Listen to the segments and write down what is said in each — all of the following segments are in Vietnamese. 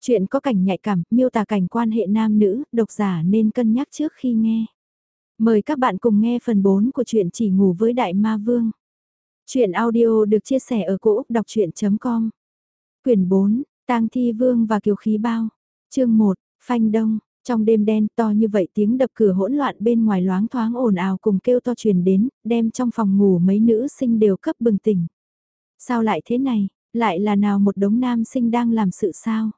Chuyện có cảnh nhạy cảm, miêu tả cảnh quan hệ nam nữ, độc giả nên cân nhắc trước khi nghe. Mời các bạn cùng nghe phần 4 của truyện Chỉ ngủ với Đại Ma Vương. Chuyện audio được chia sẻ ở cỗ đọc chuyện.com Quyển 4, tang Thi Vương và Kiều Khí Bao Chương 1, Phanh Đông Trong đêm đen to như vậy tiếng đập cửa hỗn loạn bên ngoài loáng thoáng ồn ào cùng kêu to truyền đến, đem trong phòng ngủ mấy nữ sinh đều cấp bừng tỉnh. Sao lại thế này, lại là nào một đống nam sinh đang làm sự sao?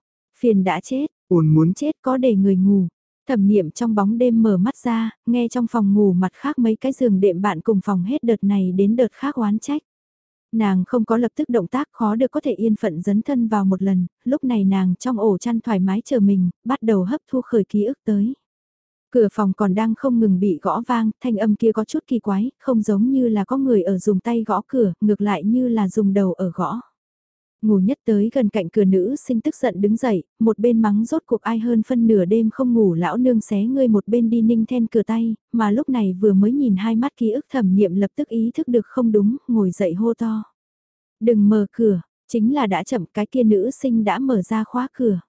Phiền đã chết, ồn muốn chết có để người ngủ. Thẩm niệm trong bóng đêm mở mắt ra, nghe trong phòng ngủ mặt khác mấy cái giường đệm bạn cùng phòng hết đợt này đến đợt khác oán trách. Nàng không có lập tức động tác khó được có thể yên phận dấn thân vào một lần, lúc này nàng trong ổ chăn thoải mái chờ mình, bắt đầu hấp thu khởi ký ức tới. Cửa phòng còn đang không ngừng bị gõ vang, thanh âm kia có chút kỳ quái, không giống như là có người ở dùng tay gõ cửa, ngược lại như là dùng đầu ở gõ. Ngủ nhất tới gần cạnh cửa nữ sinh tức giận đứng dậy, một bên mắng rốt cuộc ai hơn phân nửa đêm không ngủ lão nương xé ngươi một bên đi ninh then cửa tay, mà lúc này vừa mới nhìn hai mắt ký ức thẩm niệm lập tức ý thức được không đúng, ngồi dậy hô to. Đừng mở cửa, chính là đã chậm cái kia nữ sinh đã mở ra khóa cửa.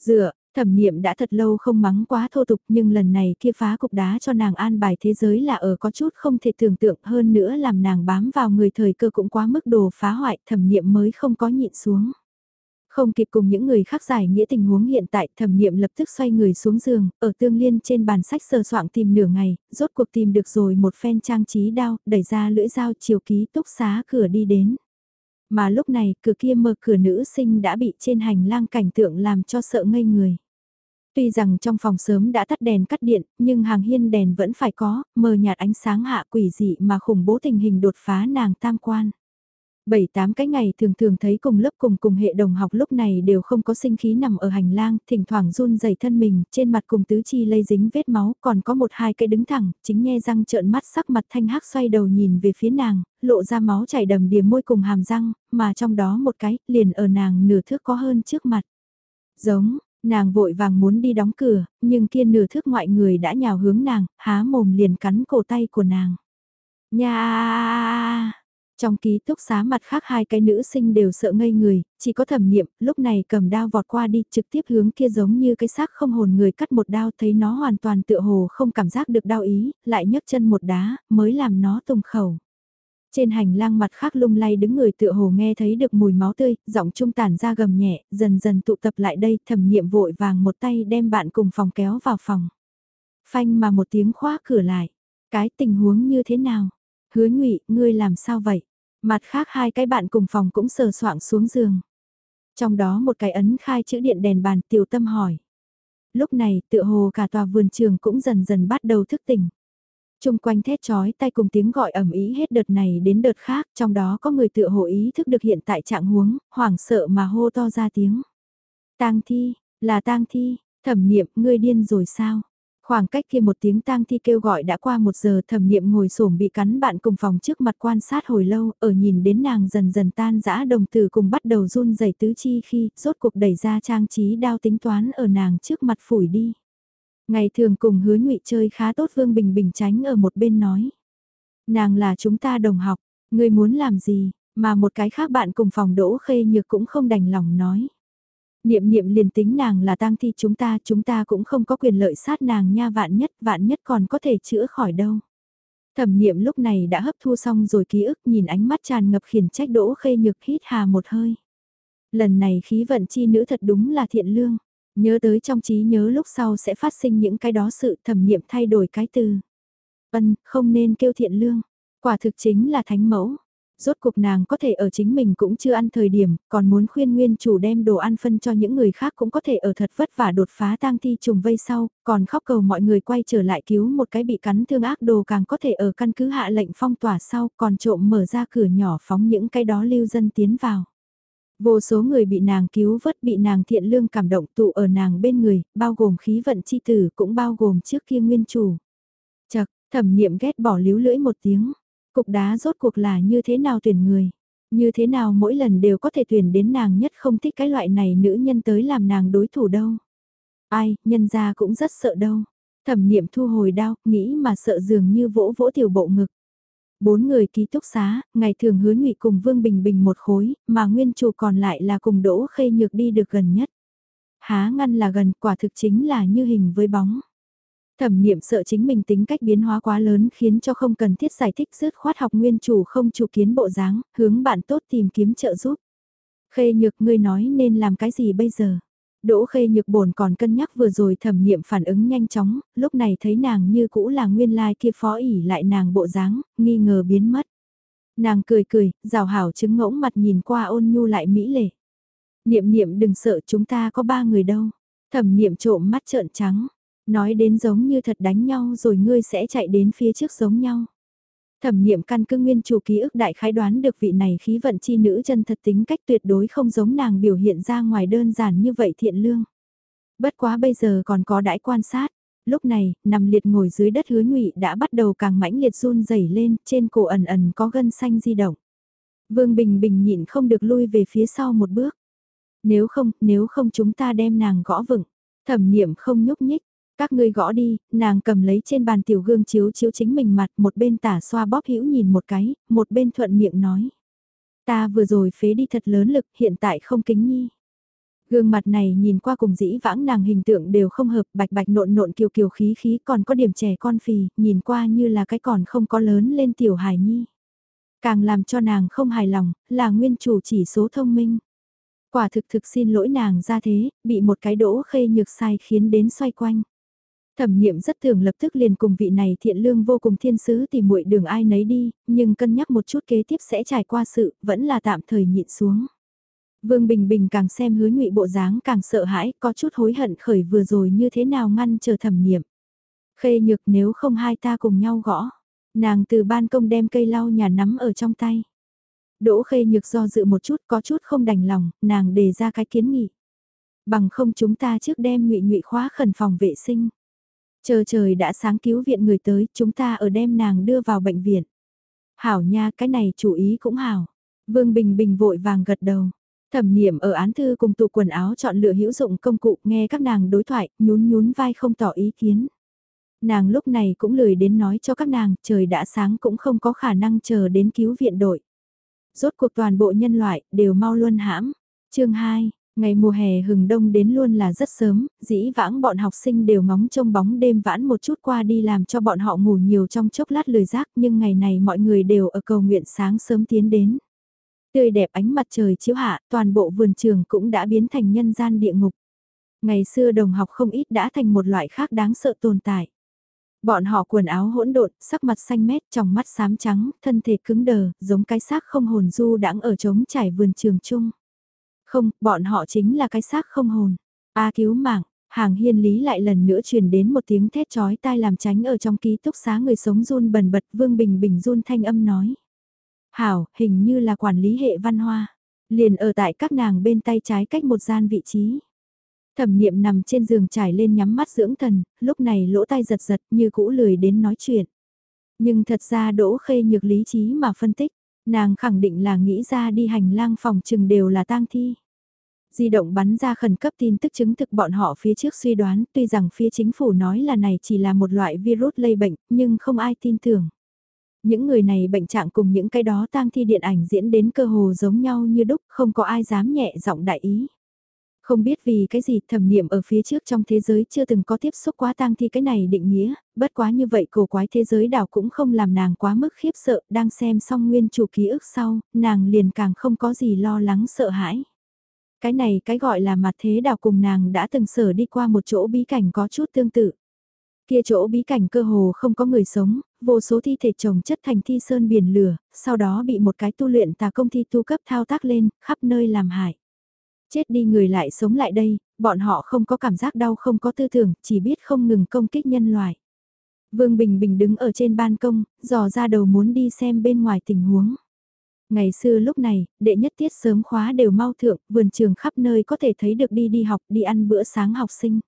Dựa, Thẩm niệm đã thật lâu không mắng quá thô tục nhưng lần này kia phá cục đá cho nàng an bài thế giới là ở có chút không thể tưởng tượng hơn nữa làm nàng bám vào người thời cơ cũng quá mức đồ phá hoại thẩm niệm mới không có nhịn xuống. Không kịp cùng những người khác giải nghĩa tình huống hiện tại thẩm niệm lập tức xoay người xuống giường, ở tương liên trên bàn sách sờ soạn tìm nửa ngày, rốt cuộc tìm được rồi một phen trang trí đao, đẩy ra lưỡi dao chiều ký túc xá cửa đi đến. Mà lúc này cửa kia mở cửa nữ sinh đã bị trên hành lang cảnh tượng làm cho sợ ngây người. Tuy rằng trong phòng sớm đã tắt đèn cắt điện, nhưng hàng hiên đèn vẫn phải có, mờ nhạt ánh sáng hạ quỷ dị mà khủng bố tình hình đột phá nàng tam quan. Bảy tám cái ngày thường thường thấy cùng lớp cùng cùng hệ đồng học lúc này đều không có sinh khí nằm ở hành lang, thỉnh thoảng run rẩy thân mình, trên mặt cùng tứ chi lây dính vết máu, còn có một hai cái đứng thẳng, chính nghe răng trợn mắt sắc mặt thanh hắc xoay đầu nhìn về phía nàng, lộ ra máu chảy đầm đìa môi cùng hàm răng, mà trong đó một cái, liền ở nàng nửa thước có hơn trước mặt. Giống, Nàng vội vàng muốn đi đóng cửa, nhưng kia nửa thước ngoại người đã nhào hướng nàng, há mồm liền cắn cổ tay của nàng. Nha! Trong ký túc xá mặt khác hai cái nữ sinh đều sợ ngây người, chỉ có thẩm niệm, lúc này cầm đao vọt qua đi trực tiếp hướng kia giống như cái xác không hồn người cắt một đao thấy nó hoàn toàn tựa hồ không cảm giác được đau ý, lại nhấc chân một đá, mới làm nó tùng khẩu. Trên hành lang mặt khác lung lay đứng người tựa hồ nghe thấy được mùi máu tươi, giọng trung tản ra gầm nhẹ, dần dần tụ tập lại đây, thẩm nghiệm vội vàng một tay đem bạn cùng phòng kéo vào phòng. Phanh mà một tiếng khóa cửa lại. Cái tình huống như thế nào? Hứa nhụy, ngươi làm sao vậy? Mặt khác hai cái bạn cùng phòng cũng sờ soạng xuống giường. Trong đó một cái ấn khai chữ điện đèn bàn tiểu tâm hỏi. Lúc này tựa hồ cả tòa vườn trường cũng dần dần bắt đầu thức tỉnh chung quanh thét chói tay cùng tiếng gọi ầm ý hết đợt này đến đợt khác, trong đó có người tựa hồ ý thức được hiện tại trạng huống, hoảng sợ mà hô to ra tiếng. Tang thi, là tang thi, thẩm niệm, ngươi điên rồi sao? Khoảng cách kia một tiếng tang thi kêu gọi đã qua một giờ thẩm niệm ngồi xổm bị cắn bạn cùng phòng trước mặt quan sát hồi lâu, ở nhìn đến nàng dần dần tan dã đồng tử cùng bắt đầu run rẩy tứ chi khi rốt cuộc đẩy ra trang trí đao tính toán ở nàng trước mặt phủi đi. Ngày thường cùng hứa nhụy chơi khá tốt Vương Bình Bình tránh ở một bên nói. Nàng là chúng ta đồng học, ngươi muốn làm gì, mà một cái khác bạn cùng phòng đỗ khê nhược cũng không đành lòng nói. Niệm niệm liền tính nàng là tang thi chúng ta, chúng ta cũng không có quyền lợi sát nàng nha vạn nhất, vạn nhất còn có thể chữa khỏi đâu. Thẩm niệm lúc này đã hấp thu xong rồi ký ức nhìn ánh mắt tràn ngập khiển trách đỗ khê nhược hít hà một hơi. Lần này khí vận chi nữ thật đúng là thiện lương. Nhớ tới trong trí nhớ lúc sau sẽ phát sinh những cái đó sự thẩm niệm thay đổi cái từ. Ân, không nên kêu thiện lương. Quả thực chính là thánh mẫu. Rốt cuộc nàng có thể ở chính mình cũng chưa ăn thời điểm, còn muốn khuyên nguyên chủ đem đồ ăn phân cho những người khác cũng có thể ở thật vất vả đột phá tang thi trùng vây sau, còn khóc cầu mọi người quay trở lại cứu một cái bị cắn thương ác đồ càng có thể ở căn cứ hạ lệnh phong tỏa sau, còn trộm mở ra cửa nhỏ phóng những cái đó lưu dân tiến vào. Vô số người bị nàng cứu vớt bị nàng thiện lương cảm động tụ ở nàng bên người, bao gồm khí vận chi tử cũng bao gồm trước kia nguyên chủ. Chật, thẩm niệm ghét bỏ líu lưỡi một tiếng. Cục đá rốt cuộc là như thế nào tuyển người. Như thế nào mỗi lần đều có thể tuyển đến nàng nhất không thích cái loại này nữ nhân tới làm nàng đối thủ đâu. Ai, nhân gia cũng rất sợ đâu. Thẩm niệm thu hồi đau, nghĩ mà sợ dường như vỗ vỗ tiểu bộ ngực. Bốn người ký túc xá, ngày thường hứa nhụy cùng Vương Bình Bình một khối, mà nguyên chủ còn lại là cùng Đỗ Khê Nhược đi được gần nhất. Há ngăn là gần, quả thực chính là như hình với bóng. Thẩm niệm sợ chính mình tính cách biến hóa quá lớn khiến cho không cần thiết giải thích dứt khoát học nguyên chủ không chủ kiến bộ dáng, hướng bạn tốt tìm kiếm trợ giúp. Khê nhược ngươi nói nên làm cái gì bây giờ? Đỗ khê nhược bổn còn cân nhắc vừa rồi thẩm niệm phản ứng nhanh chóng, lúc này thấy nàng như cũ là nguyên lai kia phó ỉ lại nàng bộ dáng, nghi ngờ biến mất. Nàng cười cười, rào hảo chứng ngỗng mặt nhìn qua ôn nhu lại mỹ lệ. Niệm niệm đừng sợ chúng ta có ba người đâu. Thẩm niệm trộm mắt trợn trắng. Nói đến giống như thật đánh nhau rồi ngươi sẽ chạy đến phía trước giống nhau. Thẩm niệm căn cứ nguyên chủ ký ức đại khái đoán được vị này khí vận chi nữ chân thật tính cách tuyệt đối không giống nàng biểu hiện ra ngoài đơn giản như vậy thiện lương. Bất quá bây giờ còn có đãi quan sát, lúc này, nằm liệt ngồi dưới đất hứa nhụy đã bắt đầu càng mãnh liệt run rẩy lên, trên cổ ẩn ẩn có gân xanh di động. Vương Bình Bình nhịn không được lui về phía sau một bước. Nếu không, nếu không chúng ta đem nàng gõ vựng. Thẩm niệm không nhúc nhích, các ngươi gõ đi, nàng cầm lấy trên bàn tiểu gương chiếu chiếu chính mình mặt, một bên tả xoa bóp hữu nhìn một cái, một bên thuận miệng nói. Ta vừa rồi phế đi thật lớn lực, hiện tại không kính nhi. Gương mặt này nhìn qua cùng dĩ vãng nàng hình tượng đều không hợp, bạch bạch nộn nộn kiều kiều khí khí còn có điểm trẻ con phì, nhìn qua như là cái còn không có lớn lên tiểu hài nhi. Càng làm cho nàng không hài lòng, là nguyên chủ chỉ số thông minh. Quả thực thực xin lỗi nàng ra thế, bị một cái đỗ khê nhược sai khiến đến xoay quanh. Thẩm niệm rất thường lập tức liền cùng vị này thiện lương vô cùng thiên sứ tìm muội đường ai nấy đi, nhưng cân nhắc một chút kế tiếp sẽ trải qua sự, vẫn là tạm thời nhịn xuống. Vương Bình Bình càng xem hứa ngụy bộ dáng càng sợ hãi, có chút hối hận khởi vừa rồi như thế nào ngăn chờ thẩm niệm. Khê nhược nếu không hai ta cùng nhau gõ. Nàng từ ban công đem cây lau nhà nắm ở trong tay. Đỗ khê nhược do dự một chút có chút không đành lòng, nàng đề ra cái kiến nghị. Bằng không chúng ta trước đem ngụy ngụy khóa khẩn phòng vệ sinh. Chờ trời đã sáng cứu viện người tới, chúng ta ở đem nàng đưa vào bệnh viện. Hảo nha, cái này chủ ý cũng hảo. Vương Bình Bình vội vàng gật đầu. Thẩm niệm ở án thư cùng tụ quần áo chọn lựa hữu dụng công cụ nghe các nàng đối thoại, nhún nhún vai không tỏ ý kiến. Nàng lúc này cũng lười đến nói cho các nàng, trời đã sáng cũng không có khả năng chờ đến cứu viện đội. Rốt cuộc toàn bộ nhân loại đều mau luôn hãm. chương 2, Ngày mùa hè hừng đông đến luôn là rất sớm, dĩ vãng bọn học sinh đều ngóng trông bóng đêm vãn một chút qua đi làm cho bọn họ ngủ nhiều trong chốc lát lười giác nhưng ngày này mọi người đều ở cầu nguyện sáng sớm tiến đến. Tươi đẹp ánh mặt trời chiếu hạ, toàn bộ vườn trường cũng đã biến thành nhân gian địa ngục. Ngày xưa đồng học không ít đã thành một loại khác đáng sợ tồn tại. Bọn họ quần áo hỗn độn, sắc mặt xanh mét, trong mắt xám trắng, thân thể cứng đờ, giống cái xác không hồn du đãng ở trống trải vườn trường chung. Không, bọn họ chính là cái xác không hồn. A à, cứu mạng, hàng hiên lý lại lần nữa truyền đến một tiếng thét chói tai làm tránh ở trong ký túc xá người sống run bần bật Vương Bình Bình run thanh âm nói. Hảo, hình như là quản lý hệ văn hoa. Liền ở tại các nàng bên tay trái cách một gian vị trí. Thẩm niệm nằm trên giường trải lên nhắm mắt dưỡng thần, lúc này lỗ tai giật giật như cũ lười đến nói chuyện. Nhưng thật ra đỗ khê nhược lý trí mà phân tích, nàng khẳng định là nghĩ ra đi hành lang phòng trừng đều là tang thi di động bắn ra khẩn cấp tin tức chứng thực bọn họ phía trước suy đoán tuy rằng phía chính phủ nói là này chỉ là một loại virus lây bệnh nhưng không ai tin tưởng. Những người này bệnh trạng cùng những cái đó tang thi điện ảnh diễn đến cơ hồ giống nhau như đúc không có ai dám nhẹ giọng đại ý. Không biết vì cái gì thẩm niệm ở phía trước trong thế giới chưa từng có tiếp xúc quá tang thi cái này định nghĩa, bất quá như vậy cổ quái thế giới đảo cũng không làm nàng quá mức khiếp sợ, đang xem xong nguyên chủ ký ức sau, nàng liền càng không có gì lo lắng sợ hãi. Cái này cái gọi là mặt thế đảo cùng nàng đã từng sở đi qua một chỗ bí cảnh có chút tương tự. Kia chỗ bí cảnh cơ hồ không có người sống, vô số thi thể chồng chất thành thi sơn biển lửa, sau đó bị một cái tu luyện tà công thi tu cấp thao tác lên, khắp nơi làm hại. Chết đi người lại sống lại đây, bọn họ không có cảm giác đau không có tư tưởng, chỉ biết không ngừng công kích nhân loại. Vương Bình Bình đứng ở trên ban công, dò ra đầu muốn đi xem bên ngoài tình huống. Ngày xưa lúc này, đệ nhất tiết sớm khóa đều mau thượng, vườn trường khắp nơi có thể thấy được đi đi học, đi ăn bữa sáng học sinh.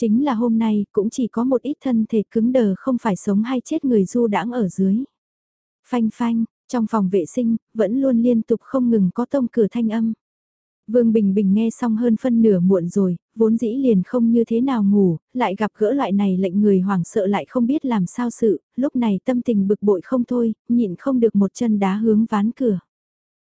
Chính là hôm nay, cũng chỉ có một ít thân thể cứng đờ không phải sống hay chết người du đãng ở dưới. Phanh phanh, trong phòng vệ sinh, vẫn luôn liên tục không ngừng có tông cửa thanh âm. Vương Bình Bình nghe xong hơn phân nửa muộn rồi, vốn dĩ liền không như thế nào ngủ, lại gặp gỡ loại này lệnh người hoảng sợ lại không biết làm sao sự, lúc này tâm tình bực bội không thôi, nhịn không được một chân đá hướng ván cửa.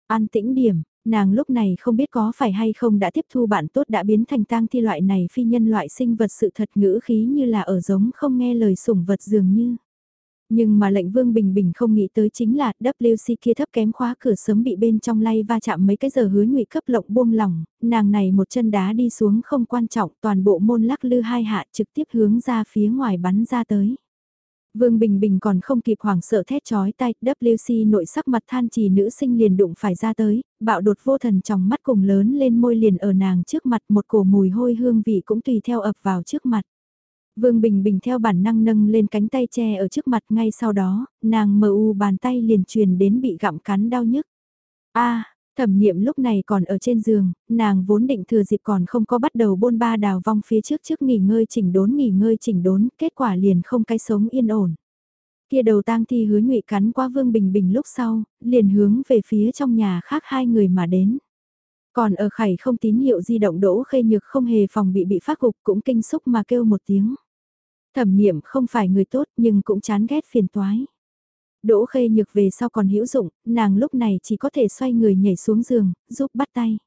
An tĩnh điểm, Nàng lúc này không biết có phải hay không đã tiếp thu bạn tốt đã biến thành tang thi loại này phi nhân loại sinh vật sự thật ngữ khí như là ở giống không nghe lời sủng vật dường như. Nhưng mà lệnh Vương Bình Bình không nghĩ tới chính là WC kia thấp kém khóa cửa sớm bị bên trong lay va chạm mấy cái giờ hứa ngụy cấp lộng buông lỏng, nàng này một chân đá đi xuống không quan trọng toàn bộ môn lắc lư hai hạ trực tiếp hướng ra phía ngoài bắn ra tới. Vương Bình Bình còn không kịp hoảng sợ thét chói tay, WC nội sắc mặt than trì nữ sinh liền đụng phải ra tới, bạo đột vô thần trong mắt cùng lớn lên môi liền ở nàng trước mặt một cổ mùi hôi hương vị cũng tùy theo ập vào trước mặt. Vương Bình Bình theo bản năng nâng lên cánh tay che ở trước mặt ngay sau đó, nàng mờ u bàn tay liền truyền đến bị gặm cắn đau nhức. a thẩm niệm lúc này còn ở trên giường, nàng vốn định thừa dịp còn không có bắt đầu bôn ba đào vong phía trước trước nghỉ ngơi chỉnh đốn nghỉ ngơi chỉnh đốn, kết quả liền không cái sống yên ổn. Kia đầu tang thi hứa ngụy cắn qua Vương Bình Bình lúc sau, liền hướng về phía trong nhà khác hai người mà đến. Còn ở khải không tín hiệu di động đỗ khê nhược không hề phòng bị bị phát gục cũng kinh xúc mà kêu một tiếng. Thẩm niệm không phải người tốt nhưng cũng chán ghét phiền toái. Đỗ khê nhược về sau còn hữu dụng, nàng lúc này chỉ có thể xoay người nhảy xuống giường, giúp bắt tay.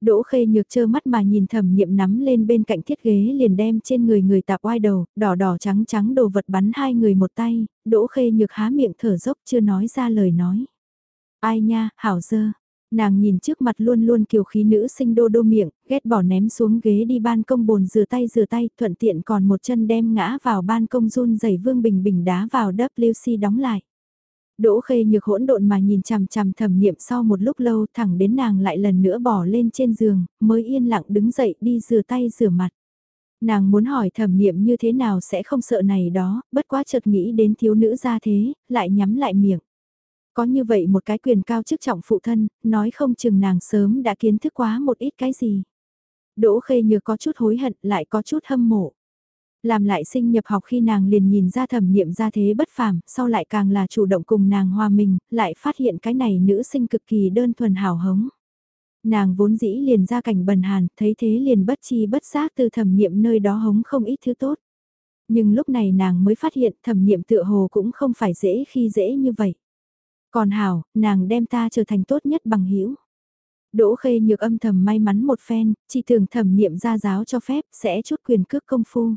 Đỗ khê nhược chơ mắt mà nhìn thẩm niệm nắm lên bên cạnh thiết ghế liền đem trên người người tạp oai đầu, đỏ đỏ trắng trắng đồ vật bắn hai người một tay, đỗ khê nhược há miệng thở dốc chưa nói ra lời nói. Ai nha, hảo dơ, Nàng nhìn trước mặt luôn luôn kiều khí nữ sinh đô đô miệng, ghét bỏ ném xuống ghế đi ban công bồn rửa tay rửa tay, thuận tiện còn một chân đem ngã vào ban công run rẩy vương bình bình đá vào WC đóng lại. Đỗ khê nhược hỗn độn mà nhìn chằm chằm thẩm niệm sau một lúc lâu thẳng đến nàng lại lần nữa bỏ lên trên giường, mới yên lặng đứng dậy đi rửa tay rửa mặt. Nàng muốn hỏi thẩm niệm như thế nào sẽ không sợ này đó, bất quá chợt nghĩ đến thiếu nữ ra thế, lại nhắm lại miệng. Có như vậy một cái quyền cao chức trọng phụ thân, nói không chừng nàng sớm đã kiến thức quá một ít cái gì. Đỗ khê như có chút hối hận lại có chút hâm mộ. Làm lại sinh nhập học khi nàng liền nhìn ra thẩm niệm ra thế bất phàm, sau lại càng là chủ động cùng nàng hòa mình, lại phát hiện cái này nữ sinh cực kỳ đơn thuần hào hống. Nàng vốn dĩ liền ra cảnh bần hàn, thấy thế liền bất chi bất giác từ thẩm niệm nơi đó hống không ít thứ tốt. Nhưng lúc này nàng mới phát hiện thẩm niệm tựa hồ cũng không phải dễ khi dễ như vậy. Còn hảo, nàng đem ta trở thành tốt nhất bằng hữu Đỗ khê nhược âm thầm may mắn một phen, chỉ thường thẩm niệm ra giáo cho phép sẽ chút quyền cước công phu.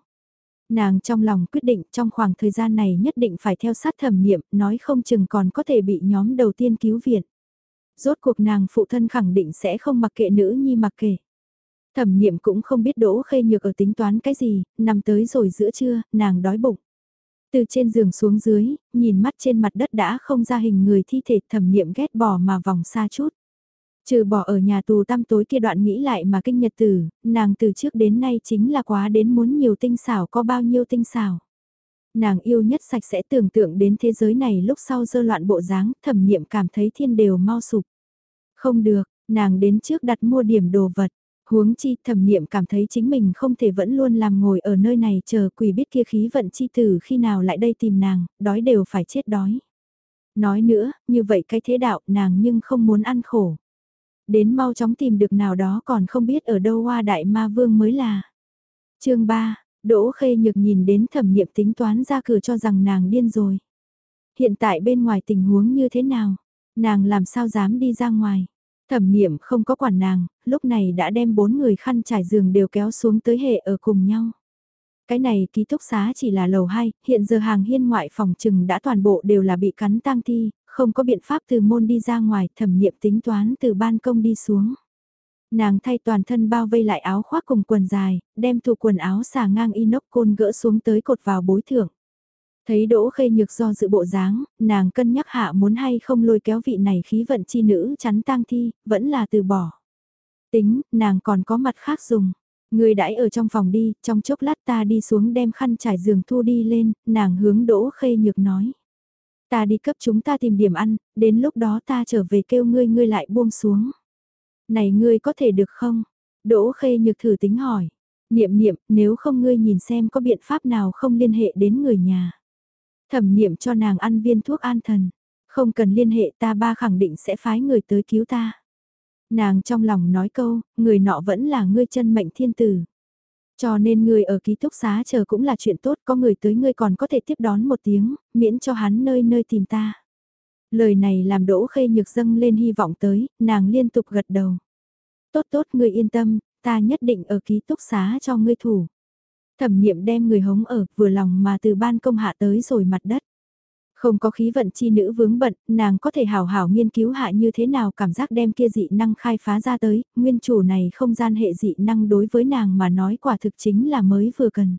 Nàng trong lòng quyết định trong khoảng thời gian này nhất định phải theo sát thẩm niệm, nói không chừng còn có thể bị nhóm đầu tiên cứu viện. Rốt cuộc nàng phụ thân khẳng định sẽ không mặc kệ nữ nhi mặc kệ. Thẩm niệm cũng không biết đỗ khê nhược ở tính toán cái gì, nằm tới rồi giữa trưa, nàng đói bụng. Từ trên giường xuống dưới, nhìn mắt trên mặt đất đã không ra hình người thi thể thẩm niệm ghét bỏ mà vòng xa chút. Trừ bỏ ở nhà tù tăm tối kia đoạn nghĩ lại mà kinh nhật tử, nàng từ trước đến nay chính là quá đến muốn nhiều tinh xảo có bao nhiêu tinh xảo. Nàng yêu nhất sạch sẽ tưởng tượng đến thế giới này lúc sau dơ loạn bộ dáng, thẩm niệm cảm thấy thiên đều mau sụp. Không được, nàng đến trước đặt mua điểm đồ vật. Huống chi thẩm niệm cảm thấy chính mình không thể vẫn luôn làm ngồi ở nơi này chờ quỷ biết kia khí vận chi tử khi nào lại đây tìm nàng, đói đều phải chết đói. Nói nữa, như vậy cái thế đạo nàng nhưng không muốn ăn khổ. Đến mau chóng tìm được nào đó còn không biết ở đâu hoa đại ma vương mới là. chương 3, Đỗ Khê Nhược nhìn đến thẩm niệm tính toán ra cửa cho rằng nàng điên rồi. Hiện tại bên ngoài tình huống như thế nào? Nàng làm sao dám đi ra ngoài? Thẩm niệm không có quản nàng, lúc này đã đem bốn người khăn trải giường đều kéo xuống tới hệ ở cùng nhau. Cái này ký túc xá chỉ là lầu 2, hiện giờ hàng hiên ngoại phòng trừng đã toàn bộ đều là bị cắn tang thi, không có biện pháp từ môn đi ra ngoài, thẩm niệm tính toán từ ban công đi xuống. Nàng thay toàn thân bao vây lại áo khoác cùng quần dài, đem thủ quần áo xà ngang inox côn gỡ xuống tới cột vào bối thưởng. Thấy Đỗ Khê Nhược do dự bộ dáng, nàng cân nhắc hạ muốn hay không lôi kéo vị này khí vận chi nữ chắn tang thi, vẫn là từ bỏ. Tính, nàng còn có mặt khác dùng. Người đãi ở trong phòng đi, trong chốc lát ta đi xuống đem khăn trải giường thu đi lên, nàng hướng Đỗ Khê Nhược nói. Ta đi cấp chúng ta tìm điểm ăn, đến lúc đó ta trở về kêu ngươi ngươi lại buông xuống. Này ngươi có thể được không? Đỗ Khê Nhược thử tính hỏi. Niệm niệm, nếu không ngươi nhìn xem có biện pháp nào không liên hệ đến người nhà. Thẩm niệm cho nàng ăn viên thuốc an thần. Không cần liên hệ ta ba khẳng định sẽ phái người tới cứu ta. Nàng trong lòng nói câu, người nọ vẫn là ngươi chân mệnh thiên tử. Cho nên người ở ký túc xá chờ cũng là chuyện tốt, có người tới ngươi còn có thể tiếp đón một tiếng, miễn cho hắn nơi nơi tìm ta. Lời này làm Đỗ Khê Nhược dâng lên hy vọng tới, nàng liên tục gật đầu. Tốt tốt ngươi yên tâm, ta nhất định ở ký túc xá cho ngươi thủ. Thẩm niệm đem người hống ở, vừa lòng mà từ ban công hạ tới rồi mặt đất. Không có khí vận chi nữ vướng bận, nàng có thể hào hào nghiên cứu hạ như thế nào cảm giác đem kia dị năng khai phá ra tới, nguyên chủ này không gian hệ dị năng đối với nàng mà nói quả thực chính là mới vừa cần.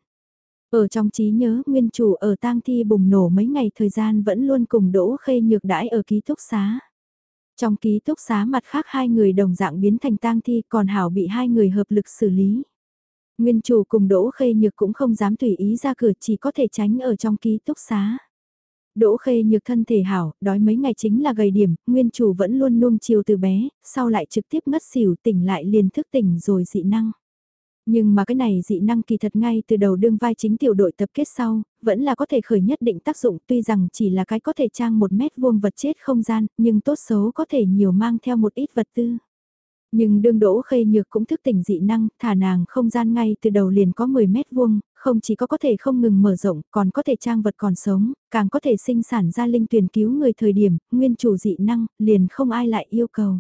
Ở trong trí nhớ, nguyên chủ ở tang thi bùng nổ mấy ngày thời gian vẫn luôn cùng đỗ khê nhược đãi ở ký túc xá. Trong ký túc xá mặt khác hai người đồng dạng biến thành tang thi còn hảo bị hai người hợp lực xử lý. Nguyên chủ cùng đỗ khê nhược cũng không dám tùy ý ra cửa chỉ có thể tránh ở trong ký túc xá. Đỗ khê nhược thân thể hảo, đói mấy ngày chính là gầy điểm, nguyên chủ vẫn luôn nuông chiều từ bé, sau lại trực tiếp ngất xỉu tỉnh lại liền thức tỉnh rồi dị năng. Nhưng mà cái này dị năng kỳ thật ngay từ đầu đương vai chính tiểu đội tập kết sau, vẫn là có thể khởi nhất định tác dụng tuy rằng chỉ là cái có thể trang một mét vuông vật chết không gian, nhưng tốt xấu có thể nhiều mang theo một ít vật tư. Nhưng đương đỗ khê nhược cũng thức tỉnh dị năng, thả nàng không gian ngay từ đầu liền có 10 mét vuông, không chỉ có có thể không ngừng mở rộng, còn có thể trang vật còn sống, càng có thể sinh sản ra linh tuyển cứu người thời điểm, nguyên chủ dị năng, liền không ai lại yêu cầu.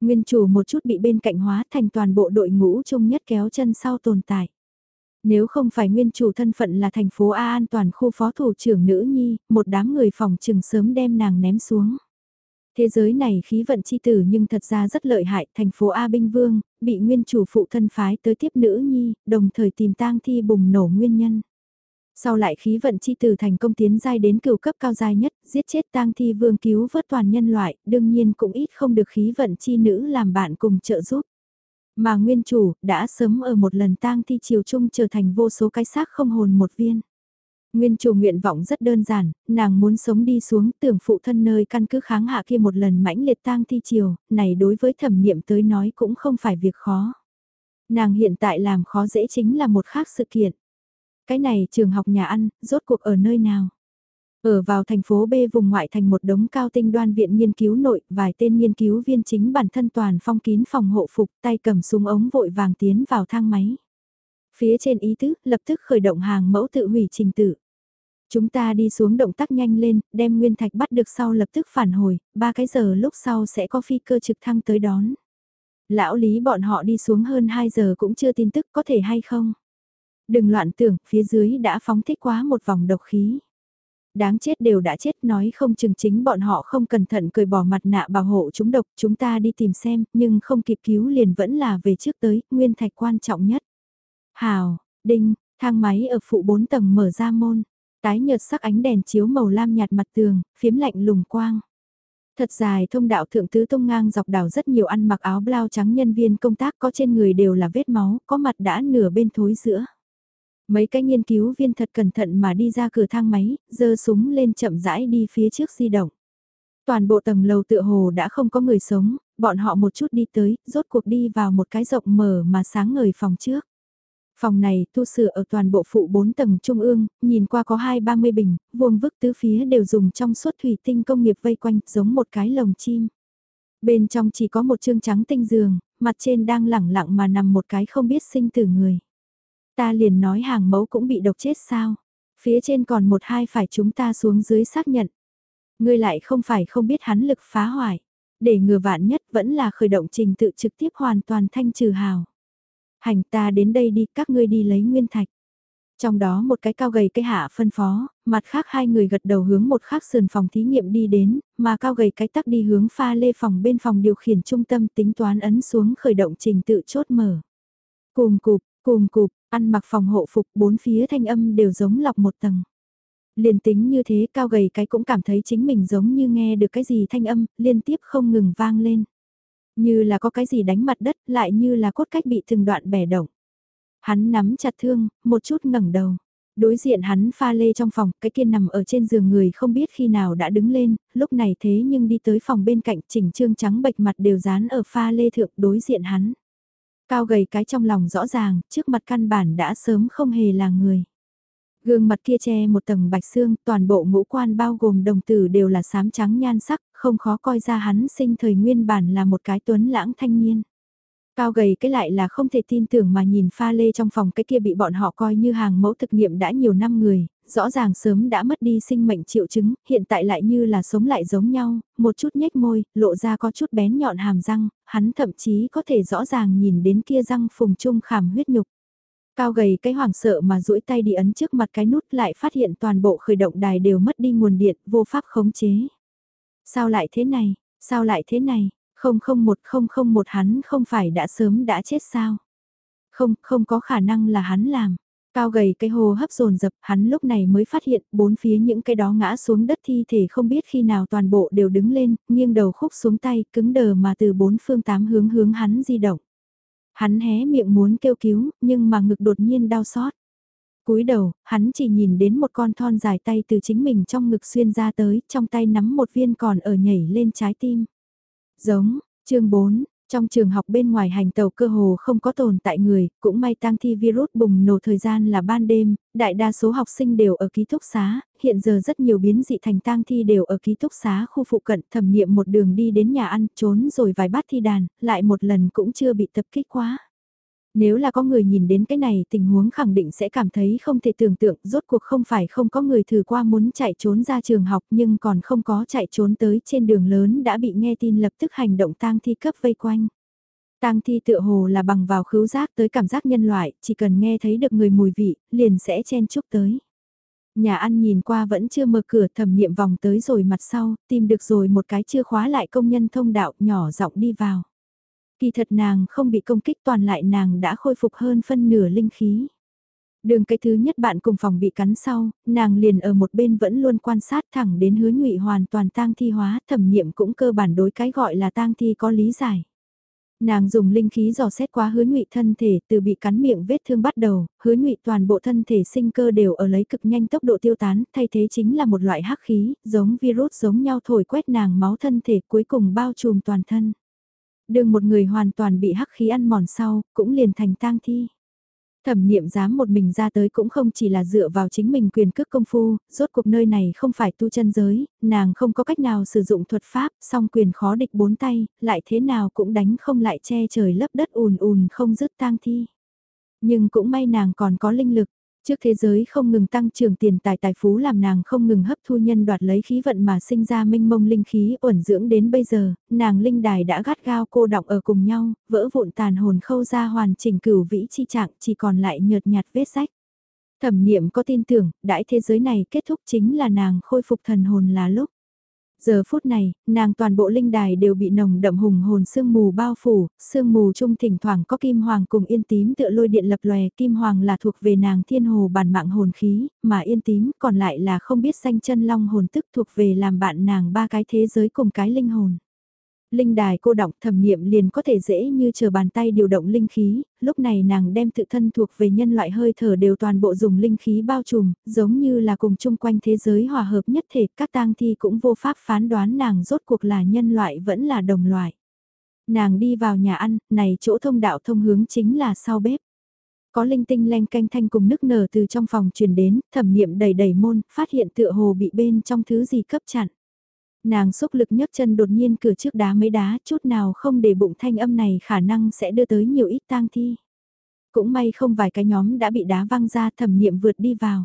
Nguyên chủ một chút bị bên cạnh hóa thành toàn bộ đội ngũ chung nhất kéo chân sau tồn tại. Nếu không phải nguyên chủ thân phận là thành phố A an toàn khu phó thủ trưởng nữ nhi, một đám người phòng trừng sớm đem nàng ném xuống. Thế giới này khí vận chi tử nhưng thật ra rất lợi hại, thành phố A Binh Vương, bị nguyên chủ phụ thân phái tới tiếp nữ nhi, đồng thời tìm tang thi bùng nổ nguyên nhân. Sau lại khí vận chi tử thành công tiến giai đến cửu cấp cao giai nhất, giết chết tang thi vương cứu vớt toàn nhân loại, đương nhiên cũng ít không được khí vận chi nữ làm bạn cùng trợ giúp. Mà nguyên chủ, đã sớm ở một lần tang thi chiều chung trở thành vô số cái xác không hồn một viên. Nguyên chủ nguyện vọng rất đơn giản, nàng muốn sống đi xuống tưởng phụ thân nơi căn cứ kháng hạ kia một lần mãnh liệt tang thi chiều, này đối với thẩm niệm tới nói cũng không phải việc khó. Nàng hiện tại làm khó dễ chính là một khác sự kiện. Cái này trường học nhà ăn, rốt cuộc ở nơi nào? Ở vào thành phố B vùng ngoại thành một đống cao tinh đoan viện nghiên cứu nội, vài tên nghiên cứu viên chính bản thân toàn phong kín phòng hộ phục, tay cầm súng ống vội vàng tiến vào thang máy. Phía trên ý tứ, lập tức khởi động hàng mẫu tự hủy trình tự. Chúng ta đi xuống động tác nhanh lên, đem nguyên thạch bắt được sau lập tức phản hồi, ba cái giờ lúc sau sẽ có phi cơ trực thăng tới đón. Lão lý bọn họ đi xuống hơn 2 giờ cũng chưa tin tức có thể hay không. Đừng loạn tưởng, phía dưới đã phóng thích quá một vòng độc khí. Đáng chết đều đã chết nói không chừng chính bọn họ không cẩn thận cười bỏ mặt nạ bảo hộ chúng độc chúng ta đi tìm xem nhưng không kịp cứu liền vẫn là về trước tới, nguyên thạch quan trọng nhất. Hào, đinh, thang máy ở phụ 4 tầng mở ra môn, tái nhợt sắc ánh đèn chiếu màu lam nhạt mặt tường, phiếm lạnh lùng quang. Thật dài thông đạo thượng tứ tông ngang dọc đảo rất nhiều ăn mặc áo blau trắng nhân viên công tác có trên người đều là vết máu, có mặt đã nửa bên thối giữa. Mấy cái nghiên cứu viên thật cẩn thận mà đi ra cửa thang máy, giơ súng lên chậm rãi đi phía trước di động. Toàn bộ tầng lầu tựa hồ đã không có người sống, bọn họ một chút đi tới, rốt cuộc đi vào một cái rộng mở mà sáng ngời phòng trước. Phòng này tu sửa ở toàn bộ phụ 4 tầng trung ương, nhìn qua có hai ba mươi bình, vuông vức tứ phía đều dùng trong suốt thủy tinh công nghiệp vây quanh giống một cái lồng chim. Bên trong chỉ có một chương trắng tinh giường, mặt trên đang lẳng lặng mà nằm một cái không biết sinh tử người. Ta liền nói hàng mẫu cũng bị độc chết sao. Phía trên còn một hai phải chúng ta xuống dưới xác nhận. Ngươi lại không phải không biết hắn lực phá hoại. Để ngừa vạn nhất vẫn là khởi động trình tự trực tiếp hoàn toàn thanh trừ hào. Hành ta đến đây đi các ngươi đi lấy nguyên thạch. Trong đó một cái cao gầy cái hạ phân phó, mặt khác hai người gật đầu hướng một khác sườn phòng thí nghiệm đi đến, mà cao gầy cái tắc đi hướng pha lê phòng bên phòng điều khiển trung tâm tính toán ấn xuống khởi động trình tự chốt mở. Cùng cụp cùng cụp ăn mặc phòng hộ phục bốn phía thanh âm đều giống lọc một tầng. Liên tính như thế cao gầy cái cũng cảm thấy chính mình giống như nghe được cái gì thanh âm, liên tiếp không ngừng vang lên. Như là có cái gì đánh mặt đất, lại như là cốt cách bị từng đoạn bẻ động. Hắn nắm chặt thương, một chút ngẩng đầu. Đối diện hắn pha lê trong phòng, cái kia nằm ở trên giường người không biết khi nào đã đứng lên, lúc này thế nhưng đi tới phòng bên cạnh chỉnh trương trắng bệch mặt đều dán ở pha lê thượng đối diện hắn. Cao gầy cái trong lòng rõ ràng, trước mặt căn bản đã sớm không hề là người. Gương mặt kia che một tầng bạch xương, toàn bộ ngũ quan bao gồm đồng tử đều là xám trắng nhan sắc, không khó coi ra hắn sinh thời nguyên bản là một cái tuấn lãng thanh niên. Cao gầy cái lại là không thể tin tưởng mà nhìn pha lê trong phòng cái kia bị bọn họ coi như hàng mẫu thực nghiệm đã nhiều năm người, rõ ràng sớm đã mất đi sinh mệnh triệu chứng, hiện tại lại như là sống lại giống nhau, một chút nhếch môi, lộ ra có chút bén nhọn hàm răng, hắn thậm chí có thể rõ ràng nhìn đến kia răng phùng trung khảm huyết nhục. Cao gầy cái hoảng sợ mà duỗi tay đi ấn trước mặt cái nút lại phát hiện toàn bộ khởi động đài đều mất đi nguồn điện, vô pháp khống chế. Sao lại thế này, sao lại thế này, không không một không không một hắn không phải đã sớm đã chết sao? Không, không có khả năng là hắn làm. Cao gầy cái hồ hấp dồn dập, hắn lúc này mới phát hiện bốn phía những cái đó ngã xuống đất thi thể không biết khi nào toàn bộ đều đứng lên, nghiêng đầu khúc xuống tay, cứng đờ mà từ bốn phương tám hướng hướng hắn di động. Hắn hé miệng muốn kêu cứu, nhưng mà ngực đột nhiên đau xót cúi đầu, hắn chỉ nhìn đến một con thon dài tay từ chính mình trong ngực xuyên ra tới, trong tay nắm một viên còn ở nhảy lên trái tim. Giống, chương 4, trong trường học bên ngoài hành tàu cơ hồ không có tồn tại người, cũng may tang thi virus bùng nổ thời gian là ban đêm, đại đa số học sinh đều ở ký túc xá, hiện giờ rất nhiều biến dị thành tang thi đều ở ký túc xá khu phụ cận thẩm nghiệm một đường đi đến nhà ăn trốn rồi vài bát thi đàn, lại một lần cũng chưa bị tập kích quá. Nếu là có người nhìn đến cái này tình huống khẳng định sẽ cảm thấy không thể tưởng tượng rốt cuộc không phải không có người thử qua muốn chạy trốn ra trường học nhưng còn không có chạy trốn tới trên đường lớn đã bị nghe tin lập tức hành động tang thi cấp vây quanh. Tang thi tựa hồ là bằng vào khứu giác tới cảm giác nhân loại, chỉ cần nghe thấy được người mùi vị, liền sẽ chen chúc tới. Nhà ăn nhìn qua vẫn chưa mở cửa thẩm niệm vòng tới rồi mặt sau, tìm được rồi một cái chưa khóa lại công nhân thông đạo nhỏ giọng đi vào. Kỳ thật nàng không bị công kích toàn lại nàng đã khôi phục hơn phân nửa linh khí. Đường cái thứ nhất bạn cùng phòng bị cắn sau, nàng liền ở một bên vẫn luôn quan sát thẳng đến hứa ngụy hoàn toàn tang thi hóa, thẩm nghiệm cũng cơ bản đối cái gọi là tang thi có lý giải. Nàng dùng linh khí dò xét quá hứa ngụy thân thể từ bị cắn miệng vết thương bắt đầu, hứa ngụy toàn bộ thân thể sinh cơ đều ở lấy cực nhanh tốc độ tiêu tán, thay thế chính là một loại hắc khí, giống virus giống nhau thổi quét nàng máu thân thể cuối cùng bao trùm toàn thân. Đường một người hoàn toàn bị hắc khí ăn mòn sau, cũng liền thành tang thi. Thẩm niệm dám một mình ra tới cũng không chỉ là dựa vào chính mình quyền cước công phu, rốt cuộc nơi này không phải tu chân giới, nàng không có cách nào sử dụng thuật pháp, song quyền khó địch bốn tay, lại thế nào cũng đánh không lại che trời lấp đất ùn ùn không dứt tang thi. Nhưng cũng may nàng còn có linh lực, Trước thế giới không ngừng tăng trưởng tiền tài tài phú làm nàng không ngừng hấp thu nhân đoạt lấy khí vận mà sinh ra minh mông linh khí uẩn dưỡng đến bây giờ, nàng linh đài đã gắt gao cô đọng ở cùng nhau, vỡ vụn tàn hồn khâu ra hoàn chỉnh cửu vĩ chi trạng chỉ còn lại nhợt nhạt vết sách. Thẩm niệm có tin tưởng, đại thế giới này kết thúc chính là nàng khôi phục thần hồn là lúc. Giờ phút này, nàng toàn bộ linh đài đều bị nồng đậm hùng hồn sương mù bao phủ, sương mù trung thỉnh thoảng có kim hoàng cùng yên tím tựa lôi điện lập lòe, kim hoàng là thuộc về nàng thiên hồ bản mạng hồn khí, mà yên tím còn lại là không biết danh chân long hồn tức thuộc về làm bạn nàng ba cái thế giới cùng cái linh hồn linh đài cô đọng thẩm niệm liền có thể dễ như chờ bàn tay điều động linh khí, lúc này nàng đem tự thân thuộc về nhân loại hơi thở đều toàn bộ dùng linh khí bao trùm, giống như là cùng chung quanh thế giới hòa hợp nhất thể, các tang thi cũng vô pháp phán đoán nàng rốt cuộc là nhân loại vẫn là đồng loại. Nàng đi vào nhà ăn, này chỗ thông đạo thông hướng chính là sau bếp. Có linh tinh len canh thanh cùng nức nở từ trong phòng truyền đến, thẩm niệm đầy đầy môn, phát hiện tựa hồ bị bên trong thứ gì cấp chặn. Nàng xúc lực nhấc chân đột nhiên cửa trước đá mấy đá chút nào không để bụng thanh âm này khả năng sẽ đưa tới nhiều ít tang thi. Cũng may không vài cái nhóm đã bị đá văng ra thẩm niệm vượt đi vào.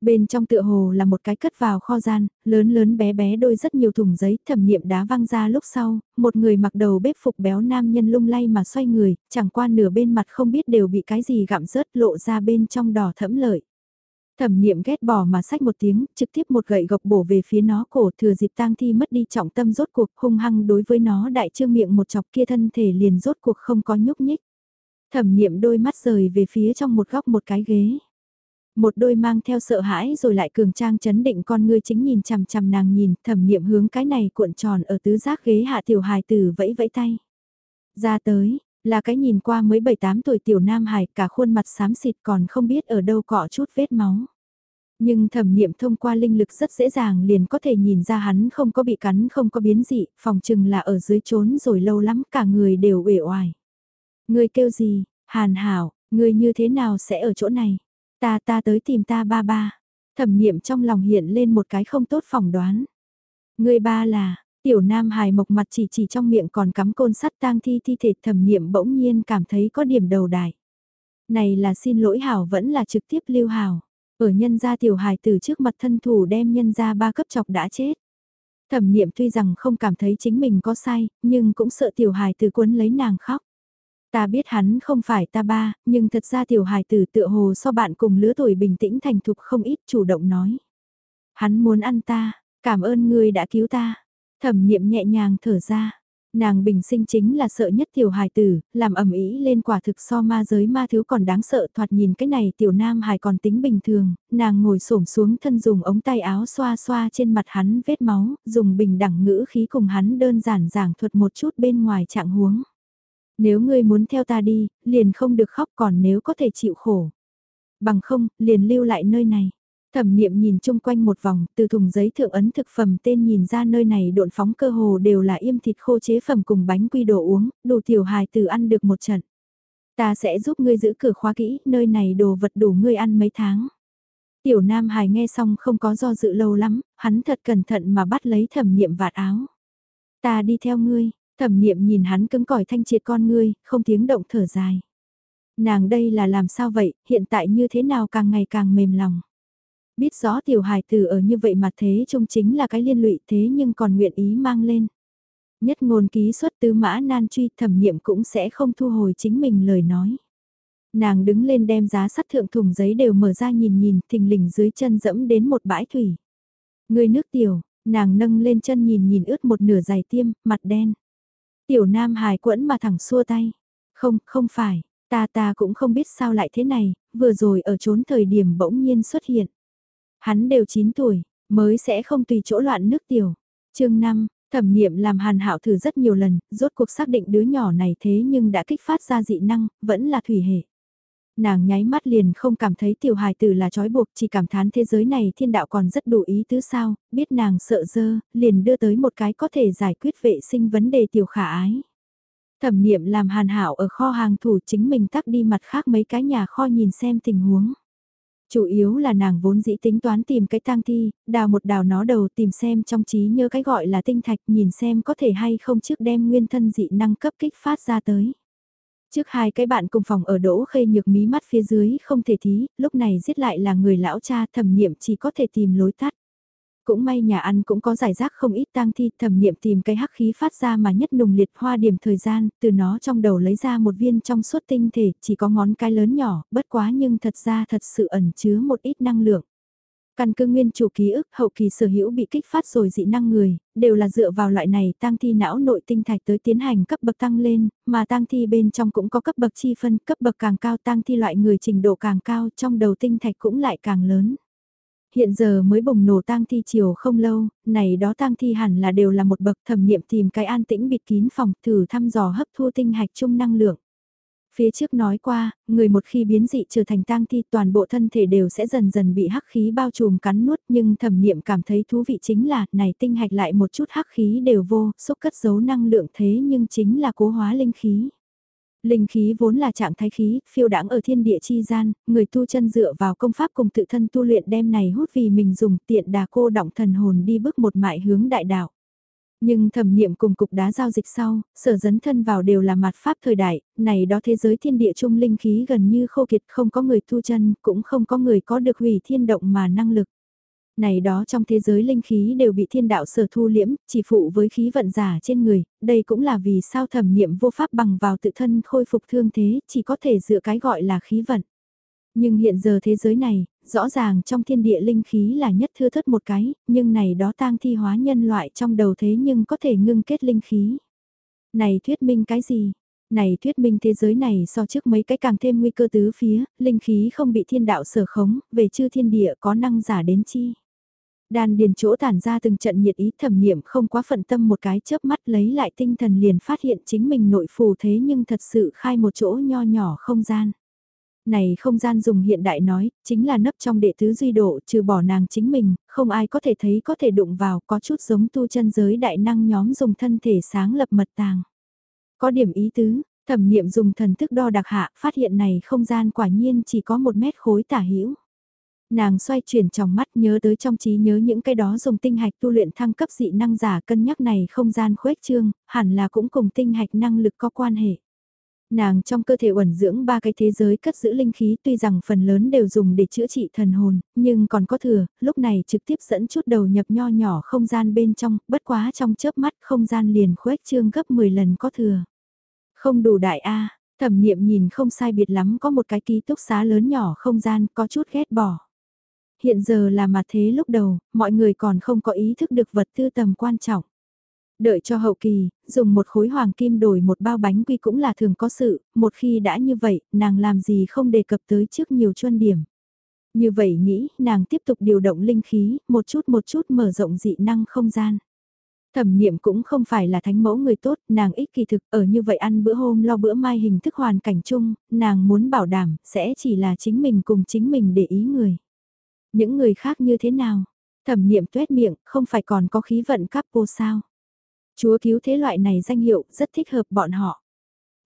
Bên trong tựa hồ là một cái cất vào kho gian, lớn lớn bé bé đôi rất nhiều thùng giấy thẩm niệm đá văng ra lúc sau, một người mặc đầu bếp phục béo nam nhân lung lay mà xoay người, chẳng qua nửa bên mặt không biết đều bị cái gì gặm rớt lộ ra bên trong đỏ thẫm lợi. Thẩm niệm ghét bỏ mà sách một tiếng, trực tiếp một gậy gộc bổ về phía nó cổ thừa dịp tang thi mất đi trọng tâm rốt cuộc hung hăng đối với nó đại trương miệng một chọc kia thân thể liền rốt cuộc không có nhúc nhích. Thẩm niệm đôi mắt rời về phía trong một góc một cái ghế. Một đôi mang theo sợ hãi rồi lại cường trang chấn định con ngươi chính nhìn chằm chằm nàng nhìn, thẩm niệm hướng cái này cuộn tròn ở tứ giác ghế hạ tiểu hài tử vẫy vẫy tay. Ra tới, là cái nhìn qua mới 7-8 tuổi tiểu nam hải cả khuôn mặt xám xịt còn không biết ở đâu cọ chút vết máu. Nhưng thẩm niệm thông qua linh lực rất dễ dàng liền có thể nhìn ra hắn không có bị cắn không có biến dị, phòng chừng là ở dưới trốn rồi lâu lắm cả người đều uể oải. Người kêu gì, hàn hảo, người như thế nào sẽ ở chỗ này? Ta ta tới tìm ta ba ba. Thẩm niệm trong lòng hiện lên một cái không tốt phỏng đoán. Người ba là, tiểu nam hài mộc mặt chỉ chỉ trong miệng còn cắm côn sắt tang thi thi thể thẩm niệm bỗng nhiên cảm thấy có điểm đầu đài Này là xin lỗi hảo vẫn là trực tiếp lưu hảo. Ở nhân gia tiểu hài từ trước mặt thân thủ đem nhân gia ba cấp chọc đã chết. Thẩm niệm tuy rằng không cảm thấy chính mình có sai, nhưng cũng sợ tiểu hài từ cuốn lấy nàng khóc. Ta biết hắn không phải ta ba, nhưng thật ra tiểu hài tử tựa hồ so bạn cùng lứa tuổi bình tĩnh thành thục không ít chủ động nói. Hắn muốn ăn ta, cảm ơn ngươi đã cứu ta. Thẩm niệm nhẹ nhàng thở ra. Nàng bình sinh chính là sợ nhất tiểu hài tử, làm ẩm ý lên quả thực so ma giới ma thiếu còn đáng sợ thoạt nhìn cái này tiểu nam hài còn tính bình thường, nàng ngồi xổm xuống thân dùng ống tay áo xoa xoa trên mặt hắn vết máu, dùng bình đẳng ngữ khí cùng hắn đơn giản giảng thuật một chút bên ngoài trạng huống. Nếu ngươi muốn theo ta đi, liền không được khóc còn nếu có thể chịu khổ. Bằng không, liền lưu lại nơi này. Thẩm niệm nhìn chung quanh một vòng, từ thùng giấy thượng ấn thực phẩm tên nhìn ra nơi này độn phóng cơ hồ đều là im thịt khô chế phẩm cùng bánh quy đồ uống, đủ tiểu hài từ ăn được một trận. Ta sẽ giúp ngươi giữ cửa khóa kỹ, nơi này đồ vật đủ ngươi ăn mấy tháng. Tiểu Nam Hải nghe xong không có do dự lâu lắm, hắn thật cẩn thận mà bắt lấy thẩm niệm vạt áo. Ta đi theo ngươi, thẩm niệm nhìn hắn cứng cỏi thanh triệt con ngươi, không tiếng động thở dài. Nàng đây là làm sao vậy, hiện tại như thế nào càng ngày càng mềm lòng. Biết rõ tiểu hài tử ở như vậy mà thế trông chính là cái liên lụy thế nhưng còn nguyện ý mang lên. Nhất ngôn ký xuất tứ mã nan truy thẩm niệm cũng sẽ không thu hồi chính mình lời nói. Nàng đứng lên đem giá sắt thượng thùng giấy đều mở ra nhìn nhìn thình lình dưới chân dẫm đến một bãi thủy. Người nước tiểu, nàng nâng lên chân nhìn nhìn ướt một nửa dài tiêm, mặt đen. Tiểu nam hài quẫn mà thẳng xua tay. Không, không phải, ta ta cũng không biết sao lại thế này, vừa rồi ở trốn thời điểm bỗng nhiên xuất hiện. Hắn đều 9 tuổi, mới sẽ không tùy chỗ loạn nước tiểu. chương 5, thẩm niệm làm hàn hạo thử rất nhiều lần, rốt cuộc xác định đứa nhỏ này thế nhưng đã kích phát ra dị năng, vẫn là thủy hệ. Nàng nháy mắt liền không cảm thấy tiểu hài tử là trói buộc, chỉ cảm thán thế giới này thiên đạo còn rất đủ ý tứ sao, biết nàng sợ dơ, liền đưa tới một cái có thể giải quyết vệ sinh vấn đề tiểu khả ái. Thẩm niệm làm hàn hảo ở kho hàng thủ chính mình tắt đi mặt khác mấy cái nhà kho nhìn xem tình huống. Chủ yếu là nàng vốn dĩ tính toán tìm cái tang thi, đào một đào nó đầu tìm xem trong trí nhớ cái gọi là tinh thạch nhìn xem có thể hay không trước đem nguyên thân dị năng cấp kích phát ra tới. Trước hai cái bạn cùng phòng ở đỗ khê nhược mí mắt phía dưới không thể thí, lúc này giết lại là người lão cha thẩm niệm chỉ có thể tìm lối tắt. Cũng may nhà ăn cũng có giải rác không ít tang thi thẩm niệm tìm cái hắc khí phát ra mà nhất nùng liệt hoa điểm thời gian, từ nó trong đầu lấy ra một viên trong suốt tinh thể, chỉ có ngón cái lớn nhỏ, bất quá nhưng thật ra thật sự ẩn chứa một ít năng lượng. Căn cứ nguyên chủ ký ức hậu kỳ sở hữu bị kích phát rồi dị năng người, đều là dựa vào loại này tăng thi não nội tinh thạch tới tiến hành cấp bậc tăng lên, mà tăng thi bên trong cũng có cấp bậc chi phân, cấp bậc càng cao tăng thi loại người trình độ càng cao trong đầu tinh thạch cũng lại càng lớn. Hiện giờ mới bùng nổ tang thi chiều không lâu, này đó tang thi hẳn là đều là một bậc thẩm niệm tìm cái an tĩnh bịt kín phòng thử thăm dò hấp thu tinh hạch chung năng lượng. Phía trước nói qua, người một khi biến dị trở thành tang thi toàn bộ thân thể đều sẽ dần dần bị hắc khí bao trùm cắn nuốt nhưng thẩm niệm cảm thấy thú vị chính là này tinh hạch lại một chút hắc khí đều vô, xúc cất giấu năng lượng thế nhưng chính là cố hóa linh khí. Linh khí vốn là trạng thái khí, phiêu đãng ở thiên địa chi gian, người tu chân dựa vào công pháp cùng tự thân tu luyện đem này hút vì mình dùng tiện đà cô động thần hồn đi bước một mại hướng đại đạo. Nhưng thẩm niệm cùng cục đá giao dịch sau, sở dấn thân vào đều là mặt pháp thời đại, này đó thế giới thiên địa trung linh khí gần như khô kiệt không có người tu chân, cũng không có người có được hủy thiên động mà năng lực. Này đó trong thế giới linh khí đều bị thiên đạo sở thu liễm, chỉ phụ với khí vận giả trên người, đây cũng là vì sao thẩm niệm vô pháp bằng vào tự thân khôi phục thương thế, chỉ có thể dựa cái gọi là khí vận. Nhưng hiện giờ thế giới này, rõ ràng trong thiên địa linh khí là nhất thưa thất một cái, nhưng này đó tang thi hóa nhân loại trong đầu thế nhưng có thể ngưng kết linh khí. Này thuyết minh cái gì? Này thuyết minh thế giới này so trước mấy cái càng thêm nguy cơ tứ phía, linh khí không bị thiên đạo sở khống, về chư thiên địa có năng giả đến chi đan điền chỗ tản ra từng trận nhiệt ý thẩm niệm không quá phận tâm một cái chớp mắt lấy lại tinh thần liền phát hiện chính mình nội phù thế nhưng thật sự khai một chỗ nho nhỏ không gian. Này không gian dùng hiện đại nói, chính là nấp trong đệ tứ duy độ trừ bỏ nàng chính mình, không ai có thể thấy có thể đụng vào có chút giống tu chân giới đại năng nhóm dùng thân thể sáng lập mật tàng. Có điểm ý tứ, thẩm niệm dùng thần thức đo đặc hạ phát hiện này không gian quả nhiên chỉ có một mét khối tả hữu Nàng xoay chuyển trong mắt nhớ tới trong trí nhớ những cái đó dùng tinh hạch tu luyện thăng cấp dị năng giả cân nhắc này không gian khuếch trương, hẳn là cũng cùng tinh hạch năng lực có quan hệ. Nàng trong cơ thể ẩn dưỡng ba cái thế giới cất giữ linh khí tuy rằng phần lớn đều dùng để chữa trị thần hồn, nhưng còn có thừa, lúc này trực tiếp dẫn chút đầu nhập nho nhỏ không gian bên trong, bất quá trong chớp mắt không gian liền khuếch trương gấp 10 lần có thừa. Không đủ đại A, thẩm niệm nhìn không sai biệt lắm có một cái ký túc xá lớn nhỏ không gian có chút ghét bỏ. Hiện giờ là mà thế lúc đầu, mọi người còn không có ý thức được vật tư tầm quan trọng. Đợi cho hậu kỳ, dùng một khối hoàng kim đổi một bao bánh quy cũng là thường có sự, một khi đã như vậy, nàng làm gì không đề cập tới trước nhiều chuân điểm. Như vậy nghĩ, nàng tiếp tục điều động linh khí, một chút một chút mở rộng dị năng không gian. Thẩm niệm cũng không phải là thánh mẫu người tốt, nàng ích kỳ thực ở như vậy ăn bữa hôm lo bữa mai hình thức hoàn cảnh chung, nàng muốn bảo đảm, sẽ chỉ là chính mình cùng chính mình để ý người. Những người khác như thế nào? Thẩm niệm tuét miệng, không phải còn có khí vận couple sao? Chúa cứu thế loại này danh hiệu rất thích hợp bọn họ.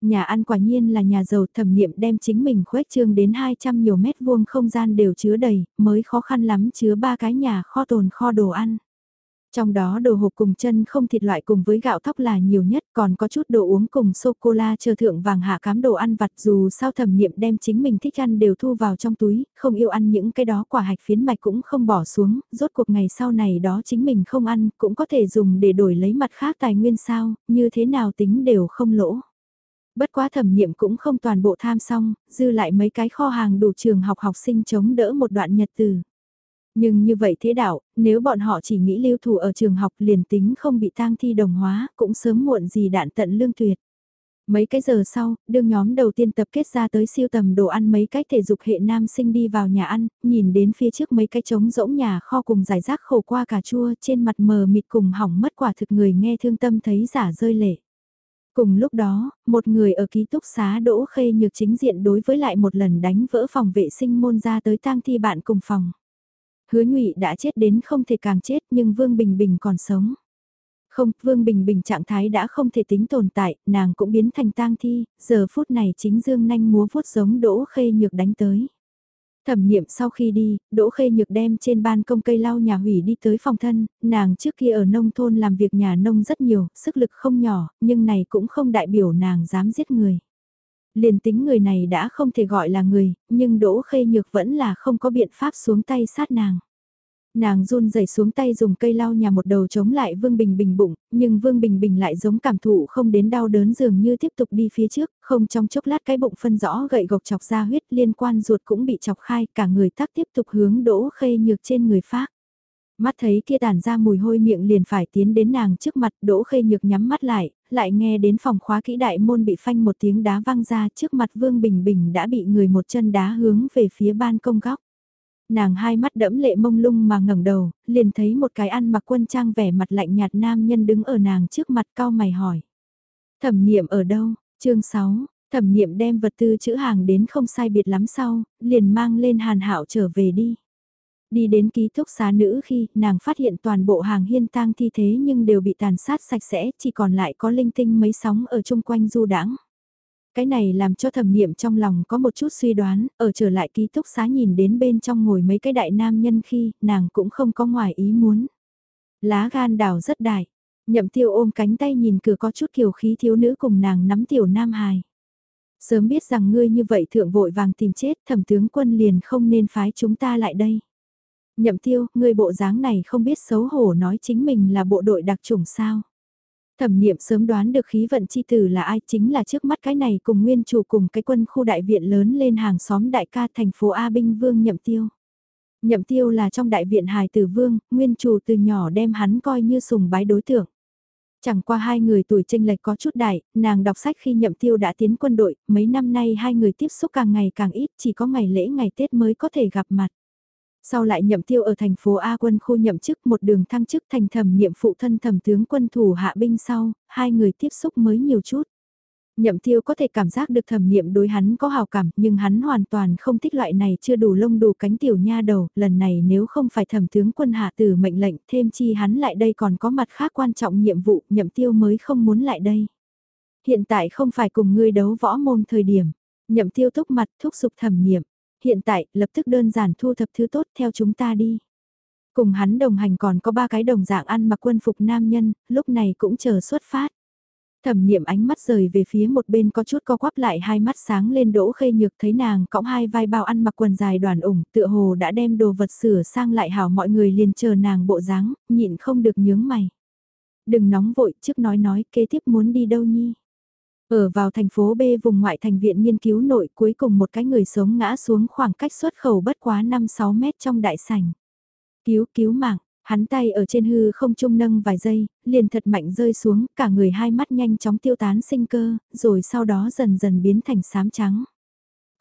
Nhà ăn quả nhiên là nhà giàu thẩm niệm đem chính mình khuếch trương đến 200 nhiều mét vuông không gian đều chứa đầy, mới khó khăn lắm chứa ba cái nhà kho tồn kho đồ ăn. Trong đó đồ hộp cùng chân không thịt loại cùng với gạo thóc là nhiều nhất còn có chút đồ uống cùng sô-cô-la chờ thượng vàng hạ cám đồ ăn vặt dù sao thẩm niệm đem chính mình thích ăn đều thu vào trong túi, không yêu ăn những cái đó quả hạch phiến mạch cũng không bỏ xuống, rốt cuộc ngày sau này đó chính mình không ăn cũng có thể dùng để đổi lấy mặt khác tài nguyên sao, như thế nào tính đều không lỗ. Bất quá thẩm niệm cũng không toàn bộ tham xong, dư lại mấy cái kho hàng đủ trường học học sinh chống đỡ một đoạn nhật từ. Nhưng như vậy thế đạo, nếu bọn họ chỉ nghĩ lưu thủ ở trường học liền tính không bị tang thi đồng hóa, cũng sớm muộn gì đạn tận lương tuyệt. Mấy cái giờ sau, đương nhóm đầu tiên tập kết ra tới siêu tầm đồ ăn mấy cái thể dục hệ nam sinh đi vào nhà ăn, nhìn đến phía trước mấy cái trống rỗng nhà kho cùng giải rác khổ qua cà chua trên mặt mờ mịt cùng hỏng mất quả thực người nghe thương tâm thấy giả rơi lệ. Cùng lúc đó, một người ở ký túc xá đỗ khê nhược chính diện đối với lại một lần đánh vỡ phòng vệ sinh môn ra tới tang thi bạn cùng phòng. Hứa nhụy đã chết đến không thể càng chết nhưng Vương Bình Bình còn sống. Không, Vương Bình Bình trạng thái đã không thể tính tồn tại, nàng cũng biến thành tang thi, giờ phút này chính dương nanh múa vuốt giống đỗ khê nhược đánh tới. Thẩm niệm sau khi đi, Đỗ Khê Nhược đem trên ban công cây lau nhà hủy đi tới phòng thân, nàng trước kia ở nông thôn làm việc nhà nông rất nhiều, sức lực không nhỏ, nhưng này cũng không đại biểu nàng dám giết người. Liền tính người này đã không thể gọi là người, nhưng Đỗ Khê Nhược vẫn là không có biện pháp xuống tay sát nàng. Nàng run rẩy xuống tay dùng cây lau nhà một đầu chống lại Vương Bình Bình bụng, nhưng Vương Bình Bình lại giống cảm thụ không đến đau đớn dường như tiếp tục đi phía trước, không trong chốc lát cái bụng phân rõ gậy gộc chọc ra huyết liên quan ruột cũng bị chọc khai, cả người tắc tiếp tục hướng Đỗ Khê Nhược trên người phát. Mắt thấy kia tản ra mùi hôi miệng liền phải tiến đến nàng trước mặt đỗ khê nhược nhắm mắt lại, lại nghe đến phòng khóa kỹ đại môn bị phanh một tiếng đá văng ra trước mặt Vương Bình Bình đã bị người một chân đá hướng về phía ban công góc. Nàng hai mắt đẫm lệ mông lung mà ngẩng đầu, liền thấy một cái ăn mặc quân trang vẻ mặt lạnh nhạt nam nhân đứng ở nàng trước mặt cao mày hỏi. Thẩm niệm ở đâu? chương 6, thẩm niệm đem vật tư chữ hàng đến không sai biệt lắm sau, liền mang lên hàn hạo trở về đi. Đi đến ký túc xá nữ khi nàng phát hiện toàn bộ hàng hiên tang thi thế nhưng đều bị tàn sát sạch sẽ, chỉ còn lại có linh tinh mấy sóng ở chung quanh du đãng. Cái này làm cho thẩm niệm trong lòng có một chút suy đoán, ở trở lại ký túc xá nhìn đến bên trong ngồi mấy cái đại nam nhân khi nàng cũng không có ngoài ý muốn. Lá gan đào rất đại, nhậm tiêu ôm cánh tay nhìn cửa có chút kiều khí thiếu nữ cùng nàng nắm tiểu nam hài. Sớm biết rằng ngươi như vậy thượng vội vàng tìm chết thẩm tướng quân liền không nên phái chúng ta lại đây. Nhậm tiêu, người bộ dáng này không biết xấu hổ nói chính mình là bộ đội đặc chủng sao. Thẩm niệm sớm đoán được khí vận chi tử là ai chính là trước mắt cái này cùng nguyên chủ cùng cái quân khu đại viện lớn lên hàng xóm đại ca thành phố A Binh Vương Nhậm Tiêu. Nhậm Tiêu là trong đại viện hài tử Vương, nguyên chủ từ nhỏ đem hắn coi như sùng bái đối tượng. Chẳng qua hai người tuổi tranh lệch có chút đại, nàng đọc sách khi Nhậm Tiêu đã tiến quân đội, mấy năm nay hai người tiếp xúc càng ngày càng ít, chỉ có ngày lễ ngày Tết mới có thể gặp mặt. Sau lại nhậm tiêu ở thành phố A quân khu nhậm chức một đường thăng chức thành thẩm nhiệm phụ thân thẩm tướng quân thủ hạ binh sau, hai người tiếp xúc mới nhiều chút. Nhậm tiêu có thể cảm giác được thẩm niệm đối hắn có hào cảm nhưng hắn hoàn toàn không thích loại này chưa đủ lông đủ cánh tiểu nha đầu, lần này nếu không phải thẩm tướng quân hạ tử mệnh lệnh thêm chi hắn lại đây còn có mặt khác quan trọng nhiệm vụ nhậm tiêu mới không muốn lại đây. Hiện tại không phải cùng ngươi đấu võ môn thời điểm, nhậm tiêu thúc mặt thúc giục thẩm niệm. Hiện tại, lập tức đơn giản thu thập thứ tốt theo chúng ta đi. Cùng hắn đồng hành còn có ba cái đồng dạng ăn mặc quân phục nam nhân, lúc này cũng chờ xuất phát. Thẩm niệm ánh mắt rời về phía một bên có chút co quắp lại hai mắt sáng lên đỗ khê nhược thấy nàng cõng hai vai bao ăn mặc quần dài đoàn ủng tựa hồ đã đem đồ vật sửa sang lại hảo mọi người liền chờ nàng bộ dáng nhịn không được nhướng mày. Đừng nóng vội trước nói nói kế tiếp muốn đi đâu nhi. Ở vào thành phố B vùng ngoại thành viện nghiên cứu nội cuối cùng một cái người sống ngã xuống khoảng cách xuất khẩu bất quá 5-6 mét trong đại sảnh. Cứu cứu mạng, hắn tay ở trên hư không trung nâng vài giây, liền thật mạnh rơi xuống, cả người hai mắt nhanh chóng tiêu tán sinh cơ, rồi sau đó dần dần biến thành xám trắng.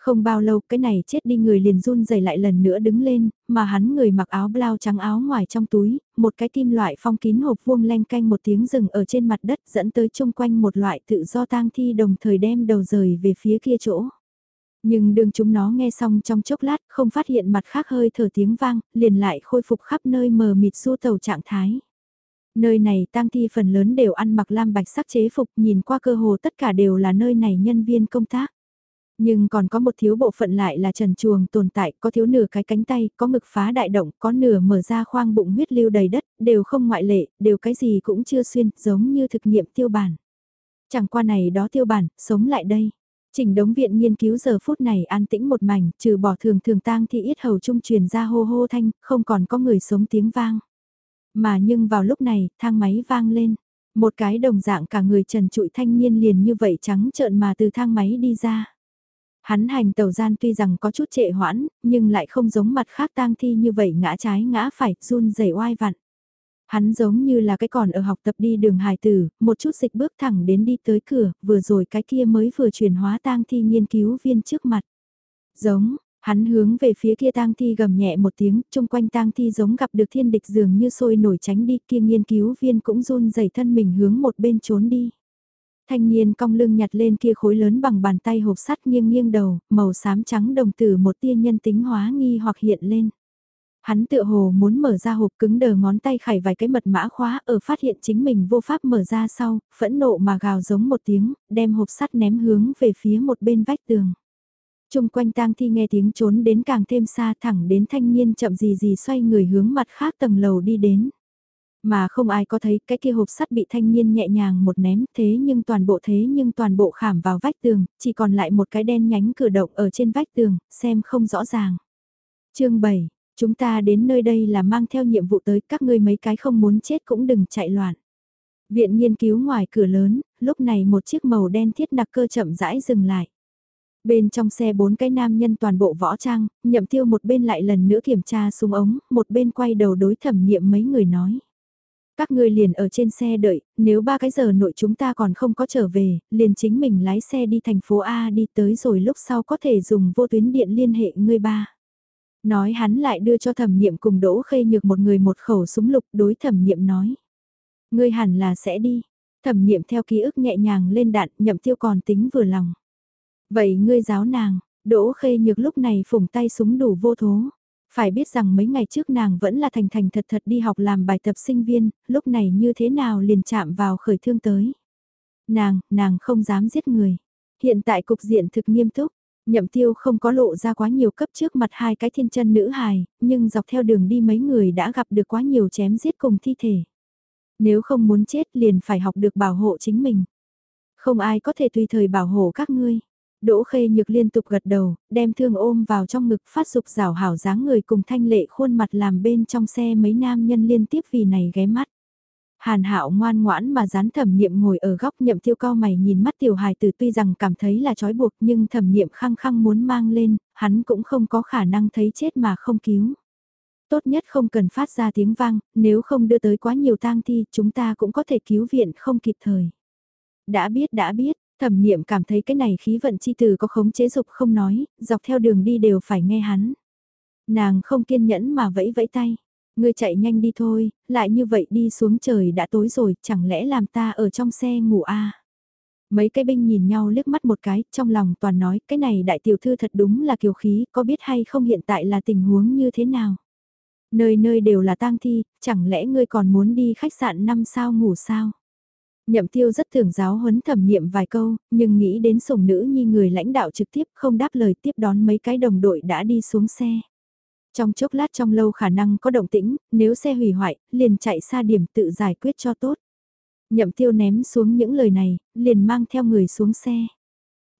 Không bao lâu cái này chết đi người liền run rẩy lại lần nữa đứng lên, mà hắn người mặc áo blau trắng áo ngoài trong túi, một cái kim loại phong kín hộp vuông len canh một tiếng rừng ở trên mặt đất dẫn tới chung quanh một loại tự do tang thi đồng thời đem đầu rời về phía kia chỗ. Nhưng đường chúng nó nghe xong trong chốc lát không phát hiện mặt khác hơi thở tiếng vang, liền lại khôi phục khắp nơi mờ mịt du tàu trạng thái. Nơi này tang thi phần lớn đều ăn mặc lam bạch sắc chế phục nhìn qua cơ hồ tất cả đều là nơi này nhân viên công tác. Nhưng còn có một thiếu bộ phận lại là trần chuồng tồn tại, có thiếu nửa cái cánh tay, có ngực phá đại động, có nửa mở ra khoang bụng huyết lưu đầy đất, đều không ngoại lệ, đều cái gì cũng chưa xuyên, giống như thực nghiệm tiêu bản. Chẳng qua này đó tiêu bản, sống lại đây. Chỉnh đống viện nghiên cứu giờ phút này an tĩnh một mảnh, trừ bỏ thường thường tang thì ít hầu trung truyền ra hô hô thanh, không còn có người sống tiếng vang. Mà nhưng vào lúc này, thang máy vang lên. Một cái đồng dạng cả người trần trụi thanh niên liền như vậy trắng trợn mà từ thang máy đi ra. Hắn hành tàu gian tuy rằng có chút trệ hoãn, nhưng lại không giống mặt khác tang thi như vậy ngã trái ngã phải, run rẩy oai vặn. Hắn giống như là cái còn ở học tập đi đường hài tử, một chút dịch bước thẳng đến đi tới cửa, vừa rồi cái kia mới vừa chuyển hóa tang thi nghiên cứu viên trước mặt. Giống, hắn hướng về phía kia tang thi gầm nhẹ một tiếng, chung quanh tang thi giống gặp được thiên địch dường như sôi nổi tránh đi, kia nghiên cứu viên cũng run rẩy thân mình hướng một bên trốn đi. Thanh niên cong lưng nhặt lên kia khối lớn bằng bàn tay hộp sắt nghiêng nghiêng đầu, màu xám trắng đồng tử một tia nhân tính hóa nghi hoặc hiện lên. Hắn tựa hồ muốn mở ra hộp cứng đờ ngón tay khải vài cái mật mã khóa ở phát hiện chính mình vô pháp mở ra sau, phẫn nộ mà gào giống một tiếng, đem hộp sắt ném hướng về phía một bên vách tường. Trung quanh tang thi nghe tiếng trốn đến càng thêm xa thẳng đến thanh niên chậm gì gì xoay người hướng mặt khác tầng lầu đi đến. Mà không ai có thấy cái kia hộp sắt bị thanh niên nhẹ nhàng một ném thế nhưng toàn bộ thế nhưng toàn bộ khảm vào vách tường, chỉ còn lại một cái đen nhánh cửa động ở trên vách tường, xem không rõ ràng. chương 7, chúng ta đến nơi đây là mang theo nhiệm vụ tới các ngươi mấy cái không muốn chết cũng đừng chạy loạn. Viện nghiên cứu ngoài cửa lớn, lúc này một chiếc màu đen thiết nặc cơ chậm rãi dừng lại. Bên trong xe bốn cái nam nhân toàn bộ võ trang, nhậm tiêu một bên lại lần nữa kiểm tra súng ống, một bên quay đầu đối thẩm nghiệm mấy người nói. Các ngươi liền ở trên xe đợi, nếu ba cái giờ nội chúng ta còn không có trở về, liền chính mình lái xe đi thành phố A đi tới rồi lúc sau có thể dùng vô tuyến điện liên hệ ngươi ba. Nói hắn lại đưa cho thẩm niệm cùng đỗ khê nhược một người một khẩu súng lục đối thẩm niệm nói. Ngươi hẳn là sẽ đi. Thẩm niệm theo ký ức nhẹ nhàng lên đạn nhậm tiêu còn tính vừa lòng. Vậy ngươi giáo nàng, đỗ khê nhược lúc này phủng tay súng đủ vô thố. Phải biết rằng mấy ngày trước nàng vẫn là thành thành thật thật đi học làm bài tập sinh viên, lúc này như thế nào liền chạm vào khởi thương tới. Nàng, nàng không dám giết người. Hiện tại cục diện thực nghiêm túc, nhậm tiêu không có lộ ra quá nhiều cấp trước mặt hai cái thiên chân nữ hài, nhưng dọc theo đường đi mấy người đã gặp được quá nhiều chém giết cùng thi thể. Nếu không muốn chết liền phải học được bảo hộ chính mình. Không ai có thể tùy thời bảo hộ các ngươi. Đỗ khê nhược liên tục gật đầu, đem thương ôm vào trong ngực phát dục rào hảo dáng người cùng thanh lệ khuôn mặt làm bên trong xe mấy nam nhân liên tiếp vì này ghé mắt. Hàn hạo ngoan ngoãn mà dán thẩm niệm ngồi ở góc nhậm tiêu cao mày nhìn mắt tiểu hài tử tuy rằng cảm thấy là trói buộc nhưng thẩm niệm khăng khăng muốn mang lên, hắn cũng không có khả năng thấy chết mà không cứu. Tốt nhất không cần phát ra tiếng vang, nếu không đưa tới quá nhiều tang thi chúng ta cũng có thể cứu viện không kịp thời. Đã biết đã biết, Thẩm niệm cảm thấy cái này khí vận chi từ có khống chế dục không nói, dọc theo đường đi đều phải nghe hắn. Nàng không kiên nhẫn mà vẫy vẫy tay. Ngươi chạy nhanh đi thôi, lại như vậy đi xuống trời đã tối rồi, chẳng lẽ làm ta ở trong xe ngủ à? Mấy cái binh nhìn nhau liếc mắt một cái, trong lòng toàn nói, cái này đại tiểu thư thật đúng là kiều khí, có biết hay không hiện tại là tình huống như thế nào? Nơi nơi đều là tang thi, chẳng lẽ ngươi còn muốn đi khách sạn 5 sao ngủ sao? Nhậm tiêu rất thường giáo huấn thẩm niệm vài câu, nhưng nghĩ đến sủng nữ như người lãnh đạo trực tiếp không đáp lời tiếp đón mấy cái đồng đội đã đi xuống xe. Trong chốc lát trong lâu khả năng có động tĩnh, nếu xe hủy hoại, liền chạy xa điểm tự giải quyết cho tốt. Nhậm tiêu ném xuống những lời này, liền mang theo người xuống xe.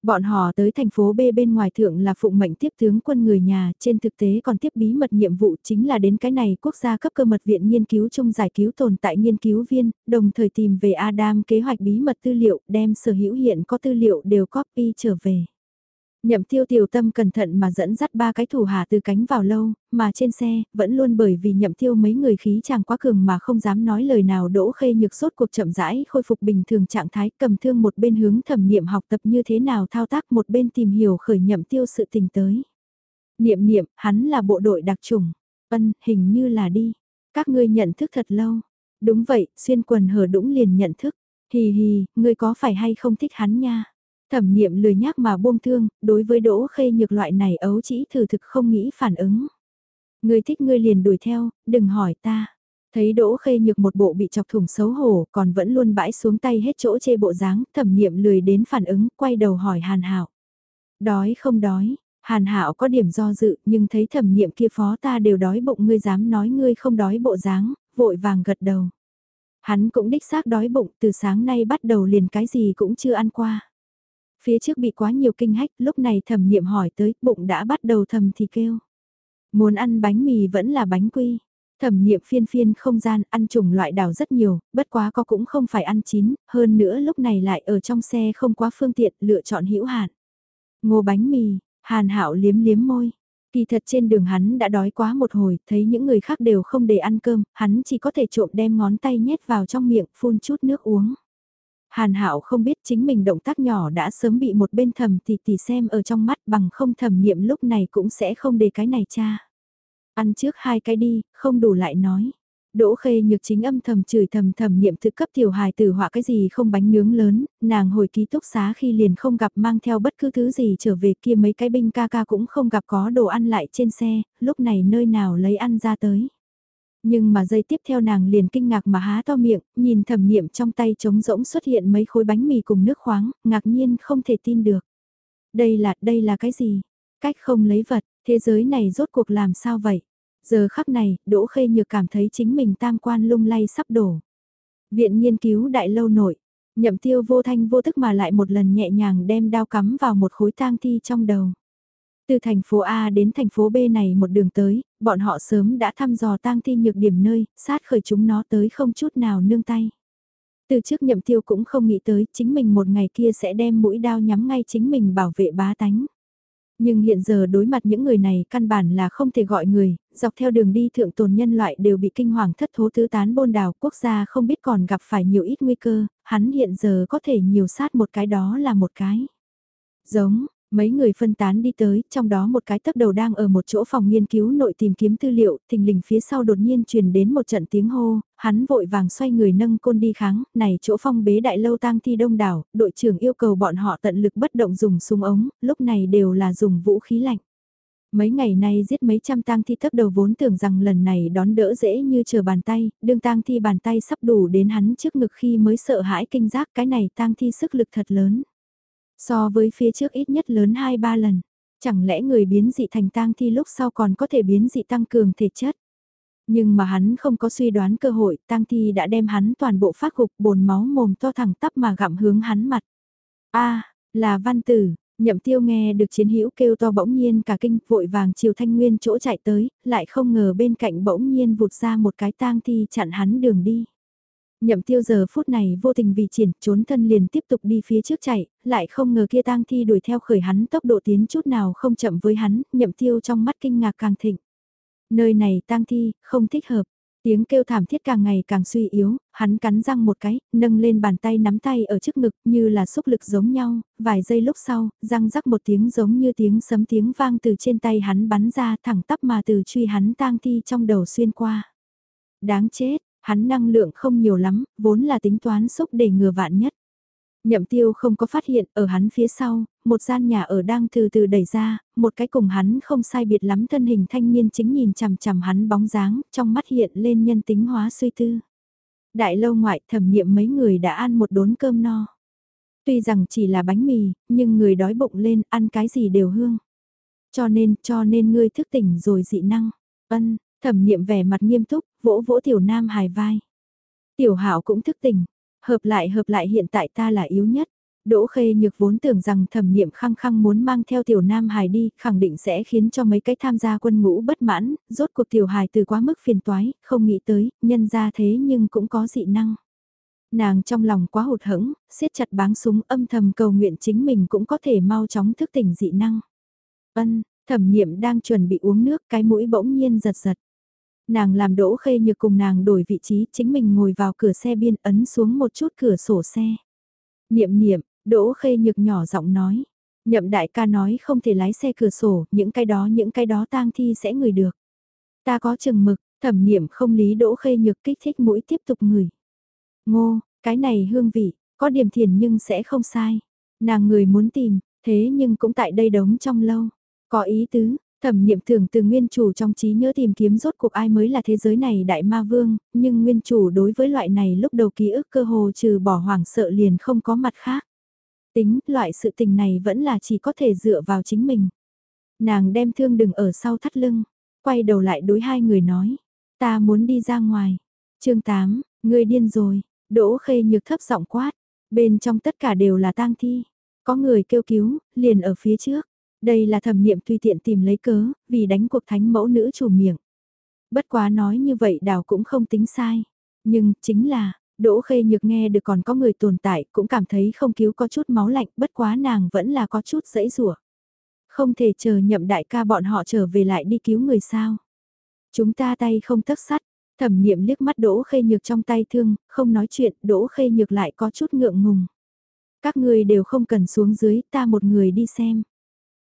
Bọn họ tới thành phố B bên ngoài thượng là phụng mệnh tiếp tướng quân người nhà, trên thực tế còn tiếp bí mật nhiệm vụ chính là đến cái này quốc gia cấp cơ mật viện nghiên cứu chung giải cứu tồn tại nghiên cứu viên, đồng thời tìm về Adam kế hoạch bí mật tư liệu, đem sở hữu hiện có tư liệu đều copy trở về. Nhậm tiêu tiểu tâm cẩn thận mà dẫn dắt ba cái thủ hạ từ cánh vào lâu, mà trên xe, vẫn luôn bởi vì nhậm tiêu mấy người khí chàng quá cường mà không dám nói lời nào đỗ khê nhược sốt cuộc chậm rãi khôi phục bình thường trạng thái cầm thương một bên hướng thẩm niệm học tập như thế nào thao tác một bên tìm hiểu khởi nhậm tiêu sự tình tới. Niệm niệm, hắn là bộ đội đặc trùng, ân, hình như là đi, các ngươi nhận thức thật lâu. Đúng vậy, xuyên quần hở đũng liền nhận thức, hì hì, ngươi có phải hay không thích hắn nha? Thẩm niệm lười nhác mà buông thương, đối với đỗ khê nhược loại này ấu chỉ thử thực không nghĩ phản ứng. Người thích ngươi liền đuổi theo, đừng hỏi ta. Thấy đỗ khê nhược một bộ bị chọc thủng xấu hổ còn vẫn luôn bãi xuống tay hết chỗ chê bộ dáng, thẩm niệm lười đến phản ứng, quay đầu hỏi hàn hảo. Đói không đói, hàn hảo có điểm do dự nhưng thấy thẩm niệm kia phó ta đều đói bụng ngươi dám nói ngươi không đói bộ dáng, vội vàng gật đầu. Hắn cũng đích xác đói bụng từ sáng nay bắt đầu liền cái gì cũng chưa ăn qua. Phía trước bị quá nhiều kinh hách, lúc này thẩm niệm hỏi tới, bụng đã bắt đầu thầm thì kêu. Muốn ăn bánh mì vẫn là bánh quy. Thẩm niệm phiên phiên không gian ăn trùng loại đảo rất nhiều, bất quá có cũng không phải ăn chín, hơn nữa lúc này lại ở trong xe không quá phương tiện lựa chọn hữu hạn. Ngô bánh mì, hàn hạo liếm liếm môi. Kỳ thật trên đường hắn đã đói quá một hồi, thấy những người khác đều không để ăn cơm, hắn chỉ có thể trộm đem ngón tay nhét vào trong miệng, phun chút nước uống. Hàn Hạo không biết chính mình động tác nhỏ đã sớm bị một bên thầm thì tỷ xem ở trong mắt bằng không thầm niệm lúc này cũng sẽ không để cái này cha. Ăn trước hai cái đi, không đủ lại nói. Đỗ khê nhược chính âm thầm chửi thầm thầm niệm thực cấp tiểu hài tử họa cái gì không bánh nướng lớn, nàng hồi ký túc xá khi liền không gặp mang theo bất cứ thứ gì trở về kia mấy cái binh ca ca cũng không gặp có đồ ăn lại trên xe, lúc này nơi nào lấy ăn ra tới. Nhưng mà giây tiếp theo nàng liền kinh ngạc mà há to miệng, nhìn thẩm niệm trong tay trống rỗng xuất hiện mấy khối bánh mì cùng nước khoáng, ngạc nhiên không thể tin được. Đây là, đây là cái gì? Cách không lấy vật, thế giới này rốt cuộc làm sao vậy? Giờ khắc này, Đỗ Khê Nhược cảm thấy chính mình tam quan lung lay sắp đổ. Viện nghiên cứu đại lâu nội, nhậm tiêu vô thanh vô tức mà lại một lần nhẹ nhàng đem đao cắm vào một khối tang thi trong đầu. Từ thành phố A đến thành phố B này một đường tới, bọn họ sớm đã thăm dò tang thi nhược điểm nơi, sát khởi chúng nó tới không chút nào nương tay. Từ trước nhậm tiêu cũng không nghĩ tới chính mình một ngày kia sẽ đem mũi đao nhắm ngay chính mình bảo vệ bá tánh. Nhưng hiện giờ đối mặt những người này căn bản là không thể gọi người, dọc theo đường đi thượng tồn nhân loại đều bị kinh hoàng thất thố tứ tán bôn đảo quốc gia không biết còn gặp phải nhiều ít nguy cơ, hắn hiện giờ có thể nhiều sát một cái đó là một cái. Giống, Mấy người phân tán đi tới, trong đó một cái tấp đầu đang ở một chỗ phòng nghiên cứu nội tìm kiếm tư liệu, thình lình phía sau đột nhiên truyền đến một trận tiếng hô, hắn vội vàng xoay người nâng côn đi kháng, này chỗ phong bế đại lâu tang thi đông đảo, đội trưởng yêu cầu bọn họ tận lực bất động dùng súng ống, lúc này đều là dùng vũ khí lạnh. Mấy ngày nay giết mấy trăm tang thi thấp đầu vốn tưởng rằng lần này đón đỡ dễ như chờ bàn tay, đương tang thi bàn tay sắp đủ đến hắn trước ngực khi mới sợ hãi kinh giác cái này tang thi sức lực thật lớn. So với phía trước ít nhất lớn 2-3 lần, chẳng lẽ người biến dị thành tang thi lúc sau còn có thể biến dị tăng cường thể chất. Nhưng mà hắn không có suy đoán cơ hội, tang thi đã đem hắn toàn bộ phát gục bồn máu mồm to thẳng tắp mà gặm hướng hắn mặt. a là văn tử, nhậm tiêu nghe được chiến hữu kêu to bỗng nhiên cả kinh vội vàng chiều thanh nguyên chỗ chạy tới, lại không ngờ bên cạnh bỗng nhiên vụt ra một cái tang thi chặn hắn đường đi. Nhậm tiêu giờ phút này vô tình vì triển, trốn thân liền tiếp tục đi phía trước chạy, lại không ngờ kia tang thi đuổi theo khởi hắn tốc độ tiến chút nào không chậm với hắn, nhậm tiêu trong mắt kinh ngạc càng thịnh. Nơi này tang thi, không thích hợp. Tiếng kêu thảm thiết càng ngày càng suy yếu, hắn cắn răng một cái, nâng lên bàn tay nắm tay ở trước ngực như là xúc lực giống nhau, vài giây lúc sau, răng rắc một tiếng giống như tiếng sấm tiếng vang từ trên tay hắn bắn ra thẳng tắp mà từ truy hắn tang thi trong đầu xuyên qua. Đáng chết, hắn năng lượng không nhiều lắm, vốn là tính toán xúc để ngừa vạn nhất. Nhậm tiêu không có phát hiện ở hắn phía sau, một gian nhà ở đang từ từ đẩy ra, một cái cùng hắn không sai biệt lắm thân hình thanh niên chính nhìn chằm chằm hắn bóng dáng, trong mắt hiện lên nhân tính hóa suy tư. Đại lâu ngoại thẩm niệm mấy người đã ăn một đốn cơm no. Tuy rằng chỉ là bánh mì, nhưng người đói bụng lên ăn cái gì đều hương. Cho nên, cho nên ngươi thức tỉnh rồi dị năng. Ân, Thẩm niệm vẻ mặt nghiêm túc, vỗ vỗ tiểu nam hài vai. Tiểu hạo cũng thức tỉnh. Hợp lại hợp lại hiện tại ta là yếu nhất. Đỗ Khê Nhược vốn tưởng rằng thẩm niệm khăng khăng muốn mang theo tiểu nam hài đi, khẳng định sẽ khiến cho mấy cái tham gia quân ngũ bất mãn, rốt cuộc tiểu hài từ quá mức phiền toái, không nghĩ tới, nhân ra thế nhưng cũng có dị năng. Nàng trong lòng quá hụt hẫng, siết chặt báng súng âm thầm cầu nguyện chính mình cũng có thể mau chóng thức tỉnh dị năng. Ân, thẩm niệm đang chuẩn bị uống nước, cái mũi bỗng nhiên giật giật. Nàng làm đỗ khê nhược cùng nàng đổi vị trí, chính mình ngồi vào cửa xe biên ấn xuống một chút cửa sổ xe. Niệm niệm, Đỗ khê nhược nhỏ giọng nói. Nhậm đại ca nói không thể lái xe cửa sổ, những cái đó những cái đó tang thi sẽ ngửi được. Ta có chừng mực, thẩm niệm không lý đỗ khê nhược kích thích mũi tiếp tục ngửi. Ngô, cái này hương vị, có điểm thiền nhưng sẽ không sai. Nàng người muốn tìm, thế nhưng cũng tại đây đống trong lâu. Có ý tứ, thẩm niệm thường từ nguyên chủ trong trí nhớ tìm kiếm rốt cuộc ai mới là thế giới này đại ma vương, nhưng nguyên chủ đối với loại này lúc đầu ký ức cơ hồ trừ bỏ hoàng sợ liền không có mặt khác tính, loại sự tình này vẫn là chỉ có thể dựa vào chính mình. Nàng đem thương đừng ở sau thắt lưng, quay đầu lại đối hai người nói, ta muốn đi ra ngoài. chương 8, ngươi điên rồi, đỗ khê nhược thấp giọng quát, bên trong tất cả đều là tang thi. Có người kêu cứu, liền ở phía trước. Đây là thẩm niệm tùy tiện tìm lấy cớ, vì đánh cuộc thánh mẫu nữ chủ miệng. Bất quá nói như vậy đào cũng không tính sai. Nhưng, chính là, Đỗ Khê Nhược nghe được còn có người tồn tại cũng cảm thấy không cứu có chút máu lạnh bất quá nàng vẫn là có chút dẫy rủa Không thể chờ nhậm đại ca bọn họ trở về lại đi cứu người sao. Chúng ta tay không tấc sắt, thẩm niệm liếc mắt Đỗ Khê Nhược trong tay thương, không nói chuyện, Đỗ Khê Nhược lại có chút ngượng ngùng. Các người đều không cần xuống dưới, ta một người đi xem.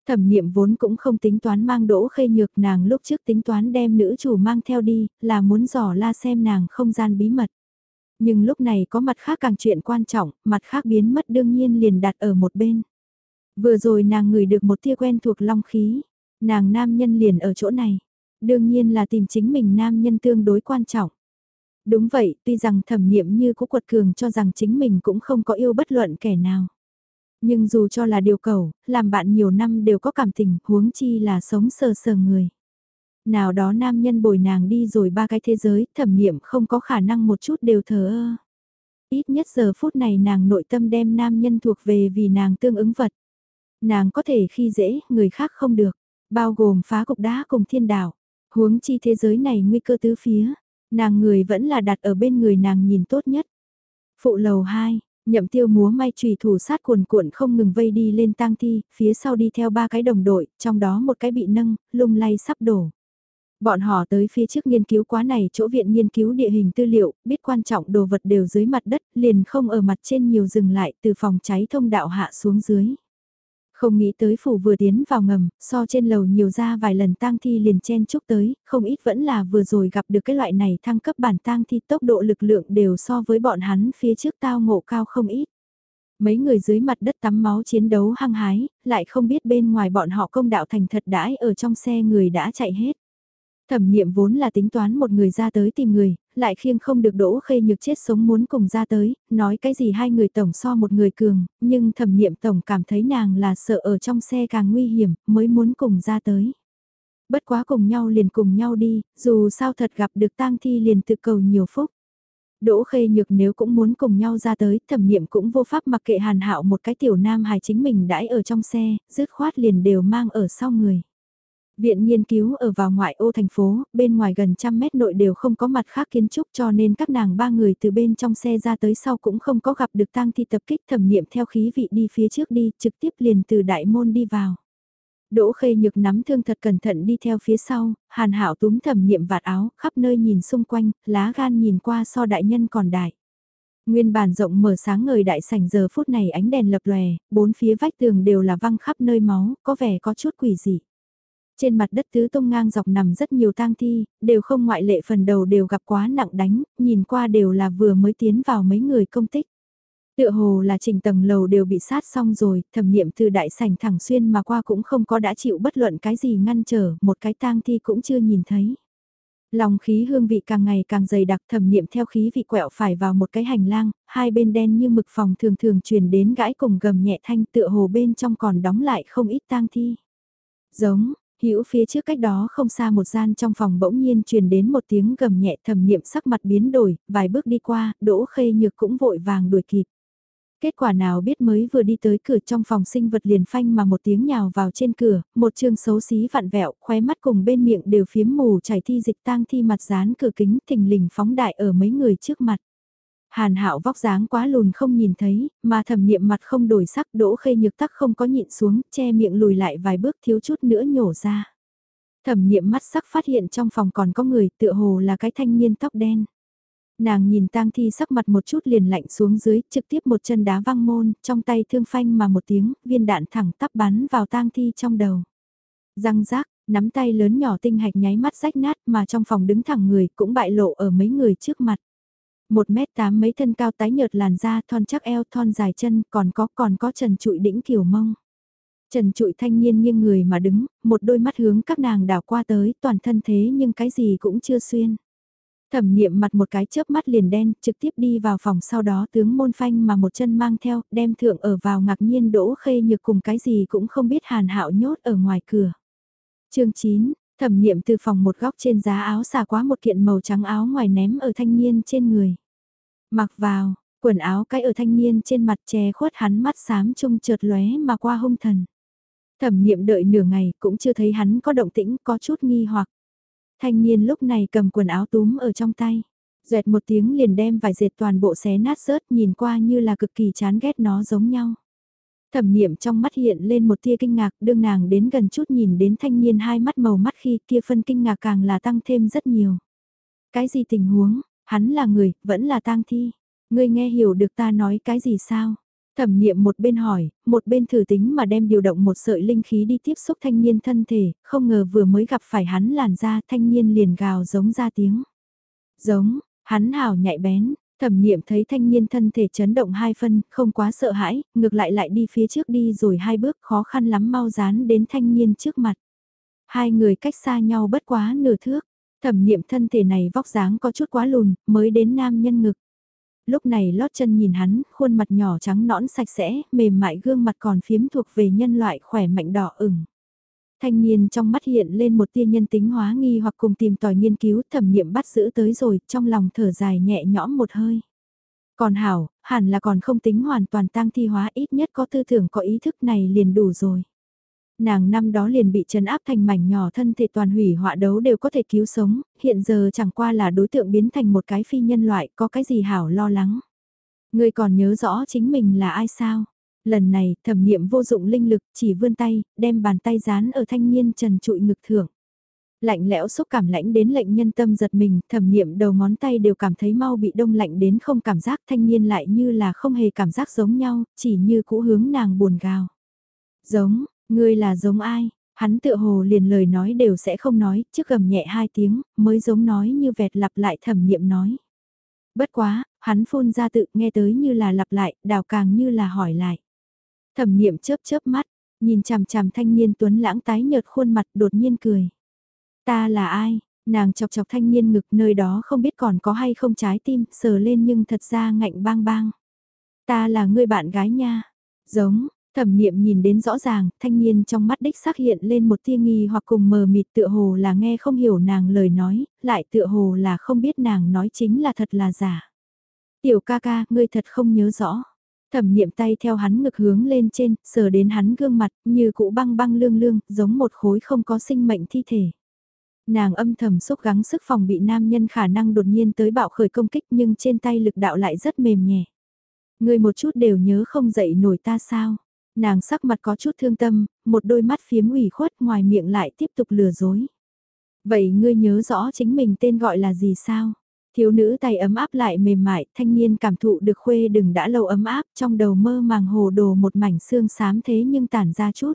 Thẩm niệm vốn cũng không tính toán mang Đỗ Khê Nhược nàng lúc trước tính toán đem nữ chủ mang theo đi, là muốn dò la xem nàng không gian bí mật. Nhưng lúc này có mặt khác càng chuyện quan trọng, mặt khác biến mất đương nhiên liền đặt ở một bên. Vừa rồi nàng ngửi được một tia quen thuộc long khí, nàng nam nhân liền ở chỗ này. Đương nhiên là tìm chính mình nam nhân tương đối quan trọng. Đúng vậy, tuy rằng thẩm niệm như có quật cường cho rằng chính mình cũng không có yêu bất luận kẻ nào. Nhưng dù cho là điều cầu, làm bạn nhiều năm đều có cảm tình, huống chi là sống sờ sờ người nào đó nam nhân bồi nàng đi rồi ba cái thế giới, thẩm niệm không có khả năng một chút đều thờ ơ. Ít nhất giờ phút này nàng nội tâm đem nam nhân thuộc về vì nàng tương ứng vật. Nàng có thể khi dễ, người khác không được, bao gồm phá cục đá cùng thiên đảo. Huống chi thế giới này nguy cơ tứ phía, nàng người vẫn là đặt ở bên người nàng nhìn tốt nhất. Phụ lầu 2, nhậm tiêu múa may trùy thủ sát cuồn cuộn không ngừng vây đi lên tang thi, phía sau đi theo ba cái đồng đội, trong đó một cái bị nâng, lung lay sắp đổ. Bọn họ tới phía trước nghiên cứu quá này chỗ viện nghiên cứu địa hình tư liệu, biết quan trọng đồ vật đều dưới mặt đất, liền không ở mặt trên nhiều dừng lại từ phòng cháy thông đạo hạ xuống dưới. Không nghĩ tới phủ vừa tiến vào ngầm, so trên lầu nhiều ra vài lần tang thi liền chen chúc tới, không ít vẫn là vừa rồi gặp được cái loại này thăng cấp bản tang thi tốc độ lực lượng đều so với bọn hắn phía trước tao ngộ cao không ít. Mấy người dưới mặt đất tắm máu chiến đấu hăng hái, lại không biết bên ngoài bọn họ công đạo thành thật đãi ở trong xe người đã chạy hết. Thẩm niệm vốn là tính toán một người ra tới tìm người, lại khiêng không được đỗ khê nhược chết sống muốn cùng ra tới, nói cái gì hai người tổng so một người cường, nhưng thẩm niệm tổng cảm thấy nàng là sợ ở trong xe càng nguy hiểm, mới muốn cùng ra tới. Bất quá cùng nhau liền cùng nhau đi, dù sao thật gặp được tang thi liền tự cầu nhiều phúc. Đỗ khê nhược nếu cũng muốn cùng nhau ra tới, thẩm niệm cũng vô pháp mặc kệ hàn hạo một cái tiểu nam hài chính mình đãi ở trong xe, dứt khoát liền đều mang ở sau người. Viện nghiên cứu ở vào ngoại ô thành phố, bên ngoài gần trăm mét nội đều không có mặt khác kiến trúc cho nên các nàng ba người từ bên trong xe ra tới sau cũng không có gặp được tang thi tập kích thẩm nghiệm theo khí vị đi phía trước đi, trực tiếp liền từ đại môn đi vào. Đỗ khê nhược nắm thương thật cẩn thận đi theo phía sau, hàn hảo túm thẩm niệm vạt áo, khắp nơi nhìn xung quanh, lá gan nhìn qua so đại nhân còn đại. Nguyên bản rộng mở sáng ngời đại sảnh giờ phút này ánh đèn lập lòe, bốn phía vách tường đều là văng khắp nơi máu, có vẻ có chút quỷ dị. Trên mặt đất tứ tung ngang dọc nằm rất nhiều tang thi, đều không ngoại lệ phần đầu đều gặp quá nặng đánh, nhìn qua đều là vừa mới tiến vào mấy người công tích. Tựa hồ là trình tầng lầu đều bị sát xong rồi, thẩm niệm từ đại sảnh thẳng xuyên mà qua cũng không có đã chịu bất luận cái gì ngăn trở, một cái tang thi cũng chưa nhìn thấy. Lòng khí hương vị càng ngày càng dày đặc thẩm niệm theo khí vị quẹo phải vào một cái hành lang, hai bên đen như mực phòng thường thường truyền đến gãi cùng gầm nhẹ thanh tựa hồ bên trong còn đóng lại không ít tang thi. Giống, Hữu phía trước cách đó không xa một gian trong phòng bỗng nhiên truyền đến một tiếng gầm nhẹ thầm niệm sắc mặt biến đổi, vài bước đi qua, đỗ khê nhược cũng vội vàng đuổi kịp. Kết quả nào biết mới vừa đi tới cửa trong phòng sinh vật liền phanh mà một tiếng nhào vào trên cửa, một chương xấu xí vặn vẹo, khóe mắt cùng bên miệng đều phiếm mù chảy thi dịch tang thi mặt dán cửa kính thình lình phóng đại ở mấy người trước mặt. Hàn hạo vóc dáng quá lùn không nhìn thấy, mà thẩm niệm mặt không đổi sắc đỗ khê nhược tắc không có nhịn xuống, che miệng lùi lại vài bước thiếu chút nữa nhổ ra. Thẩm niệm mắt sắc phát hiện trong phòng còn có người tựa hồ là cái thanh niên tóc đen. Nàng nhìn tang thi sắc mặt một chút liền lạnh xuống dưới, trực tiếp một chân đá văng môn, trong tay thương phanh mà một tiếng, viên đạn thẳng tắp bắn vào tang thi trong đầu. Răng rác, nắm tay lớn nhỏ tinh hạch nháy mắt rách nát mà trong phòng đứng thẳng người cũng bại lộ ở mấy người trước mặt. Một mét tám mấy thân cao tái nhợt làn da thon chắc eo thon dài chân còn có còn có trần trụi đĩnh kiểu mông. Trần trụi thanh niên nghiêng người mà đứng, một đôi mắt hướng các nàng đảo qua tới toàn thân thế nhưng cái gì cũng chưa xuyên. Thẩm niệm mặt một cái chớp mắt liền đen, trực tiếp đi vào phòng sau đó tướng môn phanh mà một chân mang theo, đem thượng ở vào ngạc nhiên đỗ khê nhược cùng cái gì cũng không biết hàn hạo nhốt ở ngoài cửa. chương 9, thẩm niệm từ phòng một góc trên giá áo xà quá một kiện màu trắng áo ngoài ném ở thanh niên trên người. Mặc vào, quần áo cái ở thanh niên trên mặt che khuất hắn mắt xám trung chợt lóe mà qua hung thần. Thẩm niệm đợi nửa ngày cũng chưa thấy hắn có động tĩnh có chút nghi hoặc. Thanh niên lúc này cầm quần áo túm ở trong tay. Duệt một tiếng liền đem vài dệt toàn bộ xé nát rớt nhìn qua như là cực kỳ chán ghét nó giống nhau. Thẩm niệm trong mắt hiện lên một tia kinh ngạc đương nàng đến gần chút nhìn đến thanh niên hai mắt màu mắt khi kia phân kinh ngạc càng là tăng thêm rất nhiều. Cái gì tình huống, hắn là người, vẫn là tang thi. Ngươi nghe hiểu được ta nói cái gì sao? Thẩm niệm một bên hỏi, một bên thử tính mà đem điều động một sợi linh khí đi tiếp xúc thanh niên thân thể, không ngờ vừa mới gặp phải hắn làn da thanh niên liền gào giống ra tiếng. Giống, hắn hào nhạy bén, thẩm niệm thấy thanh niên thân thể chấn động hai phân, không quá sợ hãi, ngược lại lại đi phía trước đi rồi hai bước khó khăn lắm mau dán đến thanh niên trước mặt. Hai người cách xa nhau bất quá nửa thước, thẩm niệm thân thể này vóc dáng có chút quá lùn, mới đến nam nhân ngực lúc này lót chân nhìn hắn, khuôn mặt nhỏ trắng nõn sạch sẽ, mềm mại gương mặt còn phiếm thuộc về nhân loại khỏe mạnh đỏ ửng. Thanh niên trong mắt hiện lên một tia nhân tính hóa nghi hoặc cùng tìm tòi nghiên cứu thẩm nghiệm bắt giữ tới rồi, trong lòng thở dài nhẹ nhõm một hơi. Còn hảo, hẳn là còn không tính hoàn toàn tang thi hóa ít nhất có tư tưởng có ý thức này liền đủ rồi nàng năm đó liền bị trấn áp thành mảnh nhỏ thân thể toàn hủy họa đấu đều có thể cứu sống, hiện giờ chẳng qua là đối tượng biến thành một cái phi nhân loại, có cái gì hảo lo lắng. Người còn nhớ rõ chính mình là ai sao? Lần này, thẩm niệm vô dụng linh lực, chỉ vươn tay, đem bàn tay dán ở thanh niên trần trụi ngực thưởng. Lạnh lẽo xúc cảm lãnh đến lệnh nhân tâm giật mình, thẩm niệm đầu ngón tay đều cảm thấy mau bị đông lạnh đến không cảm giác thanh niên lại như là không hề cảm giác giống nhau, chỉ như cũ hướng nàng buồn gào. Giống, Ngươi là giống ai? Hắn tựa hồ liền lời nói đều sẽ không nói, trước gầm nhẹ hai tiếng, mới giống nói như vẹt lặp lại thẩm niệm nói. Bất quá, hắn phun ra tự nghe tới như là lặp lại, đào càng như là hỏi lại. Thẩm niệm chớp chớp mắt, nhìn chằm chằm thanh niên tuấn lãng tái nhợt khuôn mặt đột nhiên cười. Ta là ai? Nàng chọc chọc thanh niên ngực nơi đó không biết còn có hay không trái tim, sờ lên nhưng thật ra ngạnh bang bang. Ta là người bạn gái nha. Giống, Thẩm niệm nhìn đến rõ ràng, thanh niên trong mắt đích xác hiện lên một tia nghi hoặc cùng mờ mịt tựa hồ là nghe không hiểu nàng lời nói, lại tựa hồ là không biết nàng nói chính là thật là giả. Tiểu ca ca, ngươi thật không nhớ rõ. Thẩm niệm tay theo hắn ngực hướng lên trên, sờ đến hắn gương mặt, như cụ băng băng lương lương, giống một khối không có sinh mệnh thi thể. Nàng âm thầm xúc gắng sức phòng bị nam nhân khả năng đột nhiên tới bạo khởi công kích nhưng trên tay lực đạo lại rất mềm nhẹ. Ngươi một chút đều nhớ không dậy nổi ta sao? Nàng sắc mặt có chút thương tâm, một đôi mắt phiếm ủy khuất ngoài miệng lại tiếp tục lừa dối. Vậy ngươi nhớ rõ chính mình tên gọi là gì sao? Thiếu nữ tay ấm áp lại mềm mại, thanh niên cảm thụ được khuê đừng đã lâu ấm áp, trong đầu mơ màng hồ đồ một mảnh xương xám thế nhưng tản ra chút.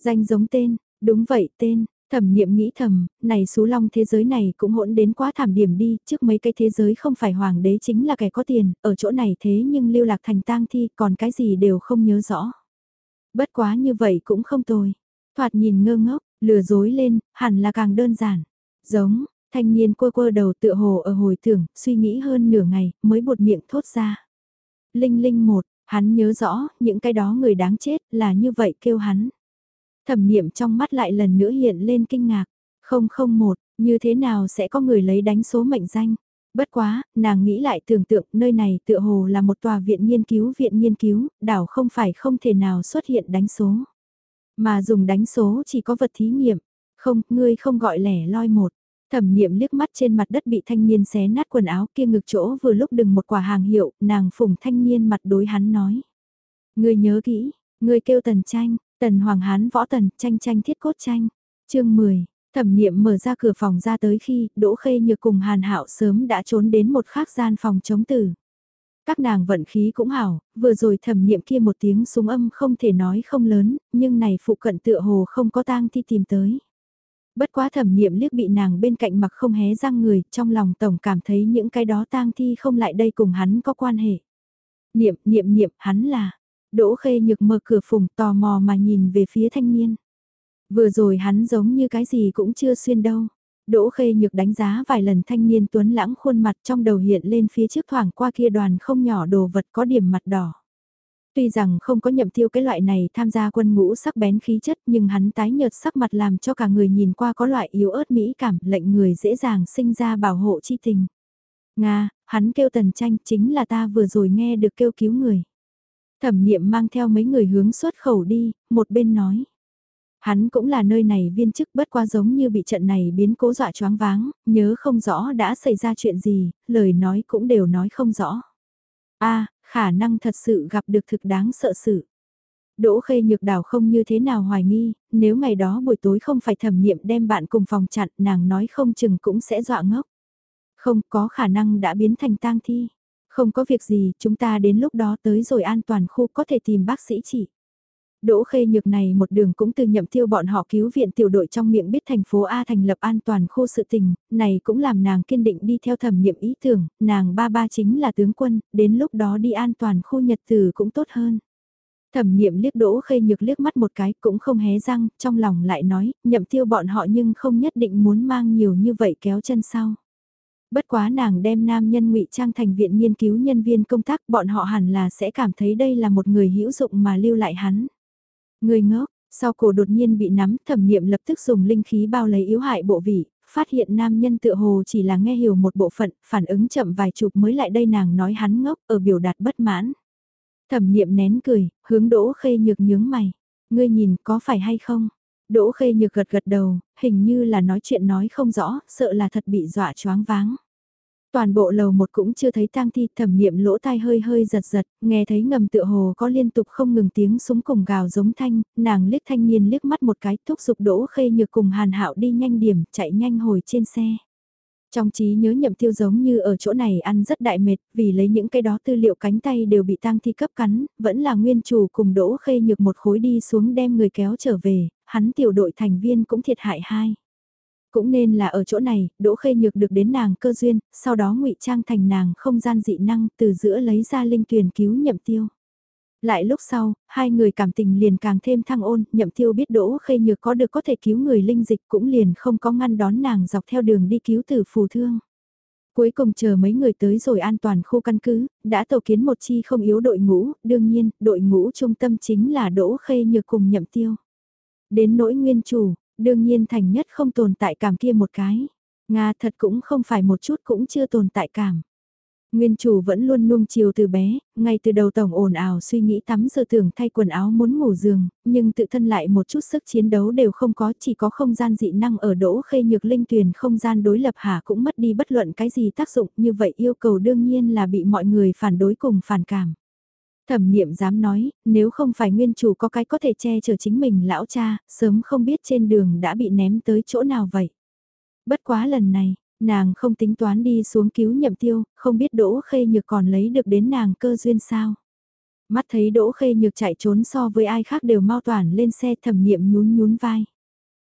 Danh giống tên, đúng vậy tên, thẩm niệm nghĩ thầm, này xú long thế giới này cũng hỗn đến quá thảm điểm đi, trước mấy cái thế giới không phải hoàng đế chính là kẻ có tiền, ở chỗ này thế nhưng lưu lạc thành tang thi còn cái gì đều không nhớ rõ. Bất quá như vậy cũng không tồi. Thoạt nhìn ngơ ngốc, lừa dối lên, hẳn là càng đơn giản. Giống, thanh niên quơ quơ đầu tựa hồ ở hồi tưởng, suy nghĩ hơn nửa ngày, mới buột miệng thốt ra. Linh linh một, hắn nhớ rõ, những cái đó người đáng chết là như vậy kêu hắn. Thẩm niệm trong mắt lại lần nữa hiện lên kinh ngạc. Không không một, như thế nào sẽ có người lấy đánh số mệnh danh? Bất quá, nàng nghĩ lại tưởng tượng nơi này tựa hồ là một tòa viện nghiên cứu viện nghiên cứu, đảo không phải không thể nào xuất hiện đánh số. Mà dùng đánh số chỉ có vật thí nghiệm. Không, ngươi không gọi lẻ loi một. Thẩm niệm liếc mắt trên mặt đất bị thanh niên xé nát quần áo kia ngực chỗ vừa lúc đừng một quả hàng hiệu, nàng phùng thanh niên mặt đối hắn nói. người nhớ kỹ, người kêu tần tranh, tần hoàng hán võ tần, tranh tranh thiết cốt tranh. chương 10, thẩm niệm mở ra cửa phòng ra tới khi Đỗ Khê như cùng Hàn Hạo sớm đã trốn đến một khác gian phòng chống tử. Các nàng vận khí cũng hảo, vừa rồi thẩm niệm kia một tiếng súng âm không thể nói không lớn, nhưng này phụ cận tựa hồ không có tang thi tìm tới. Bất quá thẩm niệm liếc bị nàng bên cạnh mặc không hé răng người, trong lòng tổng cảm thấy những cái đó tang thi không lại đây cùng hắn có quan hệ. Niệm, niệm, niệm, hắn là, Đỗ khê nhược mở cửa phùng tò mò mà nhìn về phía thanh niên. Vừa rồi hắn giống như cái gì cũng chưa xuyên đâu. Đỗ khê nhược đánh giá vài lần thanh niên tuấn lãng khuôn mặt trong đầu hiện lên phía trước thoảng qua kia đoàn không nhỏ đồ vật có điểm mặt đỏ. Tuy rằng không có nhậm tiêu cái loại này tham gia quân ngũ sắc bén khí chất nhưng hắn tái nhợt sắc mặt làm cho cả người nhìn qua có loại yếu ớt mỹ cảm lệnh người dễ dàng sinh ra bảo hộ chi tình. Nga, hắn kêu tần tranh chính là ta vừa rồi nghe được kêu cứu người. Thẩm niệm mang theo mấy người hướng xuất khẩu đi, một bên nói. Hắn cũng là nơi này viên chức bất qua giống như bị trận này biến cố dọa choáng váng, nhớ không rõ đã xảy ra chuyện gì, lời nói cũng đều nói không rõ. a khả năng thật sự gặp được thực đáng sợ sự. Đỗ khê nhược đào không như thế nào hoài nghi, nếu ngày đó buổi tối không phải thẩm niệm đem bạn cùng phòng chặn nàng nói không chừng cũng sẽ dọa ngốc. Không có khả năng đã biến thành tang thi. Không có việc gì, chúng ta đến lúc đó tới rồi an toàn khu có thể tìm bác sĩ chỉ. Đỗ khê nhược này một đường cũng từ nhậm tiêu bọn họ cứu viện tiểu đội trong miệng biết thành phố A thành lập an toàn khu sự tình, này cũng làm nàng kiên định đi theo thẩm niệm ý tưởng, nàng ba ba chính là tướng quân, đến lúc đó đi an toàn khu nhật từ cũng tốt hơn. Thẩm niệm liếc đỗ khê nhược liếc mắt một cái cũng không hé răng, trong lòng lại nói, nhậm tiêu bọn họ nhưng không nhất định muốn mang nhiều như vậy kéo chân sau. Bất quá nàng đem nam nhân ngụy trang thành viện nghiên cứu nhân viên công tác bọn họ hẳn là sẽ cảm thấy đây là một người hữu dụng mà lưu lại hắn. Người ngốc, sau cổ đột nhiên bị nắm thẩm niệm lập tức dùng linh khí bao lấy yếu hại bộ vị, phát hiện nam nhân tựa hồ chỉ là nghe hiểu một bộ phận, phản ứng chậm vài chục mới lại đây nàng nói hắn ngốc ở biểu đạt bất mãn. Thẩm niệm nén cười, hướng đỗ khê nhược nhướng mày. Ngươi nhìn có phải hay không? Đỗ khê nhược gật gật đầu, hình như là nói chuyện nói không rõ, sợ là thật bị dọa choáng váng. Toàn bộ lầu một cũng chưa thấy tang thi thẩm niệm lỗ tai hơi hơi giật giật, nghe thấy ngầm tựa hồ có liên tục không ngừng tiếng súng cùng gào giống thanh, nàng liếc thanh niên liếc mắt một cái thúc giục đỗ khê nhược cùng hàn hạo đi nhanh điểm, chạy nhanh hồi trên xe. Trong trí nhớ nhậm tiêu giống như ở chỗ này ăn rất đại mệt, vì lấy những cái đó tư liệu cánh tay đều bị tang thi cấp cắn, vẫn là nguyên chủ cùng đỗ khê nhược một khối đi xuống đem người kéo trở về, hắn tiểu đội thành viên cũng thiệt hại hai. Cũng nên là ở chỗ này, Đỗ Khê Nhược được đến nàng cơ duyên, sau đó ngụy trang thành nàng không gian dị năng từ giữa lấy ra linh tuyển cứu nhậm tiêu. Lại lúc sau, hai người cảm tình liền càng thêm thăng ôn, nhậm tiêu biết Đỗ Khê Nhược có được có thể cứu người linh dịch cũng liền không có ngăn đón nàng dọc theo đường đi cứu tử phù thương. Cuối cùng chờ mấy người tới rồi an toàn khu căn cứ, đã tổ kiến một chi không yếu đội ngũ, đương nhiên, đội ngũ trung tâm chính là Đỗ Khê Nhược cùng nhậm tiêu. Đến nỗi nguyên chủ, đương nhiên thành nhất không tồn tại cảm kia một cái. Nga thật cũng không phải một chút cũng chưa tồn tại cảm. Nguyên chủ vẫn luôn nuông chiều từ bé, ngay từ đầu tổng ồn ào suy nghĩ tắm giờ tưởng thay quần áo muốn ngủ giường, nhưng tự thân lại một chút sức chiến đấu đều không có, chỉ có không gian dị năng ở đỗ khê nhược linh tuyền không gian đối lập hạ cũng mất đi bất luận cái gì tác dụng như vậy yêu cầu đương nhiên là bị mọi người phản đối cùng phản cảm. Thẩm niệm dám nói, nếu không phải nguyên chủ có cái có thể che chở chính mình lão cha, sớm không biết trên đường đã bị ném tới chỗ nào vậy. Bất quá lần này, nàng không tính toán đi xuống cứu nhậm tiêu, không biết đỗ khê nhược còn lấy được đến nàng cơ duyên sao. Mắt thấy đỗ khê nhược chạy trốn so với ai khác đều mau toàn lên xe thẩm niệm nhún nhún vai.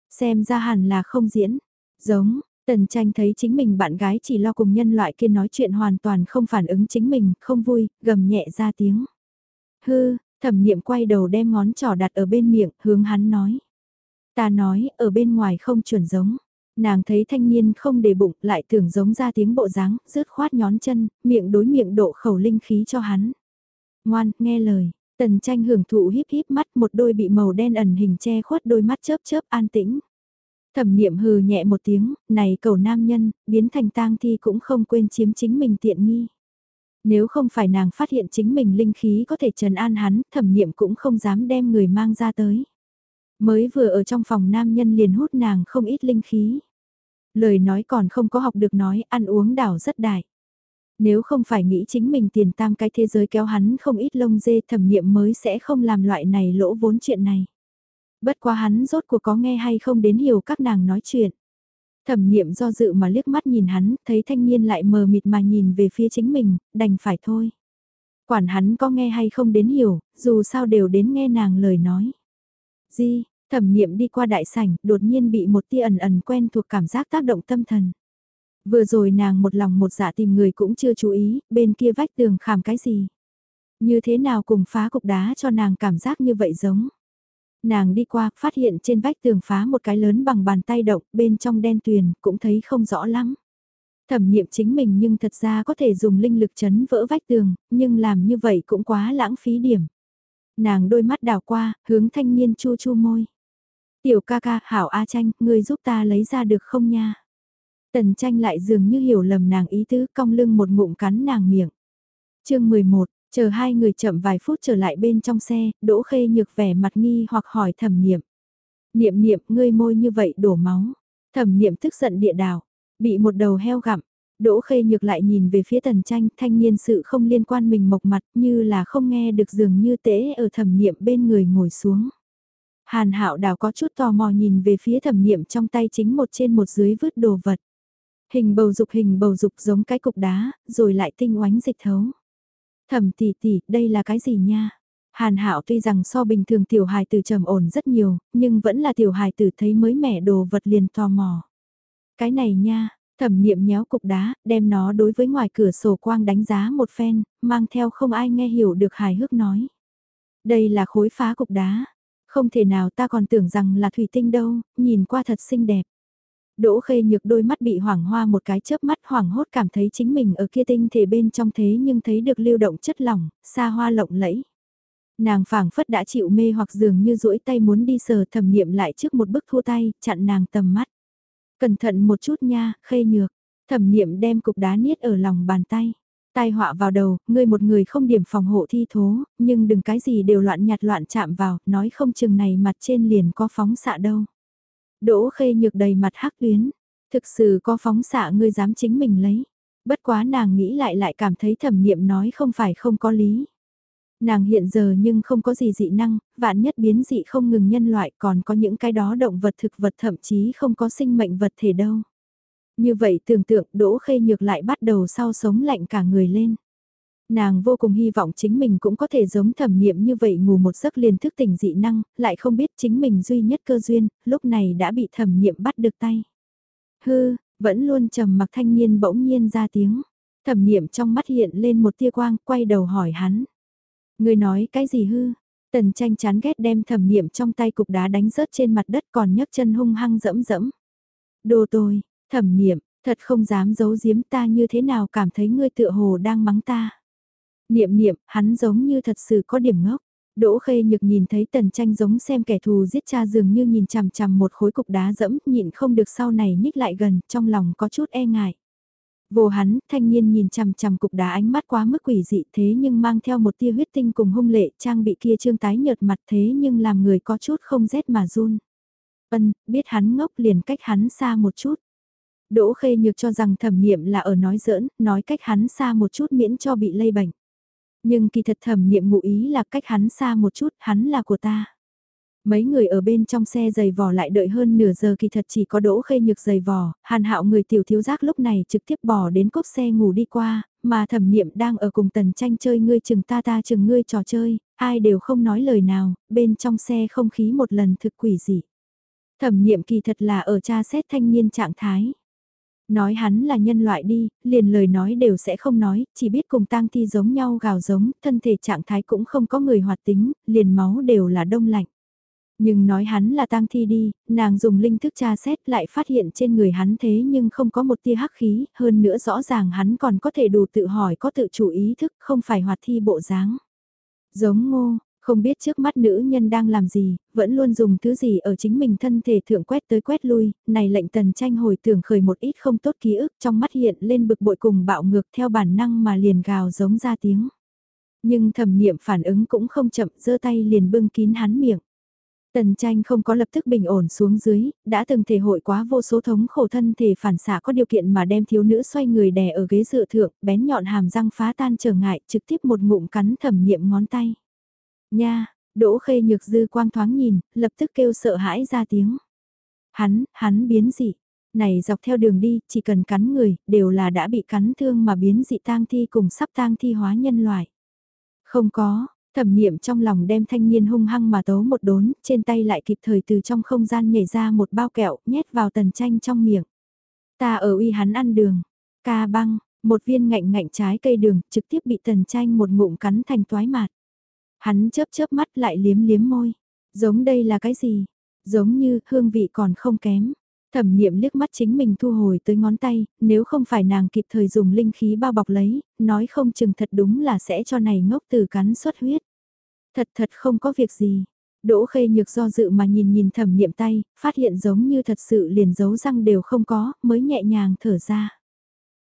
Xem ra hẳn là không diễn, giống, Tần tranh thấy chính mình bạn gái chỉ lo cùng nhân loại kia nói chuyện hoàn toàn không phản ứng chính mình, không vui, gầm nhẹ ra tiếng. Hư, thẩm niệm quay đầu đem ngón trỏ đặt ở bên miệng, hướng hắn nói. Ta nói, ở bên ngoài không chuẩn giống. Nàng thấy thanh niên không để bụng, lại tưởng giống ra tiếng bộ dáng, rứt khoát nhón chân, miệng đối miệng độ khẩu linh khí cho hắn. Ngoan, nghe lời. Tần tranh hưởng thụ híp híp mắt một đôi bị màu đen ẩn hình che khuất đôi mắt chớp chớp an tĩnh. Thẩm niệm hừ nhẹ một tiếng, này cầu nam nhân, biến thành tang thi cũng không quên chiếm chính mình tiện nghi. Nếu không phải nàng phát hiện chính mình linh khí có thể trần an hắn, thẩm niệm cũng không dám đem người mang ra tới. Mới vừa ở trong phòng nam nhân liền hút nàng không ít linh khí. Lời nói còn không có học được nói, ăn uống đảo rất đại. Nếu không phải nghĩ chính mình tiền tam cái thế giới kéo hắn không ít lông dê thẩm niệm mới sẽ không làm loại này lỗ vốn chuyện này. Bất quá hắn rốt cuộc có nghe hay không đến hiểu các nàng nói chuyện. Thẩm niệm do dự mà liếc mắt nhìn hắn, thấy thanh niên lại mờ mịt mà nhìn về phía chính mình, đành phải thôi. Quản hắn có nghe hay không đến hiểu, dù sao đều đến nghe nàng lời nói. Di, thẩm niệm đi qua đại sảnh, đột nhiên bị một tia ẩn ẩn quen thuộc cảm giác tác động tâm thần. Vừa rồi nàng một lòng một dạ tìm người cũng chưa chú ý, bên kia vách tường khảm cái gì. Như thế nào cùng phá cục đá cho nàng cảm giác như vậy giống. Nàng đi qua, phát hiện trên vách tường phá một cái lớn bằng bàn tay động, bên trong đen tuyền, cũng thấy không rõ lắm. Thẩm niệm chính mình nhưng thật ra có thể dùng linh lực chấn vỡ vách tường, nhưng làm như vậy cũng quá lãng phí điểm. Nàng đôi mắt đảo qua, hướng thanh niên chu chu môi. Tiểu ca ca, hảo A tranh, ngươi giúp ta lấy ra được không nha? Tần tranh lại dường như hiểu lầm nàng ý tứ cong lưng một ngụm cắn nàng miệng. chương 11, chờ hai người chậm vài phút trở lại bên trong xe, đỗ khê nhược vẻ mặt nghi hoặc hỏi thẩm niệm. Niệm niệm, ngươi môi như vậy đổ máu. Thẩm niệm tức giận địa đảo, bị một đầu heo gặm. Đỗ khê nhược lại nhìn về phía tần tranh, thanh niên sự không liên quan mình mộc mặt như là không nghe được dường như tế ở thẩm niệm bên người ngồi xuống. Hàn hạo đào có chút tò mò nhìn về phía thẩm niệm trong tay chính một trên một dưới vứt đồ vật. Hình bầu dục hình bầu dục giống cái cục đá, rồi lại tinh oánh dịch thấu. Thẩm tỷ tỷ, đây là cái gì nha? Hàn Hạo tuy rằng so bình thường tiểu hài tử trầm ổn rất nhiều, nhưng vẫn là tiểu hài tử thấy mới mẻ đồ vật liền tò mò. Cái này nha, thẩm niệm nhéo cục đá, đem nó đối với ngoài cửa sổ quang đánh giá một phen, mang theo không ai nghe hiểu được hài hước nói. Đây là khối phá cục đá, không thể nào ta còn tưởng rằng là thủy tinh đâu, nhìn qua thật xinh đẹp. Đỗ khê nhược đôi mắt bị hoảng hoa một cái chớp mắt hoảng hốt cảm thấy chính mình ở kia tinh thể bên trong thế nhưng thấy được lưu động chất lỏng, xa hoa lộng lẫy. Nàng phảng phất đã chịu mê hoặc dường như duỗi tay muốn đi sờ thẩm niệm lại trước một bức thua tay, chặn nàng tầm mắt. Cẩn thận một chút nha, khê nhược. Thẩm niệm đem cục đá niết ở lòng bàn tay. Tai họa vào đầu, ngươi một người không điểm phòng hộ thi thố, nhưng đừng cái gì đều loạn nhặt loạn chạm vào, nói không chừng này mặt trên liền có phóng xạ đâu. Đỗ khê nhược đầy mặt hắc tuyến, thực sự có phóng xạ ngươi dám chính mình lấy. Bất quá nàng nghĩ lại lại cảm thấy thẩm niệm nói không phải không có lý. Nàng hiện giờ nhưng không có gì dị năng, vạn nhất biến dị không ngừng nhân loại còn có những cái đó động vật thực vật thậm chí không có sinh mệnh vật thể đâu. Như vậy tưởng tượng Đỗ Khê Nhược lại bắt đầu sau sống lạnh cả người lên. Nàng vô cùng hy vọng chính mình cũng có thể giống thẩm niệm như vậy ngủ một giấc liền thức tỉnh dị năng, lại không biết chính mình duy nhất cơ duyên, lúc này đã bị thẩm niệm bắt được tay. Hư, vẫn luôn trầm mặc thanh niên bỗng nhiên ra tiếng. Thẩm niệm trong mắt hiện lên một tia quang, quay đầu hỏi hắn. Người nói cái gì hư? Tần tranh chán ghét đem thẩm niệm trong tay cục đá đánh rớt trên mặt đất còn nhấc chân hung hăng dẫm dẫm. Đồ tôi, thẩm niệm, thật không dám giấu giếm ta như thế nào cảm thấy ngươi tựa hồ đang mắng ta. Niệm niệm, hắn giống như thật sự có điểm ngốc. Đỗ khê nhược nhìn thấy tần tranh giống xem kẻ thù giết cha dường như nhìn chằm chằm một khối cục đá dẫm, nhịn không được sau này nhích lại gần, trong lòng có chút e ngại. Vô hắn, thanh niên nhìn chằm chằm cục đá ánh mắt quá mức quỷ dị thế nhưng mang theo một tia huyết tinh cùng hung lệ trang bị kia trương tái nhợt mặt thế nhưng làm người có chút không rét mà run. Ân, biết hắn ngốc liền cách hắn xa một chút. Đỗ khê nhược cho rằng thẩm niệm là ở nói giỡn, nói cách hắn xa một chút miễn cho bị lây bệnh. Nhưng kỳ thật thẩm niệm ngụ ý là cách hắn xa một chút, hắn là của ta. Mấy người ở bên trong xe giày vò lại đợi hơn nửa giờ kỳ thật chỉ có đỗ khê nhược giày vò, hàn hạo người tiểu thiếu giác lúc này trực tiếp bỏ đến cốp xe ngủ đi qua, mà thẩm niệm đang ở cùng tần tranh chơi ngươi chừng ta ta chừng ngươi trò chơi, ai đều không nói lời nào, bên trong xe không khí một lần thực quỷ dị. Thẩm niệm kỳ thật là ở tra xét thanh niên trạng thái. Nói hắn là nhân loại đi, liền lời nói đều sẽ không nói, chỉ biết cùng tang thi giống nhau gào giống, thân thể trạng thái cũng không có người hoạt tính, liền máu đều là đông lạnh. Nhưng nói hắn là tang thi đi, nàng dùng linh thức tra xét lại phát hiện trên người hắn thế nhưng không có một tia hắc khí, hơn nữa rõ ràng hắn còn có thể đủ tự hỏi có tự chủ ý thức, không phải hoạt thi bộ dáng. Giống ngô, không biết trước mắt nữ nhân đang làm gì, vẫn luôn dùng thứ gì ở chính mình thân thể thượng quét tới quét lui, này lệnh tần tranh hồi tưởng khởi một ít không tốt ký ức trong mắt hiện lên bực bội cùng bạo ngược theo bản năng mà liền gào giống ra tiếng. Nhưng thẩm niệm phản ứng cũng không chậm giơ tay liền bưng kín hắn miệng. Tần tranh không có lập tức bình ổn xuống dưới, đã từng thể hội quá vô số thống khổ thân thể phản xạ có điều kiện mà đem thiếu nữ xoay người đè ở ghế dựa thượng, bén nhọn hàm răng phá tan trở ngại, trực tiếp một ngụm cắn thẩm niệm ngón tay. Nha, đỗ khê nhược dư quang thoáng nhìn, lập tức kêu sợ hãi ra tiếng. Hắn, hắn biến dị. Này dọc theo đường đi, chỉ cần cắn người, đều là đã bị cắn thương mà biến dị tang thi cùng sắp tang thi hóa nhân loại. Không có, Thẩm niệm trong lòng đem thanh niên hung hăng mà tấu một đốn, trên tay lại kịp thời từ trong không gian nhảy ra một bao kẹo, nhét vào tần tranh trong miệng. Ta ở uy hắn ăn đường, ca băng, một viên ngạnh ngạnh trái cây đường, trực tiếp bị tần tranh một ngụm cắn thành toái mạt. Hắn chớp chớp mắt lại liếm liếm môi. Giống đây là cái gì? Giống như hương vị còn không kém. Thẩm niệm liếc mắt chính mình thu hồi tới ngón tay, nếu không phải nàng kịp thời dùng linh khí bao bọc lấy, nói không chừng thật đúng là sẽ cho này ngốc từ cắn xuất huyết. Thật thật không có việc gì. Đỗ khê nhược do dự mà nhìn nhìn thẩm niệm tay, phát hiện giống như thật sự liền dấu răng đều không có, mới nhẹ nhàng thở ra.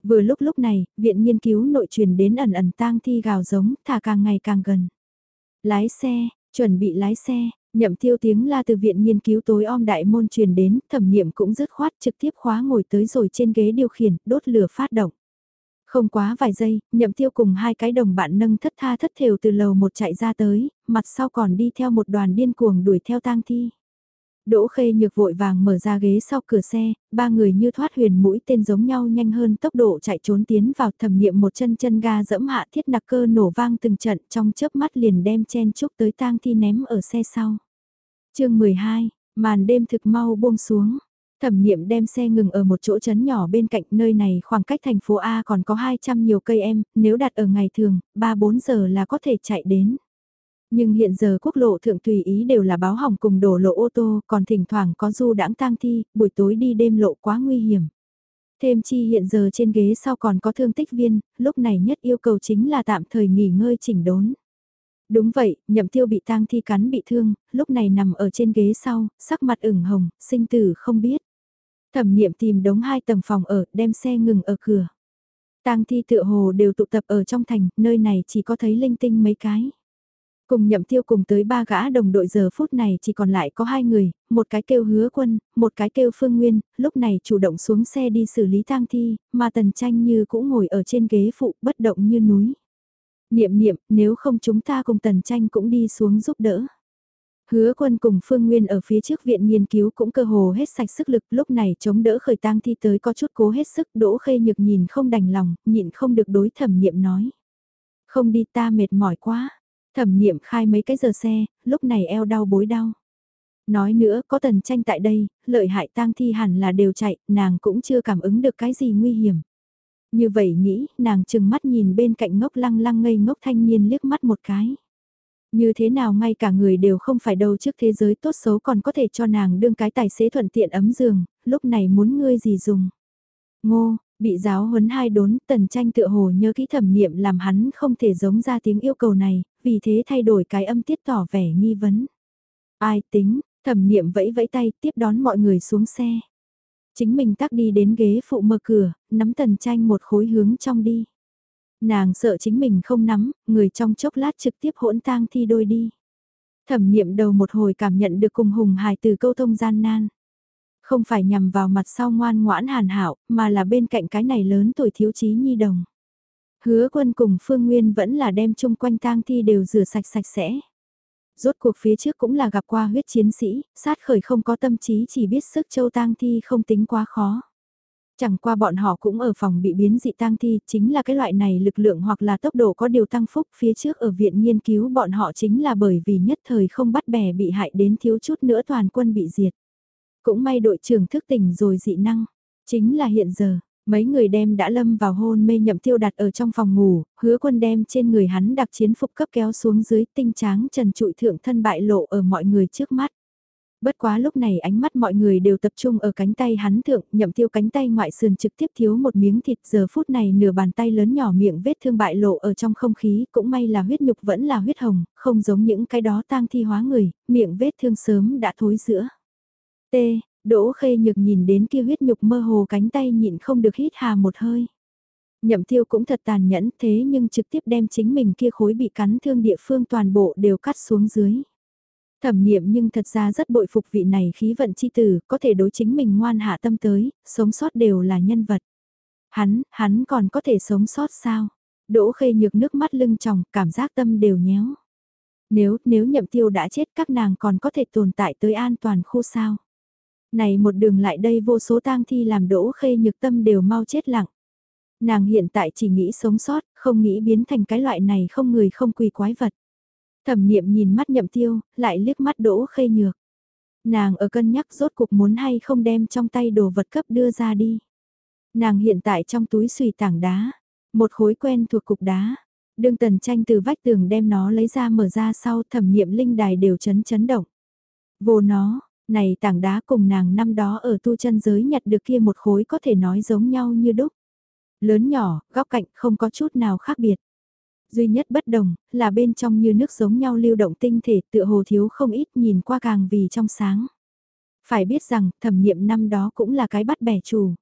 Vừa lúc lúc này, viện nghiên cứu nội truyền đến ẩn ẩn tang thi gào giống, thả càng ngày càng gần. Lái xe, chuẩn bị lái xe, Nhậm tiêu tiếng la từ viện nghiên cứu tối om đại môn truyền đến, thẩm niệm cũng dứt khoát trực tiếp khóa ngồi tới rồi trên ghế điều khiển, đốt lửa phát động. Không quá vài giây, nhậm tiêu cùng hai cái đồng bạn nâng thất tha thất thều từ lầu một chạy ra tới, mặt sau còn đi theo một đoàn điên cuồng đuổi theo tang thi. Đỗ Khê Nhược vội vàng mở ra ghế sau cửa xe, ba người như thoát huyền mũi tên giống nhau nhanh hơn tốc độ chạy trốn tiến vào thẩm niệm một chân chân ga dẫm hạ thiết nặc cơ nổ vang từng trận trong chớp mắt liền đem chen chúc tới tang thi ném ở xe sau. chương 12, màn đêm thực mau buông xuống. Thẩm niệm đem xe ngừng ở một chỗ trấn nhỏ bên cạnh nơi này khoảng cách thành phố A còn có 200 nhiều cây em, nếu đặt ở ngày thường, 3-4 giờ là có thể chạy đến. Nhưng hiện giờ quốc lộ thượng tùy ý đều là báo hỏng cùng đổ lộ ô tô, còn thỉnh thoảng có du đãng tang thi, buổi tối đi đêm lộ quá nguy hiểm. Thêm chi hiện giờ trên ghế sau còn có thương tích viên, lúc này nhất yêu cầu chính là tạm thời nghỉ ngơi chỉnh đốn. Đúng vậy, nhậm tiêu bị tang thi cắn bị thương, lúc này nằm ở trên ghế sau, sắc mặt ửng hồng, sinh tử không biết. Thẩm niệm tìm đống hai tầng phòng ở, đem xe ngừng ở cửa. Tang thi tựa hồ đều tụ tập ở trong thành, nơi này chỉ có thấy linh tinh mấy cái. Cùng nhậm tiêu cùng tới ba gã đồng đội giờ phút này chỉ còn lại có hai người, một cái kêu hứa quân, một cái kêu phương nguyên, lúc này chủ động xuống xe đi xử lý tang thi, mà tần tranh như cũng ngồi ở trên ghế phụ bất động như núi. Niệm niệm, nếu không chúng ta cùng tần tranh cũng đi xuống giúp đỡ. Hứa quân cùng Phương Nguyên ở phía trước viện nghiên cứu cũng cơ hồ hết sạch sức lực lúc này chống đỡ khởi tang thi tới có chút cố hết sức đỗ khê nhược nhìn không đành lòng, nhịn không được đối thẩm niệm nói. Không đi ta mệt mỏi quá, Thẩm niệm khai mấy cái giờ xe, lúc này eo đau bối đau. Nói nữa, có tần tranh tại đây, lợi hại tang thi hẳn là đều chạy, nàng cũng chưa cảm ứng được cái gì nguy hiểm. Như vậy nghĩ, nàng chừng mắt nhìn bên cạnh ngốc lăng lăng ngây ngốc thanh niên liếc mắt một cái. Như thế nào ngay cả người đều không phải đâu trước thế giới tốt xấu còn có thể cho nàng đương cái tài xế thuận tiện ấm giường, lúc này muốn ngươi gì dùng. Ngô, bị giáo huấn hai đốn, tần tranh tựa hồ nhớ kỹ thẩm niệm làm hắn không thể giống ra tiếng yêu cầu này, vì thế thay đổi cái âm tiết tỏ vẻ nghi vấn. Ai tính, thẩm niệm vẫy vẫy tay tiếp đón mọi người xuống xe. Chính mình tắc đi đến ghế phụ mở cửa, nắm tần tranh một khối hướng trong đi. Nàng sợ chính mình không nắm, người trong chốc lát trực tiếp hỗn tang thi đôi đi. Thẩm niệm đầu một hồi cảm nhận được cùng hùng hài từ câu thông gian nan. Không phải nhằm vào mặt sau ngoan ngoãn hàn hảo, mà là bên cạnh cái này lớn tuổi thiếu trí nhi đồng. Hứa quân cùng Phương Nguyên vẫn là đem chung quanh tang thi đều rửa sạch sạch sẽ. Rốt cuộc phía trước cũng là gặp qua huyết chiến sĩ, sát khởi không có tâm trí chỉ biết sức châu tang thi không tính quá khó. Chẳng qua bọn họ cũng ở phòng bị biến dị tang thi, chính là cái loại này lực lượng hoặc là tốc độ có điều tăng phúc phía trước ở viện nghiên cứu bọn họ chính là bởi vì nhất thời không bắt bè bị hại đến thiếu chút nữa toàn quân bị diệt. Cũng may đội trưởng thức tỉnh rồi dị năng, chính là hiện giờ, Mấy người đem đã lâm vào hôn mê nhậm tiêu đặt ở trong phòng ngủ, hứa quân đem trên người hắn đặc chiến phục cấp kéo xuống dưới tinh tráng trần trụi thượng thân bại lộ ở mọi người trước mắt. Bất quá lúc này ánh mắt mọi người đều tập trung ở cánh tay hắn thượng, nhậm tiêu cánh tay ngoại sườn trực tiếp thiếu một miếng thịt giờ phút này nửa bàn tay lớn nhỏ miệng vết thương bại lộ ở trong không khí, cũng may là huyết nhục vẫn là huyết hồng, không giống những cái đó tang thi hóa người, miệng vết thương sớm đã thối giữa. T, Đỗ khê nhược nhìn đến kia huyết nhục mơ hồ cánh tay nhịn không được hít hà một hơi. Nhậm tiêu cũng thật tàn nhẫn thế nhưng trực tiếp đem chính mình kia khối bị cắn thương địa phương toàn bộ đều cắt xuống dưới. Thẩm niệm nhưng thật ra rất bội phục vị này khí vận chi tử, có thể đối chính mình ngoan hạ tâm tới, sống sót đều là nhân vật. Hắn, hắn còn có thể sống sót sao? Đỗ khê nhược nước mắt lưng tròng, cảm giác tâm đều nhéo. Nếu, nếu nhậm tiêu đã chết các nàng còn có thể tồn tại tới an toàn khu sao? Này một đường lại đây vô số tang thi làm đỗ khê nhược tâm đều mau chết lặng. Nàng hiện tại chỉ nghĩ sống sót, không nghĩ biến thành cái loại này không người không quỳ quái vật. Thẩm niệm nhìn mắt nhậm tiêu, lại liếc mắt đỗ khê nhược. Nàng ở cân nhắc rốt cuộc muốn hay không đem trong tay đồ vật cấp đưa ra đi. Nàng hiện tại trong túi xùy tảng đá, một khối quen thuộc cục đá. Đương tần tranh từ vách tường đem nó lấy ra mở ra sau thẩm niệm linh đài đều chấn chấn động. Vô nó, này tảng đá cùng nàng năm đó ở tu chân giới nhặt được kia một khối có thể nói giống nhau như đúc. Lớn nhỏ, góc cạnh không có chút nào khác biệt. Duy nhất bất đồng, là bên trong như nước giống nhau lưu động tinh thể tựa hồ thiếu không ít nhìn qua càng vì trong sáng. Phải biết rằng, thẩm niệm năm đó cũng là cái bắt bẻ chủ.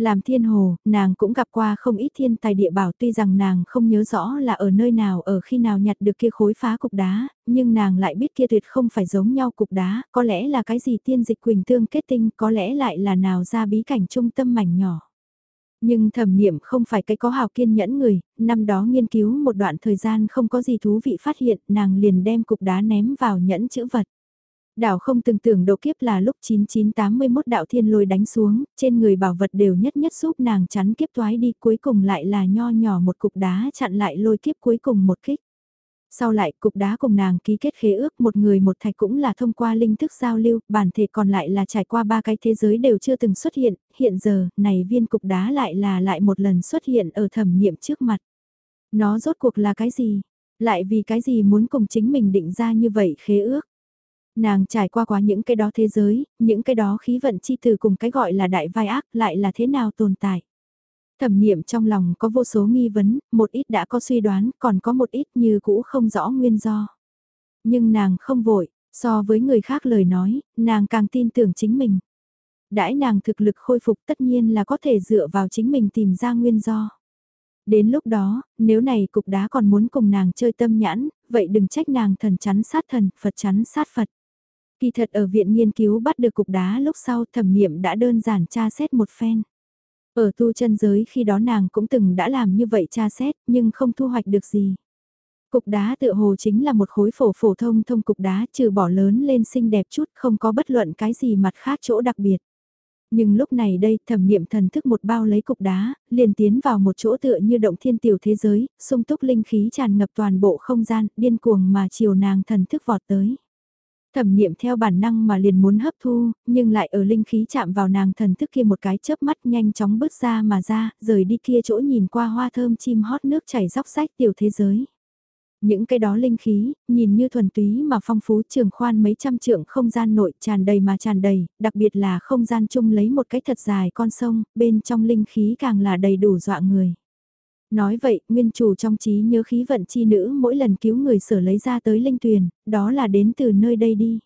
Làm thiên hồ, nàng cũng gặp qua không ít thiên tài địa bảo tuy rằng nàng không nhớ rõ là ở nơi nào ở khi nào nhặt được kia khối phá cục đá, nhưng nàng lại biết kia tuyệt không phải giống nhau cục đá, có lẽ là cái gì tiên dịch quỳnh tương kết tinh, có lẽ lại là nào ra bí cảnh trung tâm mảnh nhỏ. Nhưng thẩm niệm không phải cái có hào kiên nhẫn người, năm đó nghiên cứu một đoạn thời gian không có gì thú vị phát hiện, nàng liền đem cục đá ném vào nhẫn chữ vật. Đảo không từng tưởng độ kiếp là lúc 9981 đạo thiên lôi đánh xuống, trên người bảo vật đều nhất nhất giúp nàng chắn kiếp toái đi cuối cùng lại là nho nhỏ một cục đá chặn lại lôi kiếp cuối cùng một kích. Sau lại cục đá cùng nàng ký kết khế ước một người một thạch cũng là thông qua linh thức giao lưu, bản thể còn lại là trải qua ba cái thế giới đều chưa từng xuất hiện, hiện giờ, này viên cục đá lại là lại một lần xuất hiện ở thẩm nghiệm trước mặt. Nó rốt cuộc là cái gì? Lại vì cái gì muốn cùng chính mình định ra như vậy khế ước? Nàng trải qua quá những cái đó thế giới, những cái đó khí vận chi từ cùng cái gọi là đại vai ác lại là thế nào tồn tại. Thẩm niệm trong lòng có vô số nghi vấn, một ít đã có suy đoán, còn có một ít như cũ không rõ nguyên do. Nhưng nàng không vội, so với người khác lời nói, nàng càng tin tưởng chính mình. Đãi nàng thực lực khôi phục tất nhiên là có thể dựa vào chính mình tìm ra nguyên do. Đến lúc đó, nếu này cục đá còn muốn cùng nàng chơi tâm nhãn, vậy đừng trách nàng thần chắn sát thần, Phật chắn sát Phật. Kỳ thật ở viện nghiên cứu bắt được cục đá lúc sau thẩm niệm đã đơn giản tra xét một phen. Ở tu chân giới khi đó nàng cũng từng đã làm như vậy tra xét nhưng không thu hoạch được gì. Cục đá tựa hồ chính là một khối phổ phổ thông thông cục đá trừ bỏ lớn lên xinh đẹp chút không có bất luận cái gì mặt khác chỗ đặc biệt. Nhưng lúc này đây thẩm niệm thần thức một bao lấy cục đá, liền tiến vào một chỗ tựa như động thiên tiểu thế giới, sung túc linh khí tràn ngập toàn bộ không gian, điên cuồng mà chiều nàng thần thức vọt tới. Thẩm niệm theo bản năng mà liền muốn hấp thu, nhưng lại ở linh khí chạm vào nàng thần thức kia một cái chớp mắt nhanh chóng bước ra mà ra, rời đi kia chỗ nhìn qua hoa thơm chim hót nước chảy róc rách tiểu thế giới. Những cái đó linh khí, nhìn như thuần túy mà phong phú trường khoan mấy trăm trượng không gian nội tràn đầy mà tràn đầy, đặc biệt là không gian chung lấy một cái thật dài con sông, bên trong linh khí càng là đầy đủ dọa người. Nói vậy, nguyên chủ trong trí nhớ khí vận chi nữ mỗi lần cứu người sở lấy ra tới linh tuyền, đó là đến từ nơi đây đi.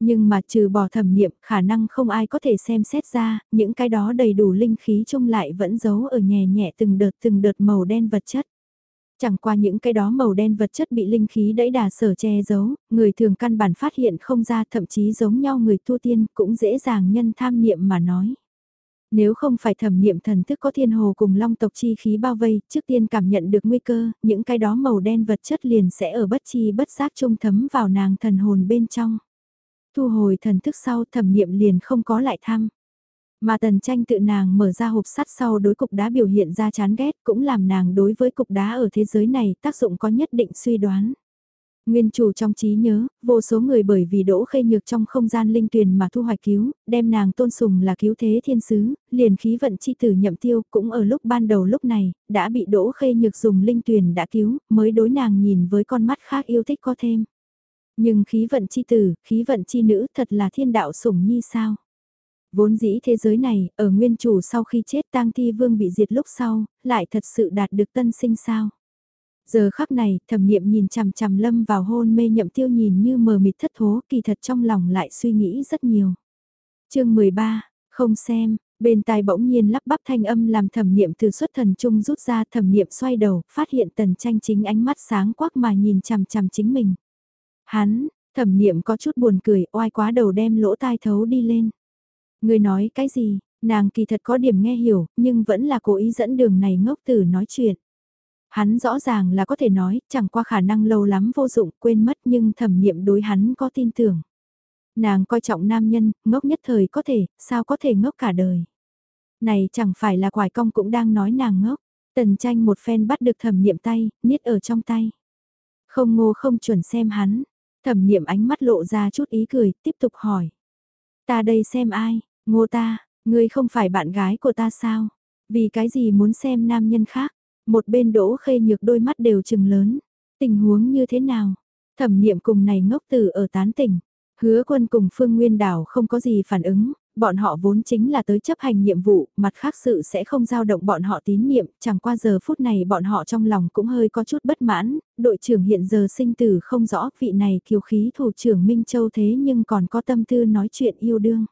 Nhưng mà trừ bỏ thẩm niệm, khả năng không ai có thể xem xét ra, những cái đó đầy đủ linh khí chung lại vẫn giấu ở nhẹ nhẹ từng đợt từng đợt màu đen vật chất. Chẳng qua những cái đó màu đen vật chất bị linh khí đẩy đà sở che giấu, người thường căn bản phát hiện không ra thậm chí giống nhau người tu tiên cũng dễ dàng nhân tham niệm mà nói. Nếu không phải thẩm niệm thần thức có thiên hồ cùng long tộc chi khí bao vây, trước tiên cảm nhận được nguy cơ, những cái đó màu đen vật chất liền sẽ ở bất chi bất giác trung thấm vào nàng thần hồn bên trong. Thu hồi thần thức sau thẩm niệm liền không có lại thăm. Mà tần tranh tự nàng mở ra hộp sắt sau đối cục đá biểu hiện ra chán ghét cũng làm nàng đối với cục đá ở thế giới này tác dụng có nhất định suy đoán. Nguyên chủ trong trí nhớ, vô số người bởi vì đỗ khê nhược trong không gian linh tuyền mà thu hoạch cứu, đem nàng tôn sùng là cứu thế thiên sứ, liền khí vận chi tử nhậm tiêu cũng ở lúc ban đầu lúc này, đã bị đỗ khê nhược dùng linh tuyền đã cứu, mới đối nàng nhìn với con mắt khác yêu thích có thêm. Nhưng khí vận chi tử, khí vận chi nữ thật là thiên đạo sủng nhi sao? Vốn dĩ thế giới này, ở nguyên chủ sau khi chết tang thi vương bị diệt lúc sau, lại thật sự đạt được tân sinh sao? Giờ khắc này, thẩm niệm nhìn chằm chằm lâm vào hôn mê nhậm tiêu nhìn như mờ mịt thất thố, kỳ thật trong lòng lại suy nghĩ rất nhiều. chương 13, không xem, bên tai bỗng nhiên lắp bắp thanh âm làm thẩm niệm từ xuất thần trung rút ra thẩm niệm xoay đầu, phát hiện tần tranh chính ánh mắt sáng quắc mà nhìn chằm chằm chính mình. Hắn, thẩm niệm có chút buồn cười, oai quá đầu đem lỗ tai thấu đi lên. Người nói cái gì, nàng kỳ thật có điểm nghe hiểu, nhưng vẫn là cố ý dẫn đường này ngốc tử nói chuyện. Hắn rõ ràng là có thể nói, chẳng qua khả năng lâu lắm vô dụng, quên mất nhưng thẩm niệm đối hắn có tin tưởng. Nàng coi trọng nam nhân, ngốc nhất thời có thể, sao có thể ngốc cả đời. Này chẳng phải là quải công cũng đang nói nàng ngốc. Tần tranh một phen bắt được thẩm niệm tay, niết ở trong tay. Không ngô không chuẩn xem hắn. Thẩm niệm ánh mắt lộ ra chút ý cười, tiếp tục hỏi. Ta đây xem ai, ngô ta, ngươi không phải bạn gái của ta sao? Vì cái gì muốn xem nam nhân khác? Một bên đỗ khê nhược đôi mắt đều chừng lớn. Tình huống như thế nào? Thẩm niệm cùng này ngốc từ ở tán tỉnh. Hứa quân cùng Phương Nguyên Đảo không có gì phản ứng, bọn họ vốn chính là tới chấp hành nhiệm vụ, mặt khác sự sẽ không dao động bọn họ tín nhiệm, chẳng qua giờ phút này bọn họ trong lòng cũng hơi có chút bất mãn, đội trưởng hiện giờ sinh tử không rõ vị này kiều khí thủ trưởng Minh Châu thế nhưng còn có tâm tư nói chuyện yêu đương.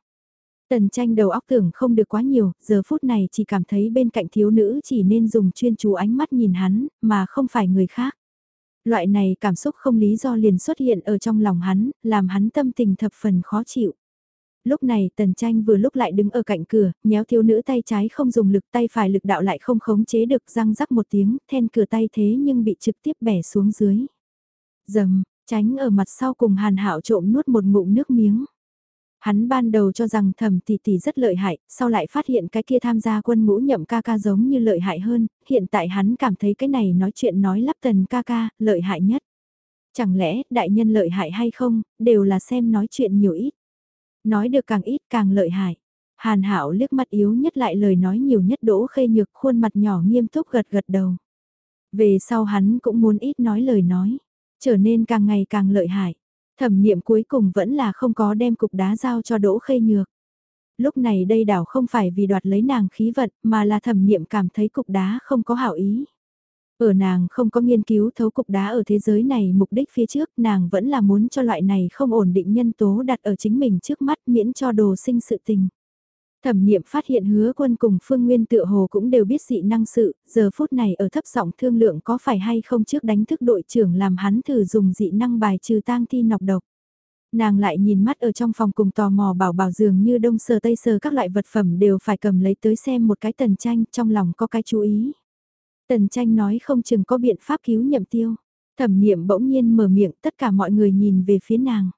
Tần tranh đầu óc tưởng không được quá nhiều, giờ phút này chỉ cảm thấy bên cạnh thiếu nữ chỉ nên dùng chuyên chú ánh mắt nhìn hắn, mà không phải người khác. Loại này cảm xúc không lý do liền xuất hiện ở trong lòng hắn, làm hắn tâm tình thập phần khó chịu. Lúc này tần tranh vừa lúc lại đứng ở cạnh cửa, nhéo thiếu nữ tay trái không dùng lực tay phải lực đạo lại không khống chế được răng rắc một tiếng, then cửa tay thế nhưng bị trực tiếp bẻ xuống dưới. Dầm, tránh ở mặt sau cùng hàn hạo trộm nuốt một ngụm nước miếng. Hắn ban đầu cho rằng thẩm tỷ tỷ rất lợi hại, sau lại phát hiện cái kia tham gia quân ngũ nhậm ca ca giống như lợi hại hơn, hiện tại hắn cảm thấy cái này nói chuyện nói lắp tần ca ca, lợi hại nhất. Chẳng lẽ đại nhân lợi hại hay không, đều là xem nói chuyện nhiều ít. Nói được càng ít càng lợi hại. Hàn hảo liếc mắt yếu nhất lại lời nói nhiều nhất đỗ khê nhược khuôn mặt nhỏ nghiêm túc gật gật đầu. Về sau hắn cũng muốn ít nói lời nói, trở nên càng ngày càng lợi hại. Thẩm niệm cuối cùng vẫn là không có đem cục đá giao cho Đỗ Khê Nhược. Lúc này đây đảo không phải vì đoạt lấy nàng khí vận, mà là thẩm niệm cảm thấy cục đá không có hảo ý. Ở nàng không có nghiên cứu thấu cục đá ở thế giới này mục đích phía trước, nàng vẫn là muốn cho loại này không ổn định nhân tố đặt ở chính mình trước mắt miễn cho đồ sinh sự tình. Thẩm niệm phát hiện hứa quân cùng Phương Nguyên tựa hồ cũng đều biết dị năng sự, giờ phút này ở thấp giọng thương lượng có phải hay không trước đánh thức đội trưởng làm hắn thử dùng dị năng bài trừ tang thi nọc độc. Nàng lại nhìn mắt ở trong phòng cùng tò mò bảo bảo dường như đông sờ tây sờ các loại vật phẩm đều phải cầm lấy tới xem một cái tần tranh trong lòng có cái chú ý. Tần tranh nói không chừng có biện pháp cứu nhậm tiêu. Thẩm niệm bỗng nhiên mở miệng tất cả mọi người nhìn về phía nàng.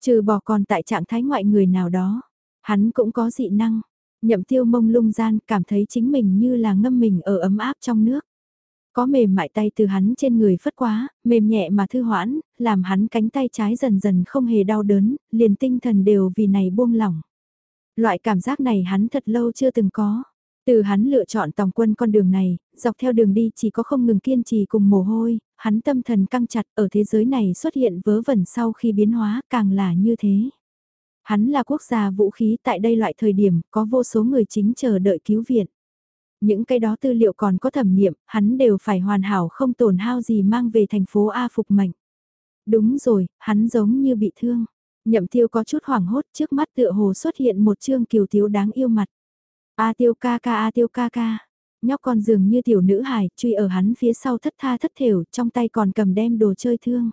Trừ bỏ còn tại trạng thái ngoại người nào đó Hắn cũng có dị năng. Nhậm tiêu mông lung gian cảm thấy chính mình như là ngâm mình ở ấm áp trong nước. Có mềm mại tay từ hắn trên người phất quá, mềm nhẹ mà thư hoãn, làm hắn cánh tay trái dần dần không hề đau đớn, liền tinh thần đều vì này buông lỏng. Loại cảm giác này hắn thật lâu chưa từng có. Từ hắn lựa chọn tòng quân con đường này, dọc theo đường đi chỉ có không ngừng kiên trì cùng mồ hôi, hắn tâm thần căng chặt ở thế giới này xuất hiện vớ vẩn sau khi biến hóa càng là như thế. Hắn là quốc gia vũ khí tại đây loại thời điểm có vô số người chính chờ đợi cứu viện. Những cái đó tư liệu còn có thẩm nghiệm hắn đều phải hoàn hảo không tổn hao gì mang về thành phố A phục mệnh. Đúng rồi, hắn giống như bị thương. Nhậm tiêu có chút hoảng hốt trước mắt tựa hồ xuất hiện một trương kiều thiếu đáng yêu mặt. A tiêu ca ca A tiêu ca ca. Nhóc con dường như tiểu nữ hài, truy ở hắn phía sau thất tha thất thểu, trong tay còn cầm đem đồ chơi thương.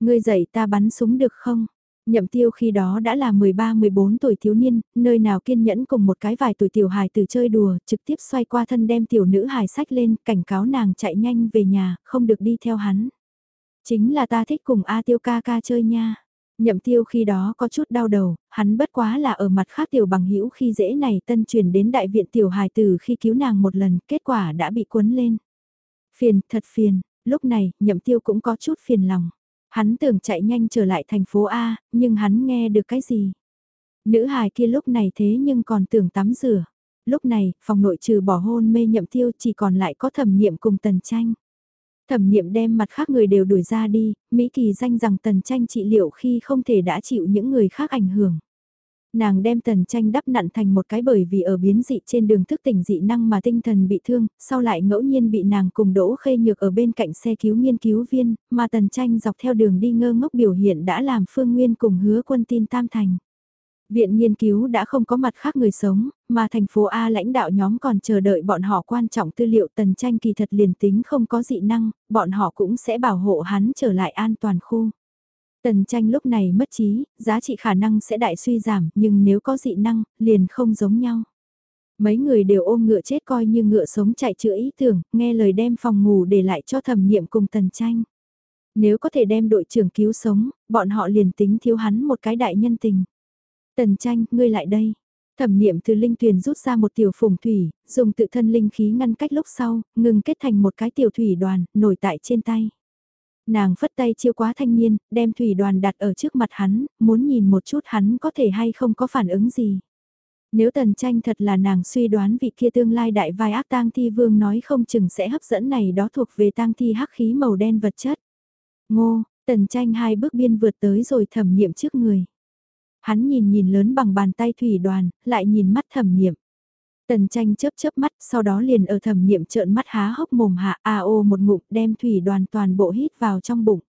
Ngươi dạy ta bắn súng được không? Nhậm tiêu khi đó đã là 13-14 tuổi thiếu niên, nơi nào kiên nhẫn cùng một cái vài tuổi tiểu hài từ chơi đùa, trực tiếp xoay qua thân đem tiểu nữ hài sách lên, cảnh cáo nàng chạy nhanh về nhà, không được đi theo hắn. Chính là ta thích cùng A tiêu ca ca chơi nha. Nhậm tiêu khi đó có chút đau đầu, hắn bất quá là ở mặt khác tiểu bằng hữu khi dễ này tân truyền đến đại viện tiểu hài tử khi cứu nàng một lần, kết quả đã bị cuốn lên. Phiền, thật phiền, lúc này, nhậm tiêu cũng có chút phiền lòng. Hắn tưởng chạy nhanh trở lại thành phố A, nhưng hắn nghe được cái gì? Nữ hài kia lúc này thế nhưng còn tưởng tắm rửa. Lúc này, phòng nội trừ bỏ hôn mê nhậm tiêu chỉ còn lại có thẩm nghiệm cùng tần tranh. Thẩm nghiệm đem mặt khác người đều đuổi ra đi, Mỹ Kỳ danh rằng tần tranh trị liệu khi không thể đã chịu những người khác ảnh hưởng. Nàng đem tần tranh đắp nặn thành một cái bởi vì ở biến dị trên đường thức tỉnh dị năng mà tinh thần bị thương, sau lại ngẫu nhiên bị nàng cùng đỗ khê nhược ở bên cạnh xe cứu nghiên cứu viên, mà tần tranh dọc theo đường đi ngơ ngốc biểu hiện đã làm phương nguyên cùng hứa quân tin tam thành. Viện nghiên cứu đã không có mặt khác người sống, mà thành phố A lãnh đạo nhóm còn chờ đợi bọn họ quan trọng tư liệu tần tranh kỳ thật liền tính không có dị năng, bọn họ cũng sẽ bảo hộ hắn trở lại an toàn khu. Tần tranh lúc này mất trí, giá trị khả năng sẽ đại suy giảm, nhưng nếu có dị năng, liền không giống nhau. Mấy người đều ôm ngựa chết coi như ngựa sống chạy chữa ý tưởng, nghe lời đem phòng ngủ để lại cho thẩm nghiệm cùng tần tranh. Nếu có thể đem đội trưởng cứu sống, bọn họ liền tính thiếu hắn một cái đại nhân tình. Tần tranh, ngươi lại đây. Thẩm niệm từ linh tuyền rút ra một tiểu phùng thủy, dùng tự thân linh khí ngăn cách lúc sau, ngừng kết thành một cái tiểu thủy đoàn, nổi tại trên tay. Nàng phất tay chiêu quá thanh niên, đem thủy đoàn đặt ở trước mặt hắn, muốn nhìn một chút hắn có thể hay không có phản ứng gì. Nếu tần tranh thật là nàng suy đoán vị kia tương lai đại vai ác tang thi vương nói không chừng sẽ hấp dẫn này đó thuộc về tang thi hắc khí màu đen vật chất. Ngô, tần tranh hai bước biên vượt tới rồi thẩm nghiệm trước người. Hắn nhìn nhìn lớn bằng bàn tay thủy đoàn, lại nhìn mắt thẩm nghiệm Tần tranh chớp chớp mắt, sau đó liền ở thẩm niệm trợn mắt há hốc mồm hạ a ô một ngụm đem thủy đoàn toàn bộ hít vào trong bụng.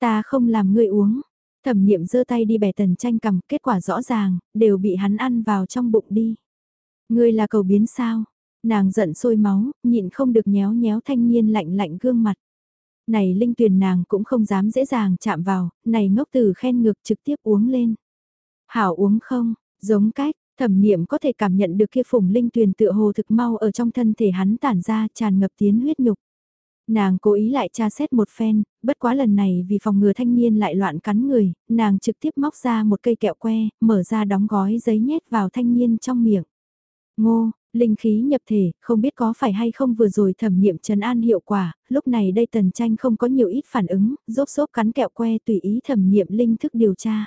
Ta không làm ngươi uống. Thẩm niệm giơ tay đi bẻ tần tranh cầm, kết quả rõ ràng, đều bị hắn ăn vào trong bụng đi. Ngươi là cầu biến sao? Nàng giận sôi máu, nhịn không được nhéo nhéo thanh niên lạnh lạnh gương mặt. Này linh tuyền nàng cũng không dám dễ dàng chạm vào, này ngốc tử khen ngược trực tiếp uống lên. Hảo uống không, giống cách, thẩm niệm có thể cảm nhận được kia phùng linh tuyền tựa hồ thực mau ở trong thân thể hắn tản ra tràn ngập tiến huyết nhục. Nàng cố ý lại tra xét một phen, bất quá lần này vì phòng ngừa thanh niên lại loạn cắn người, nàng trực tiếp móc ra một cây kẹo que, mở ra đóng gói giấy nhét vào thanh niên trong miệng. Ngô, linh khí nhập thể, không biết có phải hay không vừa rồi thẩm niệm trấn an hiệu quả, lúc này đây tần tranh không có nhiều ít phản ứng, rốt xốp cắn kẹo que tùy ý thẩm niệm linh thức điều tra.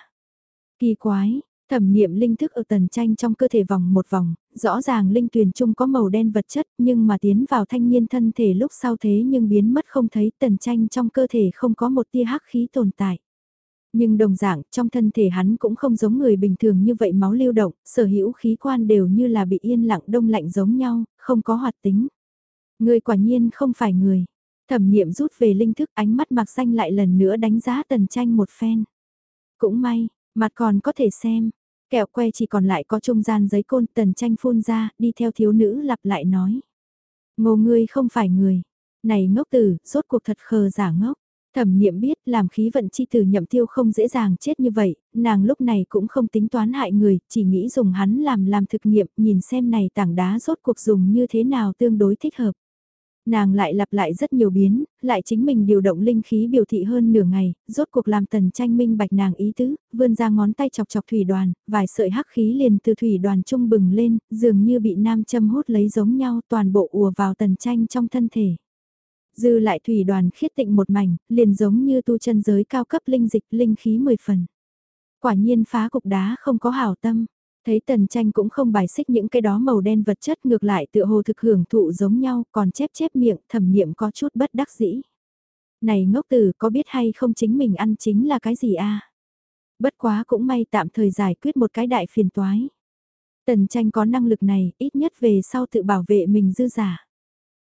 Kỳ quái, thẩm niệm linh thức ở tần tranh trong cơ thể vòng một vòng, rõ ràng linh tuyền trung có màu đen vật chất nhưng mà tiến vào thanh niên thân thể lúc sau thế nhưng biến mất không thấy tần tranh trong cơ thể không có một tia hắc khí tồn tại. Nhưng đồng dạng, trong thân thể hắn cũng không giống người bình thường như vậy máu lưu động, sở hữu khí quan đều như là bị yên lặng đông lạnh giống nhau, không có hoạt tính. Người quả nhiên không phải người. Thẩm niệm rút về linh thức ánh mắt mạc xanh lại lần nữa đánh giá tần tranh một phen. Cũng may, Mặt còn có thể xem, kẹo que chỉ còn lại có trung gian giấy côn tần tranh phun ra, đi theo thiếu nữ lặp lại nói. Ngô ngươi không phải người. Này ngốc tử, rốt cuộc thật khờ giả ngốc. Thẩm niệm biết làm khí vận chi tử nhậm tiêu không dễ dàng chết như vậy, nàng lúc này cũng không tính toán hại người, chỉ nghĩ dùng hắn làm làm thực nghiệm, nhìn xem này tảng đá rốt cuộc dùng như thế nào tương đối thích hợp. Nàng lại lặp lại rất nhiều biến, lại chính mình điều động linh khí biểu thị hơn nửa ngày, rốt cuộc làm tần tranh minh bạch nàng ý tứ, vươn ra ngón tay chọc chọc thủy đoàn, vài sợi hắc khí liền từ thủy đoàn trung bừng lên, dường như bị nam châm hút lấy giống nhau toàn bộ ùa vào tần tranh trong thân thể. Dư lại thủy đoàn khiết tịnh một mảnh, liền giống như tu chân giới cao cấp linh dịch linh khí 10 phần. Quả nhiên phá cục đá không có hảo tâm. Thấy tần tranh cũng không bài xích những cái đó màu đen vật chất ngược lại tựa hồ thực hưởng thụ giống nhau còn chép chép miệng thẩm niệm có chút bất đắc dĩ. Này ngốc tử có biết hay không chính mình ăn chính là cái gì a Bất quá cũng may tạm thời giải quyết một cái đại phiền toái. Tần tranh có năng lực này ít nhất về sau tự bảo vệ mình dư giả.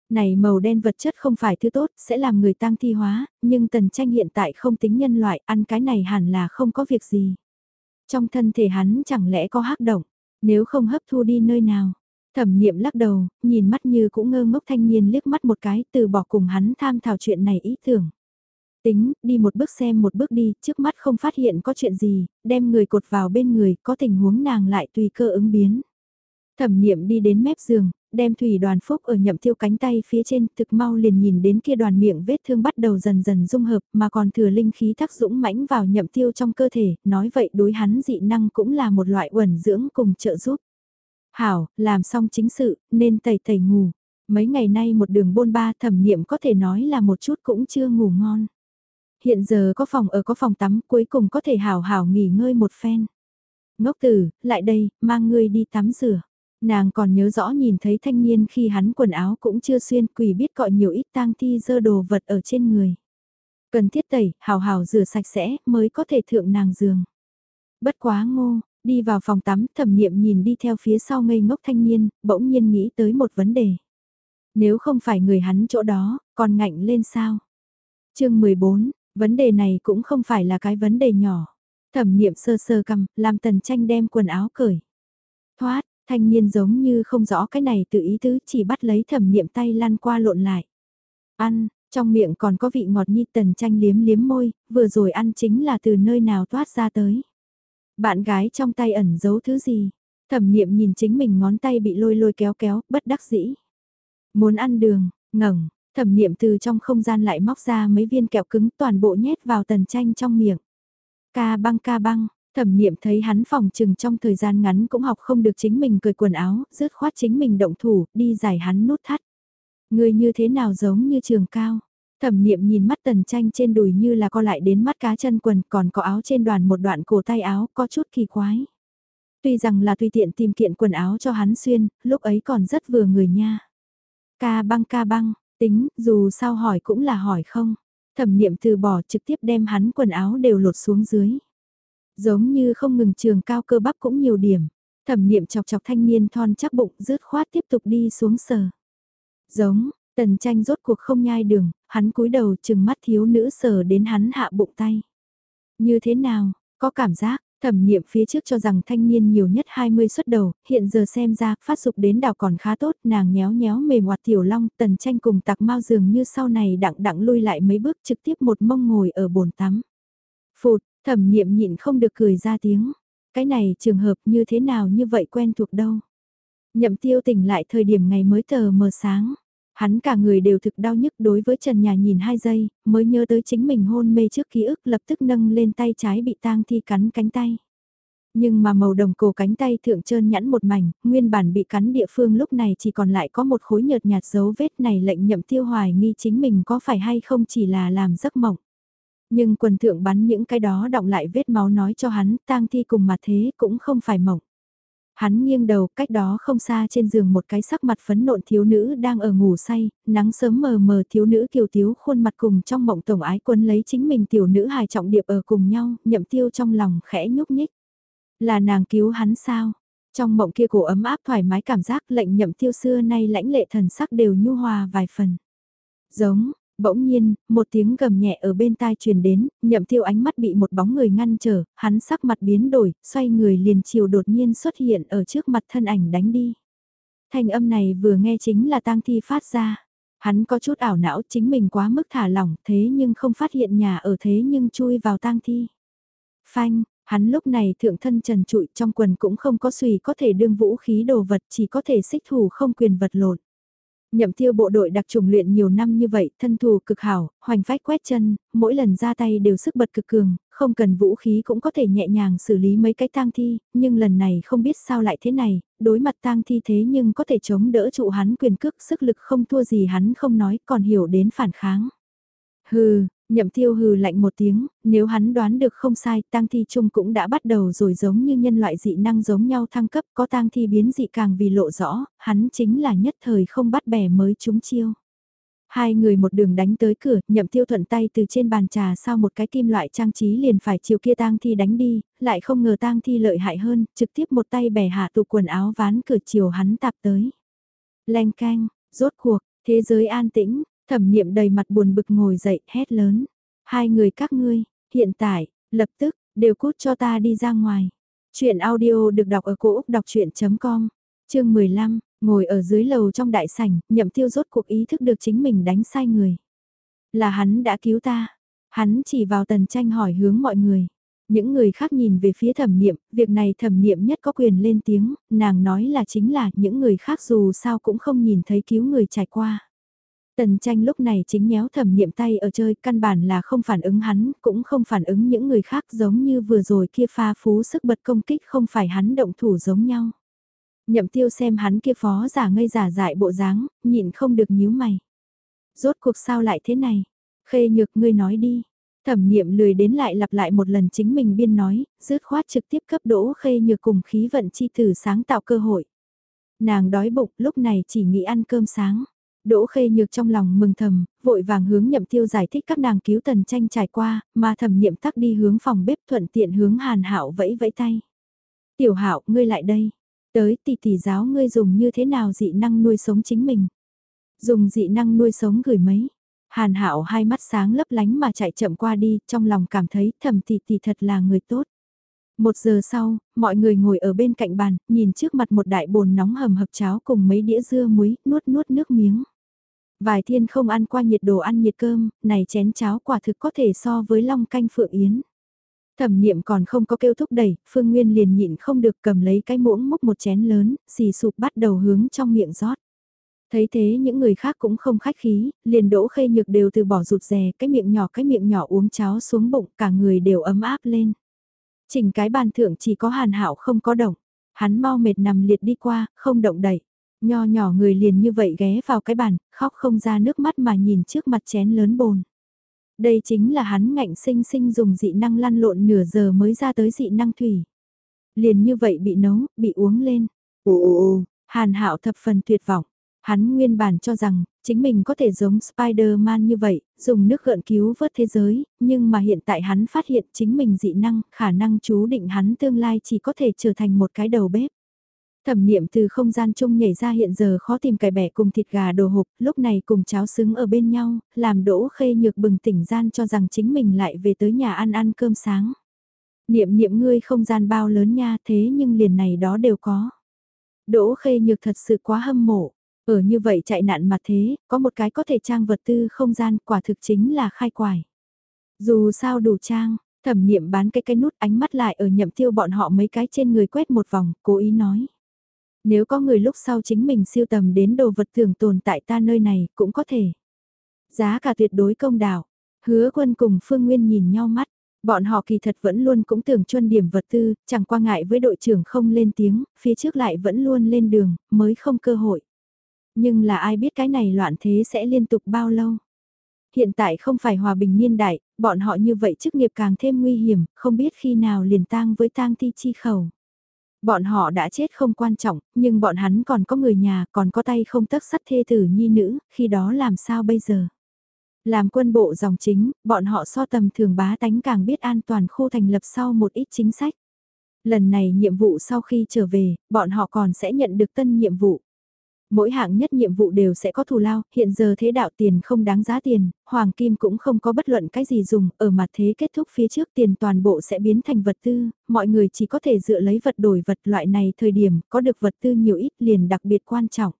Này màu đen vật chất không phải thứ tốt, sẽ làm người tăng thi hóa, nhưng tần tranh hiện tại không tính nhân loại, ăn cái này hẳn là không có việc gì. Trong thân thể hắn chẳng lẽ có hắc động, nếu không hấp thu đi nơi nào. Thẩm niệm lắc đầu, nhìn mắt như cũng ngơ ngốc thanh niên liếc mắt một cái từ bỏ cùng hắn tham thảo chuyện này ý tưởng. Tính, đi một bước xem một bước đi, trước mắt không phát hiện có chuyện gì, đem người cột vào bên người, có tình huống nàng lại tùy cơ ứng biến. Thẩm niệm đi đến mép giường, đem thủy đoàn phúc ở nhậm tiêu cánh tay phía trên, thực mau liền nhìn đến kia đoàn miệng vết thương bắt đầu dần dần dung hợp, mà còn thừa linh khí thắc dũng mãnh vào nhậm tiêu trong cơ thể, nói vậy đối hắn dị năng cũng là một loại uẩn dưỡng cùng trợ giúp. Hảo, làm xong chính sự, nên tẩy tẩy ngủ. Mấy ngày nay một đường bôn ba thẩm niệm có thể nói là một chút cũng chưa ngủ ngon. Hiện giờ có phòng ở có phòng tắm cuối cùng có thể hảo hảo nghỉ ngơi một phen. Ngốc tử, lại đây, mang ngươi đi tắm rửa. Nàng còn nhớ rõ nhìn thấy thanh niên khi hắn quần áo cũng chưa xuyên quỷ biết gọi nhiều ít tang thi dơ đồ vật ở trên người. Cần thiết tẩy, hào hào rửa sạch sẽ mới có thể thượng nàng giường. Bất quá ngô, đi vào phòng tắm thẩm niệm nhìn đi theo phía sau ngây ngốc thanh niên, bỗng nhiên nghĩ tới một vấn đề. Nếu không phải người hắn chỗ đó, còn ngạnh lên sao? chương 14, vấn đề này cũng không phải là cái vấn đề nhỏ. Thẩm niệm sơ sơ cầm, làm tần tranh đem quần áo cởi. Thoát, thanh niên giống như không rõ cái này tự ý tứ chỉ bắt lấy thẩm niệm tay lăn qua lộn lại. Ăn, trong miệng còn có vị ngọt nhi tần tranh liếm liếm môi, vừa rồi ăn chính là từ nơi nào toát ra tới. Bạn gái trong tay ẩn giấu thứ gì? Thẩm niệm nhìn chính mình ngón tay bị lôi lôi kéo kéo, bất đắc dĩ. Muốn ăn đường, ngẩng, thẩm niệm từ trong không gian lại móc ra mấy viên kẹo cứng toàn bộ nhét vào tần tranh trong miệng. Ca băng ca băng, thẩm niệm thấy hắn phòng trừng trong thời gian ngắn cũng học không được chính mình cười quần áo, rớt khoát chính mình động thủ, đi giải hắn nút thắt. Người như thế nào giống như trường cao. Thẩm niệm nhìn mắt tần tranh trên đùi như là co lại đến mắt cá chân quần còn có áo trên đoàn một đoạn cổ tay áo có chút kỳ quái. Tuy rằng là tùy tiện tìm kiện quần áo cho hắn xuyên, lúc ấy còn rất vừa người nha. Ca băng ca băng, tính, dù sao hỏi cũng là hỏi không. Thẩm niệm từ bỏ trực tiếp đem hắn quần áo đều lột xuống dưới. Giống như không ngừng trường cao cơ bắp cũng nhiều điểm. Thẩm niệm chọc chọc thanh niên thon chắc bụng rớt khoát tiếp tục đi xuống sờ. Giống, tần tranh rốt cuộc không nhai đường, hắn cúi đầu chừng mắt thiếu nữ sờ đến hắn hạ bụng tay. Như thế nào, có cảm giác, Thẩm niệm phía trước cho rằng thanh niên nhiều nhất 20 xuất đầu, hiện giờ xem ra, phát dục đến đảo còn khá tốt, nàng nhéo nhéo mềm hoạt tiểu long, tần tranh cùng tặc mau dường như sau này đặng đặng lui lại mấy bước trực tiếp một mông ngồi ở bồn tắm. Phụt, thẩm niệm nhịn không được cười ra tiếng. Cái này trường hợp như thế nào như vậy quen thuộc đâu. Nhậm tiêu tỉnh lại thời điểm ngày mới tờ mờ sáng. Hắn cả người đều thực đau nhức đối với trần nhà nhìn hai giây, mới nhớ tới chính mình hôn mê trước ký ức lập tức nâng lên tay trái bị tang thi cắn cánh tay. Nhưng mà màu đồng cổ cánh tay thượng trơn nhẵn một mảnh, nguyên bản bị cắn địa phương lúc này chỉ còn lại có một khối nhợt nhạt dấu vết này lệnh nhậm tiêu hoài nghi chính mình có phải hay không chỉ là làm giấc mộng. Nhưng quần thượng bắn những cái đó động lại vết máu nói cho hắn tang thi cùng mà thế cũng không phải mộng. Hắn nghiêng đầu, cách đó không xa trên giường một cái sắc mặt phấn nộn thiếu nữ đang ở ngủ say, nắng sớm mờ mờ thiếu nữ kiều thiếu khuôn mặt cùng trong mộng tổng ái quân lấy chính mình tiểu nữ hài trọng điệp ở cùng nhau, nhậm tiêu trong lòng khẽ nhúc nhích. Là nàng cứu hắn sao? Trong mộng kia cổ ấm áp thoải mái cảm giác lệnh nhậm tiêu xưa nay lãnh lệ thần sắc đều nhu hòa vài phần. Giống, Bỗng nhiên, một tiếng gầm nhẹ ở bên tai truyền đến, nhậm tiêu ánh mắt bị một bóng người ngăn trở, hắn sắc mặt biến đổi, xoay người liền chiều đột nhiên xuất hiện ở trước mặt thân ảnh đánh đi. Thanh âm này vừa nghe chính là tang thi phát ra. Hắn có chút ảo não chính mình quá mức thả lỏng thế nhưng không phát hiện nhà ở thế nhưng chui vào tang thi. Phanh, hắn lúc này thượng thân trần trụi trong quần cũng không có suy có thể đương vũ khí đồ vật chỉ có thể xích thủ không quyền vật lộn. Nhậm tiêu bộ đội đặc trùng luyện nhiều năm như vậy, thân thù cực hảo, hoành phách quét chân, mỗi lần ra tay đều sức bật cực cường, không cần vũ khí cũng có thể nhẹ nhàng xử lý mấy cái tang thi, nhưng lần này không biết sao lại thế này, đối mặt tang thi thế nhưng có thể chống đỡ trụ hắn quyền cước sức lực không thua gì hắn không nói còn hiểu đến phản kháng. Hừ, Nhậm tiêu hừ lạnh một tiếng, nếu hắn đoán được không sai, tang thi chung cũng đã bắt đầu rồi giống như nhân loại dị năng giống nhau thăng cấp, có tang thi biến dị càng vì lộ rõ, hắn chính là nhất thời không bắt bẻ mới chúng chiêu. Hai người một đường đánh tới cửa, nhậm tiêu thuận tay từ trên bàn trà sau một cái kim loại trang trí liền phải chiều kia tang thi đánh đi, lại không ngờ tang thi lợi hại hơn, trực tiếp một tay bẻ hạ tụ quần áo ván cửa chiều hắn tạp tới. Lanh canh, rốt cuộc, thế giới an tĩnh, Thẩm niệm đầy mặt buồn bực ngồi dậy, hét lớn. Hai người các ngươi, hiện tại, lập tức, đều cút cho ta đi ra ngoài. Chuyện audio được đọc ở cổ Úc đọc chuyện.com, chương 15, ngồi ở dưới lầu trong đại sảnh, nhậm tiêu rốt cuộc ý thức được chính mình đánh sai người. Là hắn đã cứu ta. Hắn chỉ vào tần tranh hỏi hướng mọi người. Những người khác nhìn về phía thẩm niệm, việc này thẩm niệm nhất có quyền lên tiếng, nàng nói là chính là những người khác dù sao cũng không nhìn thấy cứu người trải qua. Tần tranh lúc này chính nhéo thẩm niệm tay ở chơi, căn bản là không phản ứng hắn, cũng không phản ứng những người khác giống như vừa rồi kia pha phú sức bật công kích không phải hắn động thủ giống nhau. Nhậm tiêu xem hắn kia phó giả ngây giả dại bộ dáng, nhịn không được nhíu mày. Rốt cuộc sao lại thế này? Khê nhược ngươi nói đi. Thẩm niệm lười đến lại lặp lại một lần chính mình biên nói, dứt khoát trực tiếp cấp đỗ khê nhược cùng khí vận chi tử sáng tạo cơ hội. Nàng đói bụng, lúc này chỉ nghĩ ăn cơm sáng. Đỗ khê nhược trong lòng mừng thầm, vội vàng hướng nhậm tiêu giải thích các nàng cứu tần tranh trải qua, mà thẩm niệm tắc đi hướng phòng bếp thuận tiện hướng hàn hạo vẫy vẫy tay. Tiểu hạo ngươi lại đây. Tới tỷ tỷ giáo ngươi dùng như thế nào dị năng nuôi sống chính mình. Dùng dị năng nuôi sống gửi mấy. Hàn hạo hai mắt sáng lấp lánh mà chạy chậm qua đi, trong lòng cảm thấy thầm tỷ tỷ thật là người tốt. Một giờ sau, mọi người ngồi ở bên cạnh bàn, nhìn trước mặt một đại bồn nóng hầm hập cháo cùng mấy đĩa dưa muối, nuốt nuốt nước miếng. Vài thiên không ăn qua nhiệt đồ ăn nhiệt cơm, này chén cháo quả thực có thể so với long canh phượng yến. Thẩm niệm còn không có kêu thúc đẩy, Phương Nguyên liền nhịn không được cầm lấy cái muỗng múc một chén lớn, xì sụp bắt đầu hướng trong miệng rót. Thấy thế những người khác cũng không khách khí, liền đỗ khê nhược đều từ bỏ rụt rè, cái miệng nhỏ cái miệng nhỏ uống cháo xuống bụng, cả người đều ấm áp lên. Chỉnh cái bàn thượng chỉ có hàn hảo không có động, hắn mau mệt nằm liệt đi qua, không động đẩy. Nho nhỏ người liền như vậy ghé vào cái bàn, khóc không ra nước mắt mà nhìn trước mặt chén lớn bồn. Đây chính là hắn ngạnh sinh sinh dùng dị năng lăn lộn nửa giờ mới ra tới dị năng thủy. Liền như vậy bị nấu, bị uống lên. Ồ, hàn hạo thập phần tuyệt vọng. Hắn nguyên bản cho rằng, chính mình có thể giống Spider-Man như vậy, dùng nước gợn cứu vớt thế giới, nhưng mà hiện tại hắn phát hiện chính mình dị năng, khả năng chú định hắn tương lai chỉ có thể trở thành một cái đầu bếp. Thẩm niệm từ không gian chung nhảy ra hiện giờ khó tìm cải bẻ cùng thịt gà đồ hộp, lúc này cùng cháo xứng ở bên nhau, làm đỗ khê nhược bừng tỉnh gian cho rằng chính mình lại về tới nhà ăn ăn cơm sáng. Niệm niệm ngươi không gian bao lớn nha thế nhưng liền này đó đều có. Đỗ khê nhược thật sự quá hâm mộ. Ở như vậy chạy nạn mà thế, có một cái có thể trang vật tư không gian quả thực chính là khai quải. Dù sao đủ trang, thẩm niệm bán cái cái nút ánh mắt lại ở nhậm tiêu bọn họ mấy cái trên người quét một vòng, cố ý nói. Nếu có người lúc sau chính mình siêu tầm đến đồ vật thường tồn tại ta nơi này cũng có thể. Giá cả tuyệt đối công đạo. Hứa quân cùng Phương Nguyên nhìn nhau mắt. Bọn họ kỳ thật vẫn luôn cũng tưởng chuân điểm vật tư, chẳng qua ngại với đội trưởng không lên tiếng, phía trước lại vẫn luôn lên đường, mới không cơ hội. Nhưng là ai biết cái này loạn thế sẽ liên tục bao lâu? Hiện tại không phải hòa bình niên đại, bọn họ như vậy chức nghiệp càng thêm nguy hiểm, không biết khi nào liền tang với tang thi chi khẩu. Bọn họ đã chết không quan trọng, nhưng bọn hắn còn có người nhà, còn có tay không tấc sắt thê tử nhi nữ, khi đó làm sao bây giờ? Làm quân bộ dòng chính, bọn họ so tầm thường bá tánh càng biết an toàn khu thành lập sau một ít chính sách. Lần này nhiệm vụ sau khi trở về, bọn họ còn sẽ nhận được tân nhiệm vụ. Mỗi hạng nhất nhiệm vụ đều sẽ có thù lao, hiện giờ thế đạo tiền không đáng giá tiền, hoàng kim cũng không có bất luận cái gì dùng, ở mặt thế kết thúc phía trước tiền toàn bộ sẽ biến thành vật tư, mọi người chỉ có thể dựa lấy vật đổi vật loại này thời điểm có được vật tư nhiều ít liền đặc biệt quan trọng.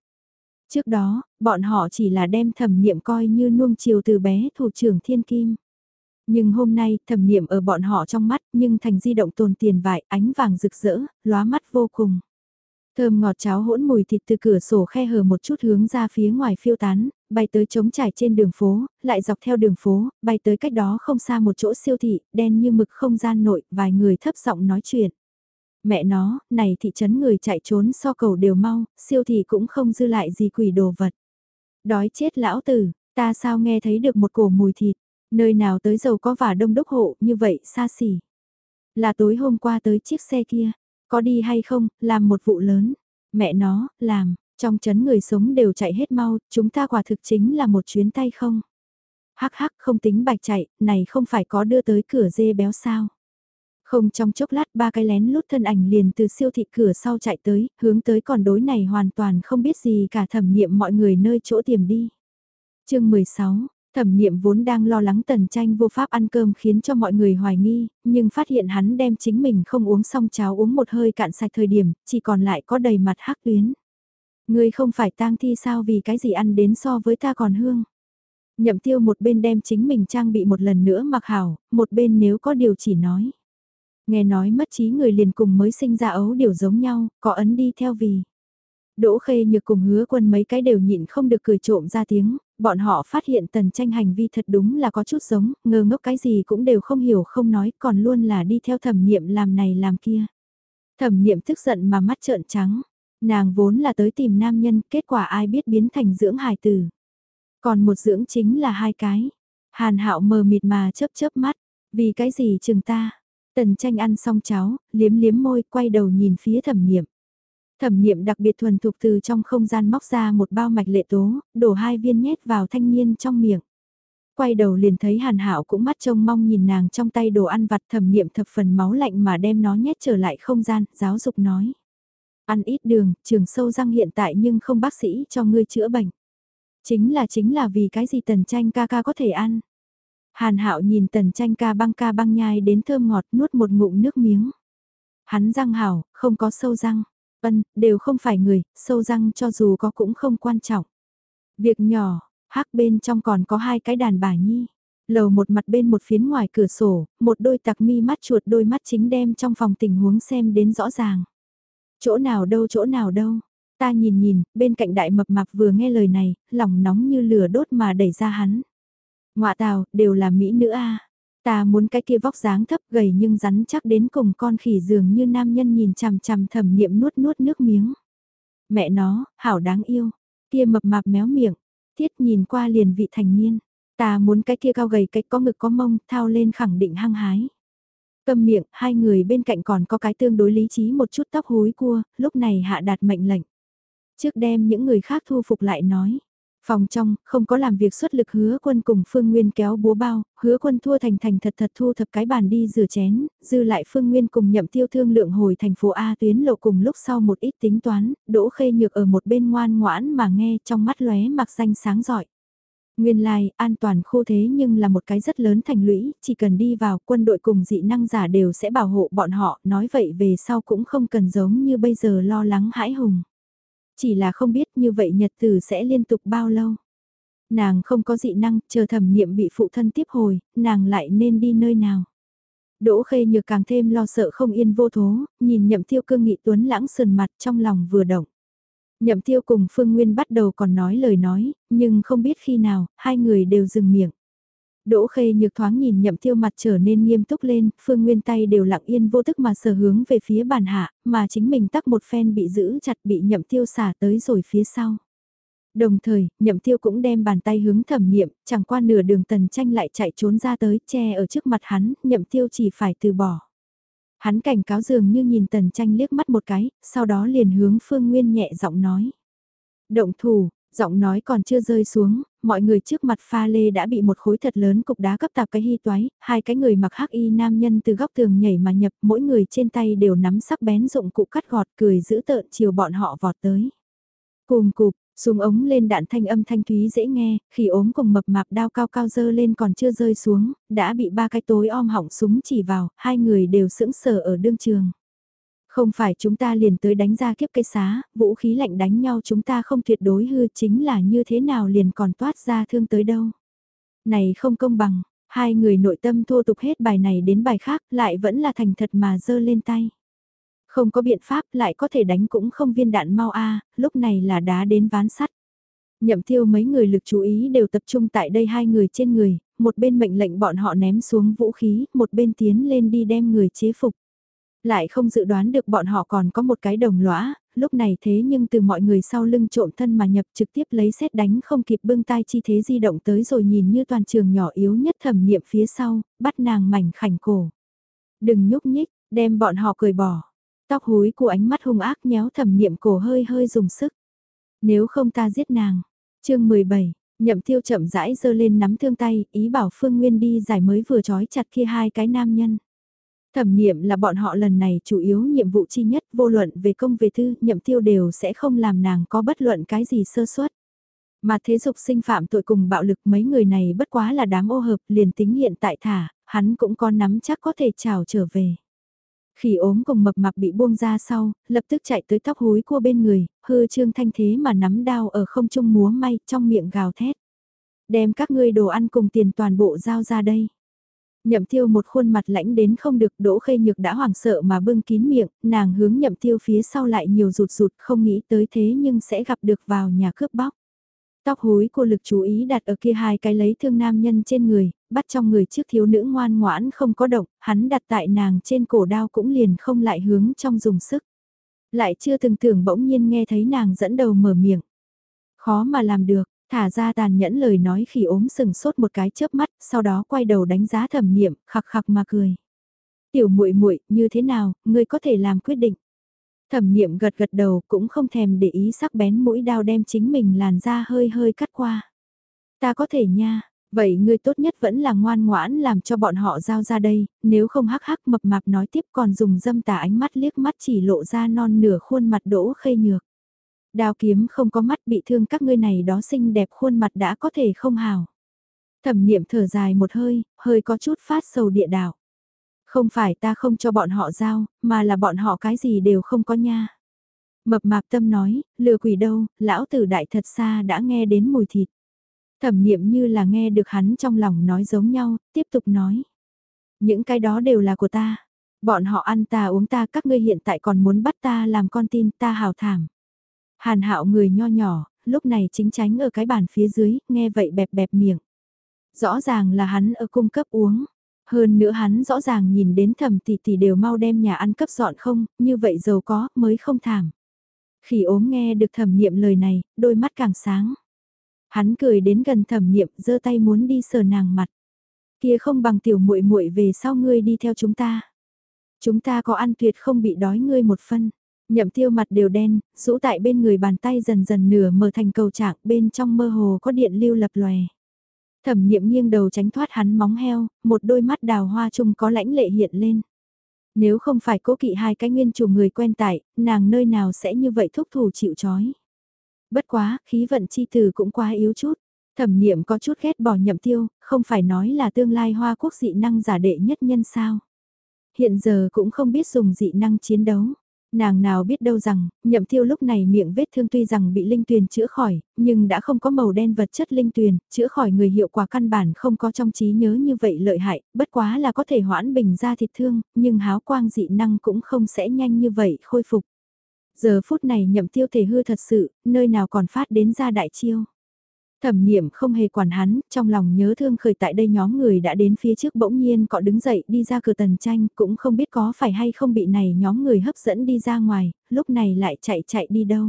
Trước đó, bọn họ chỉ là đem thẩm niệm coi như nuông chiều từ bé thủ trưởng thiên kim. Nhưng hôm nay, thẩm niệm ở bọn họ trong mắt, nhưng thành di động tồn tiền vải, ánh vàng rực rỡ, lóa mắt vô cùng. Thơm ngọt cháo hỗn mùi thịt từ cửa sổ khe hở một chút hướng ra phía ngoài phiêu tán, bay tới trống trải trên đường phố, lại dọc theo đường phố, bay tới cách đó không xa một chỗ siêu thị, đen như mực không gian nội, vài người thấp giọng nói chuyện. Mẹ nó, này thị trấn người chạy trốn so cầu đều mau, siêu thị cũng không dư lại gì quỷ đồ vật. Đói chết lão tử, ta sao nghe thấy được một cổ mùi thịt, nơi nào tới giàu có vả đông đúc hộ như vậy xa xỉ. Là tối hôm qua tới chiếc xe kia, có đi hay không, làm một vụ lớn. Mẹ nó, làm, trong chấn người sống đều chạy hết mau, chúng ta quả thực chính là một chuyến tay không. Hắc hắc không tính bạch chạy, này không phải có đưa tới cửa dê béo sao. Không trong chốc lát ba cái lén lút thân ảnh liền từ siêu thị cửa sau chạy tới, hướng tới còn đối này hoàn toàn không biết gì cả thẩm niệm mọi người nơi chỗ tiềm đi. chương 16, Thẩm niệm vốn đang lo lắng tần tranh vô pháp ăn cơm khiến cho mọi người hoài nghi, nhưng phát hiện hắn đem chính mình không uống xong cháo uống một hơi cạn sạch thời điểm, chỉ còn lại có đầy mặt hắc tuyến. Người không phải tang thi sao vì cái gì ăn đến so với ta còn hương. Nhậm tiêu một bên đem chính mình trang bị một lần nữa mặc hảo, một bên nếu có điều chỉ nói. Nghe nói mất trí người liền cùng mới sinh ra ấu điều giống nhau, có ấn đi theo vì. Đỗ Khê Nhược cùng hứa quân mấy cái đều nhịn không được cười trộm ra tiếng, bọn họ phát hiện tần tranh hành vi thật đúng là có chút giống, ngơ ngốc cái gì cũng đều không hiểu không nói còn luôn là đi theo thẩm niệm làm này làm kia. Thẩm niệm tức giận mà mắt trợn trắng, nàng vốn là tới tìm nam nhân, kết quả ai biết biến thành dưỡng hài tử. Còn một dưỡng chính là hai cái. Hàn hạo mờ mịt mà chớp chớp mắt, vì cái gì chừng ta. Tần tranh ăn xong cháo, liếm liếm môi, quay đầu nhìn phía thẩm niệm. Thẩm niệm đặc biệt thuần thục từ trong không gian móc ra một bao mạch lệ tố, đổ hai viên nhét vào thanh niên trong miệng. Quay đầu liền thấy hàn hảo cũng mắt trông mong nhìn nàng trong tay đồ ăn vặt thẩm niệm thập phần máu lạnh mà đem nó nhét trở lại không gian, giáo dục nói. Ăn ít đường, trường sâu răng hiện tại nhưng không bác sĩ cho ngươi chữa bệnh. Chính là chính là vì cái gì tần tranh ca ca có thể ăn. Hàn hạo nhìn tần tranh ca băng ca băng nhai đến thơm ngọt nuốt một ngụm nước miếng. Hắn răng hảo, không có sâu răng. Ân, đều không phải người, sâu răng cho dù có cũng không quan trọng. Việc nhỏ, hắc bên trong còn có hai cái đàn bà nhi. Lầu một mặt bên một phiến ngoài cửa sổ, một đôi tặc mi mắt chuột đôi mắt chính đem trong phòng tình huống xem đến rõ ràng. Chỗ nào đâu chỗ nào đâu. Ta nhìn nhìn, bên cạnh đại mập mạp vừa nghe lời này, lòng nóng như lửa đốt mà đẩy ra hắn. Ngoạ tào, đều là mỹ nữ a. Ta muốn cái kia vóc dáng thấp gầy nhưng rắn chắc đến cùng con khỉ dường như nam nhân nhìn chằm chằm thầm niệm nuốt nuốt nước miếng. Mẹ nó, hảo đáng yêu. Kia mập mạp méo miệng. Thiết nhìn qua liền vị thành niên. Ta muốn cái kia cao gầy cái có ngực có mông thao lên khẳng định hăng hái. cầm miệng, hai người bên cạnh còn có cái tương đối lý trí một chút tóc húi cua, lúc này hạ đạt mệnh lệnh. Trước đem những người khác thu phục lại nói. Phòng trong, không có làm việc xuất lực hứa quân cùng Phương Nguyên kéo búa bao, hứa quân thua thành thành thật thật thu thập cái bàn đi rửa chén, dư lại Phương Nguyên cùng nhậm tiêu thương lượng hồi thành phố A tuyến lộ cùng lúc sau một ít tính toán, đỗ khê nhược ở một bên ngoan ngoãn mà nghe trong mắt lóe mặc xanh sáng giỏi. Nguyên lai, like, an toàn khu thế nhưng là một cái rất lớn thành lũy, chỉ cần đi vào quân đội cùng dị năng giả đều sẽ bảo hộ bọn họ, nói vậy về sau cũng không cần giống như bây giờ lo lắng hãi hùng. Chỉ là không biết như vậy nhật tử sẽ liên tục bao lâu. Nàng không có dị năng, chờ thẩm niệm bị phụ thân tiếp hồi, nàng lại nên đi nơi nào. Đỗ khê nhược càng thêm lo sợ không yên vô thố, nhìn nhậm tiêu cương nghị tuấn lãng sườn mặt trong lòng vừa động. Nhậm tiêu cùng Phương Nguyên bắt đầu còn nói lời nói, nhưng không biết khi nào, hai người đều dừng miệng. Đỗ khê nhược thoáng nhìn nhậm tiêu mặt trở nên nghiêm túc lên, phương nguyên tay đều lặng yên vô thức mà sờ hướng về phía bàn hạ, mà chính mình tắc một phen bị giữ chặt bị nhậm tiêu xả tới rồi phía sau. Đồng thời, nhậm tiêu cũng đem bàn tay hướng thẩm niệm, chẳng qua nửa đường tần tranh lại chạy trốn ra tới, che ở trước mặt hắn, nhậm tiêu chỉ phải từ bỏ. Hắn cảnh cáo dường như nhìn tần tranh liếc mắt một cái, sau đó liền hướng phương nguyên nhẹ giọng nói. Động thủ, giọng nói còn chưa rơi xuống, mọi người trước mặt pha lê đã bị một khối thật lớn cục đá cấp tạp cái hy toái, hai cái người mặc hắc y nam nhân từ góc tường nhảy mà nhập, mỗi người trên tay đều nắm sắc bén dụng cụ cắt gọt cười giữ tợn chiều bọn họ vọt tới. Cùng cục, Súng ống lên đạn thanh âm thanh thúy dễ nghe, khi ốm cùng mập mạp đao cao cao dơ lên còn chưa rơi xuống, đã bị ba cái tối om hỏng súng chỉ vào, hai người đều sững sờ ở đương trường. Không phải chúng ta liền tới đánh ra kiếp cây xá, vũ khí lạnh đánh nhau chúng ta không tuyệt đối hư chính là như thế nào liền còn toát ra thương tới đâu. Này không công bằng, hai người nội tâm thô tục hết bài này đến bài khác lại vẫn là thành thật mà dơ lên tay. Không có biện pháp lại có thể đánh cũng không viên đạn mau a lúc này là đá đến ván sắt. Nhậm thiêu mấy người lực chú ý đều tập trung tại đây hai người trên người, một bên mệnh lệnh bọn họ ném xuống vũ khí, một bên tiến lên đi đem người chế phục. Lại không dự đoán được bọn họ còn có một cái đồng lõa, lúc này thế nhưng từ mọi người sau lưng trộm thân mà nhập trực tiếp lấy xét đánh không kịp bưng tay chi thế di động tới rồi nhìn như toàn trường nhỏ yếu nhất thẩm niệm phía sau, bắt nàng mảnh khảnh cổ. Đừng nhúc nhích, đem bọn họ cười bỏ. Tóc húi của ánh mắt hung ác nhéo thẩm niệm cổ hơi hơi dùng sức. Nếu không ta giết nàng. chương 17, nhậm tiêu chậm rãi giơ lên nắm thương tay, ý bảo Phương Nguyên đi giải mới vừa trói chặt kia hai cái nam nhân. Thẩm niệm là bọn họ lần này chủ yếu nhiệm vụ chi nhất vô luận về công về thư, nhậm tiêu đều sẽ không làm nàng có bất luận cái gì sơ suất. Mà thế dục sinh phạm tội cùng bạo lực mấy người này bất quá là đám ô hợp liền tính hiện tại thả, hắn cũng có nắm chắc có thể trào trở về. Khi ốm cùng mập mạp bị buông ra sau, lập tức chạy tới tóc húi cua bên người, hư trương thanh thế mà nắm đao ở không trung múa may trong miệng gào thét. Đem các ngươi đồ ăn cùng tiền toàn bộ giao ra đây. Nhậm tiêu một khuôn mặt lãnh đến không được đỗ khê nhược đã hoảng sợ mà bưng kín miệng, nàng hướng nhậm tiêu phía sau lại nhiều rụt rụt không nghĩ tới thế nhưng sẽ gặp được vào nhà cướp bóc. Tóc húi cô lực chú ý đặt ở kia hai cái lấy thương nam nhân trên người, bắt trong người trước thiếu nữ ngoan ngoãn không có động, hắn đặt tại nàng trên cổ đao cũng liền không lại hướng trong dùng sức. Lại chưa từng tưởng bỗng nhiên nghe thấy nàng dẫn đầu mở miệng. Khó mà làm được, thả ra tàn nhẫn lời nói khi ốm sừng sốt một cái chớp mắt, sau đó quay đầu đánh giá thẩm niệm, khặc khặc mà cười. Tiểu muội muội như thế nào, ngươi có thể làm quyết định. Thẩm niệm gật gật đầu cũng không thèm để ý sắc bén mũi đao đem chính mình làn da hơi hơi cắt qua. Ta có thể nha, vậy ngươi tốt nhất vẫn là ngoan ngoãn làm cho bọn họ giao ra đây, nếu không hắc hắc mập mạp nói tiếp còn dùng dâm tà ánh mắt liếc mắt chỉ lộ ra non nửa khuôn mặt đỗ khê nhược. Đao kiếm không có mắt bị thương các ngươi này đó xinh đẹp khuôn mặt đã có thể không hào. Thẩm niệm thở dài một hơi, hơi có chút phát sầu địa đạo. Không phải ta không cho bọn họ giao, mà là bọn họ cái gì đều không có nha. Mập mạp tâm nói, lừa quỷ đâu, lão tử đại thật xa đã nghe đến mùi thịt. Thẩm niệm như là nghe được hắn trong lòng nói giống nhau, tiếp tục nói. Những cái đó đều là của ta. Bọn họ ăn ta uống ta các ngươi hiện tại còn muốn bắt ta làm con tin ta hào thảm. Hàn hạo người nho nhỏ, lúc này chính tránh ở cái bàn phía dưới, nghe vậy bẹp bẹp miệng. Rõ ràng là hắn ở cung cấp uống. Hơn nữa hắn rõ ràng nhìn đến thầm tỷ tỷ đều mau đem nhà ăn cấp dọn không, như vậy giàu có, mới không thảm. Khỉ ốm nghe được thẩm niệm lời này, đôi mắt càng sáng. Hắn cười đến gần thẩm niệm, giơ tay muốn đi sờ nàng mặt. Kia không bằng tiểu muội muội về sau ngươi đi theo chúng ta. Chúng ta có ăn tuyệt không bị đói ngươi một phân. Nhậm tiêu mặt đều đen, rũ tại bên người bàn tay dần dần nửa mở thành cầu trạng bên trong mơ hồ có điện lưu lập lòe. Thẩm niệm nghiêng đầu tránh thoát hắn móng heo, một đôi mắt đào hoa chung có lãnh lệ hiện lên. Nếu không phải cố kỵ hai cái nguyên chủ người quen tại, nàng nơi nào sẽ như vậy thúc thủ chịu chói. Bất quá, khí vận chi từ cũng quá yếu chút. Thẩm niệm có chút ghét bỏ nhậm tiêu, không phải nói là tương lai hoa quốc dị năng giả đệ nhất nhân sao. Hiện giờ cũng không biết dùng dị năng chiến đấu. Nàng nào biết đâu rằng, nhậm tiêu lúc này miệng vết thương tuy rằng bị linh tuyền chữa khỏi, nhưng đã không có màu đen vật chất linh tuyền, chữa khỏi người hiệu quả căn bản không có trong trí nhớ như vậy lợi hại, bất quá là có thể hoãn bình ra thịt thương, nhưng háo quang dị năng cũng không sẽ nhanh như vậy khôi phục. Giờ phút này nhậm tiêu thể hư thật sự, nơi nào còn phát đến ra đại chiêu. Thẩm niệm không hề quản hắn, trong lòng nhớ thương khởi tại đây nhóm người đã đến phía trước bỗng nhiên cọ đứng dậy đi ra cửa tần tranh, cũng không biết có phải hay không bị này nhóm người hấp dẫn đi ra ngoài, lúc này lại chạy chạy đi đâu.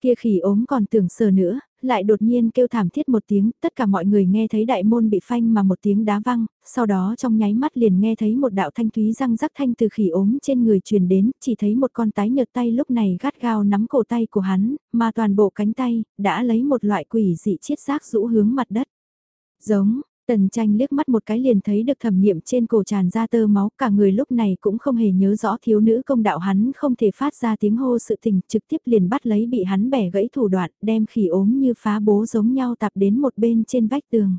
Kia khỉ ốm còn tưởng sờ nữa, lại đột nhiên kêu thảm thiết một tiếng, tất cả mọi người nghe thấy đại môn bị phanh mà một tiếng đá văng, sau đó trong nháy mắt liền nghe thấy một đạo thanh thúy răng rắc thanh từ khỉ ốm trên người truyền đến, chỉ thấy một con tái nhợt tay lúc này gắt gao nắm cổ tay của hắn, mà toàn bộ cánh tay, đã lấy một loại quỷ dị chiết xác rũ hướng mặt đất. Giống, Tần tranh liếc mắt một cái liền thấy được thẩm niệm trên cổ tràn ra tơ máu, cả người lúc này cũng không hề nhớ rõ thiếu nữ công đạo hắn không thể phát ra tiếng hô sự tình, trực tiếp liền bắt lấy bị hắn bẻ gãy thủ đoạn, đem khỉ ốm như phá bố giống nhau tạp đến một bên trên vách tường.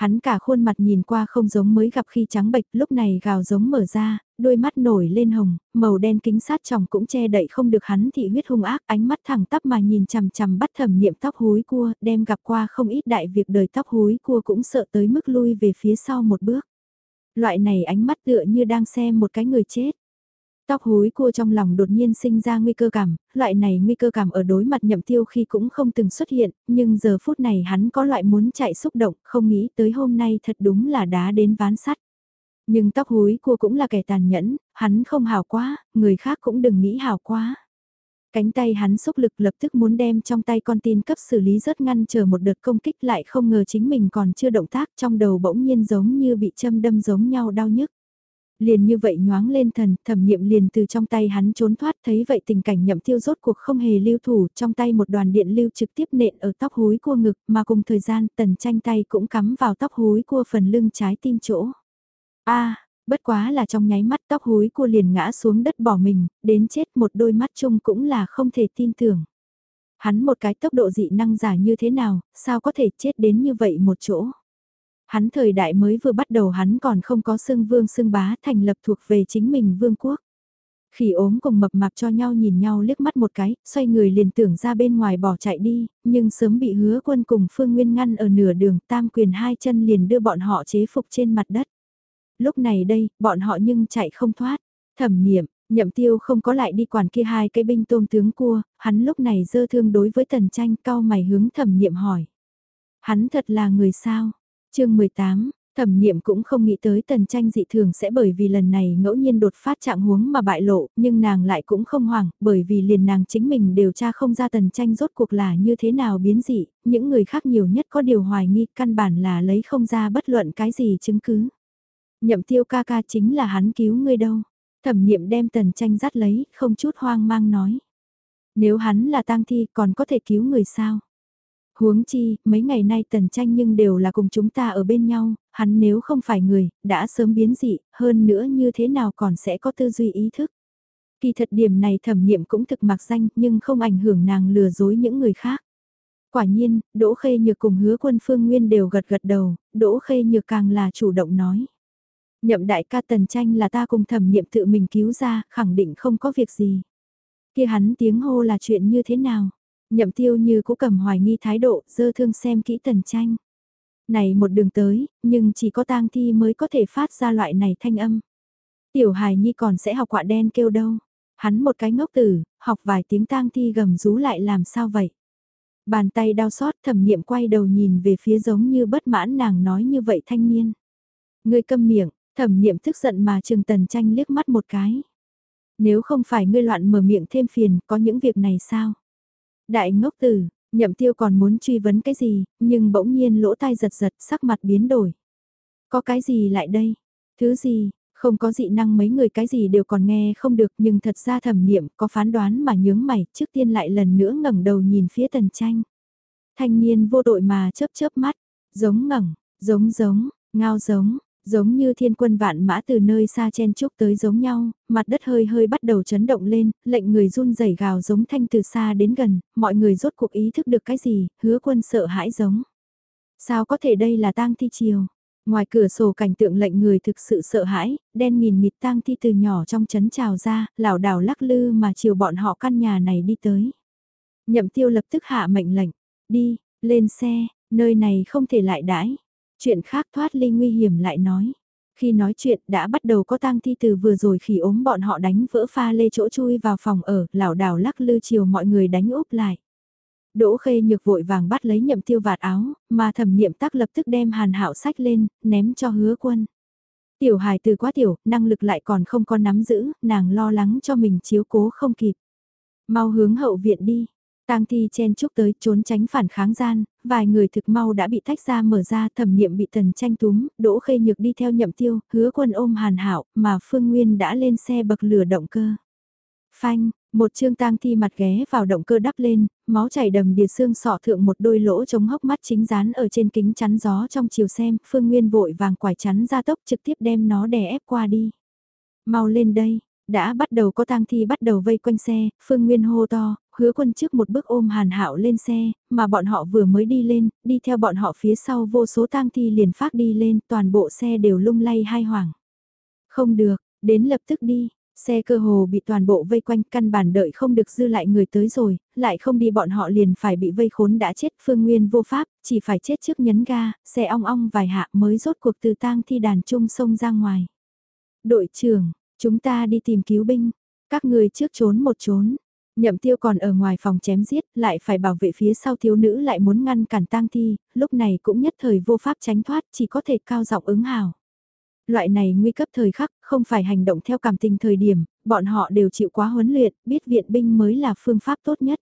Hắn cả khuôn mặt nhìn qua không giống mới gặp khi trắng bệch, lúc này gào giống mở ra, đôi mắt nổi lên hồng, màu đen kính sát tròng cũng che đậy không được hắn thị huyết hung ác, ánh mắt thẳng tắp mà nhìn chằm chằm bắt thẩm niệm tóc húi cua, đem gặp qua không ít đại việc đời tóc húi cua cũng sợ tới mức lui về phía sau một bước. Loại này ánh mắt tựa như đang xem một cái người chết. Tóc húi cua trong lòng đột nhiên sinh ra nguy cơ cảm, loại này nguy cơ cảm ở đối mặt nhậm tiêu khi cũng không từng xuất hiện, nhưng giờ phút này hắn có loại muốn chạy xúc động, không nghĩ tới hôm nay thật đúng là đá đến ván sắt. Nhưng tóc húi cua cũng là kẻ tàn nhẫn, hắn không hào quá, người khác cũng đừng nghĩ hào quá. Cánh tay hắn xúc lực lập tức muốn đem trong tay con tin cấp xử lý rất ngăn chờ một đợt công kích lại không ngờ chính mình còn chưa động tác trong đầu bỗng nhiên giống như bị châm đâm giống nhau đau nhức. Liền như vậy nhoáng lên thần, thẩm niệm liền từ trong tay hắn trốn thoát thấy vậy tình cảnh nhậm tiêu rốt cuộc không hề lưu thủ, trong tay một đoàn điện lưu trực tiếp nện ở tóc húi cua ngực, mà cùng thời gian tần tranh tay cũng cắm vào tóc húi cua phần lưng trái tim chỗ. a bất quá là trong nháy mắt tóc húi cua liền ngã xuống đất bỏ mình, đến chết một đôi mắt chung cũng là không thể tin tưởng. Hắn một cái tốc độ dị năng giả như thế nào, sao có thể chết đến như vậy một chỗ. Hắn thời đại mới vừa bắt đầu hắn còn không có xưng vương xưng bá thành lập thuộc về chính mình vương quốc. Khỉ ốm cùng mập mạp cho nhau nhìn nhau liếc mắt một cái, xoay người liền tưởng ra bên ngoài bỏ chạy đi, nhưng sớm bị hứa quân cùng Phương Nguyên ngăn ở nửa đường tam quyền hai chân liền đưa bọn họ chế phục trên mặt đất. Lúc này đây, bọn họ nhưng chạy không thoát. Thẩm niệm, nhậm tiêu không có lại đi quản kia hai cái binh tôm tướng cua, hắn lúc này dơ thương đối với tần tranh cao mày hướng thẩm niệm hỏi. Hắn thật là người sao? Chương 18, thẩm niệm cũng không nghĩ tới tần tranh dị thường sẽ bởi vì lần này ngẫu nhiên đột phát trạng huống mà bại lộ, nhưng nàng lại cũng không hoảng, bởi vì liền nàng chính mình điều tra không ra tần tranh rốt cuộc là như thế nào biến dị, những người khác nhiều nhất có điều hoài nghi căn bản là lấy không ra bất luận cái gì chứng cứ. Nhậm tiêu ca ca chính là hắn cứu ngươi đâu. Thẩm niệm đem tần tranh dắt lấy, không chút hoang mang nói. Nếu hắn là tang thi còn có thể cứu người sao? Huống chi, mấy ngày nay tần tranh nhưng đều là cùng chúng ta ở bên nhau, hắn nếu không phải người, đã sớm biến dị, hơn nữa như thế nào còn sẽ có tư duy ý thức. Kỳ thật điểm này thẩm niệm cũng thực mặc danh nhưng không ảnh hưởng nàng lừa dối những người khác. Quả nhiên, Đỗ Khê Nhược cùng hứa quân phương nguyên đều gật gật đầu, Đỗ Khê Nhược càng là chủ động nói. Nhậm đại ca tần tranh là ta cùng thẩm niệm tự mình cứu ra, khẳng định không có việc gì. kia hắn tiếng hô là chuyện như thế nào? Nhậm tiêu như cũ cầm hoài nghi thái độ, dơ thương xem kỹ tần tranh. Này một đường tới, nhưng chỉ có tang thi mới có thể phát ra loại này thanh âm. Tiểu hài nhi còn sẽ học quạ đen kêu đâu. Hắn một cái ngốc tử, học vài tiếng tang thi gầm rú lại làm sao vậy? Bàn tay đau xót thẩm niệm quay đầu nhìn về phía giống như bất mãn nàng nói như vậy thanh niên. Ngươi câm miệng, thẩm niệm tức giận mà trường tần tranh liếc mắt một cái. Nếu không phải ngươi loạn mở miệng thêm phiền, có những việc này sao? Đại ngốc tử, nhậm tiêu còn muốn truy vấn cái gì, nhưng bỗng nhiên lỗ tai giật giật sắc mặt biến đổi. Có cái gì lại đây? Thứ gì? Không có dị năng mấy người cái gì đều còn nghe không được nhưng thật ra thẩm niệm có phán đoán mà nhướng mày trước tiên lại lần nữa ngẩng đầu nhìn phía tần tranh. Thanh niên vô đội mà chớp chớp mắt, giống ngẩng, giống giống, ngao giống, giống như thiên quân vạn mã từ nơi xa chen chúc tới giống nhau, mặt đất hơi hơi bắt đầu chấn động lên, lệnh người run rẩy gào giống thanh từ xa đến gần, mọi người rốt cuộc ý thức được cái gì, hứa quân sợ hãi giống. Sao có thể đây là tang thi chiều? Ngoài cửa sổ cảnh tượng lệnh người thực sự sợ hãi, đen nghìn mịt tang thi từ nhỏ trong chấn trào ra, lảo đảo lắc lư mà chiều bọn họ căn nhà này đi tới. Nhậm tiêu lập tức hạ mệnh lệnh, đi, lên xe, nơi này không thể lại đãi. Chuyện khác thoát ly nguy hiểm lại nói. Khi nói chuyện đã bắt đầu có tang thi từ vừa rồi khi ốm bọn họ đánh vỡ pha lê chỗ chui vào phòng ở, lảo đảo lắc lư chiều mọi người đánh úp lại. Đỗ khê nhược vội vàng bắt lấy nhậm tiêu vạt áo, mà thẩm niệm tắc lập tức đem hàn hạo sách lên, ném cho hứa quân. Tiểu hài từ quá tiểu, năng lực lại còn không có nắm giữ, nàng lo lắng cho mình chiếu cố không kịp. Mau hướng hậu viện đi, Tang thi chen chúc tới trốn tránh phản kháng gian, vài người thực mau đã bị tách ra mở ra thẩm niệm bị tần tranh túm, đỗ khê nhược đi theo nhậm tiêu, hứa quân ôm hàn hảo, mà Phương Nguyên đã lên xe bậc lửa động cơ. Phanh, một chương tang thi mặt ghé vào động cơ đắp lên, máu chảy đầm đìa xương sọ thượng một đôi lỗ chống hốc mắt chính dán ở trên kính chắn gió trong chiều xem, Phương Nguyên vội vàng quải chắn ra tốc trực tiếp đem nó đè ép qua đi. Mau lên đây, đã bắt đầu có tang thi bắt đầu vây quanh xe, Phương Nguyên hô to, hứa quân trước một bước ôm hàn hạo lên xe, mà bọn họ vừa mới đi lên, đi theo bọn họ phía sau vô số tang thi liền phát đi lên, toàn bộ xe đều lung lay hai hoảng. Không được, đến lập tức đi, xe cơ hồ bị toàn bộ vây quanh căn bản đợi không được dư lại người tới rồi, lại không đi bọn họ liền phải bị vây khốn đã chết phương nguyên vô pháp, chỉ phải chết trước nhấn ga, xe ong ong vài hạ mới rốt cuộc từ tang thi đàn trung sông ra ngoài. Đội trưởng, chúng ta đi tìm cứu binh, các người trước trốn một trốn, Nhậm tiêu còn ở ngoài phòng chém giết, lại phải bảo vệ phía sau thiếu nữ lại muốn ngăn cản tang thi, lúc này cũng nhất thời vô pháp tránh thoát, chỉ có thể cao giọng ứng hào. Loại này nguy cấp thời khắc, không phải hành động theo cảm tình thời điểm, bọn họ đều chịu quá huấn luyện, biết viện binh mới là phương pháp tốt nhất.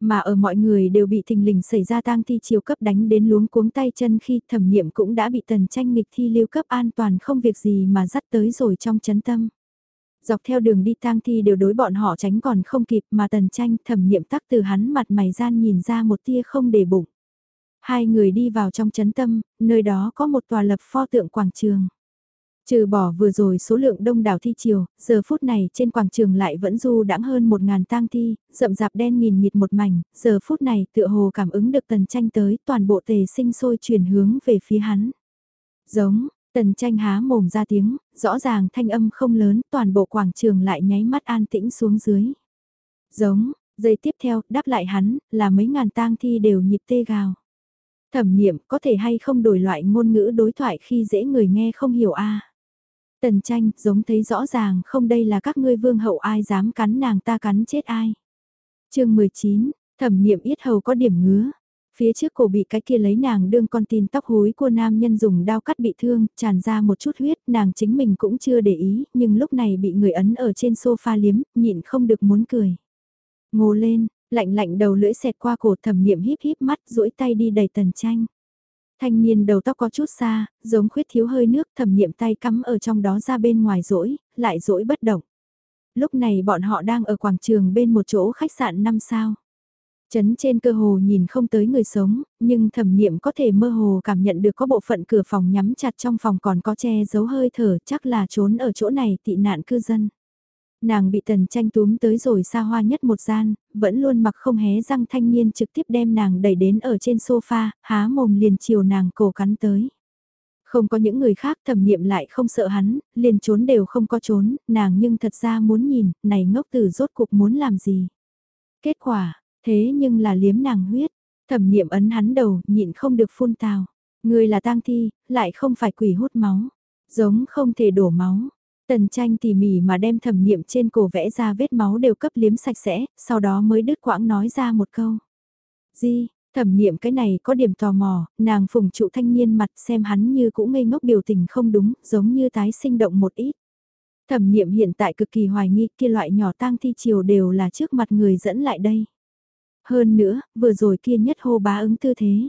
Mà ở mọi người đều bị thình lình xảy ra tang thi chiều cấp đánh đến luống cuống tay chân khi thẩm nghiệm cũng đã bị tần tranh nghịch thi lưu cấp an toàn không việc gì mà dắt tới rồi trong chấn tâm. Dọc theo đường đi tang thi đều đối bọn họ tránh còn không kịp mà tần tranh thẩm niệm tắc từ hắn mặt mày gian nhìn ra một tia không để bụng. Hai người đi vào trong chấn tâm, nơi đó có một tòa lập pho tượng quảng trường. Trừ bỏ vừa rồi số lượng đông đảo thi chiều, giờ phút này trên quảng trường lại vẫn du đãng hơn một ngàn tang thi, rậm rạp đen nghìn nghịt một mảnh, giờ phút này tựa hồ cảm ứng được tần tranh tới toàn bộ tề sinh sôi chuyển hướng về phía hắn. Giống, Tần tranh há mồm ra tiếng, rõ ràng thanh âm không lớn, toàn bộ quảng trường lại nháy mắt an tĩnh xuống dưới. Giống, giây tiếp theo, đáp lại hắn, là mấy ngàn tang thi đều nhịp tê gào. Thẩm niệm có thể hay không đổi loại ngôn ngữ đối thoại khi dễ người nghe không hiểu a Tần tranh, giống thấy rõ ràng không đây là các ngươi vương hậu ai dám cắn nàng ta cắn chết ai. chương 19, thẩm niệm yết hầu có điểm ngứa, Phía trước cổ bị cái kia lấy nàng đương con tin tóc húi của nam nhân dùng đao cắt bị thương, tràn ra một chút huyết, nàng chính mình cũng chưa để ý, nhưng lúc này bị người ấn ở trên sofa liếm, nhịn không được muốn cười. Ngô lên, lạnh lạnh đầu lưỡi xẹt qua cổ thẩm niệm híp híp mắt, duỗi tay đi đầy tần tranh. Thanh niên đầu tóc có chút xa, giống khuyết thiếu hơi nước thẩm niệm tay cắm ở trong đó ra bên ngoài rỗi, lại rỗi bất động. Lúc này bọn họ đang ở quảng trường bên một chỗ khách sạn 5 sao. Chấn trên cơ hồ nhìn không tới người sống, nhưng thẩm niệm có thể mơ hồ cảm nhận được có bộ phận cửa phòng nhắm chặt trong phòng còn có che giấu hơi thở chắc là trốn ở chỗ này tị nạn cư dân. Nàng bị tần tranh túm tới rồi xa hoa nhất một gian, vẫn luôn mặc không hé răng thanh niên trực tiếp đem nàng đẩy đến ở trên sofa, há mồm liền chiều nàng cổ cắn tới. Không có những người khác thẩm niệm lại không sợ hắn, liền trốn đều không có trốn, nàng nhưng thật ra muốn nhìn, này ngốc tử rốt cuộc muốn làm gì. Kết quả, thế nhưng là liếm nàng huyết, thẩm niệm ấn hắn đầu, nhịn không được phun tào. Người là tang thi, lại không phải quỷ hút máu, giống không thể đổ máu. Tần tranh tỉ mỉ mà đem thẩm niệm trên cổ vẽ ra vết máu đều cấp liếm sạch sẽ, sau đó mới đứt quãng nói ra một câu. Di, thẩm niệm cái này có điểm tò mò, nàng phùng trụ thanh niên mặt xem hắn như cũng ngây ngốc biểu tình không đúng, giống như tái sinh động một ít. Thẩm niệm hiện tại cực kỳ hoài nghi kia loại nhỏ tang thi chiều đều là trước mặt người dẫn lại đây. Hơn nữa, vừa rồi kia nhất hô bá ứng tư thế.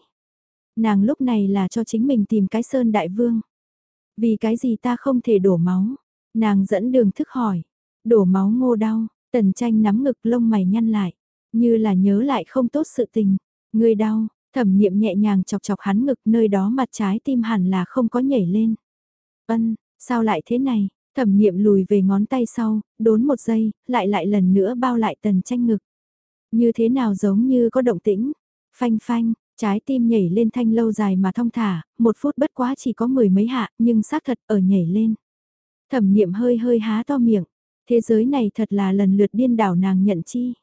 Nàng lúc này là cho chính mình tìm cái sơn đại vương. Vì cái gì ta không thể đổ máu? Nàng dẫn đường thức hỏi. Đổ máu ngô đau, tần tranh nắm ngực lông mày nhăn lại. Như là nhớ lại không tốt sự tình. Người đau, thẩm niệm nhẹ nhàng chọc chọc hắn ngực nơi đó mặt trái tim hẳn là không có nhảy lên. Ân, sao lại thế này? Thẩm niệm lùi về ngón tay sau, đốn một giây, lại lại lần nữa bao lại tần tranh ngực. Như thế nào giống như có động tĩnh? Phanh phanh, trái tim nhảy lên thanh lâu dài mà thong thả, một phút bất quá chỉ có mười mấy hạ, nhưng xác thật ở nhảy lên. Thẩm niệm hơi hơi há to miệng, thế giới này thật là lần lượt điên đảo nàng nhận chi.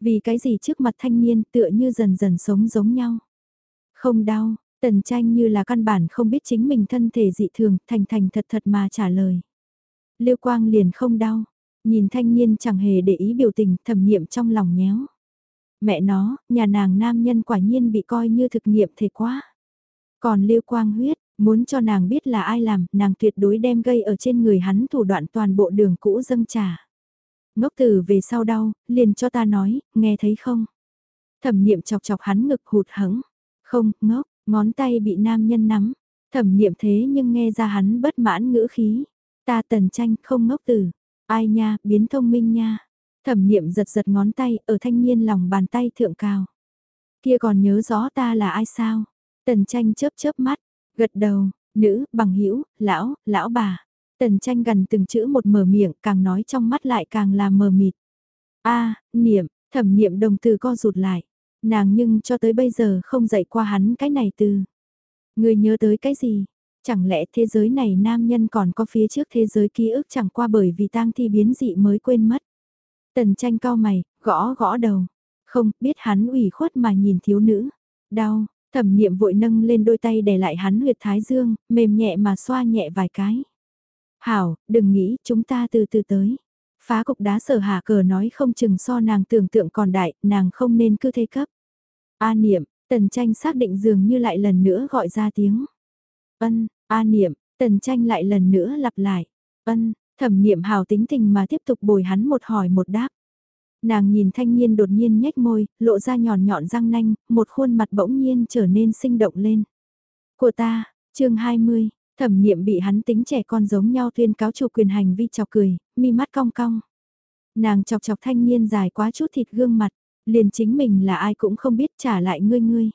Vì cái gì trước mặt thanh niên tựa như dần dần sống giống nhau. Không đau, tần tranh như là căn bản không biết chính mình thân thể dị thường, thành thành thật thật mà trả lời. liêu quang liền không đau, nhìn thanh niên chẳng hề để ý biểu tình thẩm niệm trong lòng nhéo. Mẹ nó, nhà nàng nam nhân quả nhiên bị coi như thực nghiệm thể quá. Còn lưu quang huyết, muốn cho nàng biết là ai làm, nàng tuyệt đối đem gây ở trên người hắn thủ đoạn toàn bộ đường cũ dâng trả. Ngốc tử về sau đau, liền cho ta nói, nghe thấy không? Thẩm niệm chọc chọc hắn ngực hụt hẫng Không, ngốc, ngón tay bị nam nhân nắm. Thẩm niệm thế nhưng nghe ra hắn bất mãn ngữ khí. Ta tần tranh không ngốc tử. Ai nha, biến thông minh nha. Thẩm niệm giật giật ngón tay ở thanh niên lòng bàn tay thượng cao. Kia còn nhớ rõ ta là ai sao? Tần tranh chớp chớp mắt, gật đầu, nữ, bằng hữu lão, lão bà. Tần tranh gần từng chữ một mở miệng càng nói trong mắt lại càng là mờ mịt. a niệm, thẩm niệm đồng từ co rụt lại. Nàng nhưng cho tới bây giờ không dạy qua hắn cái này từ. Người nhớ tới cái gì? Chẳng lẽ thế giới này nam nhân còn có phía trước thế giới ký ức chẳng qua bởi vì tang thi biến dị mới quên mất. Tần tranh cao mày, gõ gõ đầu. Không, biết hắn ủy khuất mà nhìn thiếu nữ. Đau, thẩm niệm vội nâng lên đôi tay để lại hắn huyệt thái dương, mềm nhẹ mà xoa nhẹ vài cái. Hảo, đừng nghĩ, chúng ta từ từ tới. Phá cục đá sở hạ cờ nói không chừng so nàng tưởng tượng còn đại, nàng không nên cứ thế cấp. A niệm, tần tranh xác định dường như lại lần nữa gọi ra tiếng. Ân, A niệm, tần tranh lại lần nữa lặp lại. Ân, thẩm niệm hào tính tình mà tiếp tục bồi hắn một hỏi một đáp. Nàng nhìn thanh niên đột nhiên nhếch môi, lộ ra nhọn nhọn răng nanh, một khuôn mặt bỗng nhiên trở nên sinh động lên. Của ta, chương 20, thẩm niệm bị hắn tính trẻ con giống nhau tuyên cáo chủ quyền hành vi chọc cười, mi mắt cong cong. Nàng chọc chọc thanh niên dài quá chút thịt gương mặt, liền chính mình là ai cũng không biết trả lại ngươi ngươi.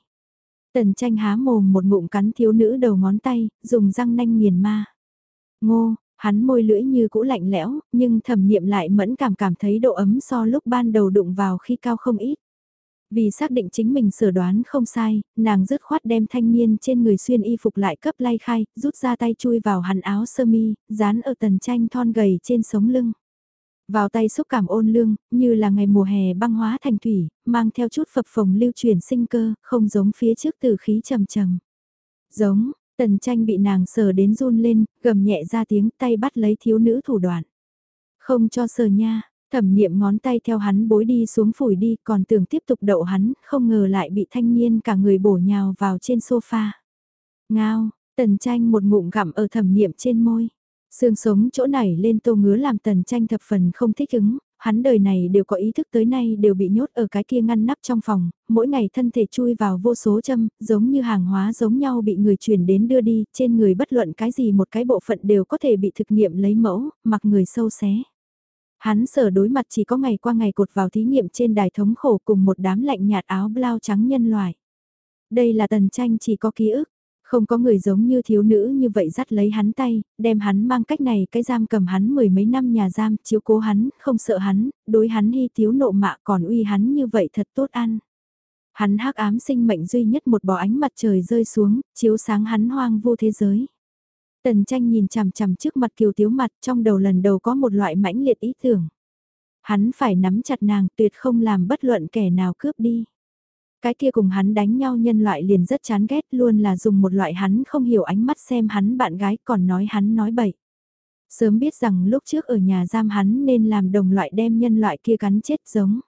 Tần tranh há mồm một ngụm cắn thiếu nữ đầu ngón tay, dùng răng nanh nghiền ma. Ngô, hắn môi lưỡi như cũ lạnh lẽo, nhưng thẩm niệm lại mẫn cảm cảm thấy độ ấm so lúc ban đầu đụng vào khi cao không ít. Vì xác định chính mình sửa đoán không sai, nàng dứt khoát đem thanh niên trên người xuyên y phục lại cấp lay khai, rút ra tay chui vào hắn áo sơ mi, dán ở tần tranh thon gầy trên sống lưng. Vào tay xúc cảm ôn lương, như là ngày mùa hè băng hóa thành thủy, mang theo chút phập phồng lưu truyền sinh cơ, không giống phía trước từ khí trầm trầm. Giống, tần tranh bị nàng sờ đến run lên, gầm nhẹ ra tiếng tay bắt lấy thiếu nữ thủ đoạn. Không cho sờ nha, thẩm niệm ngón tay theo hắn bối đi xuống phủi đi còn tưởng tiếp tục đậu hắn, không ngờ lại bị thanh niên cả người bổ nhào vào trên sofa. Ngao, tần tranh một ngụm gặm ở thẩm niệm trên môi. Xương sống chỗ này lên tô ngứa làm tần tranh thập phần không thích ứng, hắn đời này đều có ý thức tới nay đều bị nhốt ở cái kia ngăn nắp trong phòng, mỗi ngày thân thể chui vào vô số châm, giống như hàng hóa giống nhau bị người chuyển đến đưa đi, trên người bất luận cái gì một cái bộ phận đều có thể bị thực nghiệm lấy mẫu, mặc người sâu xé. Hắn sở đối mặt chỉ có ngày qua ngày cột vào thí nghiệm trên đài thống khổ cùng một đám lạnh nhạt áo blau trắng nhân loại. Đây là tần tranh chỉ có ký ức, không có người giống như thiếu nữ như vậy dắt lấy hắn tay, đem hắn mang cách này cái giam cầm hắn mười mấy năm nhà giam, chiếu cố hắn, không sợ hắn, đối hắn hy thiếu nộ mạ còn uy hắn như vậy thật tốt ăn. Hắn hắc ám sinh mệnh duy nhất một bò ánh mặt trời rơi xuống, chiếu sáng hắn hoang vô thế giới. Tần tranh nhìn chằm chằm trước mặt kiều thiếu mặt trong đầu lần đầu có một loại mãnh liệt ý tưởng. Hắn phải nắm chặt nàng tuyệt không làm bất luận kẻ nào cướp đi. Cái kia cùng hắn đánh nhau nhân loại liền rất chán ghét luôn là dùng một loại hắn không hiểu ánh mắt xem hắn bạn gái còn nói hắn nói bậy. Sớm biết rằng lúc trước ở nhà giam hắn nên làm đồng loại đem nhân loại kia cắn chết giống.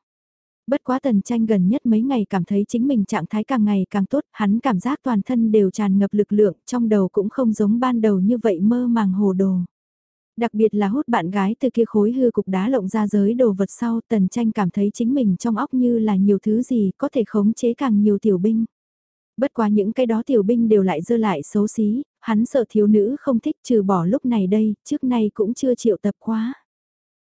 Bất quá tần tranh gần nhất mấy ngày cảm thấy chính mình trạng thái càng ngày càng tốt, hắn cảm giác toàn thân đều tràn ngập lực lượng, trong đầu cũng không giống ban đầu như vậy mơ màng hồ đồ. Đặc biệt là hút bạn gái từ kia khối hư cục đá lộng ra giới đồ vật sau tần tranh cảm thấy chính mình trong óc như là nhiều thứ gì có thể khống chế càng nhiều tiểu binh. Bất quá những cái đó tiểu binh đều lại dơ lại xấu xí, hắn sợ thiếu nữ không thích trừ bỏ lúc này đây, trước nay cũng chưa chịu tập quá.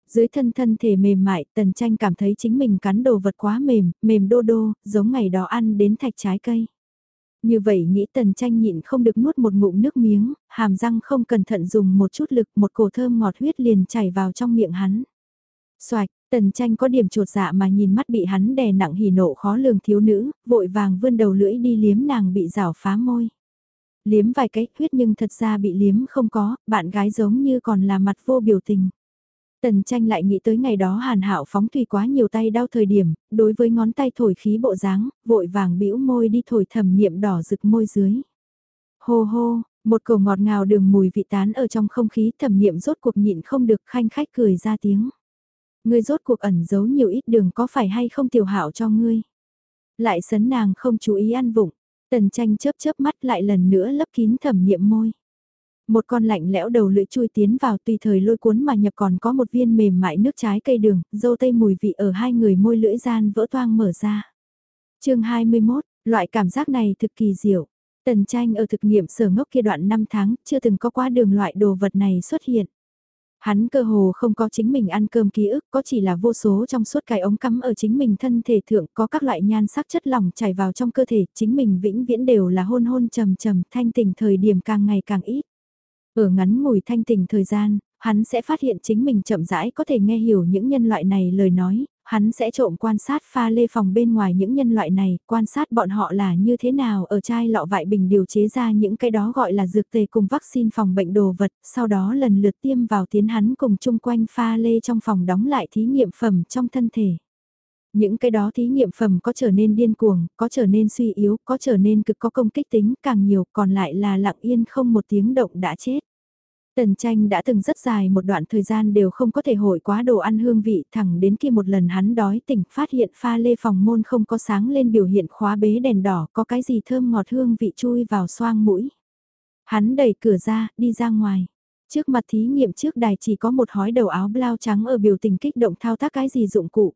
Dưới thân thân thể mềm mại, tần tranh cảm thấy chính mình cắn đồ vật quá mềm, mềm đô đô, giống ngày đó ăn đến thạch trái cây. Như vậy nghĩ tần tranh nhịn không được nuốt một ngụm nước miếng, hàm răng không cẩn thận dùng một chút lực một cổ thơm ngọt huyết liền chảy vào trong miệng hắn. Xoạch, tần tranh có điểm trột dạ mà nhìn mắt bị hắn đè nặng hỉ nộ khó lường thiếu nữ, vội vàng vươn đầu lưỡi đi liếm nàng bị rào phá môi. Liếm vài cái huyết nhưng thật ra bị liếm không có, bạn gái giống như còn là mặt vô biểu tình. Tần tranh lại nghĩ tới ngày đó hàn hạo phóng tùy quá nhiều tay đau thời điểm, đối với ngón tay thổi khí bộ dáng, vội vàng bĩu môi đi thổi thầm niệm đỏ rực môi dưới. Hô hô, một cổ ngọt ngào đường mùi vị tán ở trong không khí thầm niệm rốt cuộc nhịn không được khanh khách cười ra tiếng. Ngươi rốt cuộc ẩn giấu nhiều ít đường có phải hay không tiểu hạo cho ngươi. Lại sấn nàng không chú ý ăn vụng, tần tranh chớp chớp mắt lại lần nữa lấp kín thầm niệm môi. Một con lạnh lẽo đầu lưỡi chui tiến vào tùy thời lôi cuốn mà nhập còn có một viên mềm mại nước trái cây đường, dâu tây mùi vị ở hai người môi lưỡi gian vỡ toang mở ra. chương 21, loại cảm giác này thực kỳ diệu. Tần tranh ở thực nghiệm sở ngốc kia đoạn 5 tháng, chưa từng có qua đường loại đồ vật này xuất hiện. Hắn cơ hồ không có chính mình ăn cơm ký ức, có chỉ là vô số trong suốt cái ống cắm ở chính mình thân thể thượng, có các loại nhan sắc chất lỏng chảy vào trong cơ thể, chính mình vĩnh viễn đều là hôn hôn trầm trầm, thanh tình thời điểm càng ngày càng ít. Ở ngắn ngủi thanh tỉnh thời gian, hắn sẽ phát hiện chính mình chậm rãi có thể nghe hiểu những nhân loại này lời nói, hắn sẽ trộm quan sát pha lê phòng bên ngoài những nhân loại này, quan sát bọn họ là như thế nào ở chai lọ vại bình điều chế ra những cái đó gọi là dược tề cùng vaccine phòng bệnh đồ vật, sau đó lần lượt tiêm vào tiến hắn cùng chung quanh pha lê trong phòng đóng lại thí nghiệm phẩm trong thân thể. Những cái đó thí nghiệm phẩm có trở nên điên cuồng, có trở nên suy yếu, có trở nên cực có công kích tính, càng nhiều còn lại là lặng yên không một tiếng động đã chết. Tần tranh đã từng rất dài một đoạn thời gian đều không có thể hội quá đồ ăn hương vị thẳng đến khi một lần hắn đói tỉnh phát hiện pha lê phòng môn không có sáng lên biểu hiện khóa bế đèn đỏ có cái gì thơm ngọt hương vị chui vào xoang mũi. Hắn đẩy cửa ra, đi ra ngoài. Trước mặt thí nghiệm trước đài chỉ có một hói đầu áo blau trắng ở biểu tình kích động thao tác cái gì dụng cụ.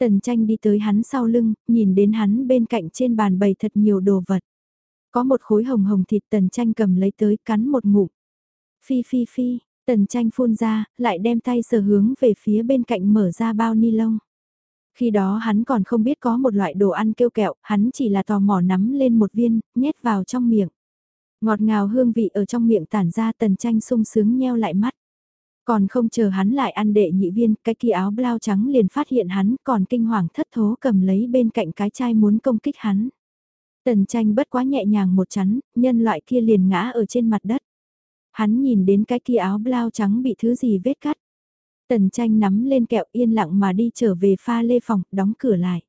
Tần tranh đi tới hắn sau lưng, nhìn đến hắn bên cạnh trên bàn bày thật nhiều đồ vật. Có một khối hồng hồng thịt tần tranh cầm lấy tới cắn một ngụm. Phi phi phi, tần tranh phun ra, lại đem tay sờ hướng về phía bên cạnh mở ra bao ni lông. Khi đó hắn còn không biết có một loại đồ ăn kêu kẹo, hắn chỉ là tò mò nắm lên một viên, nhét vào trong miệng. Ngọt ngào hương vị ở trong miệng tản ra tần tranh sung sướng nheo lại mắt. Còn không chờ hắn lại ăn đệ nhị viên, cái kia áo blau trắng liền phát hiện hắn còn kinh hoàng thất thố cầm lấy bên cạnh cái chai muốn công kích hắn. Tần tranh bất quá nhẹ nhàng một chắn, nhân loại kia liền ngã ở trên mặt đất. Hắn nhìn đến cái kia áo blau trắng bị thứ gì vết cắt. Tần tranh nắm lên kẹo yên lặng mà đi trở về pha lê phòng, đóng cửa lại.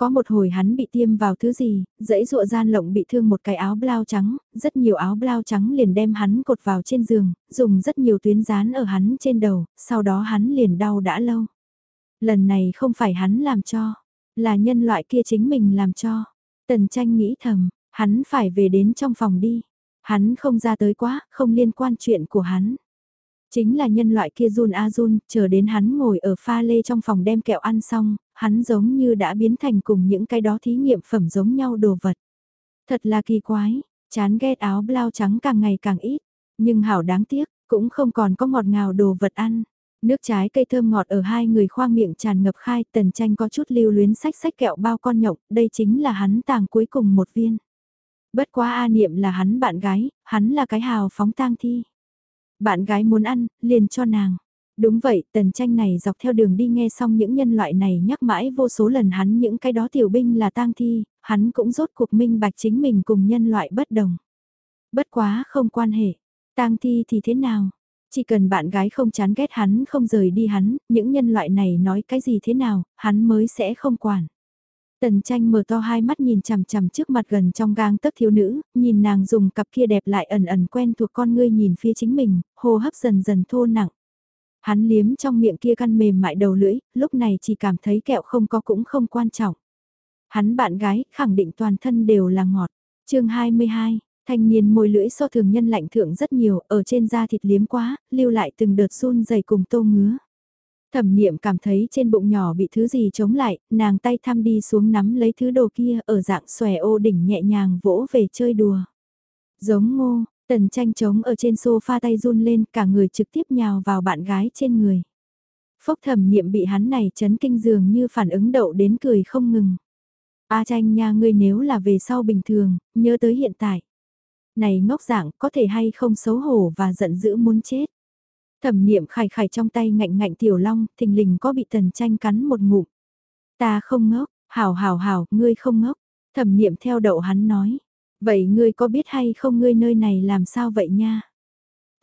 Có một hồi hắn bị tiêm vào thứ gì, dãy dụa gian lộng bị thương một cái áo blau trắng, rất nhiều áo blau trắng liền đem hắn cột vào trên giường, dùng rất nhiều tuyến dán ở hắn trên đầu, sau đó hắn liền đau đã lâu. Lần này không phải hắn làm cho, là nhân loại kia chính mình làm cho. Tần tranh nghĩ thầm, hắn phải về đến trong phòng đi. Hắn không ra tới quá, không liên quan chuyện của hắn. Chính là nhân loại kia run a run, chờ đến hắn ngồi ở pha lê trong phòng đem kẹo ăn xong, hắn giống như đã biến thành cùng những cái đó thí nghiệm phẩm giống nhau đồ vật. Thật là kỳ quái, chán ghét áo blau trắng càng ngày càng ít, nhưng hảo đáng tiếc, cũng không còn có ngọt ngào đồ vật ăn. Nước trái cây thơm ngọt ở hai người khoang miệng tràn ngập khai, tần tranh có chút lưu luyến sách sách kẹo bao con nhộng, đây chính là hắn tàng cuối cùng một viên. Bất quá A Niệm là hắn bạn gái, hắn là cái hào phóng tang thi. Bạn gái muốn ăn, liền cho nàng. Đúng vậy, tần tranh này dọc theo đường đi nghe xong những nhân loại này nhắc mãi vô số lần hắn những cái đó tiểu binh là tang thi, hắn cũng rốt cuộc minh bạch chính mình cùng nhân loại bất đồng. Bất quá không quan hệ, tang thi thì thế nào? Chỉ cần bạn gái không chán ghét hắn không rời đi hắn, những nhân loại này nói cái gì thế nào, hắn mới sẽ không quản. Tần tranh mở to hai mắt nhìn chằm chằm trước mặt gần trong gang tấc thiếu nữ, nhìn nàng dùng cặp kia đẹp lại ẩn ẩn quen thuộc con ngươi nhìn phía chính mình, hô hấp dần dần thô nặng. Hắn liếm trong miệng kia căn mềm mại đầu lưỡi, lúc này chỉ cảm thấy kẹo không có cũng không quan trọng. Hắn bạn gái, khẳng định toàn thân đều là ngọt. chương 22, thanh niên môi lưỡi so thường nhân lạnh thượng rất nhiều, ở trên da thịt liếm quá, lưu lại từng đợt run dày cùng tô ngứa. Thẩm niệm cảm thấy trên bụng nhỏ bị thứ gì chống lại, nàng tay thăm đi xuống nắm lấy thứ đồ kia ở dạng xòe ô đỉnh nhẹ nhàng vỗ về chơi đùa. Giống ngô, tần tranh trống ở trên sofa tay run lên cả người trực tiếp nhào vào bạn gái trên người. Phốc thẩm niệm bị hắn này chấn kinh dường như phản ứng đậu đến cười không ngừng. A tranh nha ngươi nếu là về sau bình thường, nhớ tới hiện tại. Này ngốc dạng có thể hay không xấu hổ và giận dữ muốn chết. Thẩm niệm khải khải trong tay ngạnh ngạnh tiểu long, thình lình có bị tần tranh cắn một ngụm. Ta không ngốc, hảo hảo hảo, ngươi không ngốc. Thẩm niệm theo đậu hắn nói. Vậy ngươi có biết hay không ngươi nơi này làm sao vậy nha?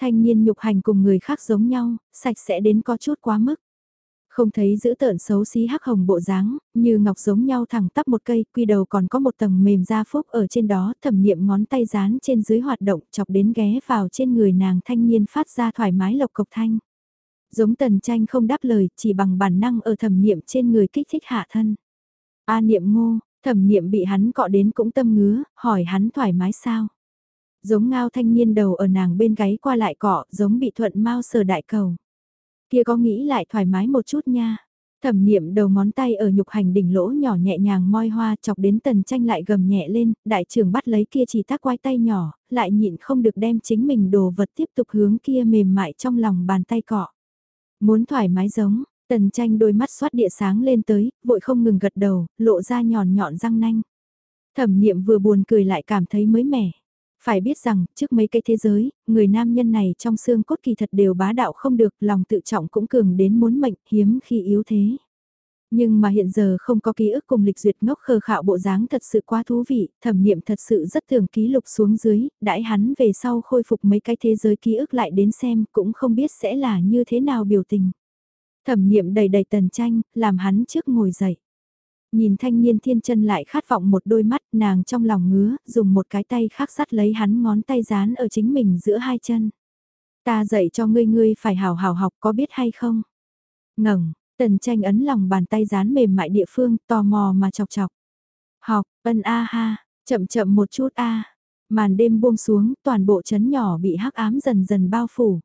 Thanh niên nhục hành cùng người khác giống nhau, sạch sẽ đến có chút quá mức. Không thấy giữ tợn xấu xí hắc hồng bộ dáng, như ngọc giống nhau thẳng tắp một cây, quy đầu còn có một tầng mềm da phúc ở trên đó, thẩm niệm ngón tay dán trên dưới hoạt động chọc đến ghé vào trên người nàng thanh niên phát ra thoải mái lộc cộc thanh. Giống tần tranh không đáp lời, chỉ bằng bản năng ở thẩm niệm trên người kích thích hạ thân. A niệm ngô, thẩm niệm bị hắn cọ đến cũng tâm ngứa, hỏi hắn thoải mái sao. Giống ngao thanh niên đầu ở nàng bên gáy qua lại cọ, giống bị thuận mau sờ đại cầu. Kia có nghĩ lại thoải mái một chút nha. Thẩm niệm đầu ngón tay ở nhục hành đỉnh lỗ nhỏ nhẹ nhàng moi hoa chọc đến tần tranh lại gầm nhẹ lên, đại trưởng bắt lấy kia chỉ tác quai tay nhỏ, lại nhịn không được đem chính mình đồ vật tiếp tục hướng kia mềm mại trong lòng bàn tay cọ. Muốn thoải mái giống, tần tranh đôi mắt xoát địa sáng lên tới, vội không ngừng gật đầu, lộ ra nhọn nhọn răng nanh. Thẩm niệm vừa buồn cười lại cảm thấy mới mẻ. Phải biết rằng, trước mấy cái thế giới, người nam nhân này trong xương cốt kỳ thật đều bá đạo không được, lòng tự trọng cũng cường đến muốn mệnh, hiếm khi yếu thế. Nhưng mà hiện giờ không có ký ức cùng lịch duyệt ngốc khờ khạo bộ dáng thật sự quá thú vị, thẩm niệm thật sự rất thường ký lục xuống dưới, đãi hắn về sau khôi phục mấy cái thế giới ký ức lại đến xem cũng không biết sẽ là như thế nào biểu tình. Thẩm niệm đầy đầy tần tranh, làm hắn trước ngồi dậy. Nhìn thanh niên thiên chân lại khát vọng một đôi mắt nàng trong lòng ngứa, dùng một cái tay khác sắt lấy hắn ngón tay dán ở chính mình giữa hai chân. Ta dạy cho ngươi ngươi phải hào hào học có biết hay không? ngẩng tần tranh ấn lòng bàn tay dán mềm mại địa phương, tò mò mà chọc chọc. Học, ân a ha, chậm chậm một chút a Màn đêm buông xuống, toàn bộ chấn nhỏ bị hắc ám dần dần bao phủ.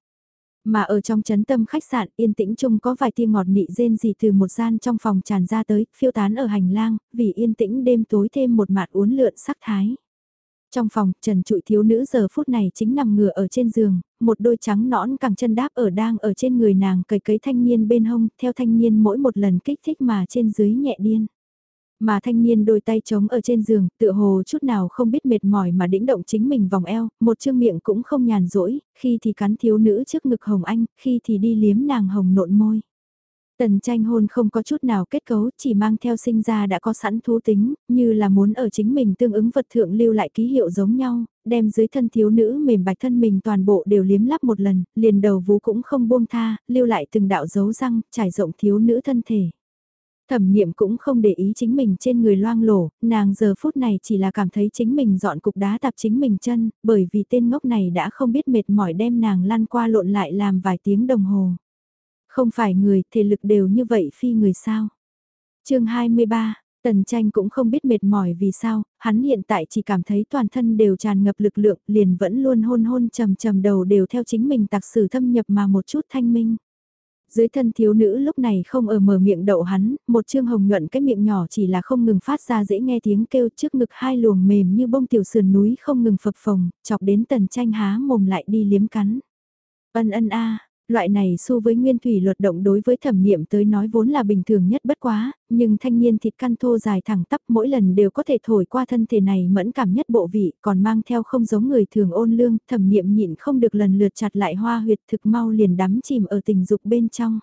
Mà ở trong chấn tâm khách sạn yên tĩnh chung có vài tia ngọt nị rên gì từ một gian trong phòng tràn ra tới, phiêu tán ở hành lang, vì yên tĩnh đêm tối thêm một mạt uốn lượn sắc thái. Trong phòng, trần trụi thiếu nữ giờ phút này chính nằm ngửa ở trên giường, một đôi trắng nõn cẳng chân đáp ở đang ở trên người nàng cầy cấy thanh niên bên hông, theo thanh niên mỗi một lần kích thích mà trên dưới nhẹ điên. Mà thanh niên đôi tay trống ở trên giường, tựa hồ chút nào không biết mệt mỏi mà đĩnh động chính mình vòng eo, một chương miệng cũng không nhàn rỗi, khi thì cắn thiếu nữ trước ngực hồng anh, khi thì đi liếm nàng hồng nộn môi. Tần tranh hôn không có chút nào kết cấu, chỉ mang theo sinh ra đã có sẵn thú tính, như là muốn ở chính mình tương ứng vật thượng lưu lại ký hiệu giống nhau, đem dưới thân thiếu nữ mềm bạch thân mình toàn bộ đều liếm lắp một lần, liền đầu vú cũng không buông tha, lưu lại từng đạo dấu răng, trải rộng thiếu nữ thân thể. Thẩm niệm cũng không để ý chính mình trên người loang lổ, nàng giờ phút này chỉ là cảm thấy chính mình dọn cục đá tạp chính mình chân, bởi vì tên ngốc này đã không biết mệt mỏi đem nàng lăn qua lộn lại làm vài tiếng đồng hồ. Không phải người, thể lực đều như vậy phi người sao. chương 23, Tần tranh cũng không biết mệt mỏi vì sao, hắn hiện tại chỉ cảm thấy toàn thân đều tràn ngập lực lượng, liền vẫn luôn hôn hôn trầm trầm đầu đều theo chính mình tạc sử thâm nhập mà một chút thanh minh. Dưới thân thiếu nữ lúc này không ở mở miệng đậu hắn, một chương hồng nhuận cái miệng nhỏ chỉ là không ngừng phát ra dễ nghe tiếng kêu trước ngực hai luồng mềm như bông tiểu sườn núi không ngừng phập phồng, chọc đến tần tranh há mồm lại đi liếm cắn. Ân ân a Loại này so với nguyên thủy luật động đối với thẩm niệm tới nói vốn là bình thường nhất bất quá, nhưng thanh niên thịt căn thô dài thẳng tắp mỗi lần đều có thể thổi qua thân thể này mẫn cảm nhất bộ vị, còn mang theo không giống người thường ôn lương, thẩm niệm nhịn không được lần lượt chặt lại hoa huyệt thực mau liền đắm chìm ở tình dục bên trong.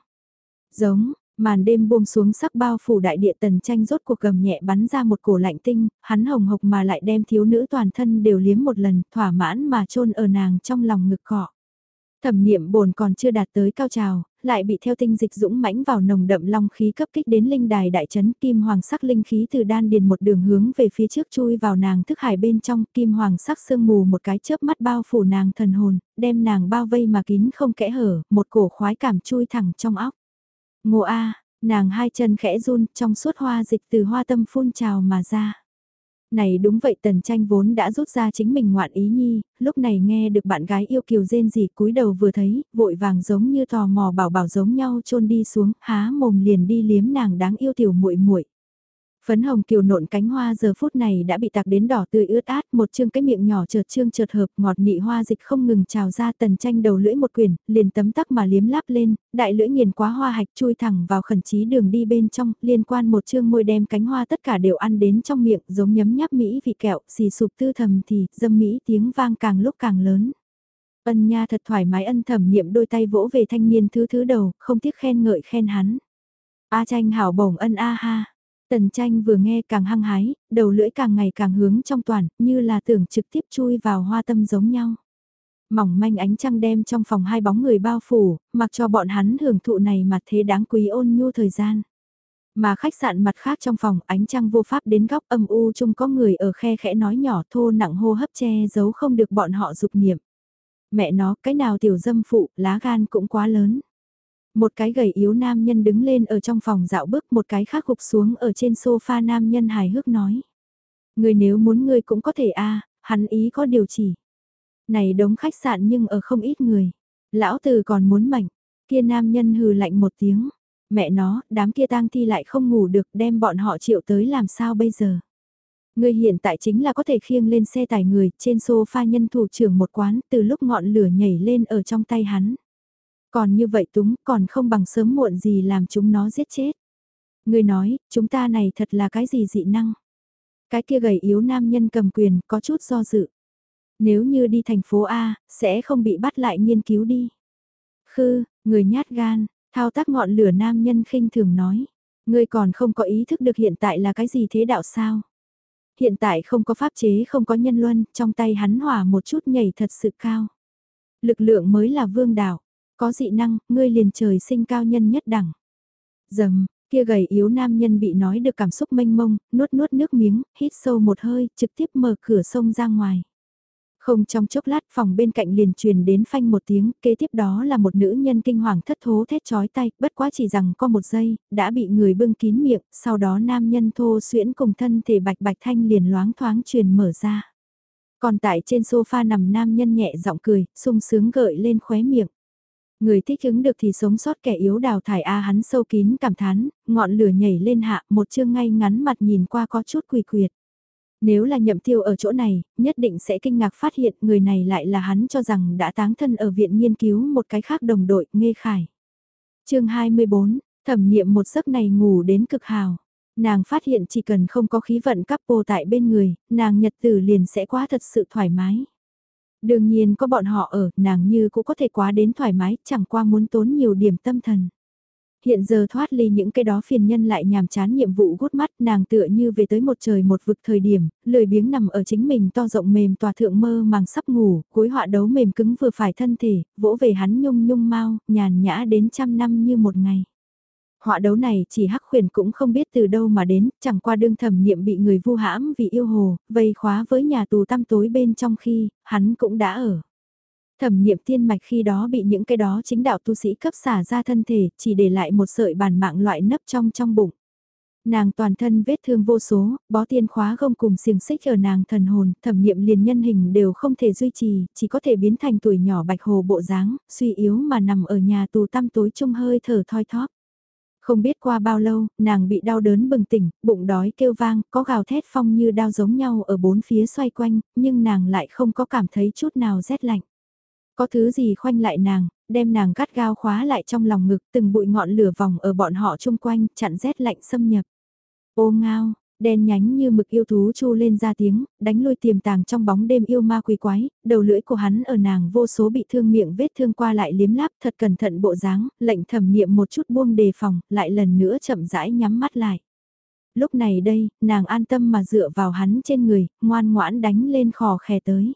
Giống, Màn đêm buông xuống sắc bao phủ đại địa tần tranh rốt cuộc gầm nhẹ bắn ra một cổ lạnh tinh, hắn hồng hộc mà lại đem thiếu nữ toàn thân đều liếm một lần, thỏa mãn mà chôn ở nàng trong lòng ngực cọ. Thẩm niệm bồn còn chưa đạt tới cao trào, lại bị theo tinh dịch dũng mãnh vào nồng đậm long khí cấp kích đến linh đài đại trấn kim hoàng sắc linh khí từ đan điền một đường hướng về phía trước chui vào nàng thức hải bên trong kim hoàng sắc sương mù một cái chớp mắt bao phủ nàng thần hồn, đem nàng bao vây mà kín không kẽ hở, một cổ khoái cảm chui thẳng trong óc. Ngô A, nàng hai chân khẽ run trong suốt hoa dịch từ hoa tâm phun trào mà ra. Này đúng vậy tần tranh vốn đã rút ra chính mình ngoạn ý nhi, lúc này nghe được bạn gái yêu kiều rên gì cúi đầu vừa thấy, vội vàng giống như tò mò bảo bảo giống nhau trôn đi xuống, há mồm liền đi liếm nàng đáng yêu tiểu muội muội. Phấn hồng kiều nộn cánh hoa giờ phút này đã bị tạc đến đỏ tươi ướt át, một chương cái miệng nhỏ chợt trương chợt hợp, ngọt nị hoa dịch không ngừng trào ra tần tranh đầu lưỡi một quyển, liền tấm tắc mà liếm láp lên, đại lưỡi nghiền quá hoa hạch chui thẳng vào khẩn trí đường đi bên trong, liên quan một chương môi đem cánh hoa tất cả đều ăn đến trong miệng, giống nhấm nháp mỹ vị kẹo, xì sụp tư thầm thì, dâm mỹ tiếng vang càng lúc càng lớn. Ân nha thật thoải mái ân thẩm niệm đôi tay vỗ về thanh niên thứ thứ đầu, không tiếc khen ngợi khen hắn. A tranh hảo bổng ân a ha. Tần tranh vừa nghe càng hăng hái, đầu lưỡi càng ngày càng hướng trong toàn, như là tưởng trực tiếp chui vào hoa tâm giống nhau. Mỏng manh ánh trăng đem trong phòng hai bóng người bao phủ, mặc cho bọn hắn hưởng thụ này mà thế đáng quý ôn nhu thời gian. Mà khách sạn mặt khác trong phòng ánh trăng vô pháp đến góc âm u chung có người ở khe khẽ nói nhỏ thô nặng hô hấp che giấu không được bọn họ dục niệm. Mẹ nó cái nào tiểu dâm phụ lá gan cũng quá lớn. Một cái gầy yếu nam nhân đứng lên ở trong phòng dạo bước một cái khác gục xuống ở trên sofa nam nhân hài hước nói. Người nếu muốn người cũng có thể a hắn ý có điều chỉ. Này đống khách sạn nhưng ở không ít người. Lão từ còn muốn mảnh, kia nam nhân hừ lạnh một tiếng. Mẹ nó, đám kia tang thi lại không ngủ được đem bọn họ triệu tới làm sao bây giờ. Người hiện tại chính là có thể khiêng lên xe tải người, trên sofa nhân thủ trưởng một quán, từ lúc ngọn lửa nhảy lên ở trong tay hắn. Còn như vậy túng còn không bằng sớm muộn gì làm chúng nó giết chết. Người nói, chúng ta này thật là cái gì dị năng. Cái kia gầy yếu nam nhân cầm quyền có chút do dự. Nếu như đi thành phố A, sẽ không bị bắt lại nghiên cứu đi. Khư, người nhát gan, thao tác ngọn lửa nam nhân khinh thường nói. Người còn không có ý thức được hiện tại là cái gì thế đạo sao? Hiện tại không có pháp chế không có nhân luân, trong tay hắn hỏa một chút nhảy thật sự cao. Lực lượng mới là vương đạo. Có dị năng, ngươi liền trời sinh cao nhân nhất đẳng. Dầm, kia gầy yếu nam nhân bị nói được cảm xúc mênh mông, nuốt nuốt nước miếng, hít sâu một hơi, trực tiếp mở cửa sông ra ngoài. Không trong chốc lát phòng bên cạnh liền truyền đến phanh một tiếng, kế tiếp đó là một nữ nhân kinh hoàng thất thố thét chói tay, bất quá chỉ rằng có một giây, đã bị người bưng kín miệng, sau đó nam nhân thô xuyễn cùng thân thể bạch bạch thanh liền loáng thoáng truyền mở ra. Còn tại trên sofa nằm nam nhân nhẹ giọng cười, sung sướng gợi lên khóe miệng. Người thích ứng được thì sống sót kẻ yếu đào thải A hắn sâu kín cảm thán, ngọn lửa nhảy lên hạ, một chương ngay ngắn mặt nhìn qua có chút quỳ quyệt. Nếu là nhậm tiêu ở chỗ này, nhất định sẽ kinh ngạc phát hiện người này lại là hắn cho rằng đã táng thân ở viện nghiên cứu một cái khác đồng đội, nghe khải. chương 24, thẩm niệm một giấc này ngủ đến cực hào. Nàng phát hiện chỉ cần không có khí vận couple tại bên người, nàng nhật tử liền sẽ quá thật sự thoải mái. Đương nhiên có bọn họ ở, nàng như cũng có thể quá đến thoải mái, chẳng qua muốn tốn nhiều điểm tâm thần. Hiện giờ thoát ly những cái đó phiền nhân lại nhàm chán nhiệm vụ gút mắt nàng tựa như về tới một trời một vực thời điểm, lười biếng nằm ở chính mình to rộng mềm tòa thượng mơ màng sắp ngủ, cuối họa đấu mềm cứng vừa phải thân thể, vỗ về hắn nhung nhung mau, nhàn nhã đến trăm năm như một ngày. Họa đấu này chỉ hắc khuyển cũng không biết từ đâu mà đến, chẳng qua đương thẩm niệm bị người vu hãm vì yêu hồ, vây khóa với nhà tù tăm tối bên trong khi, hắn cũng đã ở. Thẩm niệm tiên mạch khi đó bị những cái đó chính đạo tu sĩ cấp xả ra thân thể, chỉ để lại một sợi bản mạng loại nấp trong trong bụng. Nàng toàn thân vết thương vô số, bó tiên khóa gông cùng xiềng xích ở nàng thần hồn, thẩm niệm liền nhân hình đều không thể duy trì, chỉ có thể biến thành tuổi nhỏ bạch hồ bộ dáng, suy yếu mà nằm ở nhà tù tăm tối chung hơi thở thoi thóp. Không biết qua bao lâu, nàng bị đau đớn bừng tỉnh, bụng đói kêu vang, có gào thét phong như đau giống nhau ở bốn phía xoay quanh, nhưng nàng lại không có cảm thấy chút nào rét lạnh. Có thứ gì khoanh lại nàng, đem nàng gắt gao khóa lại trong lòng ngực, từng bụi ngọn lửa vòng ở bọn họ chung quanh, chặn rét lạnh xâm nhập. Ô ngao, đen nhánh như mực yêu thú chu lên ra tiếng, đánh lôi tiềm tàng trong bóng đêm yêu ma quỷ quái, đầu lưỡi của hắn ở nàng vô số bị thương miệng vết thương qua lại liếm láp thật cẩn thận bộ dáng, lệnh thẩm niệm một chút buông đề phòng, lại lần nữa chậm rãi nhắm mắt lại. Lúc này đây, nàng an tâm mà dựa vào hắn trên người, ngoan ngoãn đánh lên khò khè tới.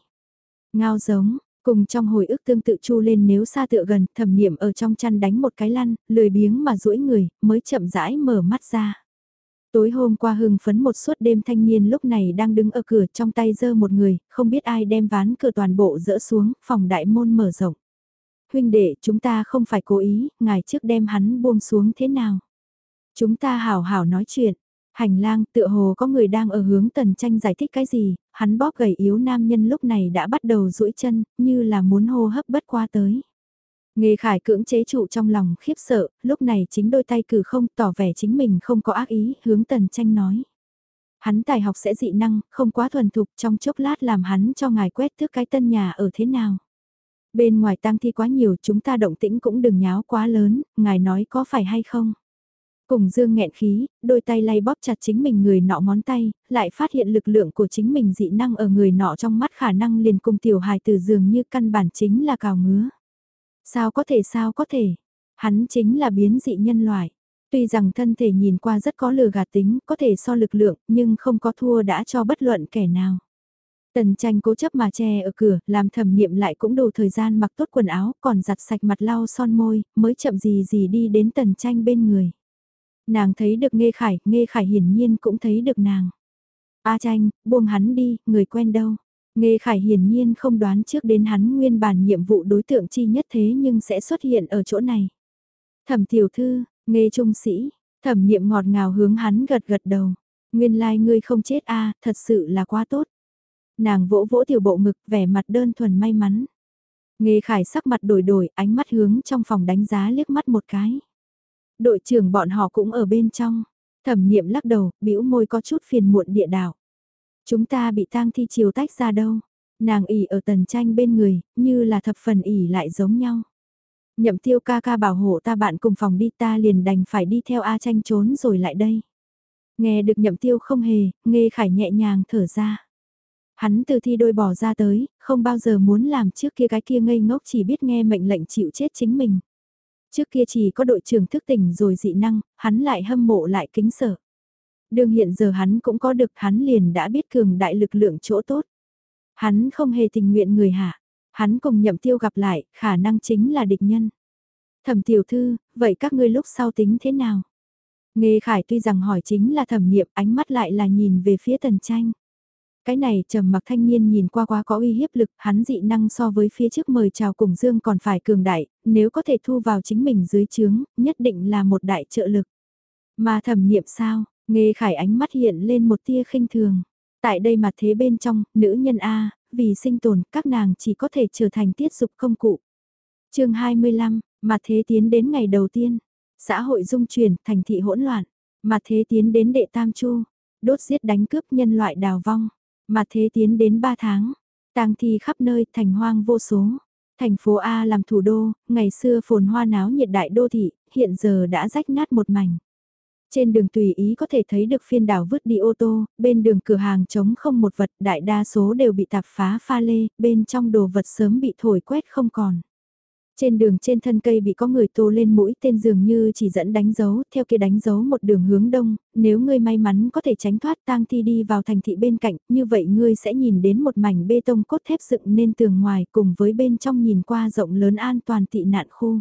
Ngao giống, Cùng trong hồi ức tương tự chu lên nếu xa tựa gần, thẩm niệm ở trong chăn đánh một cái lăn, lười biếng mà duỗi người, mới chậm rãi mở mắt ra. Tối hôm qua hưng phấn một suốt đêm thanh niên lúc này đang đứng ở cửa trong tay giơ một người, không biết ai đem ván cửa toàn bộ dỡ xuống, phòng đại môn mở rộng. Huynh đệ, chúng ta không phải cố ý, ngài trước đem hắn buông xuống thế nào? Chúng ta hảo hảo nói chuyện. Hành lang tựa hồ có người đang ở hướng tần tranh giải thích cái gì, hắn bóp gầy yếu nam nhân lúc này đã bắt đầu duỗi chân, như là muốn hô hấp bất qua tới. Nghề khải cưỡng chế trụ trong lòng khiếp sợ, lúc này chính đôi tay cử không tỏ vẻ chính mình không có ác ý, hướng tần tranh nói. Hắn tài học sẽ dị năng, không quá thuần thục trong chốc lát làm hắn cho ngài quét thước cái tân nhà ở thế nào. Bên ngoài tang thi quá nhiều chúng ta động tĩnh cũng đừng nháo quá lớn, ngài nói có phải hay không. Cùng dương nghẹn khí, đôi tay lay bóp chặt chính mình người nọ ngón tay, lại phát hiện lực lượng của chính mình dị năng ở người nọ trong mắt khả năng liền cùng tiểu hài từ dường như căn bản chính là cào ngứa. Sao có thể sao có thể, hắn chính là biến dị nhân loại. Tuy rằng thân thể nhìn qua rất có lừa gạt tính, có thể so lực lượng, nhưng không có thua đã cho bất luận kẻ nào. Tần tranh cố chấp mà che ở cửa, làm thẩm niệm lại cũng đủ thời gian mặc tốt quần áo, còn giặt sạch mặt lau son môi, mới chậm gì gì đi đến tần tranh bên người. Nàng thấy được nghe Khải, nghe Khải hiển nhiên cũng thấy được nàng. A tranh, buông hắn đi, người quen đâu. Nghê Khải hiển nhiên không đoán trước đến hắn nguyên bản nhiệm vụ đối tượng chi nhất thế nhưng sẽ xuất hiện ở chỗ này. Thẩm tiểu thư, Nghê trung sĩ, thẩm niệm ngọt ngào hướng hắn gật gật đầu. Nguyên lai like ngươi không chết a thật sự là quá tốt. Nàng vỗ vỗ tiểu bộ ngực vẻ mặt đơn thuần may mắn. Nghê Khải sắc mặt đổi đổi, ánh mắt hướng trong phòng đánh giá liếc mắt một cái. Đội trưởng bọn họ cũng ở bên trong. Thẩm niệm lắc đầu, bĩu môi có chút phiền muộn địa đạo. Chúng ta bị tang thi chiều tách ra đâu. Nàng ỉ ở tần tranh bên người, như là thập phần ỉ lại giống nhau. Nhậm tiêu ca ca bảo hộ ta bạn cùng phòng đi ta liền đành phải đi theo A tranh trốn rồi lại đây. Nghe được nhậm tiêu không hề, nghe khải nhẹ nhàng thở ra. Hắn từ thi đôi bỏ ra tới, không bao giờ muốn làm trước kia cái kia ngây ngốc chỉ biết nghe mệnh lệnh chịu chết chính mình. Trước kia chỉ có đội trưởng thức tỉnh rồi dị năng, hắn lại hâm mộ lại kính sợ. Đương hiện giờ hắn cũng có được hắn liền đã biết cường đại lực lượng chỗ tốt. Hắn không hề tình nguyện người hạ, hắn cùng nhậm tiêu gặp lại, khả năng chính là địch nhân. Thẩm tiểu thư, vậy các ngươi lúc sau tính thế nào? nghe Khải tuy rằng hỏi chính là thẩm niệm ánh mắt lại là nhìn về phía tần tranh. Cái này trầm mặc thanh niên nhìn qua quá có uy hiếp lực, hắn dị năng so với phía trước mời chào cùng Dương còn phải cường đại, nếu có thể thu vào chính mình dưới chướng, nhất định là một đại trợ lực. Mà thẩm niệm sao, nghe khải ánh mắt hiện lên một tia khinh thường. Tại đây mà thế bên trong, nữ nhân A, vì sinh tồn, các nàng chỉ có thể trở thành tiết dục công cụ. chương 25, mà thế tiến đến ngày đầu tiên, xã hội dung chuyển, thành thị hỗn loạn, mà thế tiến đến đệ tam chu, đốt giết đánh cướp nhân loại đào vong. Mà thế tiến đến 3 tháng, tang thi khắp nơi thành hoang vô số. Thành phố A làm thủ đô, ngày xưa phồn hoa náo nhiệt đại đô thị, hiện giờ đã rách nát một mảnh. Trên đường tùy ý có thể thấy được phiên đảo vứt đi ô tô, bên đường cửa hàng trống không một vật, đại đa số đều bị tạp phá pha lê, bên trong đồ vật sớm bị thổi quét không còn. Trên đường trên thân cây bị có người tô lên mũi tên dường như chỉ dẫn đánh dấu, theo kia đánh dấu một đường hướng đông, nếu ngươi may mắn có thể tránh thoát tang thi đi vào thành thị bên cạnh, như vậy ngươi sẽ nhìn đến một mảnh bê tông cốt thép dựng nên tường ngoài cùng với bên trong nhìn qua rộng lớn an toàn tị nạn khu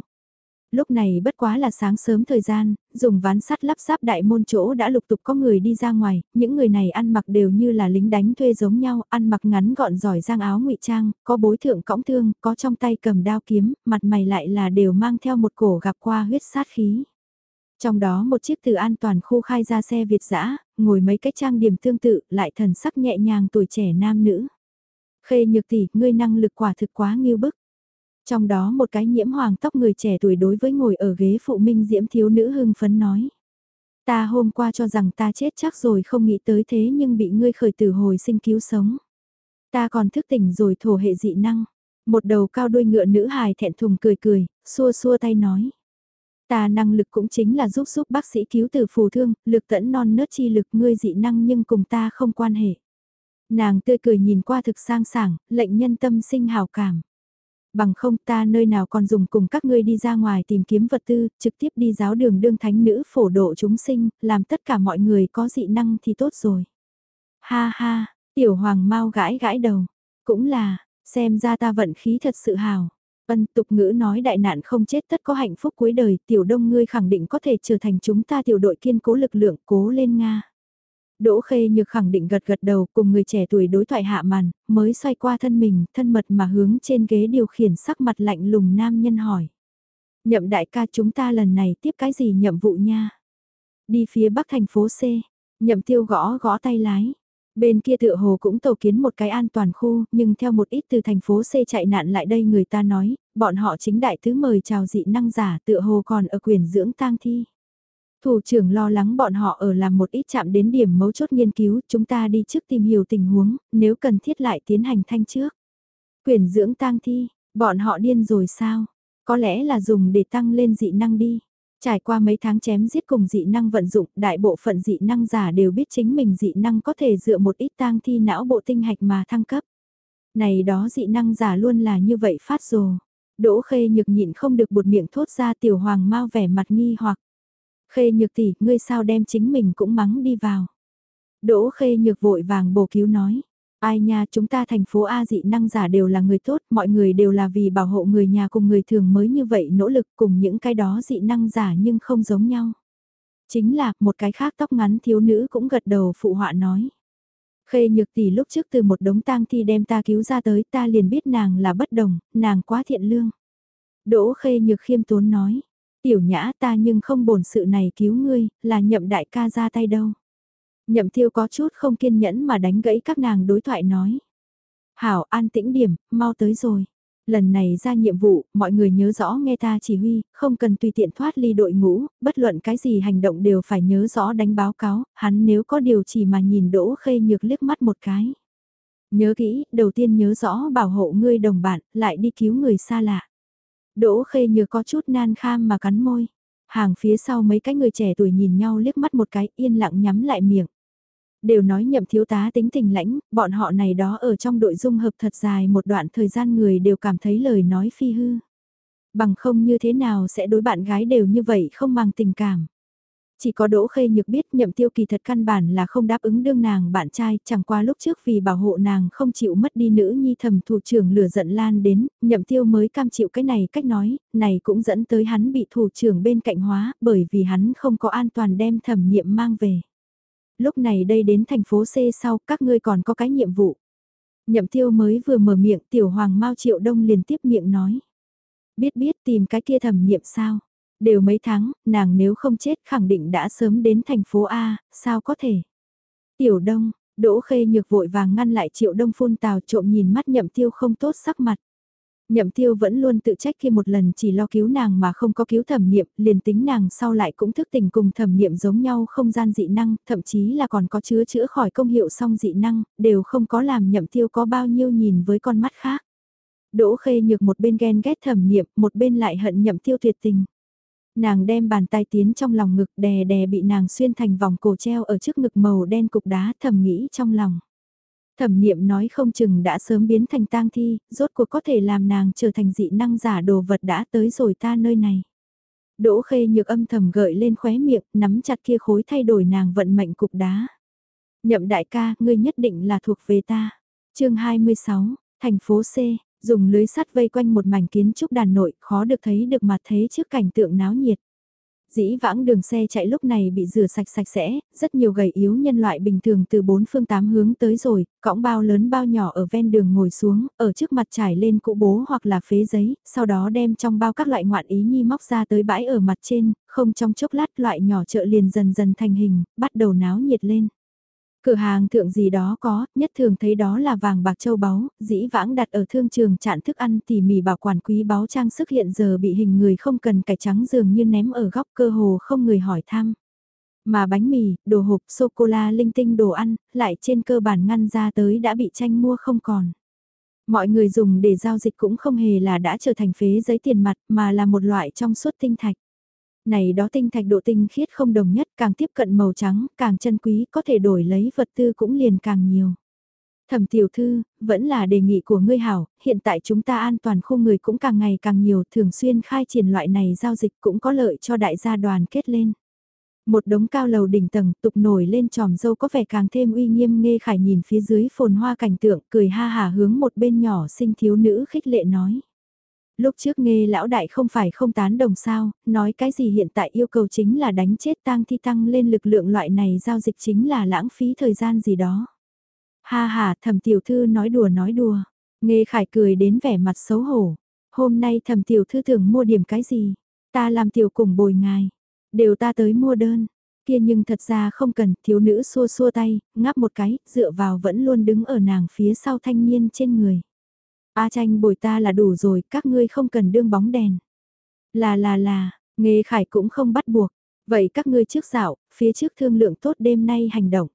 lúc này bất quá là sáng sớm thời gian, dùng ván sắt lắp ráp đại môn chỗ đã lục tục có người đi ra ngoài, những người này ăn mặc đều như là lính đánh thuê giống nhau, ăn mặc ngắn gọn giỏi giang áo ngụy trang, có bối thượng cõng thương, có trong tay cầm đao kiếm, mặt mày lại là đều mang theo một cổ gặp qua huyết sát khí. Trong đó một chiếc từ an toàn khu khai ra xe Việt dã ngồi mấy cái trang điểm tương tự, lại thần sắc nhẹ nhàng tuổi trẻ nam nữ. Khê nhược tỷ, ngươi năng lực quả thực quá nghiêu bức. Trong đó một cái nhiễm hoàng tóc người trẻ tuổi đối với ngồi ở ghế phụ minh diễm thiếu nữ hưng phấn nói. Ta hôm qua cho rằng ta chết chắc rồi không nghĩ tới thế nhưng bị ngươi khởi tử hồi sinh cứu sống. Ta còn thức tỉnh rồi thổ hệ dị năng. Một đầu cao đuôi ngựa nữ hài thẹn thùng cười cười, xua xua tay nói. Ta năng lực cũng chính là giúp giúp bác sĩ cứu tử phù thương, lực tẫn non nớt chi lực ngươi dị năng nhưng cùng ta không quan hệ. Nàng tươi cười nhìn qua thực sang sảng, lệnh nhân tâm sinh hào cảm. Bằng không ta nơi nào còn dùng cùng các ngươi đi ra ngoài tìm kiếm vật tư, trực tiếp đi giáo đường đương thánh nữ phổ độ chúng sinh, làm tất cả mọi người có dị năng thì tốt rồi. Ha ha, tiểu hoàng mau gãi gãi đầu. Cũng là, xem ra ta vận khí thật sự hào. Ân tục ngữ nói đại nạn không chết tất có hạnh phúc cuối đời, tiểu đông ngươi khẳng định có thể trở thành chúng ta tiểu đội kiên cố lực lượng cố lên Nga. Đỗ Khê Nhược khẳng định gật gật đầu cùng người trẻ tuổi đối thoại hạ màn, mới xoay qua thân mình, thân mật mà hướng trên ghế điều khiển sắc mặt lạnh lùng nam nhân hỏi. Nhậm đại ca chúng ta lần này tiếp cái gì nhậm vụ nha? Đi phía bắc thành phố C, nhậm tiêu gõ gõ tay lái. Bên kia tựa hồ cũng tàu kiến một cái an toàn khu, nhưng theo một ít từ thành phố C chạy nạn lại đây người ta nói, bọn họ chính đại thứ mời chào dị năng giả tựa hồ còn ở quyền dưỡng tang thi. Thủ trưởng lo lắng bọn họ ở làm một ít chạm đến điểm mấu chốt nghiên cứu, chúng ta đi trước tìm hiểu tình huống, nếu cần thiết lại tiến hành thanh trước. Quyển dưỡng tang thi, bọn họ điên rồi sao? Có lẽ là dùng để tăng lên dị năng đi. Trải qua mấy tháng chém giết cùng dị năng vận dụng, đại bộ phận dị năng giả đều biết chính mình dị năng có thể dựa một ít tang thi não bộ tinh hạch mà thăng cấp. Này đó dị năng giả luôn là như vậy phát rồ. Đỗ khê nhược nhịn không được buột miệng thốt ra tiểu hoàng mau vẻ mặt nghi hoặc. Khê nhược tỷ, ngươi sao đem chính mình cũng mắng đi vào. Đỗ khê nhược vội vàng bổ cứu nói. Ai nha chúng ta thành phố A dị năng giả đều là người tốt, mọi người đều là vì bảo hộ người nhà cùng người thường mới như vậy nỗ lực cùng những cái đó dị năng giả nhưng không giống nhau. Chính là một cái khác tóc ngắn thiếu nữ cũng gật đầu phụ họa nói. Khê nhược tỷ lúc trước từ một đống tang thi đem ta cứu ra tới ta liền biết nàng là bất đồng, nàng quá thiện lương. Đỗ khê nhược khiêm tốn nói, tiểu nhã ta nhưng không bổn sự này cứu ngươi, là nhậm đại ca ra tay đâu. Nhậm thiêu có chút không kiên nhẫn mà đánh gãy các nàng đối thoại nói. Hảo an tĩnh điểm, mau tới rồi. Lần này ra nhiệm vụ, mọi người nhớ rõ nghe ta chỉ huy, không cần tùy tiện thoát ly đội ngũ, bất luận cái gì hành động đều phải nhớ rõ đánh báo cáo, hắn nếu có điều chỉ mà nhìn đỗ khê nhược liếc mắt một cái. Nhớ kỹ, đầu tiên nhớ rõ bảo hộ ngươi đồng bạn, lại đi cứu người xa lạ. Đỗ khê nhược có chút nan kham mà cắn môi. Hàng phía sau mấy cái người trẻ tuổi nhìn nhau liếc mắt một cái yên lặng nhắm lại miệng. Đều nói nhậm thiếu tá tính tình lãnh, bọn họ này đó ở trong đội dung hợp thật dài một đoạn thời gian người đều cảm thấy lời nói phi hư. Bằng không như thế nào sẽ đối bạn gái đều như vậy không mang tình cảm. Chỉ có Đỗ Khê Nhược biết nhậm tiêu kỳ thật căn bản là không đáp ứng đương nàng bạn trai, chẳng qua lúc trước vì bảo hộ nàng không chịu mất đi nữ nhi thầm thủ trưởng lửa giận lan đến, nhậm tiêu mới cam chịu cái này cách nói, này cũng dẫn tới hắn bị thủ trưởng bên cạnh hóa, bởi vì hắn không có an toàn đem thẩm nhiệm mang về. Lúc này đây đến thành phố C sau, các ngươi còn có cái nhiệm vụ. Nhậm tiêu mới vừa mở miệng, tiểu hoàng mau triệu đông liền tiếp miệng nói. Biết biết tìm cái kia thẩm nhiệm sao? Đều mấy tháng, nàng nếu không chết khẳng định đã sớm đến thành phố A, sao có thể? Tiểu đông, Đỗ Khê nhược vội vàng ngăn lại triệu đông phun tào trộm nhìn mắt nhậm tiêu không tốt sắc mặt. Nhậm tiêu vẫn luôn tự trách khi một lần chỉ lo cứu nàng mà không có cứu thẩm niệm, liền tính nàng sau lại cũng thức tình cùng thẩm niệm giống nhau không gian dị năng, thậm chí là còn có chứa chữa khỏi công hiệu song dị năng, đều không có làm nhậm tiêu có bao nhiêu nhìn với con mắt khác. Đỗ khê nhược một bên ghen ghét thẩm niệm, một bên lại hận nhậm tiêu tuyệt tình. Nàng đem bàn tay tiến trong lòng ngực đè đè bị nàng xuyên thành vòng cổ treo ở trước ngực màu đen cục đá thầm nghĩ trong lòng. Thẩm niệm nói không chừng đã sớm biến thành tang thi, rốt cuộc có thể làm nàng trở thành dị năng giả đồ vật đã tới rồi ta nơi này. Đỗ khê nhược âm thầm gợi lên khóe miệng, nắm chặt kia khối thay đổi nàng vận mệnh cục đá. Nhậm đại ca, ngươi nhất định là thuộc về ta. chương 26, thành phố C, dùng lưới sắt vây quanh một mảnh kiến trúc đàn nội, khó được thấy được mặt thế trước cảnh tượng náo nhiệt. Dĩ vãng đường xe chạy lúc này bị rửa sạch sạch sẽ, rất nhiều gầy yếu nhân loại bình thường từ bốn phương tám hướng tới rồi, cõng bao lớn bao nhỏ ở ven đường ngồi xuống, ở trước mặt trải lên cụ bố hoặc là phế giấy, sau đó đem trong bao các loại ngoạn ý nhi móc ra tới bãi ở mặt trên, không trong chốc lát loại nhỏ chợ liền dần dần thành hình, bắt đầu náo nhiệt lên. Cửa hàng thượng gì đó có, nhất thường thấy đó là vàng bạc châu báu, dĩ vãng đặt ở thương trường chạn thức ăn tỉ mỉ bảo quản quý báu trang sức hiện giờ bị hình người không cần cải trắng dường như ném ở góc cơ hồ không người hỏi thăm. Mà bánh mì, đồ hộp, sô-cô-la linh tinh đồ ăn, lại trên cơ bản ngăn ra tới đã bị tranh mua không còn. Mọi người dùng để giao dịch cũng không hề là đã trở thành phế giấy tiền mặt mà là một loại trong suốt tinh thạch. Này đó tinh thạch độ tinh khiết không đồng nhất, càng tiếp cận màu trắng, càng chân quý, có thể đổi lấy vật tư cũng liền càng nhiều. Thẩm tiểu thư, vẫn là đề nghị của ngươi hảo, hiện tại chúng ta an toàn khu người cũng càng ngày càng nhiều, thường xuyên khai triển loại này giao dịch cũng có lợi cho đại gia đoàn kết lên. Một đống cao lầu đỉnh tầng tục nổi lên tròm dâu có vẻ càng thêm uy nghiêm nghe khải nhìn phía dưới phồn hoa cảnh tượng cười ha hà hướng một bên nhỏ sinh thiếu nữ khích lệ nói. Lúc trước nghe lão đại không phải không tán đồng sao, nói cái gì hiện tại yêu cầu chính là đánh chết tang thi tăng lên lực lượng loại này giao dịch chính là lãng phí thời gian gì đó. Ha ha, thầm tiểu thư nói đùa nói đùa. Nghe khải cười đến vẻ mặt xấu hổ. Hôm nay thầm tiểu thư tưởng mua điểm cái gì? Ta làm tiểu cùng bồi ngài. Đều ta tới mua đơn. Kia nhưng thật ra không cần, thiếu nữ xua xua tay, ngáp một cái, dựa vào vẫn luôn đứng ở nàng phía sau thanh niên trên người. A tranh bồi ta là đủ rồi, các ngươi không cần đương bóng đèn. Là là là, nghề khải cũng không bắt buộc. Vậy các ngươi trước dạo, phía trước thương lượng tốt đêm nay hành động.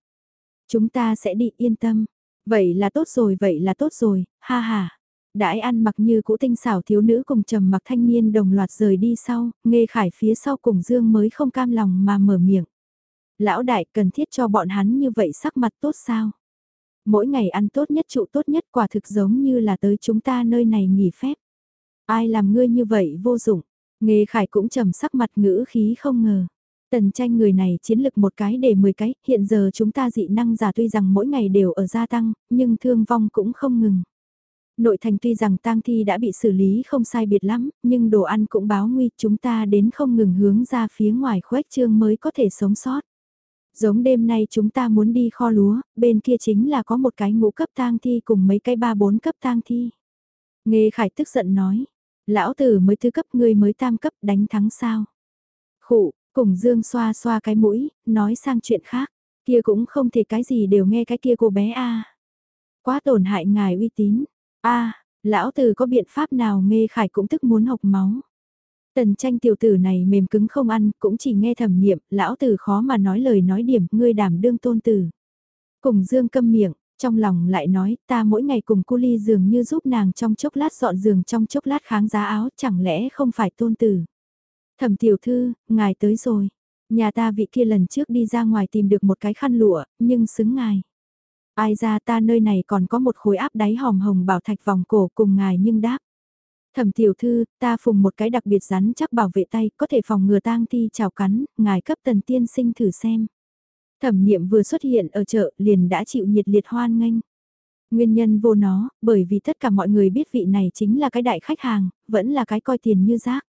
Chúng ta sẽ đi yên tâm. Vậy là tốt rồi, vậy là tốt rồi, ha ha. Đãi ăn mặc như cũ tinh xảo thiếu nữ cùng trầm mặc thanh niên đồng loạt rời đi sau, nghề khải phía sau cùng dương mới không cam lòng mà mở miệng. Lão đại cần thiết cho bọn hắn như vậy sắc mặt tốt sao? Mỗi ngày ăn tốt nhất trụ tốt nhất quả thực giống như là tới chúng ta nơi này nghỉ phép. Ai làm ngươi như vậy vô dụng, nghề khải cũng trầm sắc mặt ngữ khí không ngờ. Tần tranh người này chiến lực một cái để 10 cái, hiện giờ chúng ta dị năng giả tuy rằng mỗi ngày đều ở gia tăng, nhưng thương vong cũng không ngừng. Nội thành tuy rằng tang thi đã bị xử lý không sai biệt lắm, nhưng đồ ăn cũng báo nguy, chúng ta đến không ngừng hướng ra phía ngoài khuếch trương mới có thể sống sót. Giống đêm nay chúng ta muốn đi kho lúa, bên kia chính là có một cái ngũ cấp tang thi cùng mấy cái ba bốn cấp tang thi. Nghê Khải tức giận nói, lão tử mới thứ cấp ngươi mới tam cấp đánh thắng sao. Khụ, cùng Dương xoa xoa cái mũi, nói sang chuyện khác, kia cũng không thể cái gì đều nghe cái kia cô bé a. Quá tổn hại ngài uy tín. A, lão tử có biện pháp nào Nghê Khải cũng tức muốn học máu. Tần tranh tiểu tử này mềm cứng không ăn, cũng chỉ nghe thẩm niệm, lão tử khó mà nói lời nói điểm, ngươi đảm đương tôn tử. Cùng dương câm miệng, trong lòng lại nói, ta mỗi ngày cùng cu ly dường như giúp nàng trong chốc lát dọn giường trong chốc lát kháng giá áo, chẳng lẽ không phải tôn tử. Thẩm tiểu thư, ngài tới rồi. Nhà ta vị kia lần trước đi ra ngoài tìm được một cái khăn lụa, nhưng xứng ngài. Ai ra ta nơi này còn có một khối áp đáy hòm hồng bảo thạch vòng cổ cùng ngài nhưng đáp. Thẩm tiểu thư, ta phùng một cái đặc biệt rắn chắc bảo vệ tay, có thể phòng ngừa tang thi chào cắn, ngài cấp tần tiên sinh thử xem. Thẩm niệm vừa xuất hiện ở chợ liền đã chịu nhiệt liệt hoan nghênh. Nguyên nhân vô nó, bởi vì tất cả mọi người biết vị này chính là cái đại khách hàng, vẫn là cái coi tiền như rác.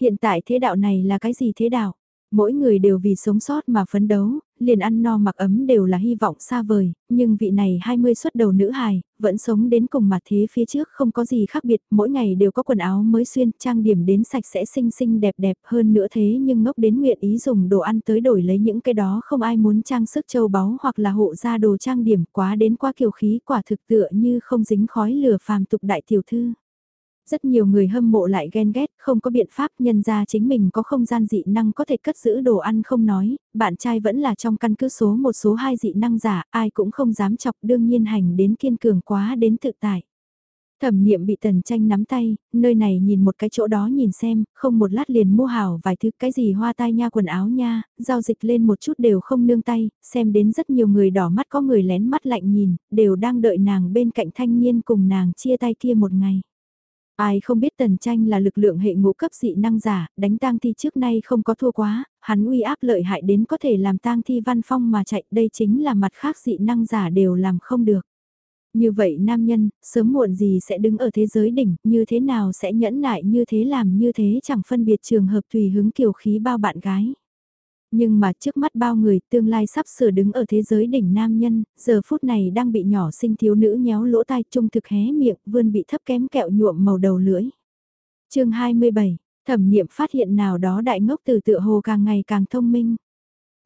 Hiện tại thế đạo này là cái gì thế đạo? Mỗi người đều vì sống sót mà phấn đấu, liền ăn no mặc ấm đều là hy vọng xa vời, nhưng vị này 20 xuất đầu nữ hài, vẫn sống đến cùng mặt thế phía trước không có gì khác biệt, mỗi ngày đều có quần áo mới xuyên, trang điểm đến sạch sẽ xinh xinh đẹp đẹp hơn nữa thế nhưng ngốc đến nguyện ý dùng đồ ăn tới đổi lấy những cái đó không ai muốn trang sức châu báu hoặc là hộ ra đồ trang điểm quá đến qua kiều khí quả thực tựa như không dính khói lửa phàm tục đại tiểu thư. Rất nhiều người hâm mộ lại ghen ghét, không có biện pháp nhân ra chính mình có không gian dị năng có thể cất giữ đồ ăn không nói, bạn trai vẫn là trong căn cứ số một số hai dị năng giả, ai cũng không dám chọc đương nhiên hành đến kiên cường quá đến tự tại. Thẩm niệm bị tần tranh nắm tay, nơi này nhìn một cái chỗ đó nhìn xem, không một lát liền mua hảo vài thứ cái gì hoa tai nha quần áo nha, giao dịch lên một chút đều không nương tay, xem đến rất nhiều người đỏ mắt có người lén mắt lạnh nhìn, đều đang đợi nàng bên cạnh thanh niên cùng nàng chia tay kia một ngày. Ai không biết tần tranh là lực lượng hệ ngũ cấp dị năng giả, đánh tang thi trước nay không có thua quá, hắn uy áp lợi hại đến có thể làm tang thi văn phong mà chạy, đây chính là mặt khác dị năng giả đều làm không được. Như vậy nam nhân, sớm muộn gì sẽ đứng ở thế giới đỉnh, như thế nào sẽ nhẫn nại như thế làm như thế chẳng phân biệt trường hợp tùy hứng kiều khí bao bạn gái. Nhưng mà trước mắt bao người tương lai sắp sửa đứng ở thế giới đỉnh nam nhân, giờ phút này đang bị nhỏ sinh thiếu nữ nhéo lỗ tai trung thực hé miệng vươn bị thấp kém kẹo nhuộm màu đầu lưỡi. chương 27, thẩm niệm phát hiện nào đó đại ngốc từ tựa hồ càng ngày càng thông minh.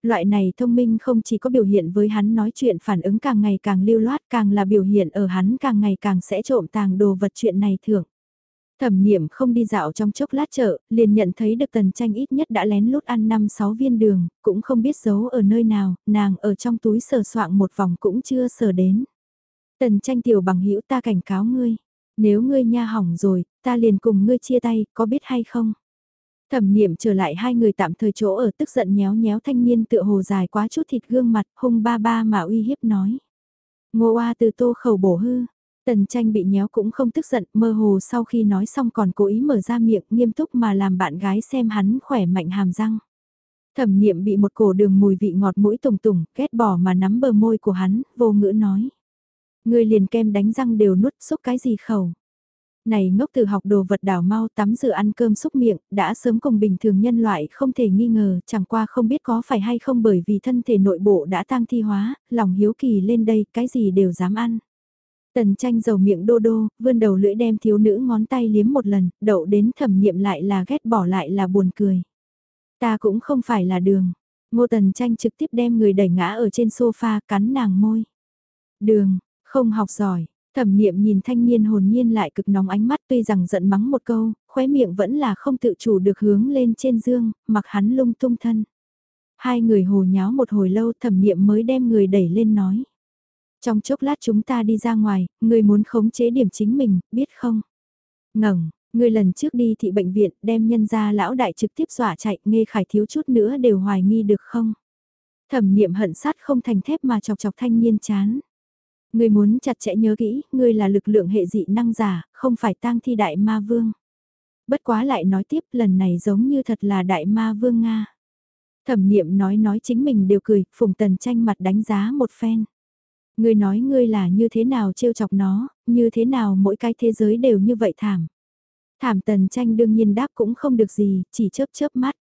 Loại này thông minh không chỉ có biểu hiện với hắn nói chuyện phản ứng càng ngày càng lưu loát càng là biểu hiện ở hắn càng ngày càng sẽ trộm tàng đồ vật chuyện này thưởng. Thẩm niệm không đi dạo trong chốc lát chợ, liền nhận thấy được tần tranh ít nhất đã lén lút ăn 5-6 viên đường, cũng không biết giấu ở nơi nào, nàng ở trong túi sờ soạng một vòng cũng chưa sờ đến. Tần tranh tiểu bằng hữu ta cảnh cáo ngươi, nếu ngươi nha hỏng rồi, ta liền cùng ngươi chia tay, có biết hay không? Thẩm niệm trở lại hai người tạm thời chỗ ở tức giận nhéo nhéo thanh niên tựa hồ dài quá chút thịt gương mặt hung ba ba mà uy hiếp nói. Ngô A từ tô khẩu bổ hư, tần tranh bị nhéo cũng không tức giận mơ hồ sau khi nói xong còn cố ý mở ra miệng nghiêm túc mà làm bạn gái xem hắn khỏe mạnh hàm răng. Thẩm niệm bị một cổ đường mùi vị ngọt mũi tùng tùng, ghét bỏ mà nắm bờ môi của hắn, vô ngữ nói. Người liền kem đánh răng đều nuốt xúc cái gì khẩu này ngốc từ học đồ vật đảo mau tắm rửa ăn cơm xúc miệng, đã sớm cùng bình thường nhân loại không thể nghi ngờ, chẳng qua không biết có phải hay không bởi vì thân thể nội bộ đã tăng thi hóa, lòng hiếu kỳ lên đây, cái gì đều dám ăn. Tần tranh dầu miệng đô đô, vươn đầu lưỡi đem thiếu nữ ngón tay liếm một lần, đậu đến thẩm nghiệm lại là ghét bỏ lại là buồn cười. Ta cũng không phải là đường. Ngô tần tranh trực tiếp đem người đẩy ngã ở trên sofa cắn nàng môi. Đường, không học giỏi, Thẩm niệm nhìn thanh niên hồn nhiên lại cực nóng ánh mắt tuy rằng giận mắng một câu, khóe miệng vẫn là không tự chủ được hướng lên trên dương, mặc hắn lung tung thân. Hai người hồ nháo một hồi lâu thẩm niệm mới đem người đẩy lên nói. Trong chốc lát chúng ta đi ra ngoài, người muốn khống chế điểm chính mình, biết không? Ngẩng, người lần trước đi thị bệnh viện đem nhân gia lão đại trực tiếp dọa chạy, nghe khải thiếu chút nữa đều hoài nghi được không? Thẩm niệm hận sát không thành thép mà chọc chọc thanh niên chán. Ngươi muốn chặt chẽ nhớ kỹ, ngươi là lực lượng hệ dị năng giả, không phải tang thi đại ma vương. Bất quá lại nói tiếp lần này giống như thật là đại ma vương Nga. Thẩm niệm nói nói chính mình đều cười, phùng tần tranh mặt đánh giá một phen. Ngươi nói ngươi là như thế nào trêu chọc nó, như thế nào mỗi cái thế giới đều như vậy thảm. Thảm tần tranh đương nhiên đáp cũng không được gì, chỉ chớp chớp mắt.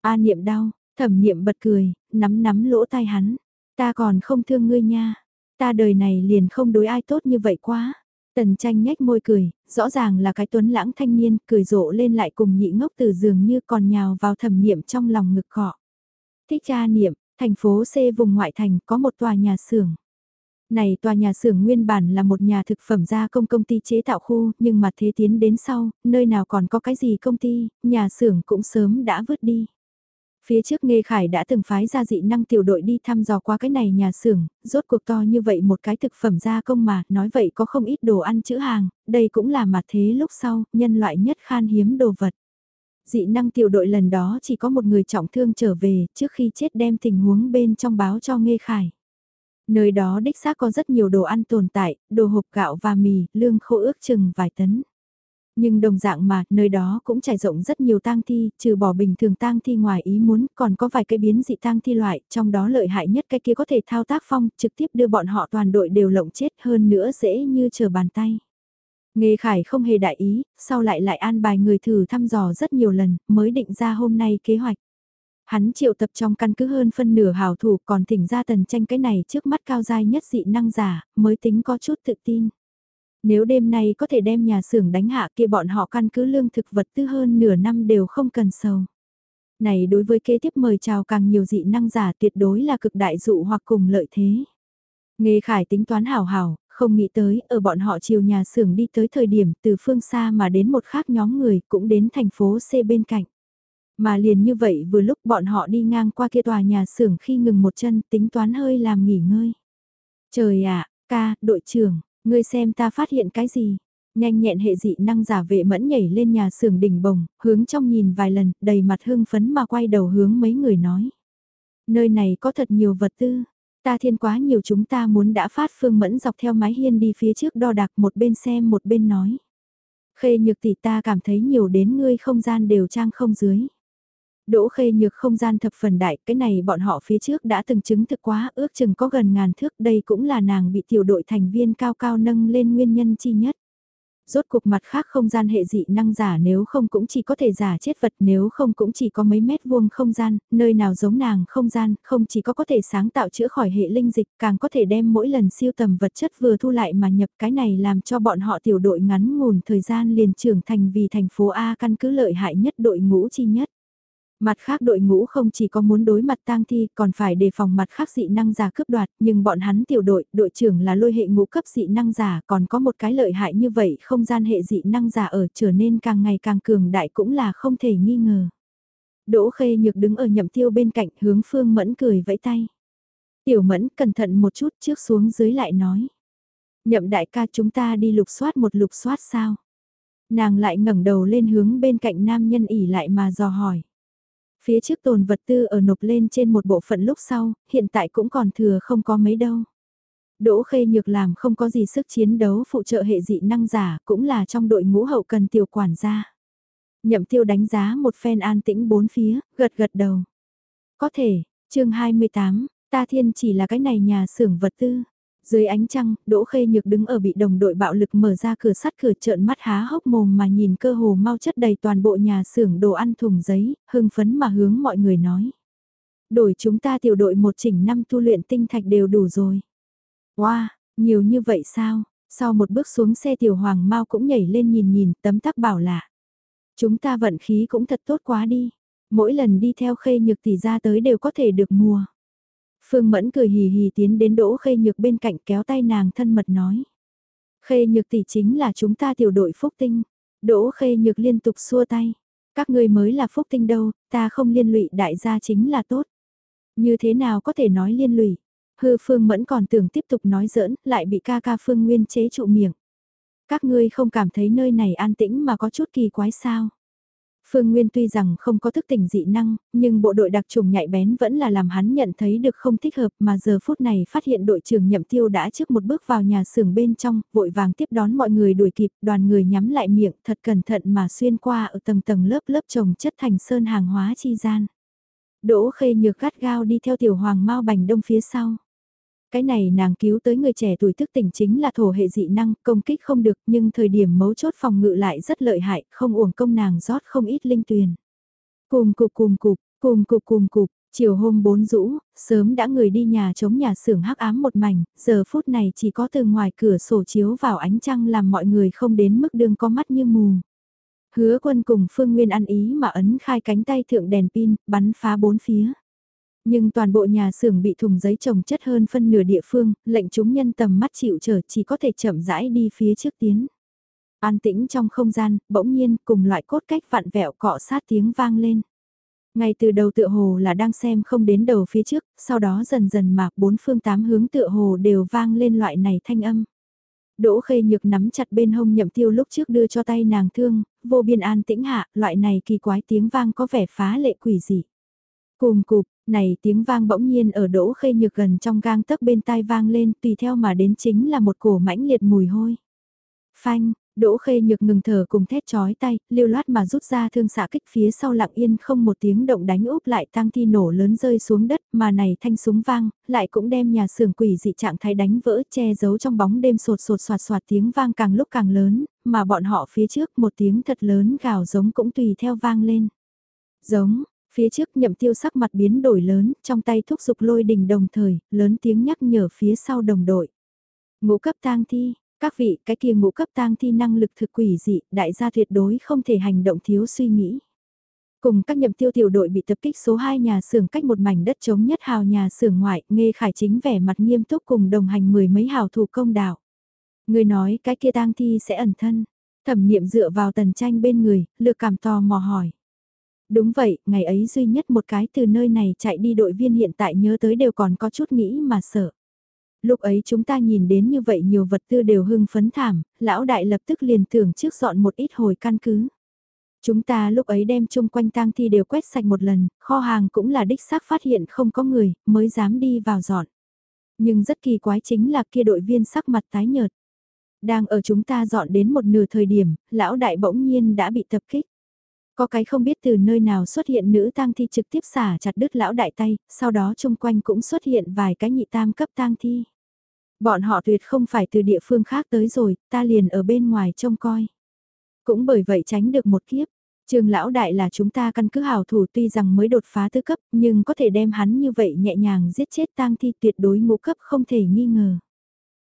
A niệm đau, thẩm niệm bật cười, nắm nắm lỗ tai hắn. Ta còn không thương ngươi nha. Ta đời này liền không đối ai tốt như vậy quá. Tần tranh nhếch môi cười, rõ ràng là cái tuấn lãng thanh niên, cười rộ lên lại cùng nhị ngốc từ giường như còn nhào vào thẩm niệm trong lòng ngực cọ. Thích cha niệm, thành phố C vùng ngoại thành có một tòa nhà xưởng. Này tòa nhà xưởng nguyên bản là một nhà thực phẩm gia công công ty chế tạo khu, nhưng mà thế tiến đến sau, nơi nào còn có cái gì công ty, nhà xưởng cũng sớm đã vứt đi. Phía trước Nghê Khải đã từng phái ra dị năng tiểu đội đi thăm dò qua cái này nhà xưởng, rốt cuộc to như vậy một cái thực phẩm gia công mà, nói vậy có không ít đồ ăn chữ hàng, đây cũng là mặt thế lúc sau, nhân loại nhất khan hiếm đồ vật. Dị năng tiểu đội lần đó chỉ có một người trọng thương trở về, trước khi chết đem tình huống bên trong báo cho Nghê Khải. Nơi đó đích xác có rất nhiều đồ ăn tồn tại, đồ hộp gạo và mì, lương khô ước chừng vài tấn. Nhưng đồng dạng mà, nơi đó cũng trải rộng rất nhiều tang thi, trừ bỏ bình thường tang thi ngoài ý muốn, còn có vài cái biến dị tang thi loại, trong đó lợi hại nhất cái kia có thể thao tác phong, trực tiếp đưa bọn họ toàn đội đều lộng chết hơn nữa dễ như chờ bàn tay. Nghề khải không hề đại ý, sau lại lại an bài người thử thăm dò rất nhiều lần, mới định ra hôm nay kế hoạch. Hắn triệu tập trong căn cứ hơn phân nửa hào thủ còn thỉnh ra tần tranh cái này trước mắt cao dai nhất dị năng giả, mới tính có chút tự tin. Nếu đêm nay có thể đem nhà xưởng đánh hạ kia bọn họ căn cứ lương thực vật tư hơn nửa năm đều không cần sầu. Này đối với kế tiếp mời chào càng nhiều dị năng giả tuyệt đối là cực đại dụ hoặc cùng lợi thế. Nghề khải tính toán hảo hảo, không nghĩ tới ở bọn họ chiều nhà xưởng đi tới thời điểm từ phương xa mà đến một khác nhóm người cũng đến thành phố C bên cạnh. Mà liền như vậy vừa lúc bọn họ đi ngang qua kia tòa nhà xưởng khi ngừng một chân tính toán hơi làm nghỉ ngơi. Trời ạ, ca, đội trưởng, Ngươi xem ta phát hiện cái gì? Nhanh nhẹn hệ dị năng giả vệ mẫn nhảy lên nhà xưởng đỉnh bồng, hướng trong nhìn vài lần, đầy mặt hưng phấn mà quay đầu hướng mấy người nói. Nơi này có thật nhiều vật tư. Ta thiên quá nhiều chúng ta muốn đã phát phương mẫn dọc theo mái hiên đi phía trước đo đạc một bên xem một bên nói. Khê nhược tỷ ta cảm thấy nhiều đến ngươi không gian đều trang không dưới. Đỗ khê nhược không gian thập phần đại, cái này bọn họ phía trước đã từng chứng thực quá, ước chừng có gần ngàn thước, đây cũng là nàng bị tiểu đội thành viên cao cao nâng lên nguyên nhân chi nhất. Rốt cuộc mặt khác không gian hệ dị năng giả nếu không cũng chỉ có thể giả chết vật nếu không cũng chỉ có mấy mét vuông không gian, nơi nào giống nàng không gian, không chỉ có có thể sáng tạo chữa khỏi hệ linh dịch, càng có thể đem mỗi lần siêu tầm vật chất vừa thu lại mà nhập cái này làm cho bọn họ tiểu đội ngắn ngủn thời gian liền trưởng thành vì thành phố A căn cứ lợi hại nhất đội ngũ chi nhất. Mặt khác đội ngũ không chỉ có muốn đối mặt tang thi còn phải đề phòng mặt khác dị năng giả cướp đoạt nhưng bọn hắn tiểu đội, đội trưởng là lôi hệ ngũ cấp dị năng giả còn có một cái lợi hại như vậy không gian hệ dị năng giả ở trở nên càng ngày càng cường đại cũng là không thể nghi ngờ. Đỗ khê nhược đứng ở nhậm tiêu bên cạnh hướng phương mẫn cười vẫy tay. Tiểu mẫn cẩn thận một chút trước xuống dưới lại nói. Nhậm đại ca chúng ta đi lục soát một lục soát sao? Nàng lại ngẩng đầu lên hướng bên cạnh nam nhân ỉ lại mà dò hỏi. Phía trước tồn vật tư ở nộp lên trên một bộ phận lúc sau, hiện tại cũng còn thừa không có mấy đâu. Đỗ Khê Nhược làm không có gì sức chiến đấu phụ trợ hệ dị năng giả, cũng là trong đội ngũ hậu cần tiểu quản gia. Nhậm tiêu đánh giá một phen an tĩnh bốn phía, gật gật đầu. Có thể, chương 28, ta thiên chỉ là cái này nhà xưởng vật tư. Dưới ánh trăng, Đỗ Khê Nhược đứng ở bị đồng đội bạo lực mở ra cửa sắt cửa trợn mắt há hốc mồm mà nhìn cơ hồ mau chất đầy toàn bộ nhà xưởng đồ ăn thùng giấy, hưng phấn mà hướng mọi người nói. Đổi chúng ta tiểu đội một chỉnh năm tu luyện tinh thạch đều đủ rồi. Wow, nhiều như vậy sao? Sau một bước xuống xe tiểu hoàng mau cũng nhảy lên nhìn nhìn tấm tắc bảo lạ. Chúng ta vận khí cũng thật tốt quá đi. Mỗi lần đi theo khê nhược tỷ ra tới đều có thể được mua. Phương Mẫn cười hì hì tiến đến Đỗ Khê Nhược bên cạnh kéo tay nàng thân mật nói. Khê Nhược tỷ chính là chúng ta tiểu đội Phúc Tinh. Đỗ Khê Nhược liên tục xua tay. Các ngươi mới là Phúc Tinh đâu, ta không liên lụy đại gia chính là tốt. Như thế nào có thể nói liên lụy? Hư Phương Mẫn còn tưởng tiếp tục nói giỡn, lại bị ca ca Phương Nguyên chế trụ miệng. Các ngươi không cảm thấy nơi này an tĩnh mà có chút kỳ quái sao? Phương Nguyên tuy rằng không có thức tỉnh dị năng, nhưng bộ đội đặc trùng nhạy bén vẫn là làm hắn nhận thấy được không thích hợp mà giờ phút này phát hiện đội trưởng nhậm tiêu đã trước một bước vào nhà xưởng bên trong, vội vàng tiếp đón mọi người đuổi kịp, đoàn người nhắm lại miệng thật cẩn thận mà xuyên qua ở tầng tầng lớp lớp trồng chất thành sơn hàng hóa chi gian. Đỗ khê nhược gắt gao đi theo tiểu hoàng mau bành đông phía sau cái này nàng cứu tới người trẻ tuổi thức tỉnh chính là thổ hệ dị năng, công kích không được nhưng thời điểm mấu chốt phòng ngự lại rất lợi hại, không uổng công nàng rót không ít linh tuyền. Cùng cục cùng cục, cùng cục cùng cục, chiều hôm bốn rũ, sớm đã người đi nhà chống nhà xưởng hắc ám một mảnh, giờ phút này chỉ có từ ngoài cửa sổ chiếu vào ánh trăng làm mọi người không đến mức đường có mắt như mù. Hứa quân cùng Phương Nguyên ăn ý mà ấn khai cánh tay thượng đèn pin, bắn phá bốn phía. Nhưng toàn bộ nhà xưởng bị thùng giấy trồng chất hơn phân nửa địa phương, lệnh chúng nhân tầm mắt chịu trở chỉ có thể chậm rãi đi phía trước tiến. An tĩnh trong không gian, bỗng nhiên cùng loại cốt cách vặn vẹo cọ sát tiếng vang lên. Ngay từ đầu tựa hồ là đang xem không đến đầu phía trước, sau đó dần dần mà bốn phương tám hướng tựa hồ đều vang lên loại này thanh âm. Đỗ khê nhược nắm chặt bên hông nhậm tiêu lúc trước đưa cho tay nàng thương, vô biên an tĩnh hạ, loại này kỳ quái tiếng vang có vẻ phá lệ quỷ dị. Cùng cục, này tiếng vang bỗng nhiên ở đỗ khê nhược gần trong gang tấc bên tai vang lên tùy theo mà đến chính là một cổ mãnh liệt mùi hôi. Phanh, Đỗ khê nhược ngừng thở cùng thét chói tay, lưu loát mà rút ra thương xạ kích phía sau lặng yên không một tiếng động đánh úp lại tăng thi nổ lớn rơi xuống đất mà này thanh súng vang, lại cũng đem nhà xưởng quỷ dị trạng thái đánh vỡ che giấu trong bóng đêm sột sột soạt soạt tiếng vang càng lúc càng lớn, mà bọn họ phía trước một tiếng thật lớn gào giống cũng tùy theo vang lên. Giống, Phía trước nhậm tiêu sắc mặt biến đổi lớn, trong tay thúc giục lôi đình đồng thời, lớn tiếng nhắc nhở phía sau đồng đội. Ngũ cấp tang thi, các vị, cái kia ngũ cấp tang thi năng lực thực quỷ dị, đại gia tuyệt đối không thể hành động thiếu suy nghĩ. Cùng các nhậm tiêu tiểu đội bị tập kích số 2 nhà xưởng cách một mảnh đất trống nhất hào nhà xưởng ngoại, nghe khải chính vẻ mặt nghiêm túc cùng đồng hành mười mấy hào thủ công đạo. Người nói cái kia tang thi sẽ ẩn thân, thẩm niệm dựa vào tần tranh bên người, lược cảm tò mò hỏi. Đúng vậy, ngày ấy duy nhất một cái từ nơi này chạy đi đội viên hiện tại nhớ tới đều còn có chút nghĩ mà sợ. Lúc ấy chúng ta nhìn đến như vậy nhiều vật tư đều hưng phấn thảm, lão đại lập tức liền tưởng trước dọn một ít hồi căn cứ. Chúng ta lúc ấy đem chung quanh tang thi đều quét sạch một lần, kho hàng cũng là đích xác phát hiện không có người, mới dám đi vào dọn. Nhưng rất kỳ quái chính là kia đội viên sắc mặt tái nhợt. Đang ở chúng ta dọn đến một nửa thời điểm, lão đại bỗng nhiên đã bị tập kích. Có cái không biết từ nơi nào xuất hiện nữ tang thi trực tiếp xả chặt đứt lão đại tay, sau đó chung quanh cũng xuất hiện vài cái nhị tam cấp tang thi. Bọn họ tuyệt không phải từ địa phương khác tới rồi, ta liền ở bên ngoài trông coi. Cũng bởi vậy tránh được một kiếp. Trường lão đại là chúng ta căn cứ hào thủ tuy rằng mới đột phá tứ cấp nhưng có thể đem hắn như vậy nhẹ nhàng giết chết tang thi tuyệt đối ngũ cấp không thể nghi ngờ.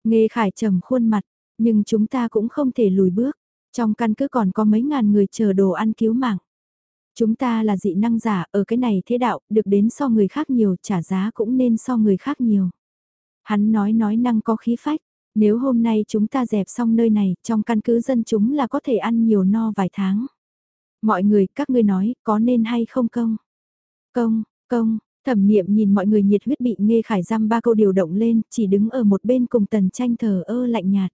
Nghe khải trầm khuôn mặt, nhưng chúng ta cũng không thể lùi bước. Trong căn cứ còn có mấy ngàn người chờ đồ ăn cứu mạng. Chúng ta là dị năng giả, ở cái này thế đạo, được đến so người khác nhiều, trả giá cũng nên so người khác nhiều. Hắn nói nói năng có khí phách, nếu hôm nay chúng ta dẹp xong nơi này, trong căn cứ dân chúng là có thể ăn nhiều no vài tháng. Mọi người, các ngươi nói, có nên hay không công? Công, công, thẩm niệm nhìn mọi người nhiệt huyết bị nghe khải giam ba câu điều động lên, chỉ đứng ở một bên cùng tần tranh thờ ơ lạnh nhạt.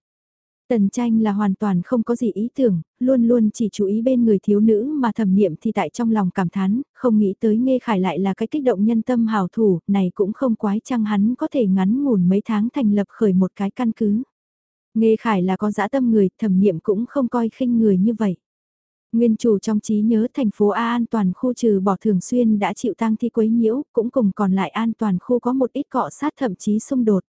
Tần tranh là hoàn toàn không có gì ý tưởng, luôn luôn chỉ chú ý bên người thiếu nữ mà thẩm niệm thì tại trong lòng cảm thán, không nghĩ tới nghe khải lại là cái kích động nhân tâm hào thủ, này cũng không quái chăng hắn có thể ngắn ngủn mấy tháng thành lập khởi một cái căn cứ. Nghe khải là có dã tâm người, thẩm niệm cũng không coi khinh người như vậy. Nguyên chủ trong trí nhớ thành phố A an toàn khu trừ bỏ thường xuyên đã chịu tang thi quấy nhiễu, cũng cùng còn lại an toàn khu có một ít cọ sát thậm chí xung đột.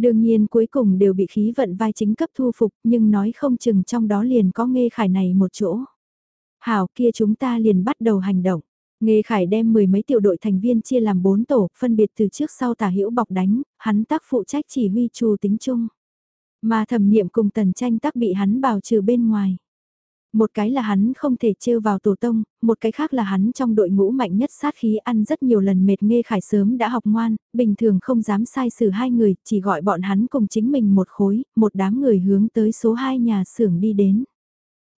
Đương nhiên cuối cùng đều bị khí vận vai chính cấp thu phục nhưng nói không chừng trong đó liền có nghe khải này một chỗ. Hảo kia chúng ta liền bắt đầu hành động. nghe Khải đem mười mấy tiểu đội thành viên chia làm bốn tổ, phân biệt từ trước sau tả hữu bọc đánh, hắn tác phụ trách chỉ huy trù tính chung. Mà thẩm niệm cùng tần tranh tác bị hắn bào trừ bên ngoài. Một cái là hắn không thể trêu vào tổ tông, một cái khác là hắn trong đội ngũ mạnh nhất sát khí ăn rất nhiều lần mệt nghe khải sớm đã học ngoan, bình thường không dám sai xử hai người, chỉ gọi bọn hắn cùng chính mình một khối, một đám người hướng tới số 2 nhà xưởng đi đến.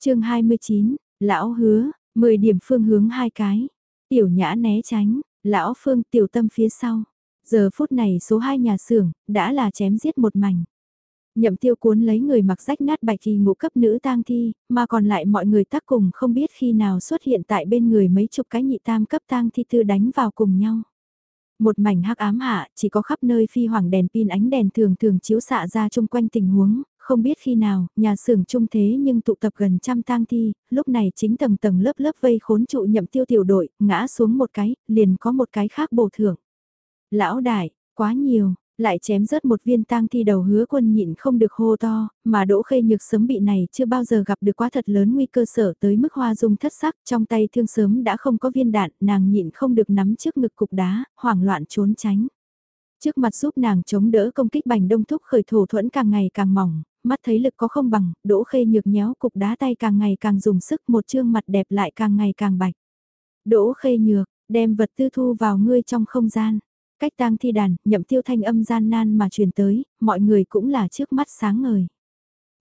chương 29, lão hứa, 10 điểm phương hướng hai cái, tiểu nhã né tránh, lão phương tiểu tâm phía sau. Giờ phút này số 2 nhà xưởng, đã là chém giết một mảnh. Nhậm tiêu cuốn lấy người mặc rách nát bạch kỳ ngũ cấp nữ tang thi, mà còn lại mọi người tác cùng không biết khi nào xuất hiện tại bên người mấy chục cái nhị tam cấp tang thi thư đánh vào cùng nhau. Một mảnh hắc ám hạ, chỉ có khắp nơi phi hoàng đèn pin ánh đèn thường thường chiếu xạ ra chung quanh tình huống, không biết khi nào, nhà xưởng trung thế nhưng tụ tập gần trăm tang thi, lúc này chính tầng tầng lớp lớp vây khốn trụ nhậm tiêu tiểu đội, ngã xuống một cái, liền có một cái khác bổ thưởng. Lão đại, quá nhiều, lại chém rớt một viên tang thi đầu hứa quân nhịn không được hô to, mà đỗ khê nhược sớm bị này chưa bao giờ gặp được quá thật lớn nguy cơ sở tới mức hoa dung thất sắc, trong tay thương sớm đã không có viên đạn, nàng nhịn không được nắm trước ngực cục đá, hoảng loạn trốn tránh. Trước mặt giúp nàng chống đỡ công kích bành đông thúc khởi thổ thuẫn càng ngày càng mỏng, mắt thấy lực có không bằng, đỗ khê nhược nhéo cục đá tay càng ngày càng dùng sức một chương mặt đẹp lại càng ngày càng bạch. Đỗ khê nhược, đem vật tư thu vào ngươi trong không gian. Cách tang thi đàn, nhậm tiêu thanh âm gian nan mà truyền tới, mọi người cũng là trước mắt sáng ngời.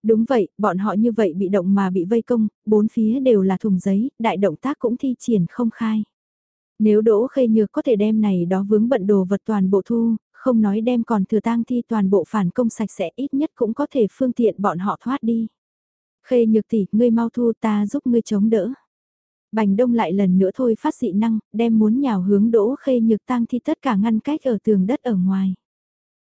Đúng vậy, bọn họ như vậy bị động mà bị vây công, bốn phía đều là thùng giấy, đại động tác cũng thi triển không khai. Nếu đỗ khê nhược có thể đem này đó vướng bận đồ vật toàn bộ thu, không nói đem còn thừa tang thi toàn bộ phản công sạch sẽ ít nhất cũng có thể phương tiện bọn họ thoát đi. Khê nhược tỷ, ngươi mau thu ta giúp ngươi chống đỡ. Bành đông lại lần nữa thôi phát dị năng, đem muốn nhào hướng đỗ khê nhược tang thi tất cả ngăn cách ở tường đất ở ngoài.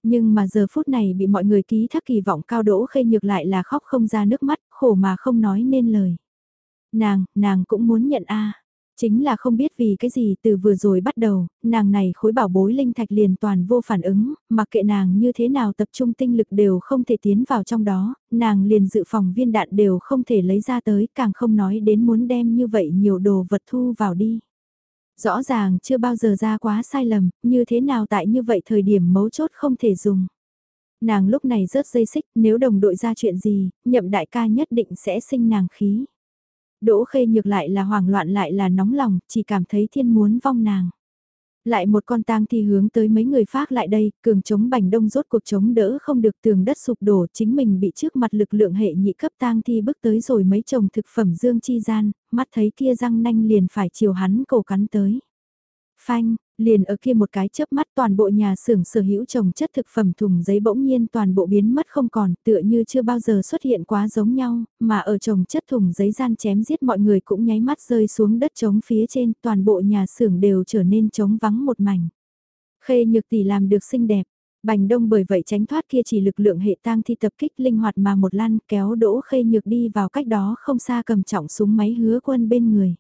Nhưng mà giờ phút này bị mọi người ký thác kỳ vọng cao đỗ khê nhược lại là khóc không ra nước mắt, khổ mà không nói nên lời. Nàng, nàng cũng muốn nhận a Chính là không biết vì cái gì từ vừa rồi bắt đầu, nàng này khối bảo bối linh thạch liền toàn vô phản ứng, mặc kệ nàng như thế nào tập trung tinh lực đều không thể tiến vào trong đó, nàng liền dự phòng viên đạn đều không thể lấy ra tới, càng không nói đến muốn đem như vậy nhiều đồ vật thu vào đi. Rõ ràng chưa bao giờ ra quá sai lầm, như thế nào tại như vậy thời điểm mấu chốt không thể dùng. Nàng lúc này rớt dây xích, nếu đồng đội ra chuyện gì, nhậm đại ca nhất định sẽ sinh nàng khí. Đỗ khê nhược lại là hoảng loạn lại là nóng lòng, chỉ cảm thấy thiên muốn vong nàng. Lại một con tang thi hướng tới mấy người phát lại đây, cường chống bành đông rốt cuộc chống đỡ không được tường đất sụp đổ, chính mình bị trước mặt lực lượng hệ nhị cấp tang thi bước tới rồi mấy chồng thực phẩm dương chi gian, mắt thấy kia răng nanh liền phải chiều hắn cổ cắn tới. Phanh, liền ở kia một cái chớp mắt toàn bộ nhà xưởng sở hữu trồng chất thực phẩm thùng giấy bỗng nhiên toàn bộ biến mất không còn, tựa như chưa bao giờ xuất hiện quá giống nhau, mà ở trồng chất thùng giấy gian chém giết mọi người cũng nháy mắt rơi xuống đất trống phía trên, toàn bộ nhà xưởng đều trở nên trống vắng một mảnh. Khê nhược tỷ làm được xinh đẹp, Bành đông bởi vậy tránh thoát kia chỉ lực lượng hệ tang thi tập kích linh hoạt mà một lăn kéo đỗ khê nhược đi vào cách đó không xa cầm trọng súng máy hứa quân bên người.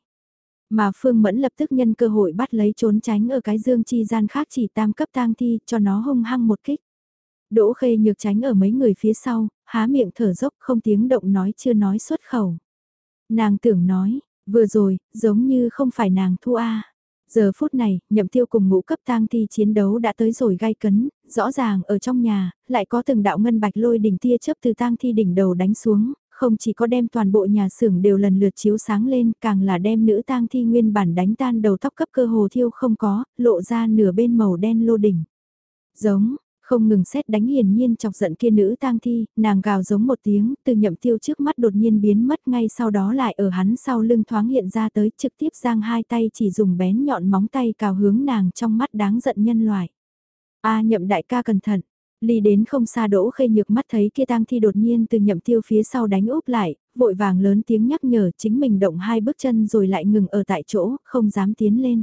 Mà Phương Mẫn lập tức nhân cơ hội bắt lấy trốn tránh ở cái dương chi gian khác chỉ tam cấp tang thi cho nó hung hăng một kích. Đỗ khê nhược tránh ở mấy người phía sau, há miệng thở dốc không tiếng động nói chưa nói xuất khẩu. Nàng tưởng nói, vừa rồi, giống như không phải nàng thu a. Giờ phút này, nhậm tiêu cùng ngũ cấp tang thi chiến đấu đã tới rồi gai cấn, rõ ràng ở trong nhà, lại có từng đạo ngân bạch lôi đỉnh tia chớp từ tang thi đỉnh đầu đánh xuống, không chỉ có đem toàn bộ nhà xưởng đều lần lượt chiếu sáng lên, càng là đem nữ tang thi nguyên bản đánh tan đầu tóc cấp cơ hồ thiêu không có, lộ ra nửa bên màu đen lô đỉnh. Giống, không ngừng xét đánh hiển nhiên chọc giận kia nữ tang thi, nàng gào giống một tiếng, từ nhậm tiêu trước mắt đột nhiên biến mất ngay sau đó lại ở hắn sau lưng thoáng hiện ra tới trực tiếp giang hai tay chỉ dùng bén nhọn móng tay cào hướng nàng trong mắt đáng giận nhân loại. a nhậm đại ca cẩn thận, ly đến không xa đỗ khê nhược mắt thấy kia tang thi đột nhiên từ nhậm tiêu phía sau đánh úp lại, vội vàng lớn tiếng nhắc nhở chính mình động hai bước chân rồi lại ngừng ở tại chỗ, không dám tiến lên.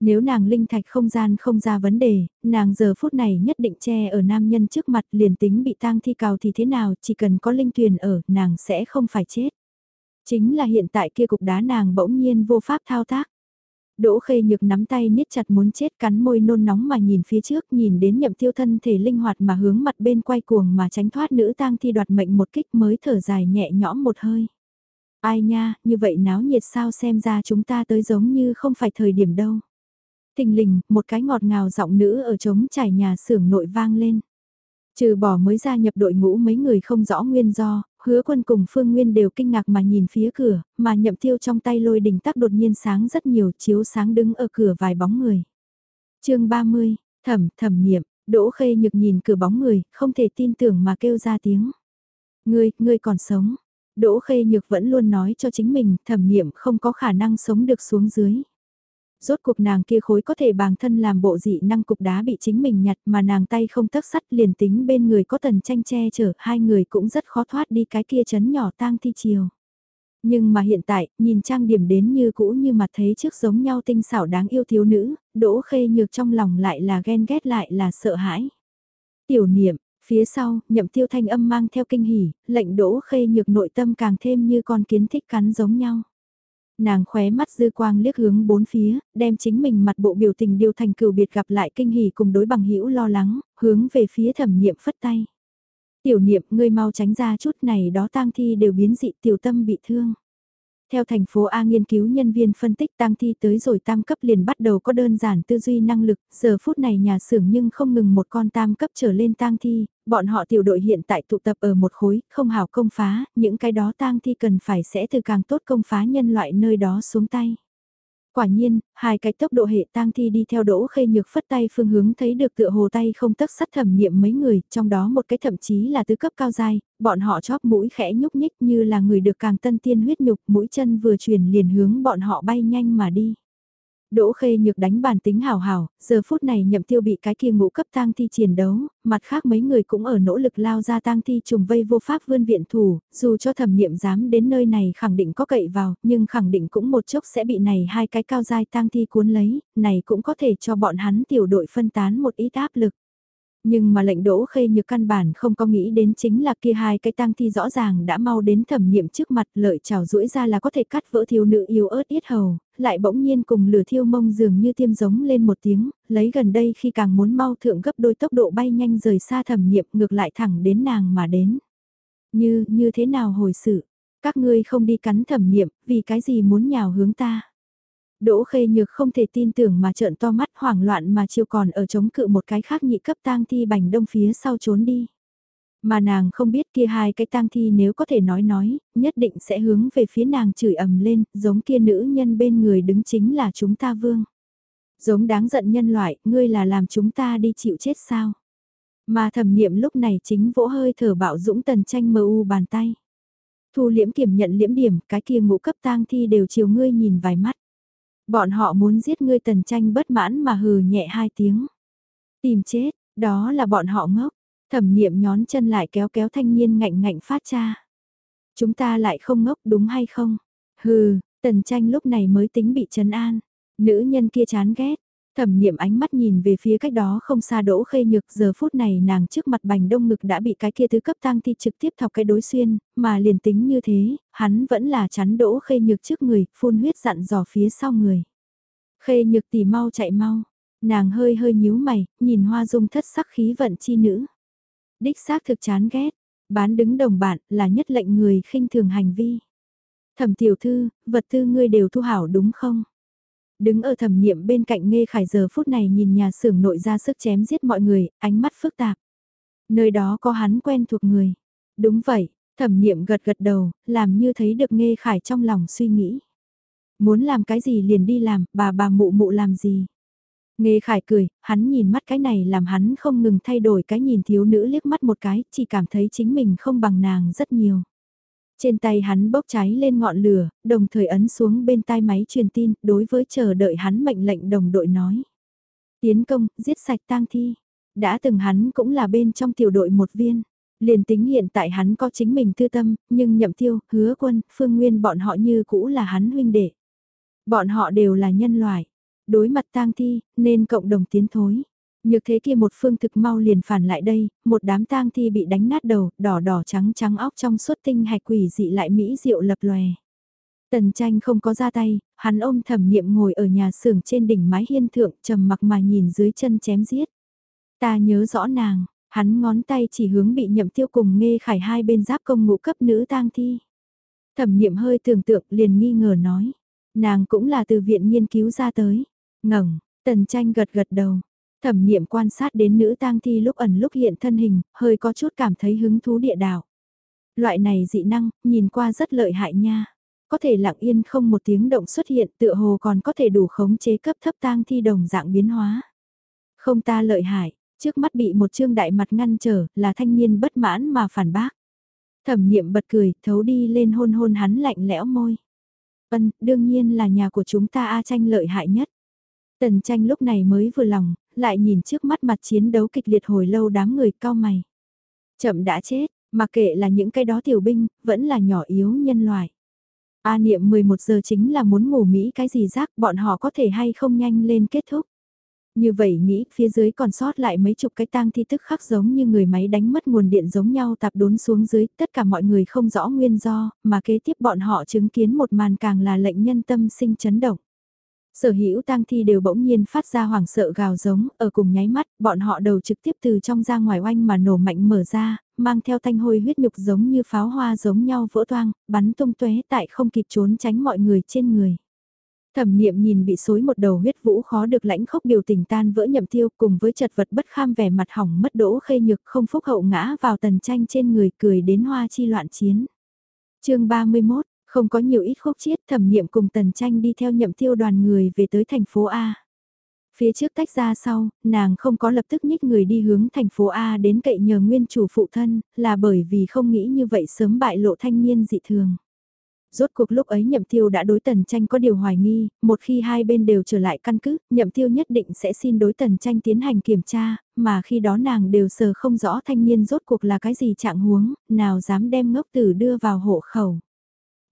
Nếu nàng linh thạch không gian không ra vấn đề, nàng giờ phút này nhất định che ở nam nhân trước mặt liền tính bị tang thi cào thì thế nào, chỉ cần có linh tuyền ở, nàng sẽ không phải chết. Chính là hiện tại kia cục đá nàng bỗng nhiên vô pháp thao tác. Đỗ khê nhược nắm tay niết chặt muốn chết cắn môi nôn nóng mà nhìn phía trước nhìn đến nhậm tiêu thân thể linh hoạt mà hướng mặt bên quay cuồng mà tránh thoát nữ tang thi đoạt mệnh một kích mới thở dài nhẹ nhõm một hơi. Ai nha, như vậy náo nhiệt sao xem ra chúng ta tới giống như không phải thời điểm đâu. Thình lình, một cái ngọt ngào giọng nữ ở trống trải nhà xưởng nội vang lên. Trừ bỏ mới gia nhập đội ngũ mấy người không rõ nguyên do, hứa quân cùng Phương Nguyên đều kinh ngạc mà nhìn phía cửa, mà nhậm tiêu trong tay lôi đình tắc đột nhiên sáng rất nhiều chiếu sáng đứng ở cửa vài bóng người. chương 30, thẩm, thẩm niệm, đỗ khê nhực nhìn cửa bóng người, không thể tin tưởng mà kêu ra tiếng. Ngươi, ngươi còn sống. Đỗ khê nhược vẫn luôn nói cho chính mình, thẩm niệm không có khả năng sống được xuống dưới. Rốt cuộc nàng kia khối có thể bàng thân làm bộ dị năng cục đá bị chính mình nhặt mà nàng tay không tấc sắt liền tính bên người có tần tranh che chở hai người cũng rất khó thoát đi cái kia chấn nhỏ tang thi chiều. Nhưng mà hiện tại, nhìn trang điểm đến như cũ như mặt thấy trước giống nhau tinh xảo đáng yêu thiếu nữ, đỗ khê nhược trong lòng lại là ghen ghét lại là sợ hãi. Tiểu niệm, phía sau, nhậm tiêu thanh âm mang theo kinh hỉ, lệnh đỗ khê nhược nội tâm càng thêm như con kiến thích cắn giống nhau. Nàng khóe mắt dư quang liếc hướng bốn phía, đem chính mình mặt bộ biểu tình điều thành cửu biệt gặp lại kinh hỉ cùng đối bằng hữu lo lắng, hướng về phía thẩm niệm phất tay. Tiểu niệm, ngươi mau tránh ra chút này đó tang thi đều biến dị tiểu tâm bị thương. Theo thành phố A nghiên cứu nhân viên phân tích tăng thi tới rồi tam cấp liền bắt đầu có đơn giản tư duy năng lực, giờ phút này nhà xưởng nhưng không ngừng một con tam cấp trở lên tang thi, bọn họ tiểu đội hiện tại tụ tập ở một khối, không hảo công phá, những cái đó tang thi cần phải sẽ từ càng tốt công phá nhân loại nơi đó xuống tay. Quả nhiên, hai cái tốc độ hệ tang thi đi theo đỗ khê nhược phất tay phương hướng thấy được tựa hồ tay không tấc sắt thẩm niệm mấy người, trong đó một cái thậm chí là tứ cấp cao dai, bọn họ chóp mũi khẽ nhúc nhích như là người được càng tân tiên huyết nhục, mũi chân vừa chuyển liền hướng bọn họ bay nhanh mà đi. Đỗ khê nhược đánh bàn tính hào hào, giờ phút này nhậm tiêu bị cái kia ngũ cấp tang thi chiến đấu, mặt khác mấy người cũng ở nỗ lực lao ra tang thi trùng vây vô pháp vươn viện thủ, dù cho thẩm niệm dám đến nơi này khẳng định có cậy vào, nhưng khẳng định cũng một chốc sẽ bị này hai cái cao dai tang thi cuốn lấy, này cũng có thể cho bọn hắn tiểu đội phân tán một ít áp lực. Nhưng mà lệnh đỗ khê nhược căn bản không có nghĩ đến chính là kia hai cái tang thi rõ ràng đã mau đến thẩm niệm trước mặt lợi trào rũi ra là có thể cắt vỡ thiếu nữ yếu ớt yết hầu, lại bỗng nhiên cùng lửa thiêu mông dường như tiêm giống lên một tiếng, lấy gần đây khi càng muốn mau thượng gấp đôi tốc độ bay nhanh rời xa thẩm niệm ngược lại thẳng đến nàng mà đến. Như, như thế nào hồi sự? Các ngươi không đi cắn thẩm niệm, vì cái gì muốn nhào hướng ta? Đỗ khê nhược không thể tin tưởng mà trợn to mắt hoảng loạn mà chiều còn ở chống cự một cái khác nhị cấp tang thi bành đông phía sau trốn đi. Mà nàng không biết kia hai cái tang thi nếu có thể nói nói, nhất định sẽ hướng về phía nàng chửi ầm lên, giống kia nữ nhân bên người đứng chính là chúng ta vương. Giống đáng giận nhân loại, ngươi là làm chúng ta đi chịu chết sao? Mà thẩm niệm lúc này chính vỗ hơi thở bạo dũng tần tranh mơ u bàn tay. Thu liễm kiểm nhận liễm điểm, cái kia ngũ cấp tang thi đều chiều ngươi nhìn vài mắt. Bọn họ muốn giết ngươi tần tranh bất mãn mà hừ nhẹ hai tiếng. Tìm chết, đó là bọn họ ngốc. Thẩm niệm nhón chân lại kéo kéo thanh niên ngạnh ngạnh phát cha. Chúng ta lại không ngốc đúng hay không? Hừ, tần tranh lúc này mới tính bị trấn an. Nữ nhân kia chán ghét. Thẩm niệm ánh mắt nhìn về phía cách đó không xa đỗ khê nhược giờ phút này nàng trước mặt bành đông ngực đã bị cái kia thứ cấp tang thi trực tiếp thọc cái đối xuyên, mà liền tính như thế, hắn vẫn là chắn đỗ khê nhược trước người, phun huyết dặn dò phía sau người. Khê nhược tỉ mau chạy mau, nàng hơi hơi nhíu mày, nhìn hoa dung thất sắc khí vận chi nữ. Đích xác thực chán ghét, bán đứng đồng bạn là nhất lệnh người khinh thường hành vi. Thẩm tiểu thư, vật tư ngươi đều thu hảo đúng không? Đứng ở thẩm niệm bên cạnh nghe khải giờ phút này nhìn nhà xưởng nội ra sức chém giết mọi người, ánh mắt phức tạp. Nơi đó có hắn quen thuộc người. Đúng vậy, thẩm niệm gật gật đầu, làm như thấy được nghe khải trong lòng suy nghĩ. Muốn làm cái gì liền đi làm, bà bà mụ mụ làm gì. Nghe khải cười, hắn nhìn mắt cái này làm hắn không ngừng thay đổi cái nhìn thiếu nữ liếc mắt một cái, chỉ cảm thấy chính mình không bằng nàng rất nhiều. Trên tay hắn bốc cháy lên ngọn lửa, đồng thời ấn xuống bên tai máy truyền tin, đối với chờ đợi hắn mệnh lệnh đồng đội nói. Tiến công, giết sạch tang thi. Đã từng hắn cũng là bên trong tiểu đội một viên. Liền tính hiện tại hắn có chính mình tư tâm, nhưng nhậm tiêu, hứa quân, phương nguyên bọn họ như cũ là hắn huynh đệ. Bọn họ đều là nhân loại. Đối mặt tang thi, nên cộng đồng tiến thối. Nhược thế kia một phương thực mau liền phản lại đây, một đám tang thi bị đánh nát đầu, đỏ đỏ trắng trắng óc trong suốt tinh hạch quỷ dị lại mỹ diệu lập lòe. Tần tranh không có ra tay, hắn ôm thẩm niệm ngồi ở nhà xưởng trên đỉnh mái hiên thượng trầm mặc mà nhìn dưới chân chém giết. Ta nhớ rõ nàng, hắn ngón tay chỉ hướng bị nhậm tiêu cùng nghe khải hai bên giáp công ngũ cấp nữ tang thi. Thẩm niệm hơi tưởng tượng liền nghi ngờ nói, nàng cũng là từ viện nghiên cứu ra tới, ngẩng, tần tranh gật gật đầu, Thẩm niệm quan sát đến nữ tang thi lúc ẩn lúc hiện thân hình, hơi có chút cảm thấy hứng thú địa đạo Loại này dị năng, nhìn qua rất lợi hại nha. Có thể lặng yên không một tiếng động xuất hiện tựa hồ còn có thể đủ khống chế cấp thấp tang thi đồng dạng biến hóa. Không ta lợi hại, trước mắt bị một trương đại mặt ngăn trở là thanh niên bất mãn mà phản bác. Thẩm niệm bật cười, thấu đi lên hôn hôn hắn lạnh lẽo môi. vân đương nhiên là nhà của chúng ta A tranh lợi hại nhất. Tần tranh lúc này mới vừa lòng, lại nhìn trước mắt mặt chiến đấu kịch liệt hồi lâu đám người cao mày. Chậm đã chết, mà kệ là những cái đó tiểu binh, vẫn là nhỏ yếu nhân loại. A niệm 11 giờ chính là muốn ngủ Mỹ cái gì rác bọn họ có thể hay không nhanh lên kết thúc. Như vậy nghĩ phía dưới còn sót lại mấy chục cái tang thi tức khắc giống như người máy đánh mất nguồn điện giống nhau tạp đốn xuống dưới tất cả mọi người không rõ nguyên do mà kế tiếp bọn họ chứng kiến một màn càng là lệnh nhân tâm sinh chấn động. Sở hữu tang thi đều bỗng nhiên phát ra hoảng sợ gào giống, ở cùng nháy mắt, bọn họ đầu trực tiếp từ trong ra ngoài oanh mà nổ mạnh mở ra, mang theo thanh hôi huyết nhục giống như pháo hoa giống nhau vỡ toang, bắn tung tóe tại không kịp trốn tránh mọi người trên người. Thẩm niệm nhìn bị xối một đầu huyết vũ khó được lãnh khốc biểu tình tan vỡ nhậm tiêu cùng với chật vật bất kham vẻ mặt hỏng mất đỗ khê nhược không phúc hậu ngã vào tần tranh trên người cười đến hoa chi loạn chiến. chương 31 không có nhiều ít khúc chiết thẩm niệm cùng tần tranh đi theo nhậm tiêu đoàn người về tới thành phố A. Phía trước tách ra sau, nàng không có lập tức nhích người đi hướng thành phố A đến cậy nhờ nguyên chủ phụ thân, là bởi vì không nghĩ như vậy sớm bại lộ thanh niên dị thường. Rốt cuộc lúc ấy nhậm tiêu đã đối tần tranh có điều hoài nghi, một khi hai bên đều trở lại căn cứ, nhậm tiêu nhất định sẽ xin đối tần tranh tiến hành kiểm tra, mà khi đó nàng đều sờ không rõ thanh niên rốt cuộc là cái gì trạng huống, nào dám đem ngốc tử đưa vào hộ khẩu.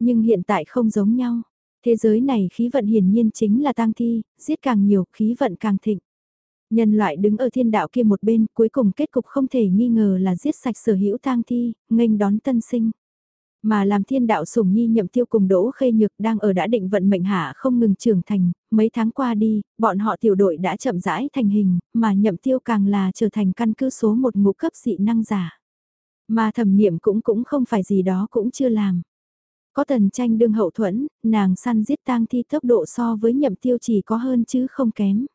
Nhưng hiện tại không giống nhau. Thế giới này khí vận hiển nhiên chính là tang thi, giết càng nhiều, khí vận càng thịnh. Nhân loại đứng ở thiên đạo kia một bên, cuối cùng kết cục không thể nghi ngờ là giết sạch sở hữu tang thi, nghênh đón tân sinh. Mà làm thiên đạo sủng nhi nhậm tiêu cùng đỗ khê nhược đang ở đã định vận mệnh hạ không ngừng trưởng thành, mấy tháng qua đi, bọn họ tiểu đội đã chậm rãi thành hình, mà nhậm tiêu càng là trở thành căn cứ số một ngũ cấp dị năng giả. Mà thẩm niệm cũng cũng không phải gì đó cũng chưa làm. Có tần tranh đương hậu thuẫn, nàng săn giết tang thi tốc độ so với nhậm tiêu chỉ có hơn chứ không kém.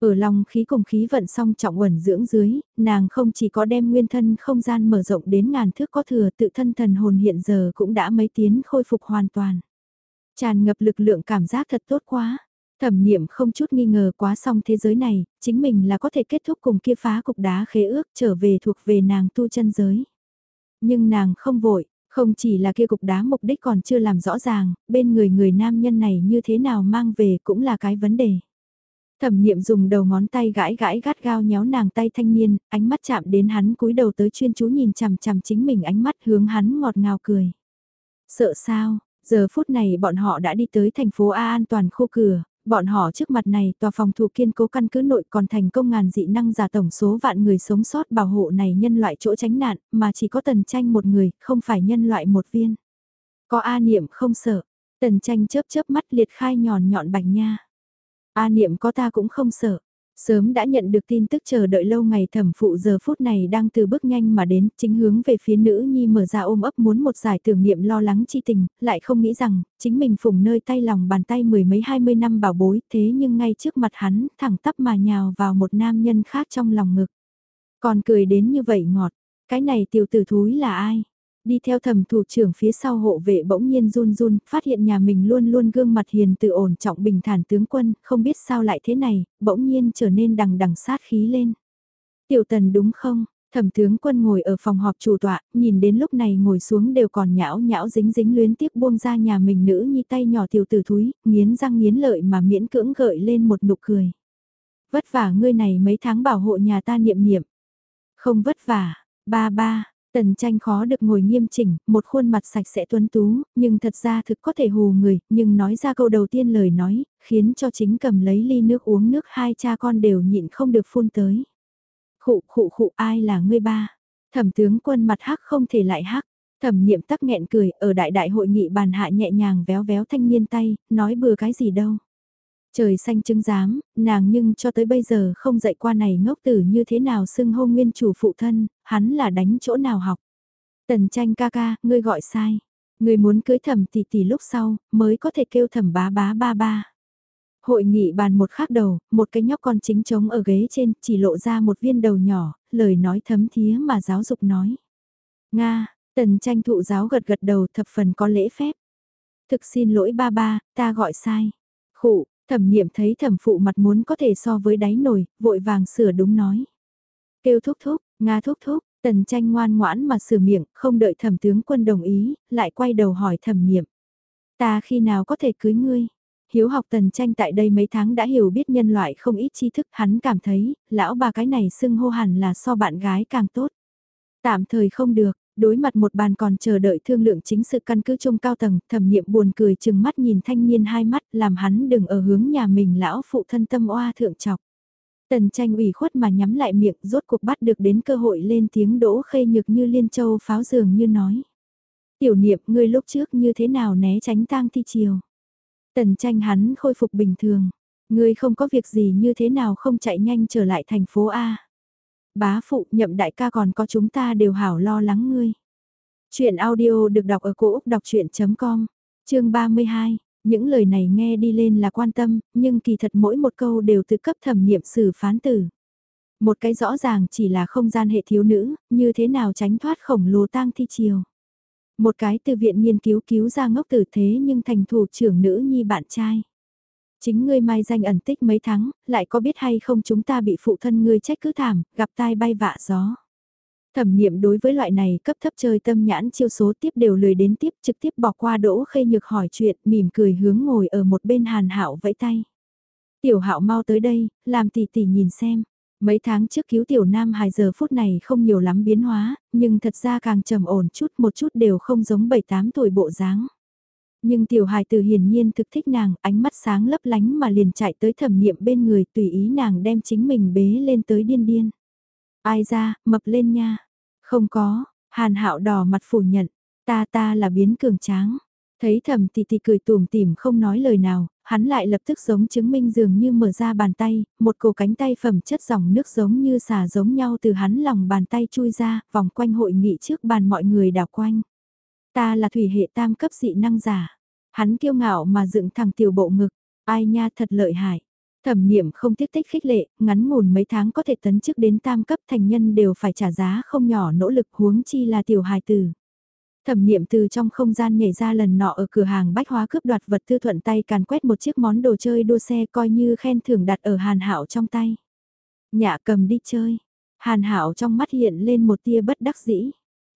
Ở lòng khí cùng khí vận song trọng uẩn dưỡng dưới, nàng không chỉ có đem nguyên thân không gian mở rộng đến ngàn thước có thừa tự thân thần hồn hiện giờ cũng đã mấy tiến khôi phục hoàn toàn. Tràn ngập lực lượng cảm giác thật tốt quá. Thẩm niệm không chút nghi ngờ quá xong thế giới này, chính mình là có thể kết thúc cùng kia phá cục đá khế ước trở về thuộc về nàng tu chân giới. Nhưng nàng không vội, không chỉ là kia cục đá mục đích còn chưa làm rõ ràng, bên người người nam nhân này như thế nào mang về cũng là cái vấn đề. Thẩm niệm dùng đầu ngón tay gãi gãi gắt gao nhéo nàng tay thanh niên, ánh mắt chạm đến hắn cúi đầu tới chuyên chú nhìn chằm chằm chính mình ánh mắt hướng hắn ngọt ngào cười. Sợ sao, giờ phút này bọn họ đã đi tới thành phố A an toàn khu cửa, Bọn họ trước mặt này tòa phòng thủ kiên cố căn cứ nội còn thành công ngàn dị năng giả tổng số vạn người sống sót bảo hộ này nhân loại chỗ tránh nạn, mà chỉ có tần tranh một người, không phải nhân loại một viên. Có A niệm không sợ, tần tranh chớp chớp mắt liệt khai nhòn nhọn bạch nha. A niệm có ta cũng không sợ. Sớm đã nhận được tin tức chờ đợi lâu ngày thẩm phụ giờ phút này đang từ bước nhanh mà đến, chính hướng về phía nữ nhi mở ra ôm ấp muốn một giải tưởng niệm lo lắng chi tình, lại không nghĩ rằng, chính mình phùng nơi tay lòng bàn tay mười mấy hai mươi năm bảo bối, thế nhưng ngay trước mặt hắn, thẳng tắp mà nhào vào một nam nhân khác trong lòng ngực. Còn cười đến như vậy ngọt, cái này tiểu tử thúi là ai? Đi theo thẩm thủ trưởng phía sau hộ vệ bỗng nhiên run run, phát hiện nhà mình luôn luôn gương mặt hiền từ ổn trọng bình thản tướng quân, không biết sao lại thế này, bỗng nhiên trở nên đằng đằng sát khí lên. Tiểu tần đúng không? Thẩm tướng quân ngồi ở phòng họp chủ tọa, nhìn đến lúc này ngồi xuống đều còn nhão nhão dính dính luyến tiếc buông ra nhà mình nữ nhi tay nhỏ tiểu tử thúi, nghiến răng nghiến lợi mà miễn cưỡng gợi lên một nụ cười. Vất vả ngươi này mấy tháng bảo hộ nhà ta niệm niệm. Không vất vả, ba ba, Tần tranh khó được ngồi nghiêm chỉnh, một khuôn mặt sạch sẽ tuấn tú, nhưng thật ra thực có thể hù người, nhưng nói ra câu đầu tiên lời nói, khiến cho chính cầm lấy ly nước uống nước hai cha con đều nhịn không được phun tới. Khụ khụ khụ ai là ngươi ba? Thẩm tướng quân mặt hắc không thể lại hắc. Thẩm niệm tắc nghẹn cười ở đại đại hội nghị bàn hạ nhẹ nhàng véo véo thanh niên tay, nói bừa cái gì đâu. Trời xanh chứng giám, nàng nhưng cho tới bây giờ không dạy qua này ngốc tử như thế nào xưng hô nguyên chủ phụ thân, hắn là đánh chỗ nào học. Tần tranh ca ca, ngươi gọi sai. Ngươi muốn cưới thẩm tỷ tỷ lúc sau, mới có thể kêu thẩm bá bá ba ba. Hội nghị bàn một khác đầu, một cái nhóc con chính trống ở ghế trên, chỉ lộ ra một viên đầu nhỏ, lời nói thấm thía mà giáo dục nói. Nga, tần tranh thụ giáo gật gật đầu thập phần có lễ phép. Thực xin lỗi ba ba, ta gọi sai. Khụ, Thẩm niệm thấy thẩm phụ mặt muốn có thể so với đáy nồi, vội vàng sửa đúng nói. Kêu thúc thúc, Nga thúc thúc, tần tranh ngoan ngoãn mà sửa miệng, không đợi thẩm tướng quân đồng ý, lại quay đầu hỏi thẩm niệm. Ta khi nào có thể cưới ngươi? Hiếu học tần tranh tại đây mấy tháng đã hiểu biết nhân loại không ít tri thức, hắn cảm thấy, lão bà cái này xưng hô hẳn là so bạn gái càng tốt. Tạm thời không được, đối mặt một bàn còn chờ đợi thương lượng chính sự căn cứ chung cao tầng, thẩm niệm buồn cười chừng mắt nhìn thanh niên hai mắt làm hắn đừng ở hướng nhà mình lão phụ thân tâm oa thượng chọc Tần tranh ủy khuất mà nhắm lại miệng rốt cuộc bắt được đến cơ hội lên tiếng đỗ khê nhược như liên châu pháo dường như nói. Tiểu niệm ngươi lúc trước như thế nào né tránh tang thi chiều. Tần tranh hắn khôi phục bình thường. Ngươi không có việc gì như thế nào không chạy nhanh trở lại thành phố A bá phụ nhậm đại ca còn có chúng ta đều hảo lo lắng ngươi. Chuyện audio được đọc ở cổ Úc đọc chuyện.com, chương 32. Những lời này nghe đi lên là quan tâm, nhưng kỳ thật mỗi một câu đều từ cấp thẩm niệm xử phán tử. Một cái rõ ràng chỉ là không gian hệ thiếu nữ, như thế nào tránh thoát khổng lồ tang thi chiều. Một cái từ viện nghiên cứu cứu ra ngốc tử thế nhưng thành thủ trưởng nữ nhi bạn trai. Chính ngươi mai danh ẩn tích mấy tháng, lại có biết hay không chúng ta bị phụ thân ngươi trách cứ thảm, gặp tai bay vạ gió. Thẩm niệm đối với loại này cấp thấp chơi tâm nhãn chiêu số tiếp đều lười đến tiếp trực tiếp bỏ qua đỗ khê nhược hỏi chuyện mỉm cười hướng ngồi ở một bên hàn hạo vẫy tay. Tiểu hạo mau tới đây, làm tỷ tỷ nhìn xem. Mấy tháng trước cứu tiểu nam hài giờ phút này không nhiều lắm biến hóa, nhưng thật ra càng trầm ổn chút một chút đều không giống 7-8 tuổi bộ dáng. Nhưng tiểu hài tử hiển nhiên thực thích nàng, ánh mắt sáng lấp lánh mà liền chạy tới thẩm niệm bên người tùy ý nàng đem chính mình bế lên tới điên điên. Ai ra, mập lên nha. Không có, hàn hạo đỏ mặt phủ nhận, ta ta là biến cường tráng. Thấy thẩm tì tì cười tùm tìm không nói lời nào, hắn lại lập tức giống chứng minh dường như mở ra bàn tay, một cổ cánh tay phẩm chất dòng nước giống như xà giống nhau từ hắn lòng bàn tay chui ra, vòng quanh hội nghị trước bàn mọi người đảo quanh. Ta là thủy hệ tam cấp dị năng giả. Hắn kiêu ngạo mà dựng thẳng tiểu bộ ngực, ai nha thật lợi hại. Thẩm niệm không tiếc tích khích lệ, ngắn ngủn mấy tháng có thể tấn chức đến tam cấp thành nhân đều phải trả giá không nhỏ nỗ lực huống chi là tiểu hài tử. Thẩm niệm từ trong không gian nhảy ra lần nọ ở cửa hàng bách hóa cướp đoạt vật tư thuận tay càn quét một chiếc món đồ chơi đua xe coi như khen thưởng đặt ở hàn hảo trong tay. Nhạ cầm đi chơi. Hàn hảo trong mắt hiện lên một tia bất đắc dĩ.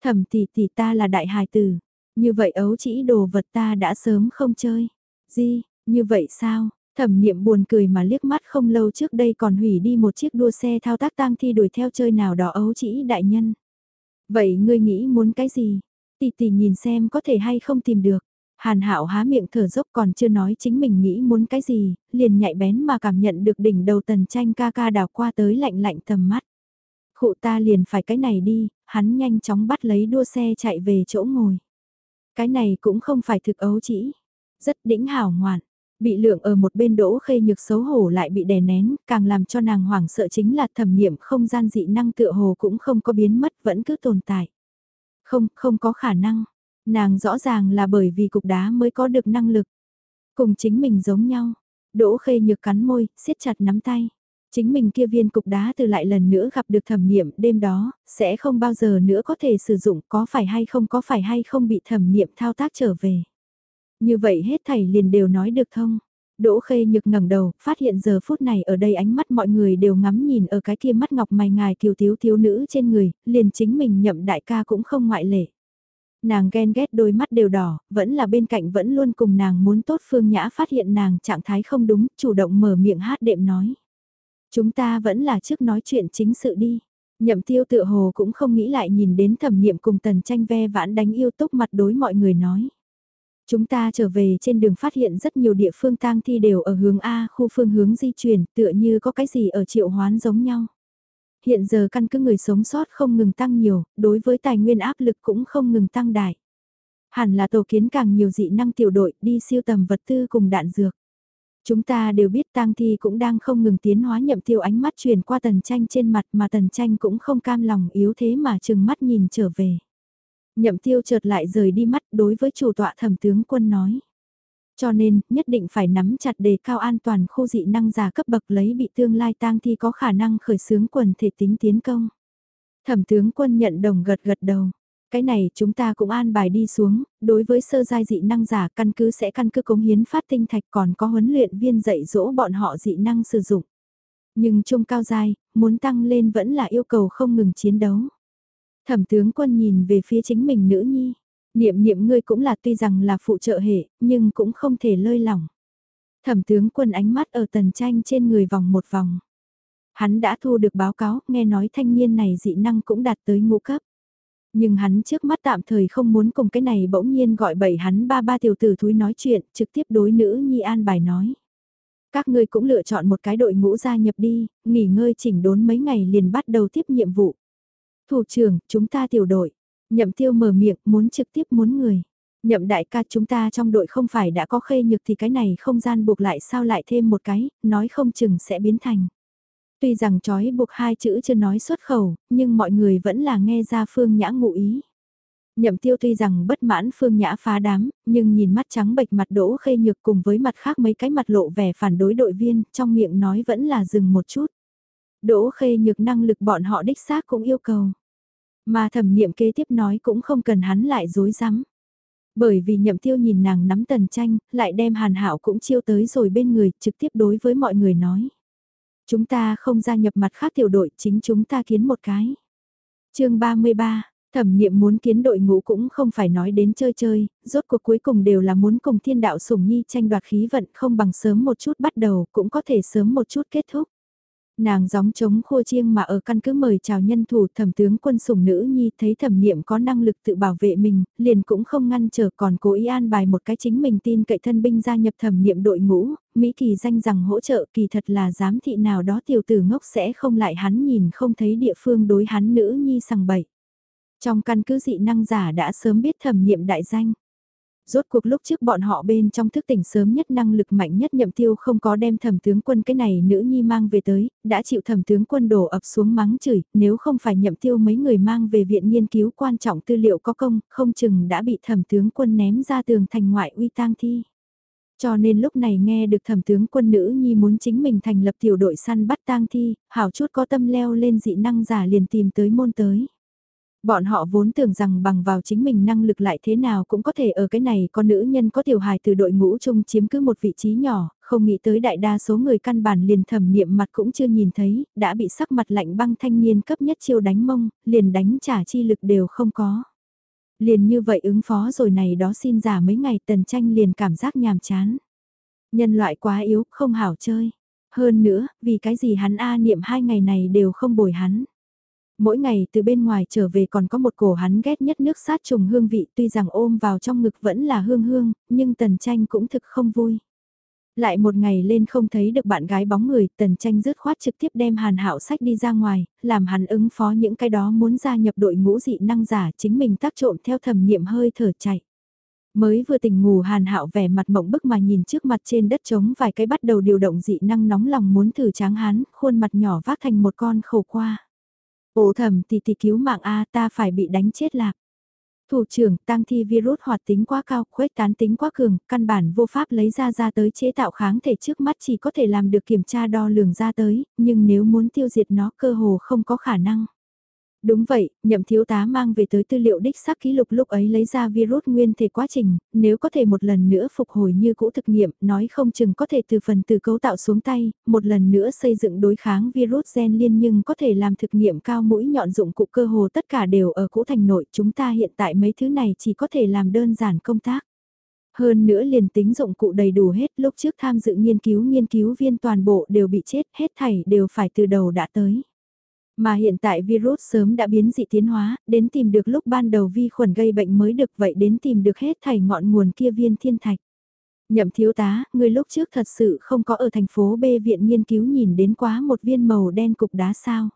Thẩm tỷ tỷ ta là đại hài tử. Như vậy ấu chỉ đồ vật ta đã sớm không chơi. di như vậy sao? Thẩm niệm buồn cười mà liếc mắt không lâu trước đây còn hủy đi một chiếc đua xe thao tác tang thi đuổi theo chơi nào đó ấu chỉ đại nhân. Vậy ngươi nghĩ muốn cái gì? Tỷ tỷ nhìn xem có thể hay không tìm được. Hàn Hạo há miệng thở dốc còn chưa nói chính mình nghĩ muốn cái gì, liền nhạy bén mà cảm nhận được đỉnh đầu tần tranh ca ca đào qua tới lạnh lạnh tầm mắt. Khụ ta liền phải cái này đi, hắn nhanh chóng bắt lấy đua xe chạy về chỗ ngồi. Cái này cũng không phải thực ấu chỉ, rất đĩnh hảo ngoạn. Bị lượng ở một bên đỗ khê nhược xấu hổ lại bị đè nén, càng làm cho nàng hoảng sợ chính là thẩm niệm không gian dị năng tựa hồ cũng không có biến mất vẫn cứ tồn tại. Không, không có khả năng. Nàng rõ ràng là bởi vì cục đá mới có được năng lực. Cùng chính mình giống nhau. Đỗ khê nhược cắn môi, siết chặt nắm tay. Chính mình kia viên cục đá từ lại lần nữa gặp được thẩm niệm đêm đó, sẽ không bao giờ nữa có thể sử dụng có phải hay không có phải hay không bị thẩm niệm thao tác trở về. Như vậy hết thảy liền đều nói được thông. Đỗ khê nhược ngẩng đầu, phát hiện giờ phút này ở đây ánh mắt mọi người đều ngắm nhìn ở cái kia mắt ngọc mày ngài kiều thiếu thiếu nữ trên người, liền chính mình nhậm đại ca cũng không ngoại lệ. Nàng ghen ghét đôi mắt đều đỏ, vẫn là bên cạnh vẫn luôn cùng nàng muốn tốt Phương Nhã phát hiện nàng trạng thái không đúng, chủ động mở miệng hát đệm nói. Chúng ta vẫn là trước nói chuyện chính sự đi. Nhậm tiêu tự hồ cũng không nghĩ lại nhìn đến thẩm niệm cùng tần tranh ve vãn đánh yêu túc mặt đối mọi người nói. Chúng ta trở về trên đường phát hiện rất nhiều địa phương tang thi đều ở hướng A khu phương hướng di chuyển tựa như có cái gì ở triệu hoán giống nhau. Hiện giờ căn cứ người sống sót không ngừng tăng nhiều, đối với tài nguyên áp lực cũng không ngừng tăng đại. Hẳn là tổ kiến càng nhiều dị năng tiểu đội đi siêu tầm vật tư cùng đạn dược. Chúng ta đều biết tang thi cũng đang không ngừng tiến hóa nhậm tiêu ánh mắt truyền qua tần tranh trên mặt mà tần tranh cũng không cam lòng yếu thế mà chừng mắt nhìn trở về. Nhậm tiêu chợt lại rời đi mắt đối với chủ tọa thẩm tướng quân nói. Cho nên, nhất định phải nắm chặt đề cao an toàn khu dị năng giả cấp bậc lấy bị tương lai tang thi có khả năng khởi xướng quần thể tính tiến công. Thẩm tướng quân nhận đồng gật gật đầu. Cái này chúng ta cũng an bài đi xuống, đối với sơ giai dị năng giả căn cứ sẽ căn cứ cống hiến phát tinh thạch còn có huấn luyện viên dạy dỗ bọn họ dị năng sử dụng. Nhưng trung cao giai, muốn tăng lên vẫn là yêu cầu không ngừng chiến đấu. Thẩm tướng quân nhìn về phía chính mình nữ nhi. Niệm niệm ngươi cũng là tuy rằng là phụ trợ hệ, nhưng cũng không thể lơi lỏng. Thẩm tướng quân ánh mắt ở tần tranh trên người vòng một vòng. Hắn đã thu được báo cáo, nghe nói thanh niên này dị năng cũng đạt tới ngũ cấp. Nhưng hắn trước mắt tạm thời không muốn cùng cái này bỗng nhiên gọi bậy hắn ba ba tiểu tử thúi nói chuyện, trực tiếp đối nữ nhi an bài nói. Các ngươi cũng lựa chọn một cái đội ngũ gia nhập đi, nghỉ ngơi chỉnh đốn mấy ngày liền bắt đầu tiếp nhiệm vụ. Thủ trưởng, chúng ta tiểu đội. Nhậm tiêu mở miệng, muốn trực tiếp muốn người. Nhậm đại ca chúng ta trong đội không phải đã có khê nhược thì cái này không gian buộc lại sao lại thêm một cái, nói không chừng sẽ biến thành. Tuy rằng trói buộc hai chữ chưa nói xuất khẩu, nhưng mọi người vẫn là nghe ra Phương Nhã ngụ ý. Nhậm tiêu tuy rằng bất mãn Phương Nhã phá đám, nhưng nhìn mắt trắng bệch mặt đỗ khê nhược cùng với mặt khác mấy cái mặt lộ vẻ phản đối đội viên, trong miệng nói vẫn là dừng một chút. Đỗ khê nhược năng lực bọn họ đích xác cũng yêu cầu. Mà thẩm niệm kế tiếp nói cũng không cần hắn lại dối rắm Bởi vì nhậm tiêu nhìn nàng nắm tần tranh, lại đem hàn hảo cũng chiêu tới rồi bên người, trực tiếp đối với mọi người nói. Chúng ta không gia nhập mặt khác tiểu đội, chính chúng ta kiến một cái. chương 33, Thẩm niệm muốn kiến đội ngũ cũng không phải nói đến chơi chơi, rốt cuộc cuối cùng đều là muốn cùng thiên đạo sủng nhi tranh đoạt khí vận không bằng sớm một chút bắt đầu, cũng có thể sớm một chút kết thúc. Nàng gióng chống khua chiêng mà ở căn cứ mời chào nhân thủ thẩm tướng quân sủng nữ nhi thấy thẩm niệm có năng lực tự bảo vệ mình, liền cũng không ngăn trở còn cố ý an bài một cái chính mình tin cậy thân binh gia nhập thẩm niệm đội ngũ, Mỹ kỳ danh rằng hỗ trợ kỳ thật là giám thị nào đó tiểu tử ngốc sẽ không lại hắn nhìn không thấy địa phương đối hắn nữ nhi sằng bậy. Trong căn cứ dị năng giả đã sớm biết thẩm niệm đại danh rốt cuộc lúc trước bọn họ bên trong thức tỉnh sớm nhất năng lực mạnh nhất nhậm tiêu không có đem thẩm tướng quân cái này nữ nhi mang về tới, đã chịu thẩm tướng quân đổ ập xuống mắng chửi, nếu không phải nhậm tiêu mấy người mang về viện nghiên cứu quan trọng tư liệu có công, không chừng đã bị thẩm tướng quân ném ra tường thành ngoại uy tang thi. Cho nên lúc này nghe được thẩm tướng quân nữ nhi muốn chính mình thành lập tiểu đội săn bắt tang thi, hảo chút có tâm leo lên dị năng giả liền tìm tới môn tới. Bọn họ vốn tưởng rằng bằng vào chính mình năng lực lại thế nào cũng có thể ở cái này có nữ nhân có tiểu hài từ đội ngũ chung chiếm cứ một vị trí nhỏ, không nghĩ tới đại đa số người căn bản liền thẩm niệm mặt cũng chưa nhìn thấy, đã bị sắc mặt lạnh băng thanh niên cấp nhất chiêu đánh mông, liền đánh trả chi lực đều không có. Liền như vậy ứng phó rồi này đó xin giả mấy ngày tần tranh liền cảm giác nhàm chán. Nhân loại quá yếu, không hảo chơi. Hơn nữa, vì cái gì hắn A niệm hai ngày này đều không bồi hắn. Mỗi ngày từ bên ngoài trở về còn có một cổ hắn ghét nhất nước sát trùng hương vị tuy rằng ôm vào trong ngực vẫn là hương hương, nhưng tần tranh cũng thực không vui. Lại một ngày lên không thấy được bạn gái bóng người, tần tranh rứt khoát trực tiếp đem hàn hạo sách đi ra ngoài, làm hắn ứng phó những cái đó muốn gia nhập đội ngũ dị năng giả chính mình tác trộm theo thầm niệm hơi thở chạy. Mới vừa tỉnh ngủ hàn hạo vẻ mặt mộng bức mà nhìn trước mặt trên đất trống vài cái bắt đầu điều động dị năng nóng lòng muốn thử tráng hắn, khuôn mặt nhỏ vác thành một con khổ qua. Ổ thầm tỷ tỷ cứu mạng A ta phải bị đánh chết lạc. Thủ trưởng tăng thi virus hoạt tính quá cao, khuếch tán tính quá cường, căn bản vô pháp lấy ra ra tới chế tạo kháng thể trước mắt chỉ có thể làm được kiểm tra đo lường ra tới, nhưng nếu muốn tiêu diệt nó cơ hồ không có khả năng. Đúng vậy, nhậm thiếu tá mang về tới tư liệu đích xác ký lục lúc ấy lấy ra virus nguyên thể quá trình, nếu có thể một lần nữa phục hồi như cũ thực nghiệm, nói không chừng có thể từ phần từ cấu tạo xuống tay, một lần nữa xây dựng đối kháng virus gen liên nhưng có thể làm thực nghiệm cao mũi nhọn dụng cụ cơ hồ tất cả đều ở cũ thành nội, chúng ta hiện tại mấy thứ này chỉ có thể làm đơn giản công tác. Hơn nữa liền tính dụng cụ đầy đủ hết lúc trước tham dự nghiên cứu nghiên cứu viên toàn bộ đều bị chết, hết thảy đều phải từ đầu đã tới. Mà hiện tại virus sớm đã biến dị tiến hóa, đến tìm được lúc ban đầu vi khuẩn gây bệnh mới được vậy đến tìm được hết thảy ngọn nguồn kia viên thiên thạch. Nhậm thiếu tá, người lúc trước thật sự không có ở thành phố B viện nghiên cứu nhìn đến quá một viên màu đen cục đá sao.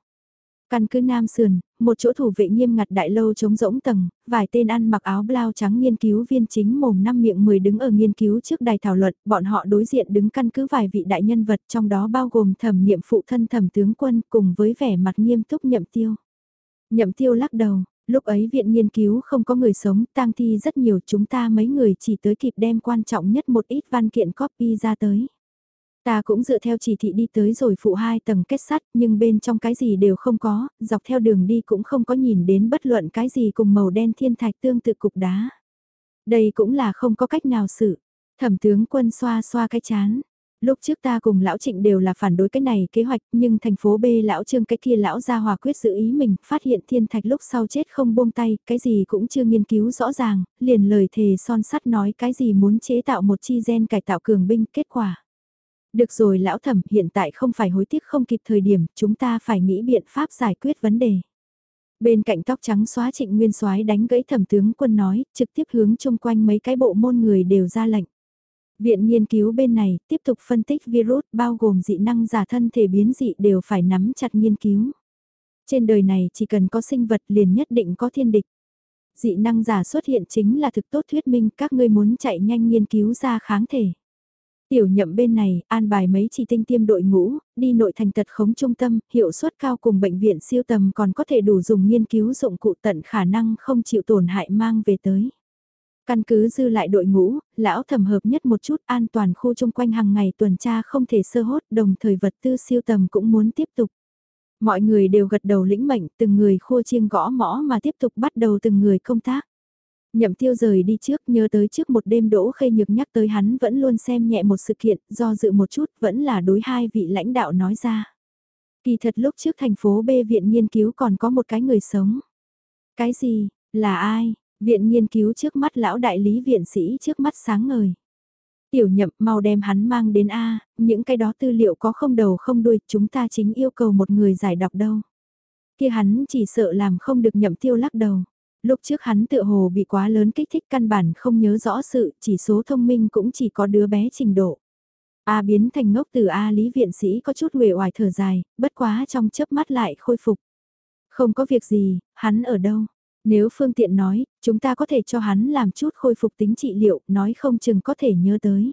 Căn cứ Nam Sườn, một chỗ thủ vệ nghiêm ngặt đại lâu chống rỗng tầng, vài tên ăn mặc áo blau trắng nghiên cứu viên chính mồm năm miệng 10 đứng ở nghiên cứu trước đài thảo luận, bọn họ đối diện đứng căn cứ vài vị đại nhân vật trong đó bao gồm thẩm niệm phụ thân thẩm tướng quân cùng với vẻ mặt nghiêm túc nhậm tiêu. Nhậm tiêu lắc đầu, lúc ấy viện nghiên cứu không có người sống, tang thi rất nhiều chúng ta mấy người chỉ tới kịp đem quan trọng nhất một ít văn kiện copy ra tới. Ta cũng dựa theo chỉ thị đi tới rồi phụ hai tầng kết sắt nhưng bên trong cái gì đều không có, dọc theo đường đi cũng không có nhìn đến bất luận cái gì cùng màu đen thiên thạch tương tự cục đá. Đây cũng là không có cách nào xử. Thẩm tướng quân xoa xoa cái chán. Lúc trước ta cùng lão trịnh đều là phản đối cái này kế hoạch nhưng thành phố B lão trương cái kia lão ra hòa quyết giữ ý mình phát hiện thiên thạch lúc sau chết không buông tay, cái gì cũng chưa nghiên cứu rõ ràng, liền lời thề son sắt nói cái gì muốn chế tạo một chi gen cải tạo cường binh kết quả. Được rồi lão thẩm, hiện tại không phải hối tiếc không kịp thời điểm, chúng ta phải nghĩ biện pháp giải quyết vấn đề. Bên cạnh tóc trắng xóa trịnh nguyên soái đánh gãy thẩm tướng quân nói, trực tiếp hướng chung quanh mấy cái bộ môn người đều ra lệnh. Viện nghiên cứu bên này tiếp tục phân tích virus bao gồm dị năng giả thân thể biến dị đều phải nắm chặt nghiên cứu. Trên đời này chỉ cần có sinh vật liền nhất định có thiên địch. Dị năng giả xuất hiện chính là thực tốt thuyết minh các ngươi muốn chạy nhanh nghiên cứu ra kháng thể. Tiểu nhậm bên này, an bài mấy chỉ tinh tiêm đội ngũ, đi nội thành tật khống trung tâm, hiệu suất cao cùng bệnh viện siêu tầm còn có thể đủ dùng nghiên cứu dụng cụ tận khả năng không chịu tổn hại mang về tới. Căn cứ dư lại đội ngũ, lão thẩm hợp nhất một chút an toàn khu chung quanh hàng ngày tuần tra không thể sơ hốt đồng thời vật tư siêu tầm cũng muốn tiếp tục. Mọi người đều gật đầu lĩnh mệnh từng người khua chiêng gõ mõ mà tiếp tục bắt đầu từng người công tác. Nhậm tiêu rời đi trước nhớ tới trước một đêm đỗ khê nhược nhắc tới hắn vẫn luôn xem nhẹ một sự kiện, do dự một chút vẫn là đối hai vị lãnh đạo nói ra. Kỳ thật lúc trước thành phố B viện nghiên cứu còn có một cái người sống. Cái gì, là ai? Viện nghiên cứu trước mắt lão đại lý viện sĩ trước mắt sáng ngời. Tiểu nhậm mau đem hắn mang đến A, những cái đó tư liệu có không đầu không đuôi, chúng ta chính yêu cầu một người giải đọc đâu. Kia hắn chỉ sợ làm không được nhậm tiêu lắc đầu. Lúc trước hắn tự hồ bị quá lớn kích thích căn bản không nhớ rõ sự, chỉ số thông minh cũng chỉ có đứa bé trình độ. A biến thành ngốc từ A lý viện sĩ có chút huệ oải thở dài, bất quá trong chớp mắt lại khôi phục. Không có việc gì, hắn ở đâu? Nếu phương tiện nói, chúng ta có thể cho hắn làm chút khôi phục tính trị liệu, nói không chừng có thể nhớ tới.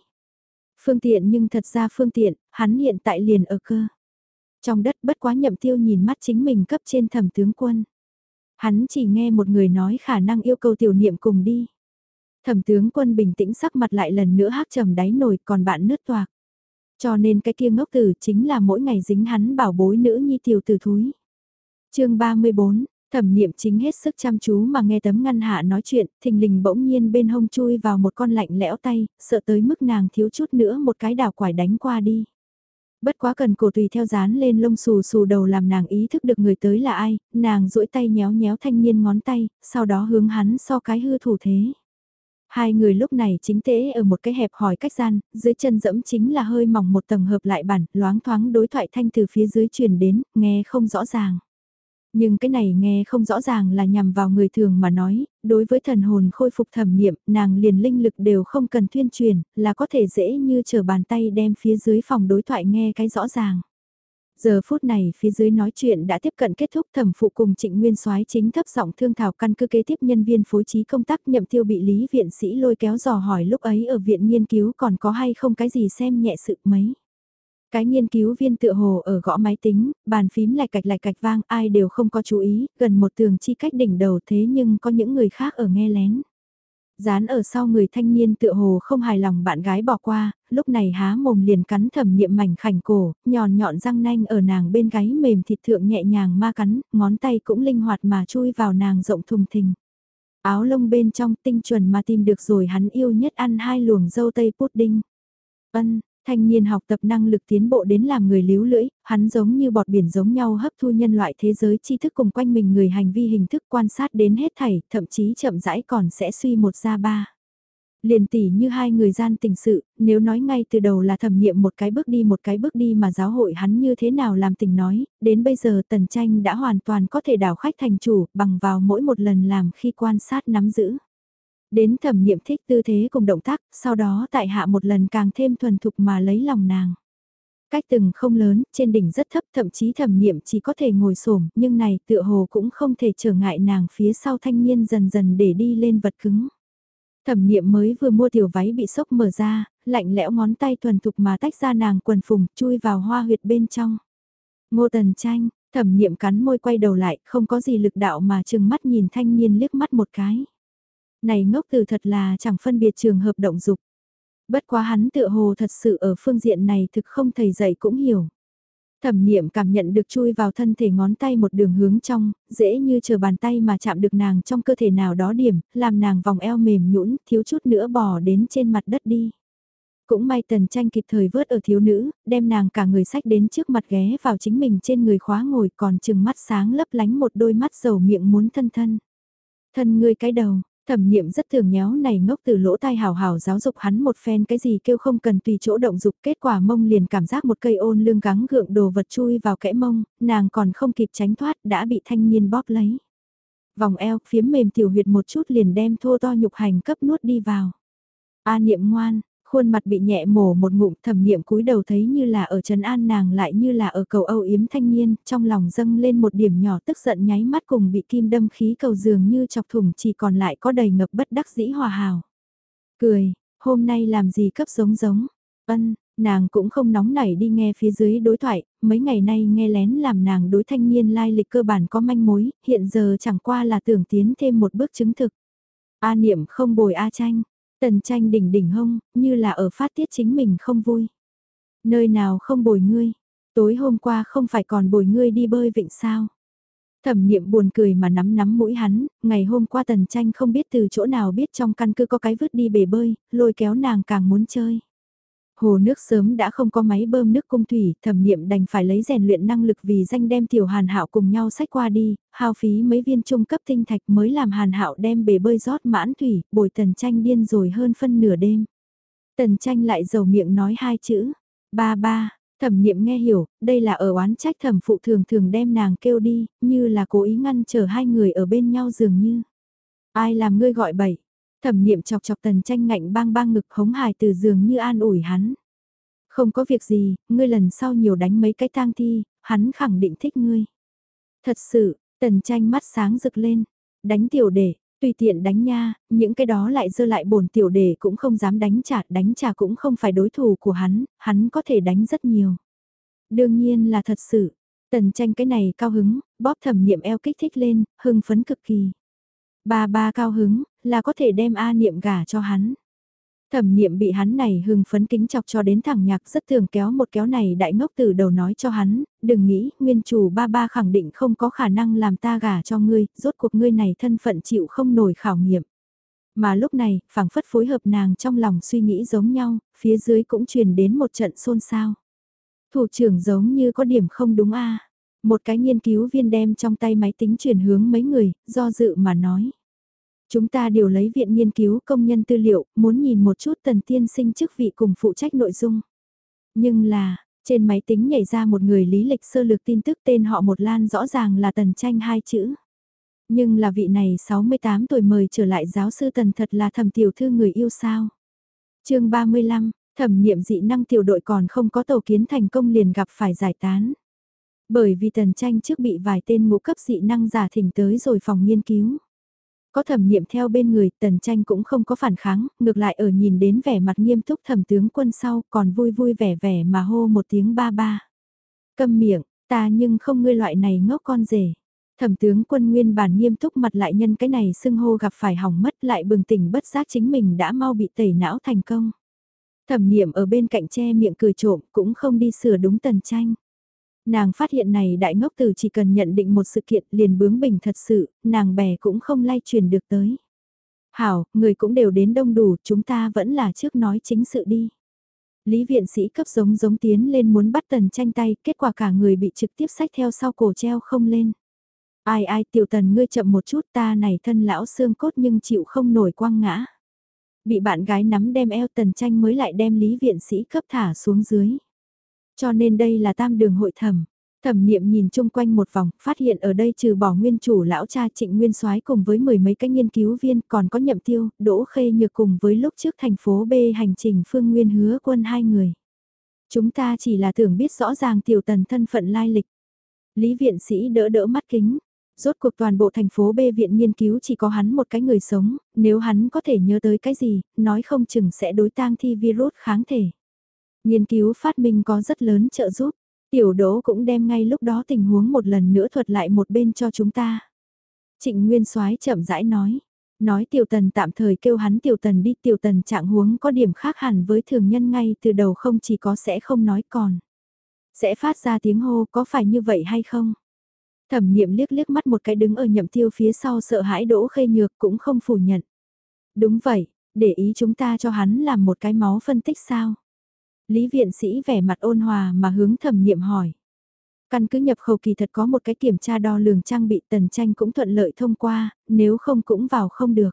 Phương tiện nhưng thật ra phương tiện, hắn hiện tại liền ở cơ. Trong đất bất quá nhậm tiêu nhìn mắt chính mình cấp trên thẩm tướng quân. Hắn chỉ nghe một người nói khả năng yêu cầu tiểu niệm cùng đi. Thẩm tướng quân bình tĩnh sắc mặt lại lần nữa hát trầm đáy nổi còn bạn nứt toạc. Cho nên cái kia ngốc tử chính là mỗi ngày dính hắn bảo bối nữ nhi tiểu tử thúi. chương 34, thẩm niệm chính hết sức chăm chú mà nghe tấm ngăn hạ nói chuyện, thình lình bỗng nhiên bên hông chui vào một con lạnh lẽo tay, sợ tới mức nàng thiếu chút nữa một cái đảo quải đánh qua đi. Bất quá cần cổ tùy theo dán lên lông xù xù đầu làm nàng ý thức được người tới là ai, nàng duỗi tay nhéo nhéo thanh niên ngón tay, sau đó hướng hắn so cái hư thủ thế. Hai người lúc này chính tế ở một cái hẹp hỏi cách gian, dưới chân dẫm chính là hơi mỏng một tầng hợp lại bản, loáng thoáng đối thoại thanh từ phía dưới truyền đến, nghe không rõ ràng. Nhưng cái này nghe không rõ ràng là nhằm vào người thường mà nói, đối với thần hồn khôi phục thẩm niệm, nàng liền linh lực đều không cần tuyên truyền, là có thể dễ như trở bàn tay đem phía dưới phòng đối thoại nghe cái rõ ràng. Giờ phút này phía dưới nói chuyện đã tiếp cận kết thúc thẩm phụ cùng trịnh nguyên soái chính thấp giọng thương thảo căn cứ kế tiếp nhân viên phối trí công tác nhậm tiêu bị lý viện sĩ lôi kéo dò hỏi lúc ấy ở viện nghiên cứu còn có hay không cái gì xem nhẹ sự mấy. Cái nghiên cứu viên tựa hồ ở gõ máy tính, bàn phím lạch cạch lạch cạch vang ai đều không có chú ý, gần một tường chi cách đỉnh đầu thế nhưng có những người khác ở nghe lén. Dán ở sau người thanh niên tựa hồ không hài lòng bạn gái bỏ qua, lúc này há mồm liền cắn thẩm niệm mảnh khảnh cổ, nhòn nhọn răng nanh ở nàng bên gáy mềm thịt thượng nhẹ nhàng ma cắn, ngón tay cũng linh hoạt mà chui vào nàng rộng thùng thình. Áo lông bên trong tinh chuẩn mà tìm được rồi hắn yêu nhất ăn hai luồng dâu tây pudding. Ân, Thanh niên học tập năng lực tiến bộ đến làm người líu lưỡi, hắn giống như bọt biển giống nhau hấp thu nhân loại thế giới tri thức cùng quanh mình người hành vi hình thức quan sát đến hết thảy, thậm chí chậm rãi còn sẽ suy một ra ba. Liền tỉ như hai người gian tình sự, nếu nói ngay từ đầu là thẩm nghiệm một cái bước đi một cái bước đi mà giáo hội hắn như thế nào làm tình nói, đến bây giờ tần tranh đã hoàn toàn có thể đảo khách thành chủ bằng vào mỗi một lần làm khi quan sát nắm giữ. Đến thẩm niệm thích tư thế cùng động tác, sau đó tại hạ một lần càng thêm thuần thục mà lấy lòng nàng. Cách từng không lớn, trên đỉnh rất thấp thậm chí thẩm niệm chỉ có thể ngồi xổm nhưng này tựa hồ cũng không thể trở ngại nàng phía sau thanh niên dần dần để đi lên vật cứng. Thẩm niệm mới vừa mua tiểu váy bị sốc mở ra, lạnh lẽo ngón tay thuần thục mà tách ra nàng quần phùng chui vào hoa huyệt bên trong. Ngô tần tranh, thẩm niệm cắn môi quay đầu lại, không có gì lực đạo mà chừng mắt nhìn thanh niên liếc mắt một cái. Này ngốc từ thật là chẳng phân biệt trường hợp động dục. Bất quá hắn tựa hồ thật sự ở phương diện này thực không thầy dạy cũng hiểu. Thẩm niệm cảm nhận được chui vào thân thể ngón tay một đường hướng trong, dễ như chờ bàn tay mà chạm được nàng trong cơ thể nào đó điểm, làm nàng vòng eo mềm nhũn thiếu chút nữa bò đến trên mặt đất đi. Cũng may tần tranh kịp thời vớt ở thiếu nữ, đem nàng cả người sách đến trước mặt ghé vào chính mình trên người khóa ngồi còn chừng mắt sáng lấp lánh một đôi mắt dầu miệng muốn thân thân. Thân ngươi cái đầu, Thẩm niệm rất thường nhéo này ngốc từ lỗ tai hào hào giáo dục hắn một phen cái gì kêu không cần tùy chỗ động dục kết quả mông liền cảm giác một cây ôn lương gắng gượng đồ vật chui vào kẽ mông, nàng còn không kịp tránh thoát đã bị thanh niên bóp lấy. Vòng eo phiếm mềm tiểu huyệt một chút liền đem thô to nhục hành cấp nuốt đi vào. A niệm ngoan, khuôn mặt bị nhẹ mổ một ngụm thẩm niệm cúi đầu thấy như là ở trần an nàng lại như là ở cầu âu yếm thanh niên, trong lòng dâng lên một điểm nhỏ tức giận nháy mắt cùng bị kim đâm khí cầu dường như chọc thủng chỉ còn lại có đầy ngập bất đắc dĩ hòa hào. Cười, hôm nay làm gì cấp giống giống, ân, nàng cũng không nóng nảy đi nghe phía dưới đối thoại, mấy ngày nay nghe lén làm nàng đối thanh niên lai lịch cơ bản có manh mối, hiện giờ chẳng qua là tưởng tiến thêm một bước chứng thực. A niệm không bồi A tranh, Tần tranh đỉnh đỉnh hông, như là ở phát tiết chính mình không vui. Nơi nào không bồi ngươi, tối hôm qua không phải còn bồi ngươi đi bơi vịnh sao. Thẩm niệm buồn cười mà nắm nắm mũi hắn, ngày hôm qua tần tranh không biết từ chỗ nào biết trong căn cứ có cái vứt đi bể bơi, lôi kéo nàng càng muốn chơi. Hồ nước sớm đã không có máy bơm nước cung thủy, thẩm niệm đành phải lấy rèn luyện năng lực vì danh đem tiểu hàn hạo cùng nhau sách qua đi, hao phí mấy viên trung cấp tinh thạch mới làm hàn hạo đem bể bơi rót mãn thủy, bồi tần tranh điên rồi hơn phân nửa đêm. Tần tranh lại dầu miệng nói hai chữ, ba ba, thẩm niệm nghe hiểu, đây là ở oán trách thẩm phụ thường thường đem nàng kêu đi, như là cố ý ngăn chờ hai người ở bên nhau dường như. Ai làm ngươi gọi bậy, Thẩm niệm chọc chọc tần tranh ngạnh bang bang ngực hống hài từ giường như an ủi hắn. Không có việc gì, ngươi lần sau nhiều đánh mấy cái tang thi, hắn khẳng định thích ngươi. Thật sự, tần tranh mắt sáng rực lên, đánh tiểu đệ, tùy tiện đánh nha, những cái đó lại dơ lại bổn tiểu đệ cũng không dám đánh trả, đánh trả cũng không phải đối thủ của hắn, hắn có thể đánh rất nhiều. Đương nhiên là thật sự, tần tranh cái này cao hứng, bóp thẩm niệm eo kích thích lên, hưng phấn cực kỳ. Ba ba cao hứng, là có thể đem A niệm gả cho hắn. Thẩm niệm bị hắn này hưng phấn kính chọc cho đến thẳng nhạc rất thường kéo một kéo này đại ngốc từ đầu nói cho hắn, đừng nghĩ, nguyên chủ ba ba khẳng định không có khả năng làm ta gả cho ngươi, rốt cuộc ngươi này thân phận chịu không nổi khảo nghiệm. Mà lúc này, phảng phất phối hợp nàng trong lòng suy nghĩ giống nhau, phía dưới cũng truyền đến một trận xôn xao. Thủ trưởng giống như có điểm không đúng a một cái nghiên cứu viên đem trong tay máy tính chuyển hướng mấy người, do dự mà nói. Chúng ta đều lấy viện nghiên cứu công nhân tư liệu, muốn nhìn một chút tần tiên sinh chức vị cùng phụ trách nội dung. Nhưng là, Trên máy tính nhảy ra một người lý lịch sơ lược tin tức tên họ một lan rõ ràng là tần tranh hai chữ. Nhưng là vị này 68 tuổi mời trở lại giáo sư tần thật là thầm tiểu thư người yêu sao. chương 35, thẩm niệm dị năng tiểu đội còn không có tàu kiến thành công liền gặp phải giải tán. Bởi vì tần tranh trước bị vài tên ngũ cấp dị năng giả thỉnh tới rồi phòng nghiên cứu. Có thẩm niệm theo bên người, tần tranh cũng không có phản kháng, ngược lại ở nhìn đến vẻ mặt nghiêm túc thẩm tướng quân sau còn vui vui vẻ vẻ mà hô một tiếng ba ba. Câm miệng, ta nhưng không ngươi loại này ngốc con rể. Thẩm tướng quân nguyên bản nghiêm túc mặt lại nhân cái này xưng hô gặp phải hỏng mất lại bừng tỉnh bất giác chính mình đã mau bị tẩy não thành công. Thẩm niệm ở bên cạnh che miệng cười trộm cũng không đi sửa đúng tần tranh. Nàng phát hiện này đại ngốc tử chỉ cần nhận định một sự kiện liền bướng bình thật sự, nàng bè cũng không lay truyền được tới. Hảo, người cũng đều đến đông đủ, chúng ta vẫn là trước nói chính sự đi. Lý viện sĩ cấp giống giống tiến lên muốn bắt tần tranh tay, kết quả cả người bị trực tiếp sách theo sau cổ treo không lên. Ai ai tiểu tần ngươi chậm một chút ta này thân lão xương cốt nhưng chịu không nổi quăng ngã. Bị bạn gái nắm đem eo tần tranh mới lại đem lý viện sĩ cấp thả xuống dưới. Cho nên đây là tam đường hội thẩm. Thẩm niệm nhìn chung quanh một vòng, phát hiện ở đây trừ bỏ nguyên chủ lão cha trịnh nguyên soái cùng với mười mấy cái nghiên cứu viên còn có nhậm tiêu, đỗ khê nhược cùng với lúc trước thành phố B hành trình phương nguyên hứa quân hai người. Chúng ta chỉ là tưởng biết rõ ràng tiểu tần thân phận lai lịch. Lý viện sĩ đỡ đỡ mắt kính. Rốt cuộc toàn bộ thành phố B viện nghiên cứu chỉ có hắn một cái người sống, nếu hắn có thể nhớ tới cái gì, nói không chừng sẽ đối tang thi virus kháng thể. Nghiên cứu phát minh có rất lớn trợ giúp, tiểu đỗ cũng đem ngay lúc đó tình huống một lần nữa thuật lại một bên cho chúng ta. Trịnh Nguyên soái chậm rãi nói, nói tiểu tần tạm thời kêu hắn tiểu tần đi tiểu tần trạng huống có điểm khác hẳn với thường nhân ngay từ đầu không chỉ có sẽ không nói còn. Sẽ phát ra tiếng hô có phải như vậy hay không? Thẩm niệm liếc liếc mắt một cái đứng ở nhậm tiêu phía sau sợ hãi đỗ khê nhược cũng không phủ nhận. Đúng vậy, để ý chúng ta cho hắn làm một cái máu phân tích sao? Lý viện sĩ vẻ mặt ôn hòa mà hướng thẩm niệm hỏi. Căn cứ nhập khẩu kỳ thật có một cái kiểm tra đo lường trang bị tần tranh cũng thuận lợi thông qua, nếu không cũng vào không được.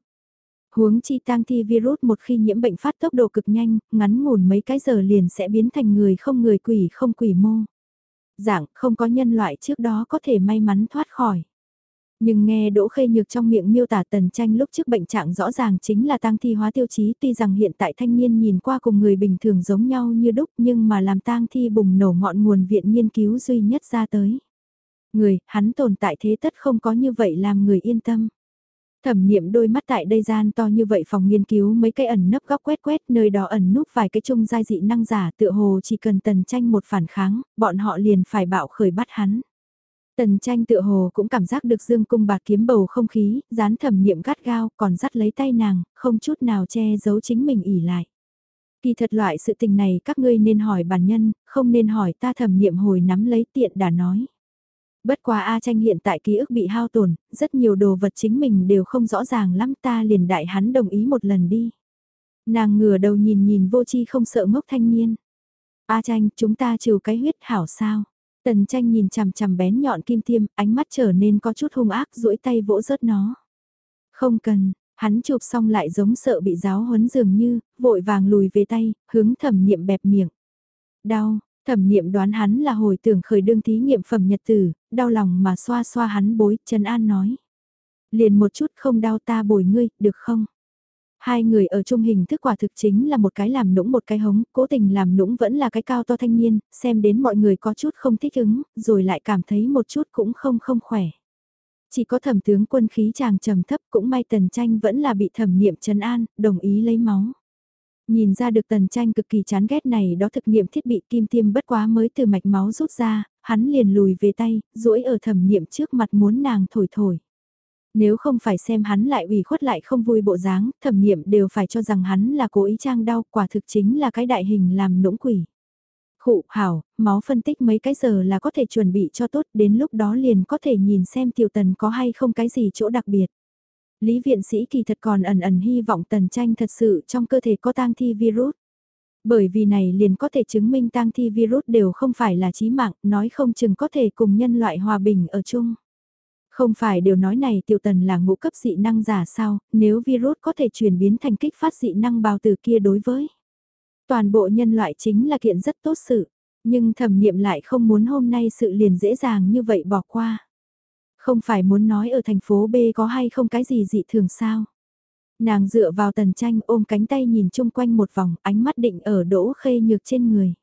Huống chi tang thi virus một khi nhiễm bệnh phát tốc độ cực nhanh, ngắn ngủn mấy cái giờ liền sẽ biến thành người không người quỷ không quỷ mô. Dạng không có nhân loại trước đó có thể may mắn thoát khỏi. Nhưng nghe Đỗ Khê Nhược trong miệng miêu tả tần tranh lúc trước bệnh trạng rõ ràng chính là tang thi hóa tiêu chí tuy rằng hiện tại thanh niên nhìn qua cùng người bình thường giống nhau như đúc nhưng mà làm tang thi bùng nổ ngọn nguồn viện nghiên cứu duy nhất ra tới. Người, hắn tồn tại thế tất không có như vậy làm người yên tâm. Thẩm niệm đôi mắt tại đây gian to như vậy phòng nghiên cứu mấy cái ẩn nấp góc quét quét nơi đó ẩn núp vài cái trung giai dị năng giả tựa hồ chỉ cần tần tranh một phản kháng, bọn họ liền phải bạo khởi bắt hắn. Tần tranh tựa hồ cũng cảm giác được dương cung bạc kiếm bầu không khí, dán thẩm niệm gắt gao, còn dắt lấy tay nàng, không chút nào che giấu chính mình ỉ lại. Kỳ thật loại sự tình này các ngươi nên hỏi bản nhân, không nên hỏi ta thẩm niệm hồi nắm lấy tiện đã nói. Bất quá A tranh hiện tại ký ức bị hao tổn, rất nhiều đồ vật chính mình đều không rõ ràng lắm ta liền đại hắn đồng ý một lần đi. Nàng ngửa đầu nhìn nhìn vô chi không sợ ngốc thanh niên. A tranh chúng ta trừ cái huyết hảo sao. Tần tranh nhìn chằm chằm bén nhọn kim tiêm, ánh mắt trở nên có chút hung ác duỗi tay vỗ rớt nó. Không cần, hắn chụp xong lại giống sợ bị giáo huấn dường như, vội vàng lùi về tay, hướng thẩm niệm bẹp miệng. Đau, thẩm niệm đoán hắn là hồi tưởng khởi đương thí nghiệm phẩm nhật tử, đau lòng mà xoa xoa hắn bối, Trần An nói. Liền một chút không đau ta bồi ngươi, được không? Hai người ở chung hình thức quả thực chính là một cái làm nũng một cái hống, cố tình làm nũng vẫn là cái cao to thanh niên, xem đến mọi người có chút không thích ứng, rồi lại cảm thấy một chút cũng không không khỏe. Chỉ có thẩm tướng quân khí chàng trầm thấp cũng may tần tranh vẫn là bị thẩm niệm trấn an, đồng ý lấy máu. Nhìn ra được tần tranh cực kỳ chán ghét này đó thực nghiệm thiết bị kim tiêm bất quá mới từ mạch máu rút ra, hắn liền lùi về tay, duỗi ở thẩm niệm trước mặt muốn nàng thổi thổi. Nếu không phải xem hắn lại ủy khuất lại không vui bộ dáng, thẩm niệm đều phải cho rằng hắn là cố ý trang đau, quả thực chính là cái đại hình làm nũng quỷ. Khụ, hảo, máu phân tích mấy cái giờ là có thể chuẩn bị cho tốt, đến lúc đó liền có thể nhìn xem tiểu tần có hay không cái gì chỗ đặc biệt. Lý viện sĩ kỳ thật còn ẩn ẩn hy vọng tần tranh thật sự trong cơ thể có tang thi virus. Bởi vì này liền có thể chứng minh tang thi virus đều không phải là chí mạng, nói không chừng có thể cùng nhân loại hòa bình ở chung. Không phải điều nói này tiểu tần là ngũ cấp dị năng giả sao, nếu virus có thể chuyển biến thành kích phát dị năng bào từ kia đối với. Toàn bộ nhân loại chính là kiện rất tốt sự. Nhưng thẩm niệm lại không muốn hôm nay sự liền dễ dàng như vậy bỏ qua. Không phải muốn nói ở thành phố B có hay không cái gì dị thường sao. Nàng dựa vào tần tranh ôm cánh tay nhìn chung quanh một vòng ánh mắt định ở đỗ khê nhược trên người.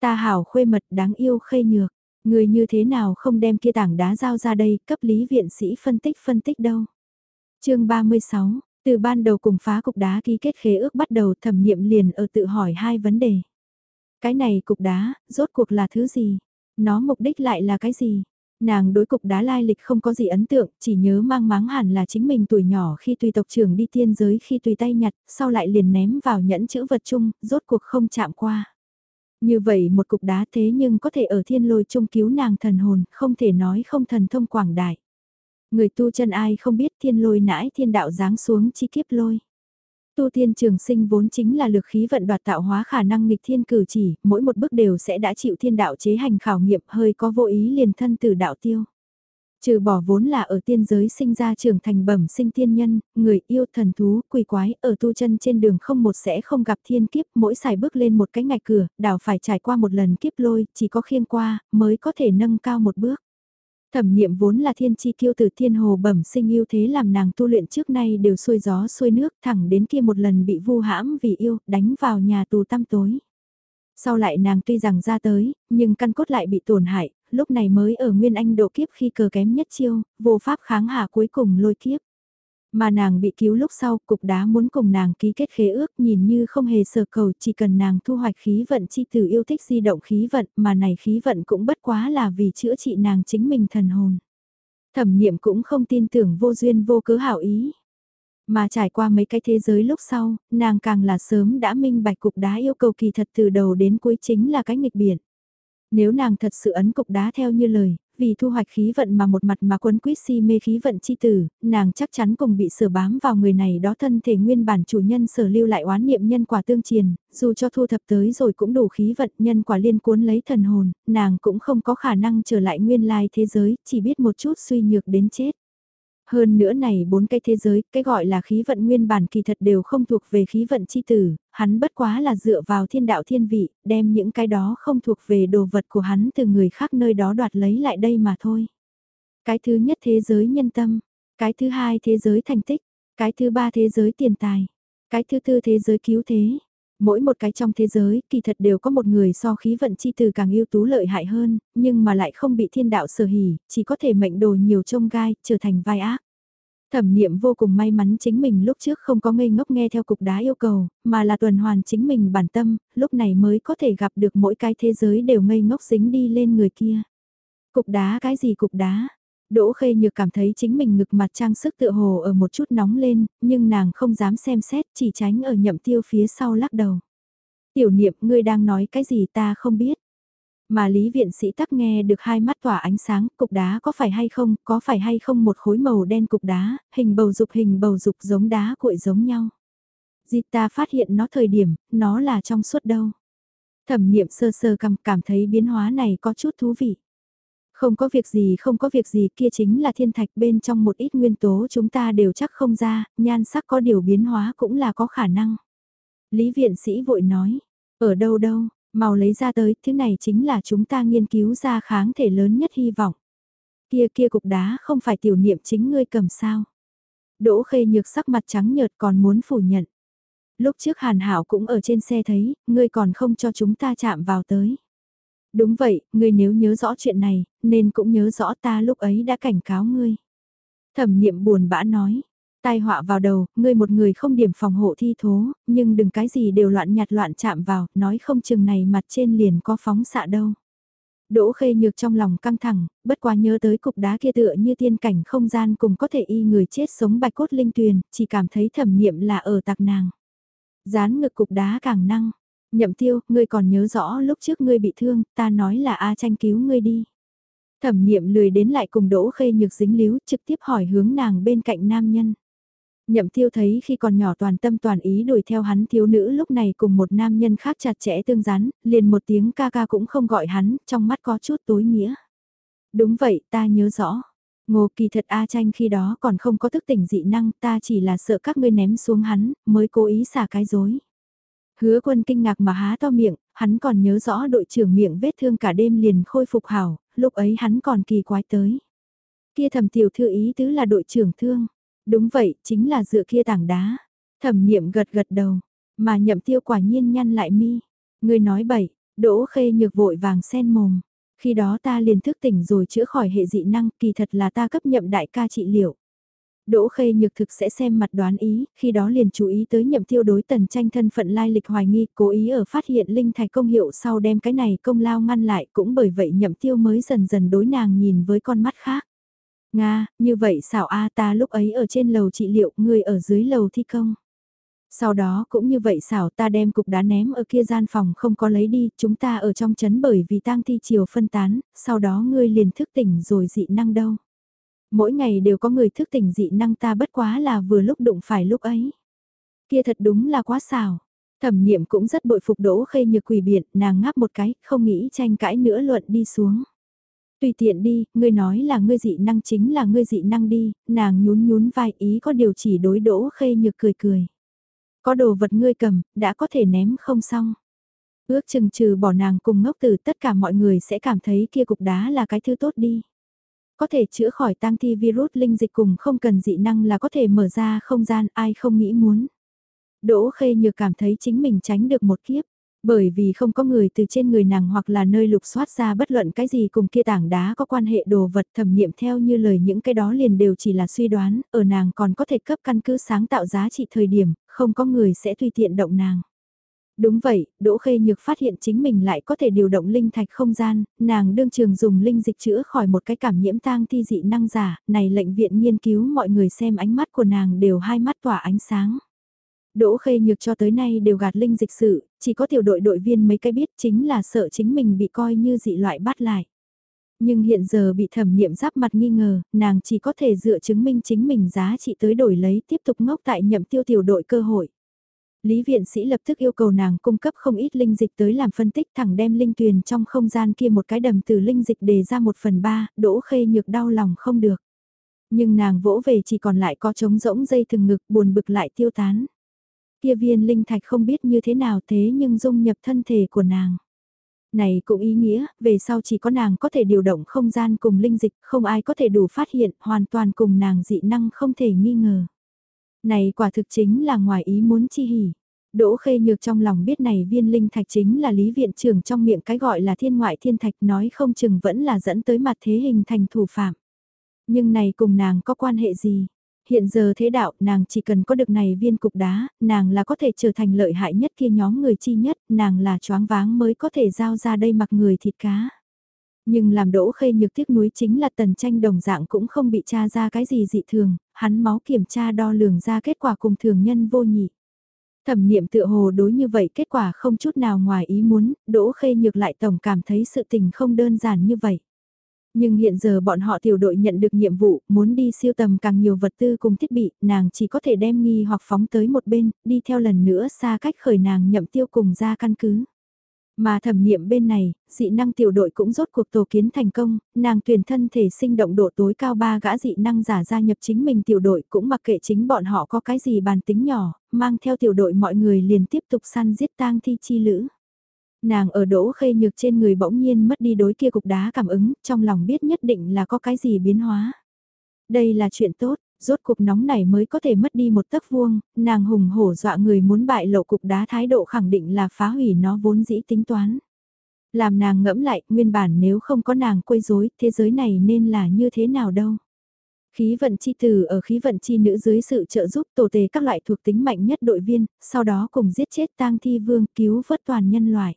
Ta hảo khuê mật đáng yêu khê nhược, người như thế nào không đem kia tảng đá giao ra đây cấp lý viện sĩ phân tích phân tích đâu. chương 36, từ ban đầu cùng phá cục đá ký kết khế ước bắt đầu thẩm niệm liền ở tự hỏi hai vấn đề. Cái này cục đá, rốt cuộc là thứ gì? Nó mục đích lại là cái gì? Nàng đối cục đá lai lịch không có gì ấn tượng, chỉ nhớ mang máng hẳn là chính mình tuổi nhỏ khi tùy tộc trưởng đi tiên giới khi tùy tay nhặt, sau lại liền ném vào nhẫn chữ vật chung, rốt cuộc không chạm qua. Như vậy một cục đá thế nhưng có thể ở thiên lôi chung cứu nàng thần hồn, không thể nói không thần thông quảng đại. Người tu chân ai không biết thiên lôi nãi thiên đạo giáng xuống chi kiếp lôi. Tu tiên trường sinh vốn chính là lực khí vận đoạt tạo hóa khả năng nghịch thiên cử chỉ, mỗi một bước đều sẽ đã chịu thiên đạo chế hành khảo nghiệm hơi có vô ý liền thân từ đạo tiêu. Trừ bỏ vốn là ở tiên giới sinh ra trưởng thành bẩm sinh tiên nhân, người yêu thần thú, quỷ quái, ở tu chân trên đường không một sẽ không gặp thiên kiếp, mỗi xài bước lên một cái ngạch cửa, đảo phải trải qua một lần kiếp lôi, chỉ có khiên qua, mới có thể nâng cao một bước. Thẩm niệm vốn là thiên chi kiêu từ thiên hồ bẩm sinh yêu thế làm nàng tu luyện trước nay đều xuôi gió xuôi nước thẳng đến kia một lần bị vu hãm vì yêu, đánh vào nhà tù tăm tối. Sau lại nàng tuy rằng ra tới, nhưng căn cốt lại bị tổn hại, lúc này mới ở Nguyên Anh độ kiếp khi cờ kém nhất chiêu, vô pháp kháng hạ cuối cùng lôi kiếp. Mà nàng bị cứu lúc sau, cục đá muốn cùng nàng ký kết khế ước nhìn như không hề sở cầu chỉ cần nàng thu hoạch khí vận chi từ yêu thích di động khí vận mà này khí vận cũng bất quá là vì chữa trị nàng chính mình thần hồn. Thẩm niệm cũng không tin tưởng vô duyên vô cớ hảo ý. Mà trải qua mấy cái thế giới lúc sau, nàng càng là sớm đã minh bạch cục đá yêu cầu kỳ thật từ đầu đến cuối chính là cái nghịch biển. Nếu nàng thật sự ấn cục đá theo như lời, vì thu hoạch khí vận mà một mặt mà quấn quýt si mê khí vận chi tử, nàng chắc chắn cùng bị sở bám vào người này đó thân thể nguyên bản chủ nhân sở lưu lại oán niệm nhân quả tương triền, dù cho thu thập tới rồi cũng đủ khí vận nhân quả liên cuốn lấy thần hồn, nàng cũng không có khả năng trở lại nguyên lai thế giới, chỉ biết một chút suy nhược đến chết. Hơn nữa này bốn cái thế giới, cái gọi là khí vận nguyên bản kỳ thật đều không thuộc về khí vận chi tử, hắn bất quá là dựa vào thiên đạo thiên vị, đem những cái đó không thuộc về đồ vật của hắn từ người khác nơi đó đoạt lấy lại đây mà thôi. Cái thứ nhất thế giới nhân tâm, cái thứ hai thế giới thành tích, cái thứ ba thế giới tiền tài, cái thứ tư thế giới cứu thế. Mỗi một cái trong thế giới, kỳ thật đều có một người so khí vận chi từ càng ưu tú lợi hại hơn, nhưng mà lại không bị thiên đạo sở hỉ, chỉ có thể mệnh đồ nhiều trông gai, trở thành vai ác. Thẩm niệm vô cùng may mắn chính mình lúc trước không có ngây ngốc nghe theo cục đá yêu cầu, mà là tuần hoàn chính mình bản tâm, lúc này mới có thể gặp được mỗi cái thế giới đều ngây ngốc dính đi lên người kia. Cục đá cái gì cục đá? Đỗ khê nhược cảm thấy chính mình ngực mặt trang sức tựa hồ ở một chút nóng lên, nhưng nàng không dám xem xét chỉ tránh ở nhậm tiêu phía sau lắc đầu. Tiểu niệm ngươi đang nói cái gì ta không biết. Mà lý viện sĩ tắc nghe được hai mắt tỏa ánh sáng, cục đá có phải hay không, có phải hay không một khối màu đen cục đá, hình bầu dục hình bầu dục giống đá cuội giống nhau. Dịp ta phát hiện nó thời điểm, nó là trong suốt đâu. Thẩm niệm sơ sơ cầm cảm thấy biến hóa này có chút thú vị. Không có việc gì không có việc gì kia chính là thiên thạch bên trong một ít nguyên tố chúng ta đều chắc không ra, nhan sắc có điều biến hóa cũng là có khả năng. Lý viện sĩ vội nói, ở đâu đâu, mau lấy ra tới, thứ này chính là chúng ta nghiên cứu ra kháng thể lớn nhất hy vọng. Kia kia cục đá không phải tiểu niệm chính ngươi cầm sao. Đỗ khê nhược sắc mặt trắng nhợt còn muốn phủ nhận. Lúc trước Hàn Hảo cũng ở trên xe thấy, ngươi còn không cho chúng ta chạm vào tới. Đúng vậy, ngươi nếu nhớ rõ chuyện này, nên cũng nhớ rõ ta lúc ấy đã cảnh cáo ngươi. Thẩm niệm buồn bã nói, tai họa vào đầu, ngươi một người không điểm phòng hộ thi thố, nhưng đừng cái gì đều loạn nhặt loạn chạm vào, nói không chừng này mặt trên liền có phóng xạ đâu. Đỗ khê nhược trong lòng căng thẳng, bất quá nhớ tới cục đá kia tựa như tiên cảnh không gian cùng có thể y người chết sống bạch cốt linh tuyền, chỉ cảm thấy thẩm niệm là ở tạc nàng. Dán ngực cục đá càng năng, nhậm tiêu, ngươi còn nhớ rõ lúc trước ngươi bị thương, ta nói là A tranh cứu ngươi đi. Thẩm niệm lười đến lại cùng đỗ khê nhược dính líu trực tiếp hỏi hướng nàng bên cạnh nam nhân. Nhậm tiêu thấy khi còn nhỏ toàn tâm toàn ý đuổi theo hắn thiếu nữ lúc này cùng một nam nhân khác chặt chẽ tương rắn, liền một tiếng ca ca cũng không gọi hắn, trong mắt có chút tối nghĩa. Đúng vậy, ta nhớ rõ. Ngô kỳ thật A tranh khi đó còn không có thức tỉnh dị năng, ta chỉ là sợ các ngươi ném xuống hắn, mới cố ý xả cái dối. Hứa quân kinh ngạc mà há to miệng, hắn còn nhớ rõ đội trưởng miệng vết thương cả đêm liền khôi phục hảo, lúc ấy hắn còn kỳ quái tới. Kia thầm tiểu thư ý tứ là đội trưởng thương. Đúng vậy, chính là dựa kia tảng đá. Thẩm niệm gật gật đầu, mà nhậm tiêu quả nhiên nhăn lại mi. Người nói bậy, đỗ khê nhược vội vàng sen mồm. Khi đó ta liền thức tỉnh rồi chữa khỏi hệ dị năng, kỳ thật là ta cấp nhậm đại ca trị liệu. Đỗ Khê Nhược thực sẽ xem mặt đoán ý, khi đó liền chú ý tới nhậm tiêu đối tần tranh thân phận lai lịch hoài nghi, cố ý ở phát hiện linh thạch công hiệu sau đem cái này công lao ngăn lại cũng bởi vậy nhậm tiêu mới dần dần đối nàng nhìn với con mắt khác. Nga, như vậy xảo A ta lúc ấy ở trên lầu trị liệu, người ở dưới lầu thi công. Sau đó cũng như vậy xảo ta đem cục đá ném ở kia gian phòng không có lấy đi, chúng ta ở trong chấn bởi vì tang thi chiều phân tán, sau đó ngươi liền thức tỉnh rồi dị năng đâu. Mỗi ngày đều có người thức tỉnh dị năng ta bất quá là vừa lúc đụng phải lúc ấy. Kia thật đúng là quá xảo. Thẩm niệm cũng rất bội phục đỗ khê nhược quỷ biện, nàng ngáp một cái, không nghĩ tranh cãi nữa luận đi xuống. Tùy tiện đi, ngươi nói là ngươi dị năng chính là ngươi dị năng đi, nàng nhún nhún vai ý có điều chỉ đối đỗ khê nhược cười cười. Có đồ vật ngươi cầm, đã có thể ném không xong. Ước chừng trừ bỏ nàng cùng ngốc từ tất cả mọi người sẽ cảm thấy kia cục đá là cái thứ tốt đi. Có thể chữa khỏi tang thi virus linh dịch cùng không cần dị năng là có thể mở ra không gian ai không nghĩ muốn. Đỗ khê nhược cảm thấy chính mình tránh được một kiếp. Bởi vì không có người từ trên người nàng hoặc là nơi lục soát ra bất luận cái gì cùng kia tảng đá có quan hệ đồ vật thẩm niệm theo như lời những cái đó liền đều chỉ là suy đoán, ở nàng còn có thể cấp căn cứ sáng tạo giá trị thời điểm, không có người sẽ tùy tiện động nàng. Đúng vậy, Đỗ Khê Nhược phát hiện chính mình lại có thể điều động linh thạch không gian, nàng đương trường dùng linh dịch chữa khỏi một cái cảm nhiễm tang thi dị năng giả, này lệnh viện nghiên cứu mọi người xem ánh mắt của nàng đều hai mắt tỏa ánh sáng. Đỗ Khê Nhược cho tới nay đều gạt linh dịch sự, chỉ có tiểu đội đội viên mấy cái biết chính là sợ chính mình bị coi như dị loại bắt lại. Nhưng hiện giờ bị thẩm niệm giáp mặt nghi ngờ, nàng chỉ có thể dựa chứng minh chính mình giá trị tới đổi lấy tiếp tục ngốc tại nhậm tiêu tiểu đội cơ hội. Lý viện sĩ lập tức yêu cầu nàng cung cấp không ít linh dịch tới làm phân tích thẳng đem linh tuyền trong không gian kia một cái đầm từ linh dịch đề ra một phần ba, đỗ khê nhược đau lòng không được. Nhưng nàng vỗ về chỉ còn lại có trống rỗng dây thừng ngực buồn bực lại tiêu tán. Kia viên linh thạch không biết như thế nào thế nhưng dung nhập thân thể của nàng. Này cũng ý nghĩa, về sau chỉ có nàng có thể điều động không gian cùng linh dịch, không ai có thể đủ phát hiện, hoàn toàn cùng nàng dị năng không thể nghi ngờ. Này quả thực chính là ngoài ý muốn chi hỉ. Đỗ khê nhược trong lòng biết này viên linh thạch chính là lý viện trưởng trong miệng cái gọi là thiên ngoại thiên thạch nói không chừng vẫn là dẫn tới mặt thế hình thành thủ phạm. Nhưng này cùng nàng có quan hệ gì? Hiện giờ thế đạo nàng chỉ cần có được này viên cục đá, nàng là có thể trở thành lợi hại nhất kia nhóm người chi nhất, nàng là choáng váng mới có thể giao ra đây mặc người thịt cá. Nhưng làm đỗ khê nhược tiếc núi chính là tần tranh đồng dạng cũng không bị tra ra cái gì dị thường, hắn máu kiểm tra đo lường ra kết quả cùng thường nhân vô nhị. Thẩm niệm tựa hồ đối như vậy kết quả không chút nào ngoài ý muốn, đỗ khê nhược lại tổng cảm thấy sự tình không đơn giản như vậy. Nhưng hiện giờ bọn họ tiểu đội nhận được nhiệm vụ, muốn đi siêu tầm càng nhiều vật tư cùng thiết bị, nàng chỉ có thể đem nghi hoặc phóng tới một bên, đi theo lần nữa xa cách khởi nàng nhậm tiêu cùng ra căn cứ. Mà thẩm niệm bên này, dị năng tiểu đội cũng rốt cuộc tổ kiến thành công, nàng tuyển thân thể sinh động độ tối cao ba gã dị năng giả gia nhập chính mình tiểu đội cũng mặc kệ chính bọn họ có cái gì bàn tính nhỏ, mang theo tiểu đội mọi người liền tiếp tục săn giết tang thi chi lữ. Nàng ở đỗ khê nhược trên người bỗng nhiên mất đi đối kia cục đá cảm ứng, trong lòng biết nhất định là có cái gì biến hóa. Đây là chuyện tốt, rốt cục nóng này mới có thể mất đi một tấc vuông, nàng hùng hổ dọa người muốn bại lộ cục đá thái độ khẳng định là phá hủy nó vốn dĩ tính toán. Làm nàng ngẫm lại, nguyên bản nếu không có nàng quấy rối, thế giới này nên là như thế nào đâu. Khí vận chi từ ở khí vận chi nữ dưới sự trợ giúp tổ tề các loại thuộc tính mạnh nhất đội viên, sau đó cùng giết chết tang thi vương cứu vớt toàn nhân loại.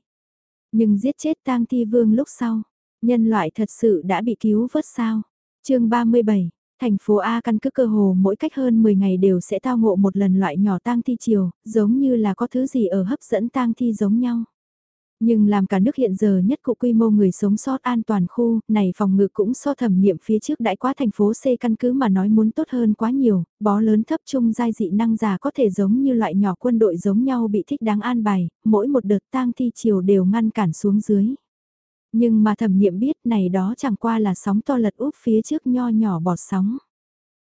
Nhưng giết chết tang thi vương lúc sau, nhân loại thật sự đã bị cứu vớt sao? chương 37 Thành phố A căn cứ cơ hồ mỗi cách hơn 10 ngày đều sẽ tao ngộ một lần loại nhỏ tang thi chiều, giống như là có thứ gì ở hấp dẫn tang thi giống nhau. Nhưng làm cả nước hiện giờ nhất cụ quy mô người sống sót an toàn khu, này phòng ngự cũng so thẩm niệm phía trước đại quá thành phố C căn cứ mà nói muốn tốt hơn quá nhiều, bó lớn thấp trung giai dị năng già có thể giống như loại nhỏ quân đội giống nhau bị thích đáng an bài, mỗi một đợt tang thi chiều đều ngăn cản xuống dưới. Nhưng mà thẩm niệm biết này đó chẳng qua là sóng to lật úp phía trước nho nhỏ bọt sóng.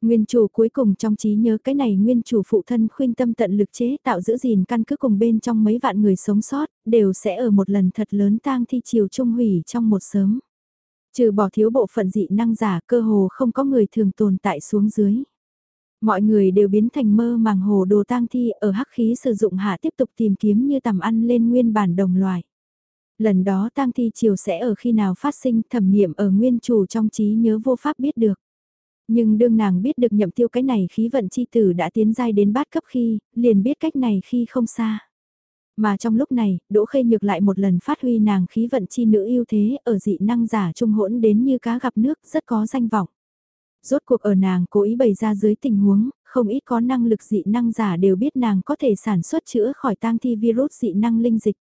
Nguyên chủ cuối cùng trong trí nhớ cái này nguyên chủ phụ thân khuyên tâm tận lực chế tạo giữ gìn căn cứ cùng bên trong mấy vạn người sống sót, đều sẽ ở một lần thật lớn tang thi chiều trung hủy trong một sớm. Trừ bỏ thiếu bộ phận dị năng giả cơ hồ không có người thường tồn tại xuống dưới. Mọi người đều biến thành mơ màng hồ đồ tang thi ở hắc khí sử dụng hạ tiếp tục tìm kiếm như tầm ăn lên nguyên bản đồng loài. Lần đó tang thi chiều sẽ ở khi nào phát sinh thẩm niệm ở nguyên chủ trong trí nhớ vô pháp biết được. Nhưng đương nàng biết được nhậm tiêu cái này khí vận chi tử đã tiến giai đến bát cấp khi, liền biết cách này khi không xa. Mà trong lúc này, Đỗ Khê Nhược lại một lần phát huy nàng khí vận chi nữ ưu thế ở dị năng giả trung hỗn đến như cá gặp nước rất có danh vọng. Rốt cuộc ở nàng cố ý bày ra dưới tình huống, không ít có năng lực dị năng giả đều biết nàng có thể sản xuất chữa khỏi tang thi virus dị năng linh dịch.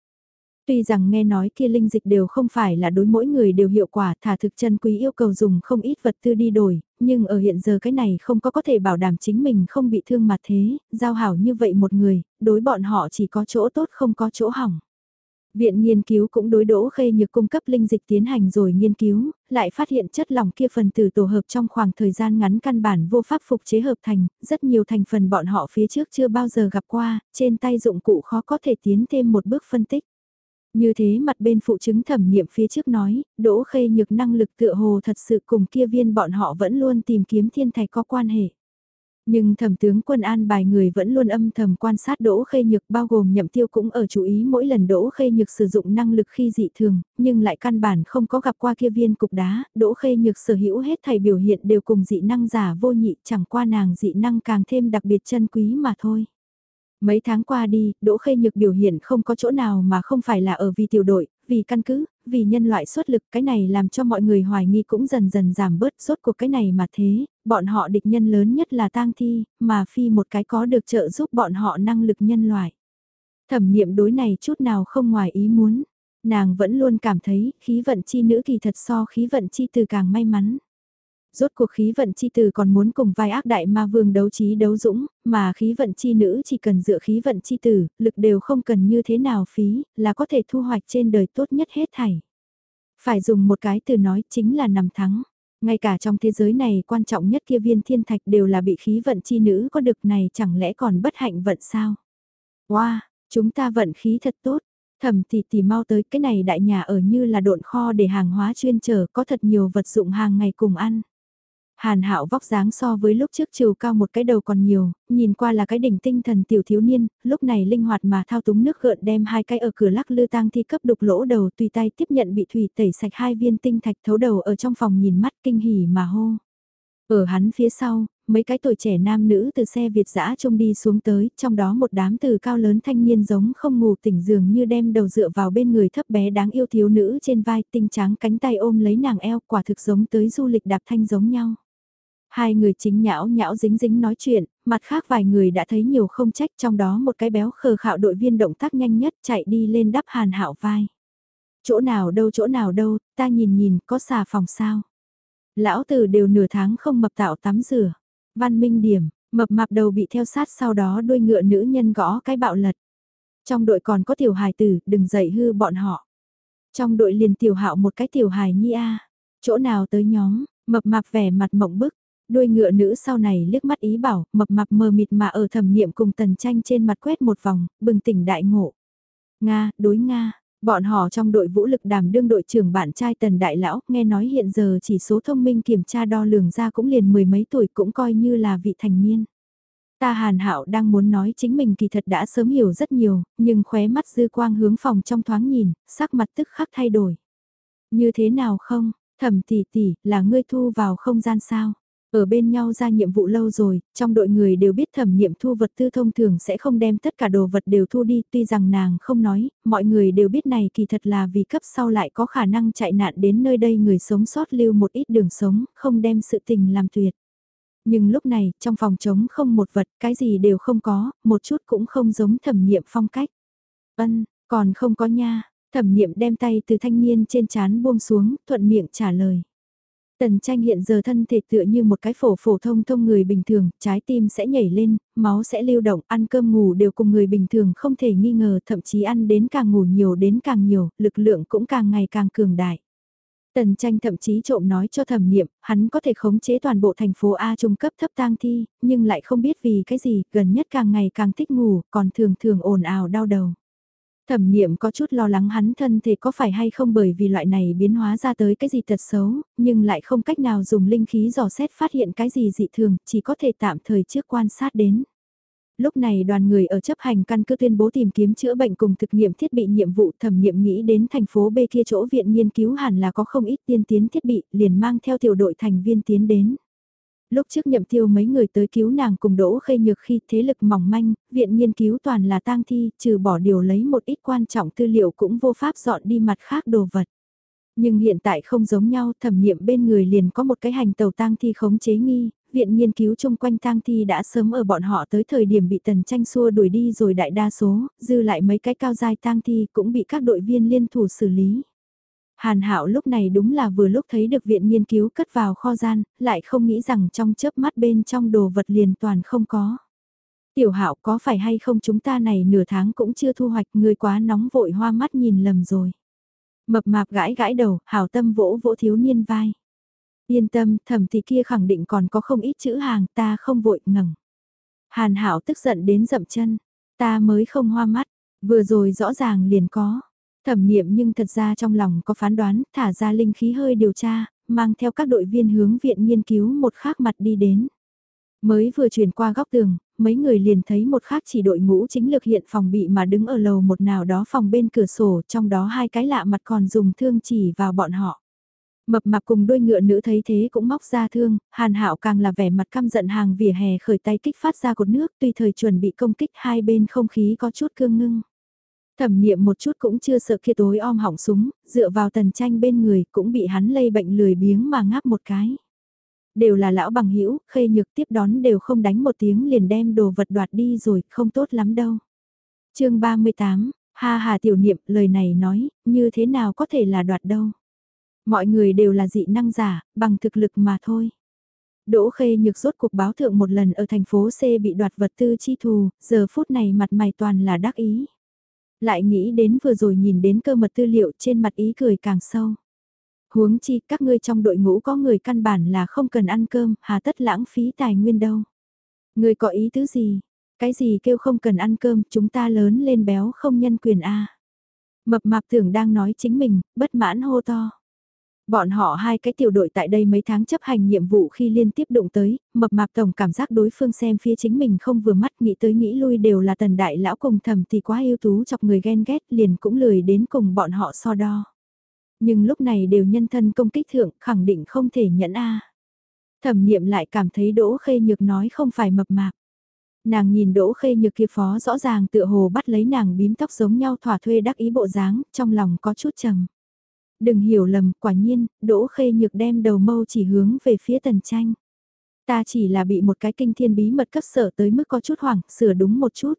Tuy rằng nghe nói kia linh dịch đều không phải là đối mỗi người đều hiệu quả thả thực chân quý yêu cầu dùng không ít vật tư đi đổi, nhưng ở hiện giờ cái này không có có thể bảo đảm chính mình không bị thương mà thế, giao hảo như vậy một người, đối bọn họ chỉ có chỗ tốt không có chỗ hỏng. Viện nghiên cứu cũng đối đỗ khê nhược cung cấp linh dịch tiến hành rồi nghiên cứu, lại phát hiện chất lỏng kia phần tử tổ hợp trong khoảng thời gian ngắn căn bản vô pháp phục chế hợp thành, rất nhiều thành phần bọn họ phía trước chưa bao giờ gặp qua, trên tay dụng cụ khó có thể tiến thêm một bước phân tích. Như thế mặt bên phụ chứng thẩm nghiệm phía trước nói, đỗ khê nhược năng lực tựa hồ thật sự cùng kia viên bọn họ vẫn luôn tìm kiếm thiên thạch có quan hệ. Nhưng thẩm tướng quân an bài người vẫn luôn âm thầm quan sát Đỗ Khê Nhược bao gồm nhậm tiêu cũng ở chú ý mỗi lần Đỗ Khê Nhược sử dụng năng lực khi dị thường, nhưng lại căn bản không có gặp qua kia viên cục đá, Đỗ Khê Nhược sở hữu hết thầy biểu hiện đều cùng dị năng giả vô nhị chẳng qua nàng dị năng càng thêm đặc biệt chân quý mà thôi. Mấy tháng qua đi, Đỗ Khê Nhược biểu hiện không có chỗ nào mà không phải là ở vì tiểu đội, vì căn cứ, vì nhân loại xuất lực cái này làm cho mọi người hoài nghi cũng dần dần giảm bớt rốt cuộc cái này mà thế, bọn họ địch nhân lớn nhất là tang thi, mà phi một cái có được trợ giúp bọn họ năng lực nhân loại. Thẩm niệm đối này chút nào không ngoài ý muốn, nàng vẫn luôn cảm thấy khí vận chi nữ kỳ thật so khí vận chi từ càng may mắn. Rốt cuộc khí vận chi từ còn muốn cùng vai ác đại ma vương đấu trí đấu dũng, mà khí vận chi nữ chỉ cần dựa khí vận chi tử, lực đều không cần như thế nào phí, là có thể thu hoạch trên đời tốt nhất hết thảy. Phải dùng một cái từ nói chính là nằm thắng. Ngay cả trong thế giới này quan trọng nhất kia viên thiên thạch đều là bị khí vận chi nữ có được này chẳng lẽ còn bất hạnh vận sao? Wow, chúng ta vận khí thật tốt. Thầm thì tỷ mau tới cái này đại nhà ở như là độn kho để hàng hóa chuyên chờ có thật nhiều vật dụng hàng ngày cùng ăn. Hàn hạo vóc dáng so với lúc trước chiều cao một cái đầu còn nhiều, nhìn qua là cái đỉnh tinh thần tiểu thiếu niên, lúc này linh hoạt mà thao túng nước gợn đem hai cái ở cửa lắc lư tang thi cấp đục lỗ đầu tùy tay tiếp nhận bị thủy tẩy sạch hai viên tinh thạch thấu đầu ở trong phòng nhìn mắt kinh hỉ mà hô. Ở hắn phía sau, mấy cái tuổi trẻ nam nữ từ xe Việt dã trông đi xuống tới, trong đó một đám từ cao lớn thanh niên giống không ngủ tỉnh giường như đem đầu dựa vào bên người thấp bé đáng yêu thiếu nữ trên vai tinh trắng cánh tay ôm lấy nàng eo quả thực giống tới du lịch đạp thanh giống nhau. Hai người chính nhão nhão dính dính nói chuyện, mặt khác vài người đã thấy nhiều không trách trong đó một cái béo khờ khạo đội viên động tác nhanh nhất chạy đi lên đắp hàn hạo vai. Chỗ nào đâu chỗ nào đâu, ta nhìn nhìn có xà phòng sao. Lão tử đều nửa tháng không mập tạo tắm rửa. Văn minh điểm, mập mạp đầu bị theo sát sau đó đuôi ngựa nữ nhân gõ cái bạo lật. Trong đội còn có tiểu hài tử, đừng dậy hư bọn họ. Trong đội liền tiểu hạo một cái tiểu hài nhi a Chỗ nào tới nhóm, mập mạp vẻ mặt mộng bức, Đuôi ngựa nữ sau này liếc mắt ý bảo, mập mạp mờ mịt mà ở thẩm niệm cùng tần tranh trên mặt quét một vòng, bừng tỉnh đại ngộ. Nga, đối Nga, bọn họ trong đội vũ lực đảm đương đội trưởng bạn trai tần đại lão, nghe nói hiện giờ chỉ số thông minh kiểm tra đo lường ra cũng liền mười mấy tuổi cũng coi như là vị thành niên. Ta hàn hạo đang muốn nói chính mình kỳ thật đã sớm hiểu rất nhiều, nhưng khóe mắt dư quang hướng phòng trong thoáng nhìn, sắc mặt tức khắc thay đổi. Như thế nào không, thẩm tỷ tỷ, là ngươi thu vào không gian sao? Ở bên nhau ra nhiệm vụ lâu rồi, trong đội người đều biết thẩm nhiệm thu vật tư thông thường sẽ không đem tất cả đồ vật đều thu đi, tuy rằng nàng không nói, mọi người đều biết này kỳ thật là vì cấp sau lại có khả năng chạy nạn đến nơi đây người sống sót lưu một ít đường sống, không đem sự tình làm tuyệt. Nhưng lúc này, trong phòng trống không một vật, cái gì đều không có, một chút cũng không giống thẩm nghiệm phong cách. Ân, còn không có nha, thẩm nghiệm đem tay từ thanh niên trên chán buông xuống, thuận miệng trả lời. Tần tranh hiện giờ thân thể tựa như một cái phổ phổ thông thông người bình thường, trái tim sẽ nhảy lên, máu sẽ lưu động, ăn cơm ngủ đều cùng người bình thường không thể nghi ngờ, thậm chí ăn đến càng ngủ nhiều đến càng nhiều, lực lượng cũng càng ngày càng cường đại. Tần tranh thậm chí trộm nói cho thẩm niệm, hắn có thể khống chế toàn bộ thành phố A trung cấp thấp tang thi, nhưng lại không biết vì cái gì, gần nhất càng ngày càng thích ngủ, còn thường thường ồn ào đau đầu. Thẩm niệm có chút lo lắng hắn thân thể có phải hay không bởi vì loại này biến hóa ra tới cái gì thật xấu, nhưng lại không cách nào dùng linh khí dò xét phát hiện cái gì dị thường, chỉ có thể tạm thời trước quan sát đến. Lúc này đoàn người ở chấp hành căn cứ tuyên bố tìm kiếm chữa bệnh cùng thực nghiệm thiết bị nhiệm vụ thẩm nghiệm nghĩ đến thành phố B kia chỗ viện nghiên cứu hẳn là có không ít tiên tiến thiết bị liền mang theo tiểu đội thành viên tiến đến lúc trước nhậm tiêu mấy người tới cứu nàng cùng đỗ khê nhược khi thế lực mỏng manh, viện nghiên cứu toàn là tang thi, trừ bỏ điều lấy một ít quan trọng tư liệu cũng vô pháp dọn đi mặt khác đồ vật. Nhưng hiện tại không giống nhau, thẩm nghiệm bên người liền có một cái hành tàu tang thi khống chế nghi, viện nghiên cứu chung quanh tang thi đã sớm ở bọn họ tới thời điểm bị tần tranh xua đuổi đi rồi đại đa số, dư lại mấy cái cao dài tang thi cũng bị các đội viên liên thủ xử lý. Hàn Hạo lúc này đúng là vừa lúc thấy được viện nghiên cứu cất vào kho gian, lại không nghĩ rằng trong chớp mắt bên trong đồ vật liền toàn không có. Tiểu Hạo có phải hay không chúng ta này nửa tháng cũng chưa thu hoạch, người quá nóng vội hoa mắt nhìn lầm rồi. Mập mạp gãi gãi đầu, hảo tâm vỗ vỗ thiếu niên vai. Yên tâm, thẩm thì kia khẳng định còn có không ít chữ hàng, ta không vội ngẩng. Hàn Hạo tức giận đến dậm chân, ta mới không hoa mắt, vừa rồi rõ ràng liền có. Thẩm niệm nhưng thật ra trong lòng có phán đoán, thả ra linh khí hơi điều tra, mang theo các đội viên hướng viện nghiên cứu một khác mặt đi đến. Mới vừa chuyển qua góc tường, mấy người liền thấy một khác chỉ đội ngũ chính lực hiện phòng bị mà đứng ở lầu một nào đó phòng bên cửa sổ, trong đó hai cái lạ mặt còn dùng thương chỉ vào bọn họ. Mập mạp cùng đôi ngựa nữ thấy thế cũng móc ra thương, hàn hạo càng là vẻ mặt căm giận hàng vỉa hè khởi tay kích phát ra cột nước tùy thời chuẩn bị công kích hai bên không khí có chút cương ngưng. Thẩm niệm một chút cũng chưa sợ kia tối om hỏng súng, dựa vào tần tranh bên người cũng bị hắn lây bệnh lười biếng mà ngáp một cái. Đều là lão bằng hữu khê nhược tiếp đón đều không đánh một tiếng liền đem đồ vật đoạt đi rồi, không tốt lắm đâu. chương 38, ha hà tiểu niệm, lời này nói, như thế nào có thể là đoạt đâu. Mọi người đều là dị năng giả, bằng thực lực mà thôi. Đỗ Khê Nhược rốt cuộc báo thượng một lần ở thành phố C bị đoạt vật tư chi thù, giờ phút này mặt mày toàn là đắc ý. Lại nghĩ đến vừa rồi nhìn đến cơ mật tư liệu trên mặt ý cười càng sâu. Huống chi các ngươi trong đội ngũ có người căn bản là không cần ăn cơm, hà tất lãng phí tài nguyên đâu. Người có ý tứ gì? Cái gì kêu không cần ăn cơm, chúng ta lớn lên béo không nhân quyền a Mập mạp tưởng đang nói chính mình, bất mãn hô to. Bọn họ hai cái tiểu đội tại đây mấy tháng chấp hành nhiệm vụ khi liên tiếp đụng tới, mập mạp tổng cảm giác đối phương xem phía chính mình không vừa mắt nghĩ tới nghĩ lui đều là tần đại lão cùng thầm thì quá yêu tú chọc người ghen ghét liền cũng lười đến cùng bọn họ so đo. Nhưng lúc này đều nhân thân công kích thượng khẳng định không thể nhẫn a Thẩm niệm lại cảm thấy đỗ khê nhược nói không phải mập mạp. Nàng nhìn đỗ khê nhược kia phó rõ ràng tựa hồ bắt lấy nàng bím tóc giống nhau thỏa thuê đắc ý bộ dáng, trong lòng có chút trầm. Đừng hiểu lầm, quả nhiên, Đỗ Khê Nhược đem đầu mâu chỉ hướng về phía tần tranh. Ta chỉ là bị một cái kinh thiên bí mật cấp sở tới mức có chút hoảng, sửa đúng một chút.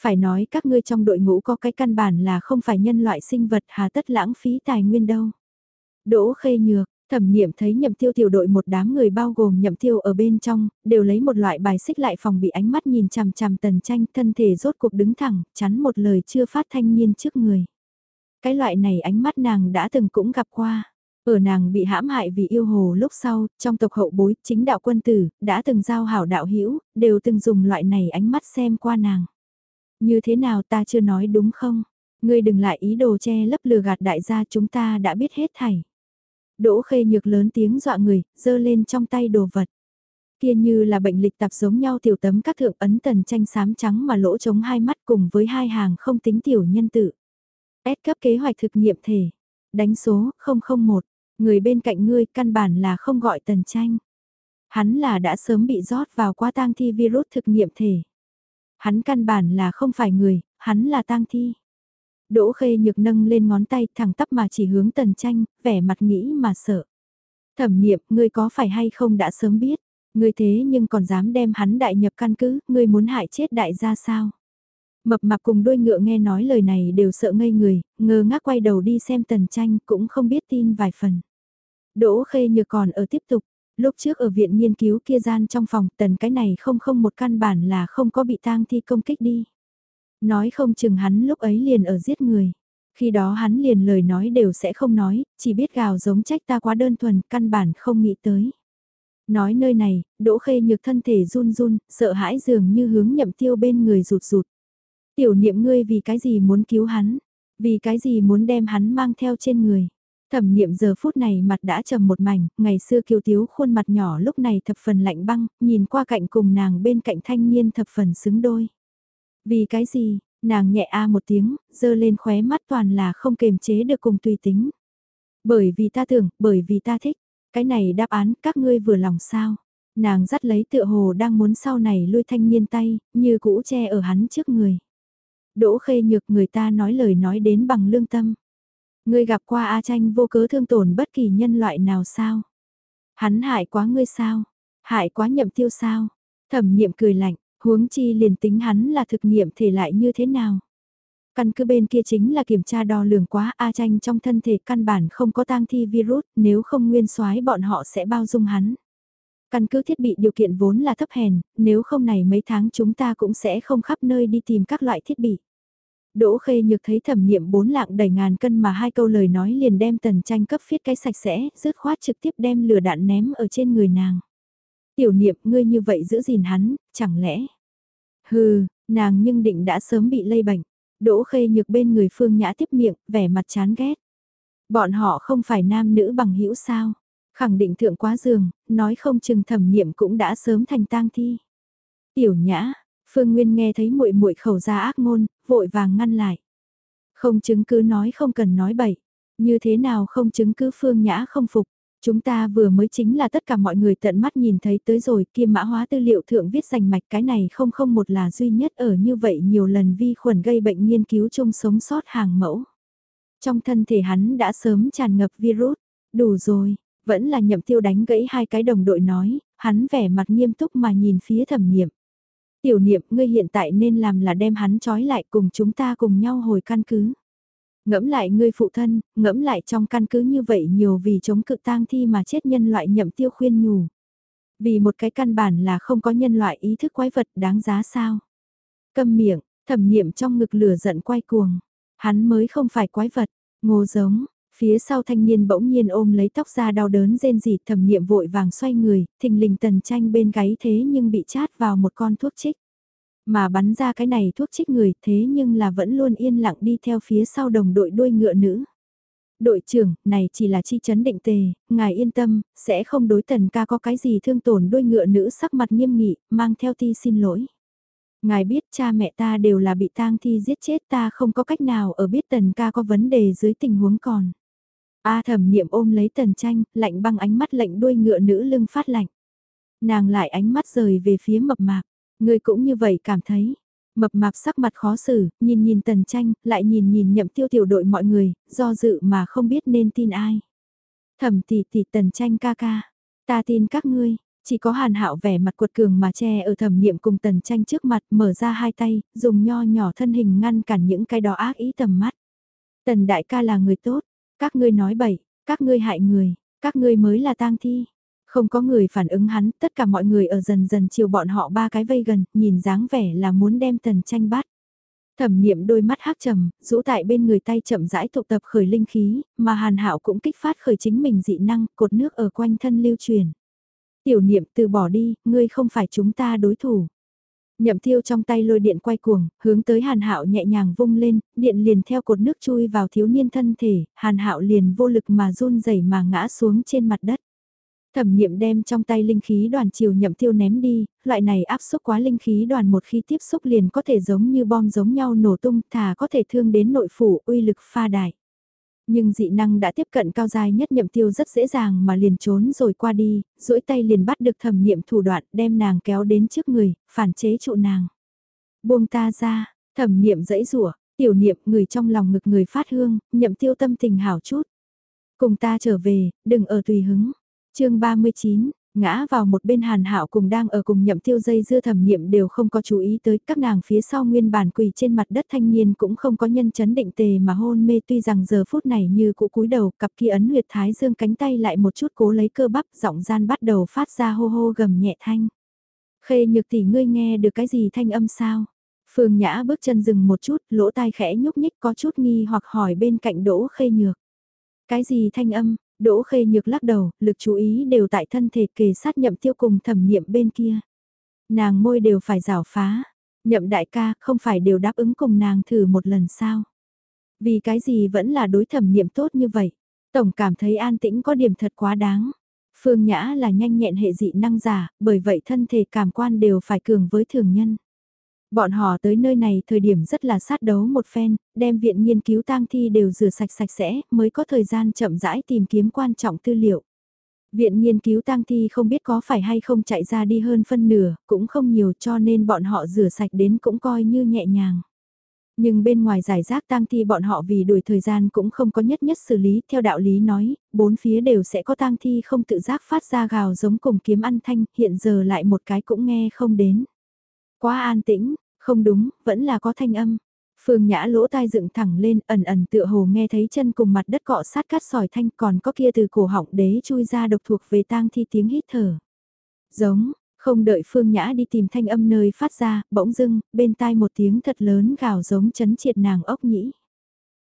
Phải nói các ngươi trong đội ngũ có cái căn bản là không phải nhân loại sinh vật hà tất lãng phí tài nguyên đâu. Đỗ Khê Nhược, Thẩm niệm thấy nhậm tiêu tiểu đội một đám người bao gồm nhậm tiêu ở bên trong, đều lấy một loại bài xích lại phòng bị ánh mắt nhìn chằm chằm tần tranh thân thể rốt cuộc đứng thẳng, chắn một lời chưa phát thanh niên trước người. Cái loại này ánh mắt nàng đã từng cũng gặp qua. Ở nàng bị hãm hại vì yêu hồ lúc sau, trong tộc hậu bối, chính đạo quân tử, đã từng giao hảo đạo hữu đều từng dùng loại này ánh mắt xem qua nàng. Như thế nào ta chưa nói đúng không? Ngươi đừng lại ý đồ che lấp lừa gạt đại gia chúng ta đã biết hết thảy. Đỗ khê nhược lớn tiếng dọa người, giơ lên trong tay đồ vật. Kia như là bệnh lịch tạp giống nhau tiểu tấm các thượng ấn tần tranh sám trắng mà lỗ trống hai mắt cùng với hai hàng không tính tiểu nhân tự. S cấp kế hoạch thực nghiệm thể. Đánh số 001. Người bên cạnh ngươi căn bản là không gọi tần tranh. Hắn là đã sớm bị rót vào qua tang thi virus thực nghiệm thể. Hắn căn bản là không phải người, hắn là tang thi. Đỗ khê nhược nâng lên ngón tay thẳng tắp mà chỉ hướng tần tranh, vẻ mặt nghĩ mà sợ. Thẩm niệm, ngươi có phải hay không đã sớm biết, ngươi thế nhưng còn dám đem hắn đại nhập căn cứ, ngươi muốn hại chết đại gia sao? Mập mạp cùng đôi ngựa nghe nói lời này đều sợ ngây người, ngơ ngác quay đầu đi xem tần tranh cũng không biết tin vài phần. Đỗ khê nhược còn ở tiếp tục, lúc trước ở viện nghiên cứu kia gian trong phòng tần cái này không không một căn bản là không có bị tang thi công kích đi. Nói không chừng hắn lúc ấy liền ở giết người. Khi đó hắn liền lời nói đều sẽ không nói, chỉ biết gào giống trách ta quá đơn thuần, căn bản không nghĩ tới. Nói nơi này, Đỗ Khê Nhược thân thể run run, sợ hãi dường như hướng nhậm tiêu bên người rụt rụt. Tiểu niệm ngươi vì cái gì muốn cứu hắn, vì cái gì muốn đem hắn mang theo trên người. Thẩm niệm giờ phút này mặt đã trầm một mảnh, ngày xưa kiều tiếu khuôn mặt nhỏ lúc này thập phần lạnh băng, nhìn qua cạnh cùng nàng bên cạnh thanh niên thập phần xứng đôi. Vì cái gì, nàng nhẹ a một tiếng, dơ lên khóe mắt toàn là không kềm chế được cùng tùy tính. Bởi vì ta tưởng, bởi vì ta thích, cái này đáp án các ngươi vừa lòng sao. Nàng dắt lấy tựa hồ đang muốn sau này lui thanh niên tay, như cũ che ở hắn trước người. Đỗ khê nhược người ta nói lời nói đến bằng lương tâm. Ngươi gặp qua A tranh vô cớ thương tổn bất kỳ nhân loại nào sao? Hắn hại quá ngươi sao? Hại quá nhậm tiêu sao? Thẩm niệm cười lạnh, huống chi liền tính hắn là thực nghiệm thể lại như thế nào? Căn cứ bên kia chính là kiểm tra đo lường quá A tranh trong thân thể căn bản không có tang thi virus, nếu không nguyên soái bọn họ sẽ bao dung hắn. Căn cứ thiết bị điều kiện vốn là thấp hèn, nếu không này mấy tháng chúng ta cũng sẽ không khắp nơi đi tìm các loại thiết bị. Đỗ khê nhược thấy thẩm niệm bốn lạng đầy ngàn cân mà hai câu lời nói liền đem tần tranh cấp phiết cái sạch sẽ, rứt khoát trực tiếp đem lửa đạn ném ở trên người nàng. Tiểu niệm ngươi như vậy giữ gìn hắn, chẳng lẽ? Hừ, nàng nhưng định đã sớm bị lây bệnh. Đỗ khê nhược bên người phương nhã tiếp miệng, vẻ mặt chán ghét. Bọn họ không phải nam nữ bằng hữu sao? Khẳng định thượng quá giường, nói không chừng thẩm niệm cũng đã sớm thành tang thi. Tiểu nhã, Phương Nguyên nghe thấy muội muội khẩu ra ác ngôn, vội vàng ngăn lại. Không chứng cứ nói không cần nói bậy, như thế nào không chứng cứ Phương Nhã không phục. Chúng ta vừa mới chính là tất cả mọi người tận mắt nhìn thấy tới rồi kia mã hóa tư liệu thượng viết rành mạch cái này không không một là duy nhất ở như vậy nhiều lần vi khuẩn gây bệnh nghiên cứu chung sống sót hàng mẫu. Trong thân thể hắn đã sớm tràn ngập virus, đủ rồi, vẫn là nhậm tiêu đánh gãy hai cái đồng đội nói, hắn vẻ mặt nghiêm túc mà nhìn phía thẩm niệm. Tiểu niệm, ngươi hiện tại nên làm là đem hắn trói lại cùng chúng ta cùng nhau hồi căn cứ. Ngẫm lại ngươi phụ thân, ngẫm lại trong căn cứ như vậy nhiều vì chống cự tang thi mà chết nhân loại nhậm tiêu khuyên nhủ. Vì một cái căn bản là không có nhân loại ý thức quái vật đáng giá sao. Câm miệng, thẩm niệm trong ngực lửa giận quay cuồng. Hắn mới không phải quái vật, ngô giống, Phía sau thanh niên bỗng nhiên ôm lấy tóc ra đau đớn rên rỉ thầm niệm vội vàng xoay người, thình lình tần tranh bên gáy thế nhưng bị chát vào một con thuốc chích Mà bắn ra cái này thuốc chích người thế nhưng là vẫn luôn yên lặng đi theo phía sau đồng đội đuôi ngựa nữ. Đội trưởng, này chỉ là chi chấn định tề, ngài yên tâm, sẽ không đối tần ca có cái gì thương tổn đuôi ngựa nữ sắc mặt nghiêm nghị, mang theo ti xin lỗi. Ngài biết cha mẹ ta đều là bị tang thi giết chết ta không có cách nào ở biết tần ca có vấn đề dưới tình huống còn. A thẩm niệm ôm lấy tần tranh, lạnh băng ánh mắt lạnh đuôi ngựa nữ lưng phát lạnh. Nàng lại ánh mắt rời về phía mập mạp, người cũng như vậy cảm thấy. Mập mạp sắc mặt khó xử, nhìn nhìn tần tranh, lại nhìn nhìn nhậm tiêu tiểu đội mọi người, do dự mà không biết nên tin ai. Thẩm tỷ tỷ tần tranh ca ca, ta tin các ngươi, chỉ có hàn hạo vẻ mặt cuột cường mà che ở thẩm niệm cùng tần tranh trước mặt mở ra hai tay, dùng nho nhỏ thân hình ngăn cản những cái đó ác ý tầm mắt. Tần đại ca là người tốt, các ngươi nói bậy, các ngươi hại người, các ngươi mới là tang thi. Không có người phản ứng hắn, tất cả mọi người ở dần dần chiều bọn họ ba cái vây gần, nhìn dáng vẻ là muốn đem tần tranh bắt. Thẩm niệm đôi mắt hắc trầm, rũ tại bên người tay chậm rãi tụ tập khởi linh khí, mà hàn hạo cũng kích phát khởi chính mình dị năng, cột nước ở quanh thân lưu truyền. Tiểu niệm từ bỏ đi, ngươi không phải chúng ta đối thủ. Nhậm thiêu trong tay lôi điện quay cuồng, hướng tới hàn hạo nhẹ nhàng vung lên, điện liền theo cột nước chui vào thiếu niên thân thể, hàn hạo liền vô lực mà run rẩy mà ngã xuống trên mặt đất. Thẩm niệm đem trong tay linh khí đoàn chiều nhậm tiêu ném đi, loại này áp xúc quá linh khí đoàn một khi tiếp xúc liền có thể giống như bom giống nhau nổ tung thà có thể thương đến nội phủ uy lực pha đại. Nhưng dị năng đã tiếp cận cao dài nhất nhậm tiêu rất dễ dàng mà liền trốn rồi qua đi, duỗi tay liền bắt được thẩm niệm thủ đoạn đem nàng kéo đến trước người, phản chế trụ nàng. Buông ta ra, thẩm niệm dãy rủa tiểu niệm người trong lòng ngực người phát hương, nhậm tiêu tâm tình hảo chút. Cùng ta trở về, đừng ở tùy hứng. chương 39, ngã vào một bên hàn hạo cùng đang ở cùng nhậm tiêu dây dưa thẩm niệm đều không có chú ý tới các nàng phía sau nguyên bản quỳ trên mặt đất thanh niên cũng không có nhân chấn định tề mà hôn mê tuy rằng giờ phút này như cụ cúi đầu cặp kia ấn huyệt thái dương cánh tay lại một chút cố lấy cơ bắp giọng gian bắt đầu phát ra hô hô gầm nhẹ thanh. Khê nhược tỷ ngươi nghe được cái gì thanh âm sao? Phương Nhã bước chân dừng một chút, lỗ tai khẽ nhúc nhích có chút nghi hoặc hỏi bên cạnh Đỗ Khê Nhược. Cái gì thanh âm, Đỗ Khê Nhược lắc đầu, lực chú ý đều tại thân thể kề sát nhậm tiêu cùng thẩm niệm bên kia. Nàng môi đều phải rào phá, nhậm đại ca không phải đều đáp ứng cùng nàng thử một lần sao. Vì cái gì vẫn là đối thẩm niệm tốt như vậy, tổng cảm thấy an tĩnh có điểm thật quá đáng. Phương Nhã là nhanh nhẹn hệ dị năng giả, bởi vậy thân thể cảm quan đều phải cường với thường nhân. Bọn họ tới nơi này thời điểm rất là sát đấu một phen, đem viện nghiên cứu tang thi đều rửa sạch sạch sẽ, mới có thời gian chậm rãi tìm kiếm quan trọng tư liệu. Viện nghiên cứu tang thi không biết có phải hay không chạy ra đi hơn phân nửa, cũng không nhiều cho nên bọn họ rửa sạch đến cũng coi như nhẹ nhàng. Nhưng bên ngoài giải rác tang thi bọn họ vì đuổi thời gian cũng không có nhất nhất xử lý, theo đạo lý nói, bốn phía đều sẽ có tang thi không tự giác phát ra gào giống cùng kiếm ăn thanh, hiện giờ lại một cái cũng nghe không đến. Quá an tĩnh, không đúng, vẫn là có thanh âm. Phương Nhã lỗ tai dựng thẳng lên, ẩn ẩn tựa hồ nghe thấy chân cùng mặt đất cọ sát cát sỏi thanh còn có kia từ cổ họng đế chui ra độc thuộc về tang thi tiếng hít thở. Giống, không đợi Phương Nhã đi tìm thanh âm nơi phát ra, bỗng dưng, bên tai một tiếng thật lớn gào giống chấn triệt nàng ốc nhĩ.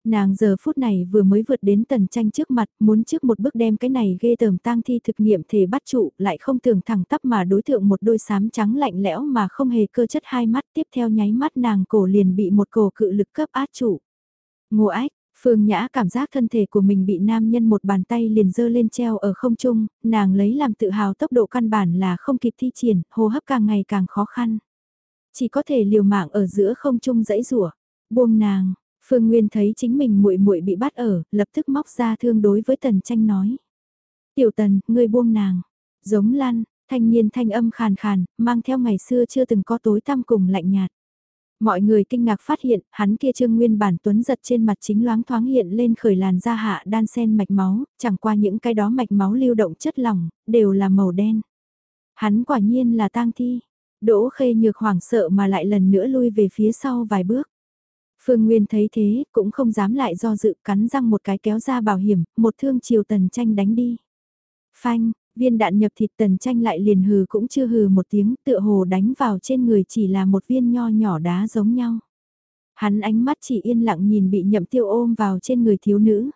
Nàng giờ phút này vừa mới vượt đến tần tranh trước mặt, muốn trước một bước đem cái này ghê tởm tang thi thực nghiệm thể bắt trụ, lại không tưởng thẳng tắp mà đối tượng một đôi sám trắng lạnh lẽo mà không hề cơ chất hai mắt tiếp theo nháy mắt nàng cổ liền bị một cổ cự lực cấp át trụ. Ngô ách, Phương Nhã cảm giác thân thể của mình bị nam nhân một bàn tay liền dơ lên treo ở không trung, nàng lấy làm tự hào tốc độ căn bản là không kịp thi triển, hô hấp càng ngày càng khó khăn. Chỉ có thể liều mạng ở giữa không trung dãy rủa buông nàng, Phương Nguyên thấy chính mình muội muội bị bắt ở, lập tức móc ra thương đối với Tần Tranh nói. Tiểu Tần, ngươi buông nàng. Giống lan, thanh niên thanh âm khàn khàn, mang theo ngày xưa chưa từng có tối tăm cùng lạnh nhạt. Mọi người kinh ngạc phát hiện, hắn kia trương nguyên bản tuấn giật trên mặt chính loáng thoáng hiện lên khởi làn da hạ đan sen mạch máu, chẳng qua những cái đó mạch máu lưu động chất lỏng, đều là màu đen. Hắn quả nhiên là tang thi. Đỗ khê nhược hoảng sợ mà lại lần nữa lui về phía sau vài bước. Phương Nguyên thấy thế, cũng không dám lại do dự cắn răng một cái kéo ra bảo hiểm, một thương chiều tần tranh đánh đi. Phanh, viên đạn nhập thịt tần tranh lại liền hừ cũng chưa hừ một tiếng tựa hồ đánh vào trên người chỉ là một viên nho nhỏ đá giống nhau. Hắn ánh mắt chỉ yên lặng nhìn bị nhậm tiêu ôm vào trên người thiếu nữ.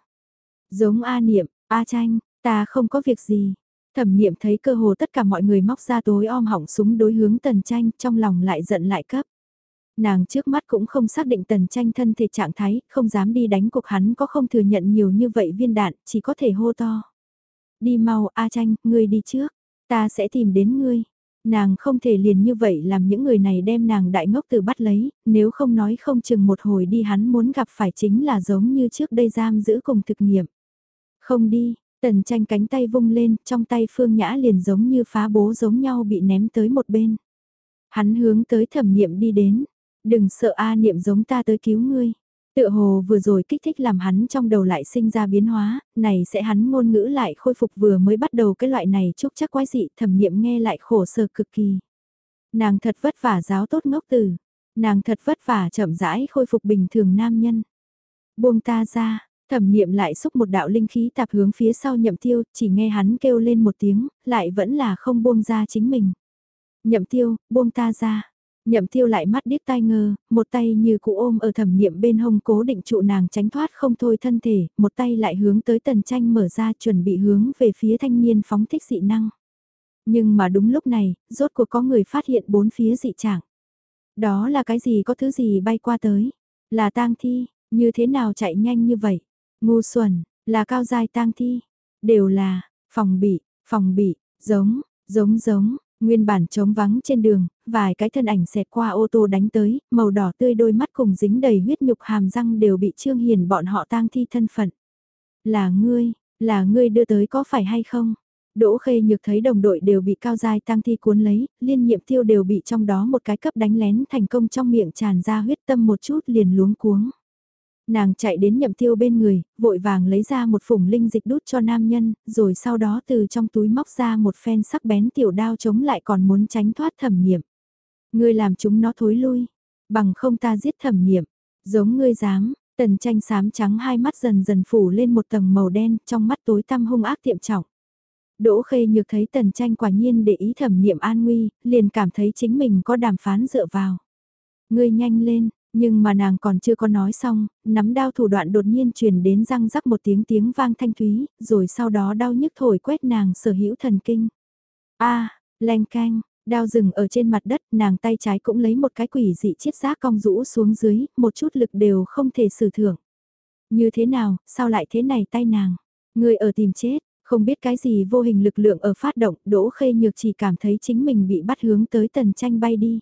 Giống A niệm, A tranh, ta không có việc gì. Thẩm niệm thấy cơ hồ tất cả mọi người móc ra tối om hỏng súng đối hướng tần tranh trong lòng lại giận lại cấp. Nàng trước mắt cũng không xác định tần tranh thân thể trạng thái, không dám đi đánh cuộc hắn có không thừa nhận nhiều như vậy viên đạn, chỉ có thể hô to. Đi mau, A tranh, ngươi đi trước, ta sẽ tìm đến ngươi. Nàng không thể liền như vậy làm những người này đem nàng đại ngốc từ bắt lấy, nếu không nói không chừng một hồi đi hắn muốn gặp phải chính là giống như trước đây giam giữ cùng thực nghiệm. Không đi, tần tranh cánh tay vung lên, trong tay phương nhã liền giống như phá bố giống nhau bị ném tới một bên. Hắn hướng tới thẩm nghiệm đi đến, Đừng sợ A niệm giống ta tới cứu ngươi. Tựa hồ vừa rồi kích thích làm hắn trong đầu lại sinh ra biến hóa, này sẽ hắn ngôn ngữ lại khôi phục vừa mới bắt đầu cái loại này chúc chắc quái dị thẩm niệm nghe lại khổ sở cực kỳ. Nàng thật vất vả giáo tốt ngốc từ, nàng thật vất vả chậm rãi khôi phục bình thường nam nhân. Buông ta ra, thẩm niệm lại xúc một đạo linh khí tạp hướng phía sau nhậm tiêu, chỉ nghe hắn kêu lên một tiếng, lại vẫn là không buông ra chính mình. Nhậm tiêu, buông ta ra. Nhậm tiêu lại mắt điếc tai ngơ, một tay như cụ ôm ở thẩm niệm bên hông cố định trụ nàng tránh thoát không thôi thân thể, một tay lại hướng tới tần tranh mở ra chuẩn bị hướng về phía thanh niên phóng thích dị năng. Nhưng mà đúng lúc này, rốt cuộc có người phát hiện bốn phía dị trạng. Đó là cái gì có thứ gì bay qua tới? Là tang thi, như thế nào chạy nhanh như vậy? Ngu xuẩn, là cao dài tang thi. Đều là, phòng bị, phòng bị, giống, giống giống, Nguyên bản trống vắng trên đường, vài cái thân ảnh xẹt qua ô tô đánh tới, màu đỏ tươi đôi mắt cùng dính đầy huyết nhục hàm răng đều bị Trương Hiền bọn họ tang thi thân phận. Là ngươi, là ngươi đưa tới có phải hay không? Đỗ Khê Nhược thấy đồng đội đều bị cao dài tang thi cuốn lấy, liên nhiệm tiêu đều bị trong đó một cái cấp đánh lén thành công trong miệng tràn ra huyết tâm một chút liền luống cuống. Nàng chạy đến nhậm tiêu bên người, vội vàng lấy ra một phủng linh dịch đút cho nam nhân, rồi sau đó từ trong túi móc ra một phen sắc bén tiểu đao chống lại còn muốn tránh thoát thẩm niệm. Ngươi làm chúng nó thối lui, bằng không ta giết thẩm niệm, giống ngươi dám, tần tranh sám trắng hai mắt dần dần phủ lên một tầng màu đen, trong mắt tối tăm hung ác tiệm trọng. Đỗ khê nhược thấy tần tranh quả nhiên để ý thẩm niệm an nguy, liền cảm thấy chính mình có đàm phán dựa vào. Ngươi nhanh lên, nhưng mà nàng còn chưa có nói xong, nắm đao thủ đoạn đột nhiên truyền đến răng rắc một tiếng tiếng vang thanh thúy, rồi sau đó đau nhức thổi quét nàng sở hữu thần kinh. a à, len canh, đao rừng ở trên mặt đất, nàng tay trái cũng lấy một cái quỷ dị chiết giác cong rũ xuống dưới, một chút lực đều không thể sử thưởng. Như thế nào, sao lại thế này tay nàng? Người ở tìm chết, không biết cái gì vô hình lực lượng ở phát động, Đỗ Khê Nhược chỉ cảm thấy chính mình bị bắt hướng tới tần tranh bay đi.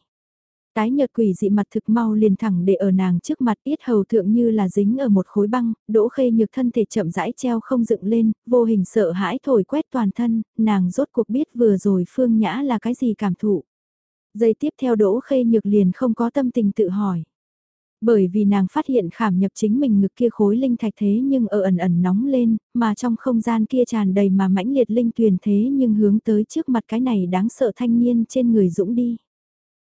Tái nhợt quỷ dị mặt thực mau liền thẳng để ở nàng trước mặt yết hầu thượng như là dính ở một khối băng, Đỗ Khê Nhược thân thể chậm rãi treo không dựng lên, vô hình sợ hãi thổi quét toàn thân, nàng rốt cuộc biết vừa rồi Phương Nhã là cái gì cảm thụ. Giây tiếp theo Đỗ Khê Nhược liền không có tâm tình tự hỏi. Bởi vì nàng phát hiện khảm nhập chính mình ngực kia khối linh thạch thế nhưng ở ẩn ẩn nóng lên, mà trong không gian kia tràn đầy mà mãnh liệt linh tuyền thế nhưng hướng tới trước mặt cái này đáng sợ thanh niên trên người dũng đi.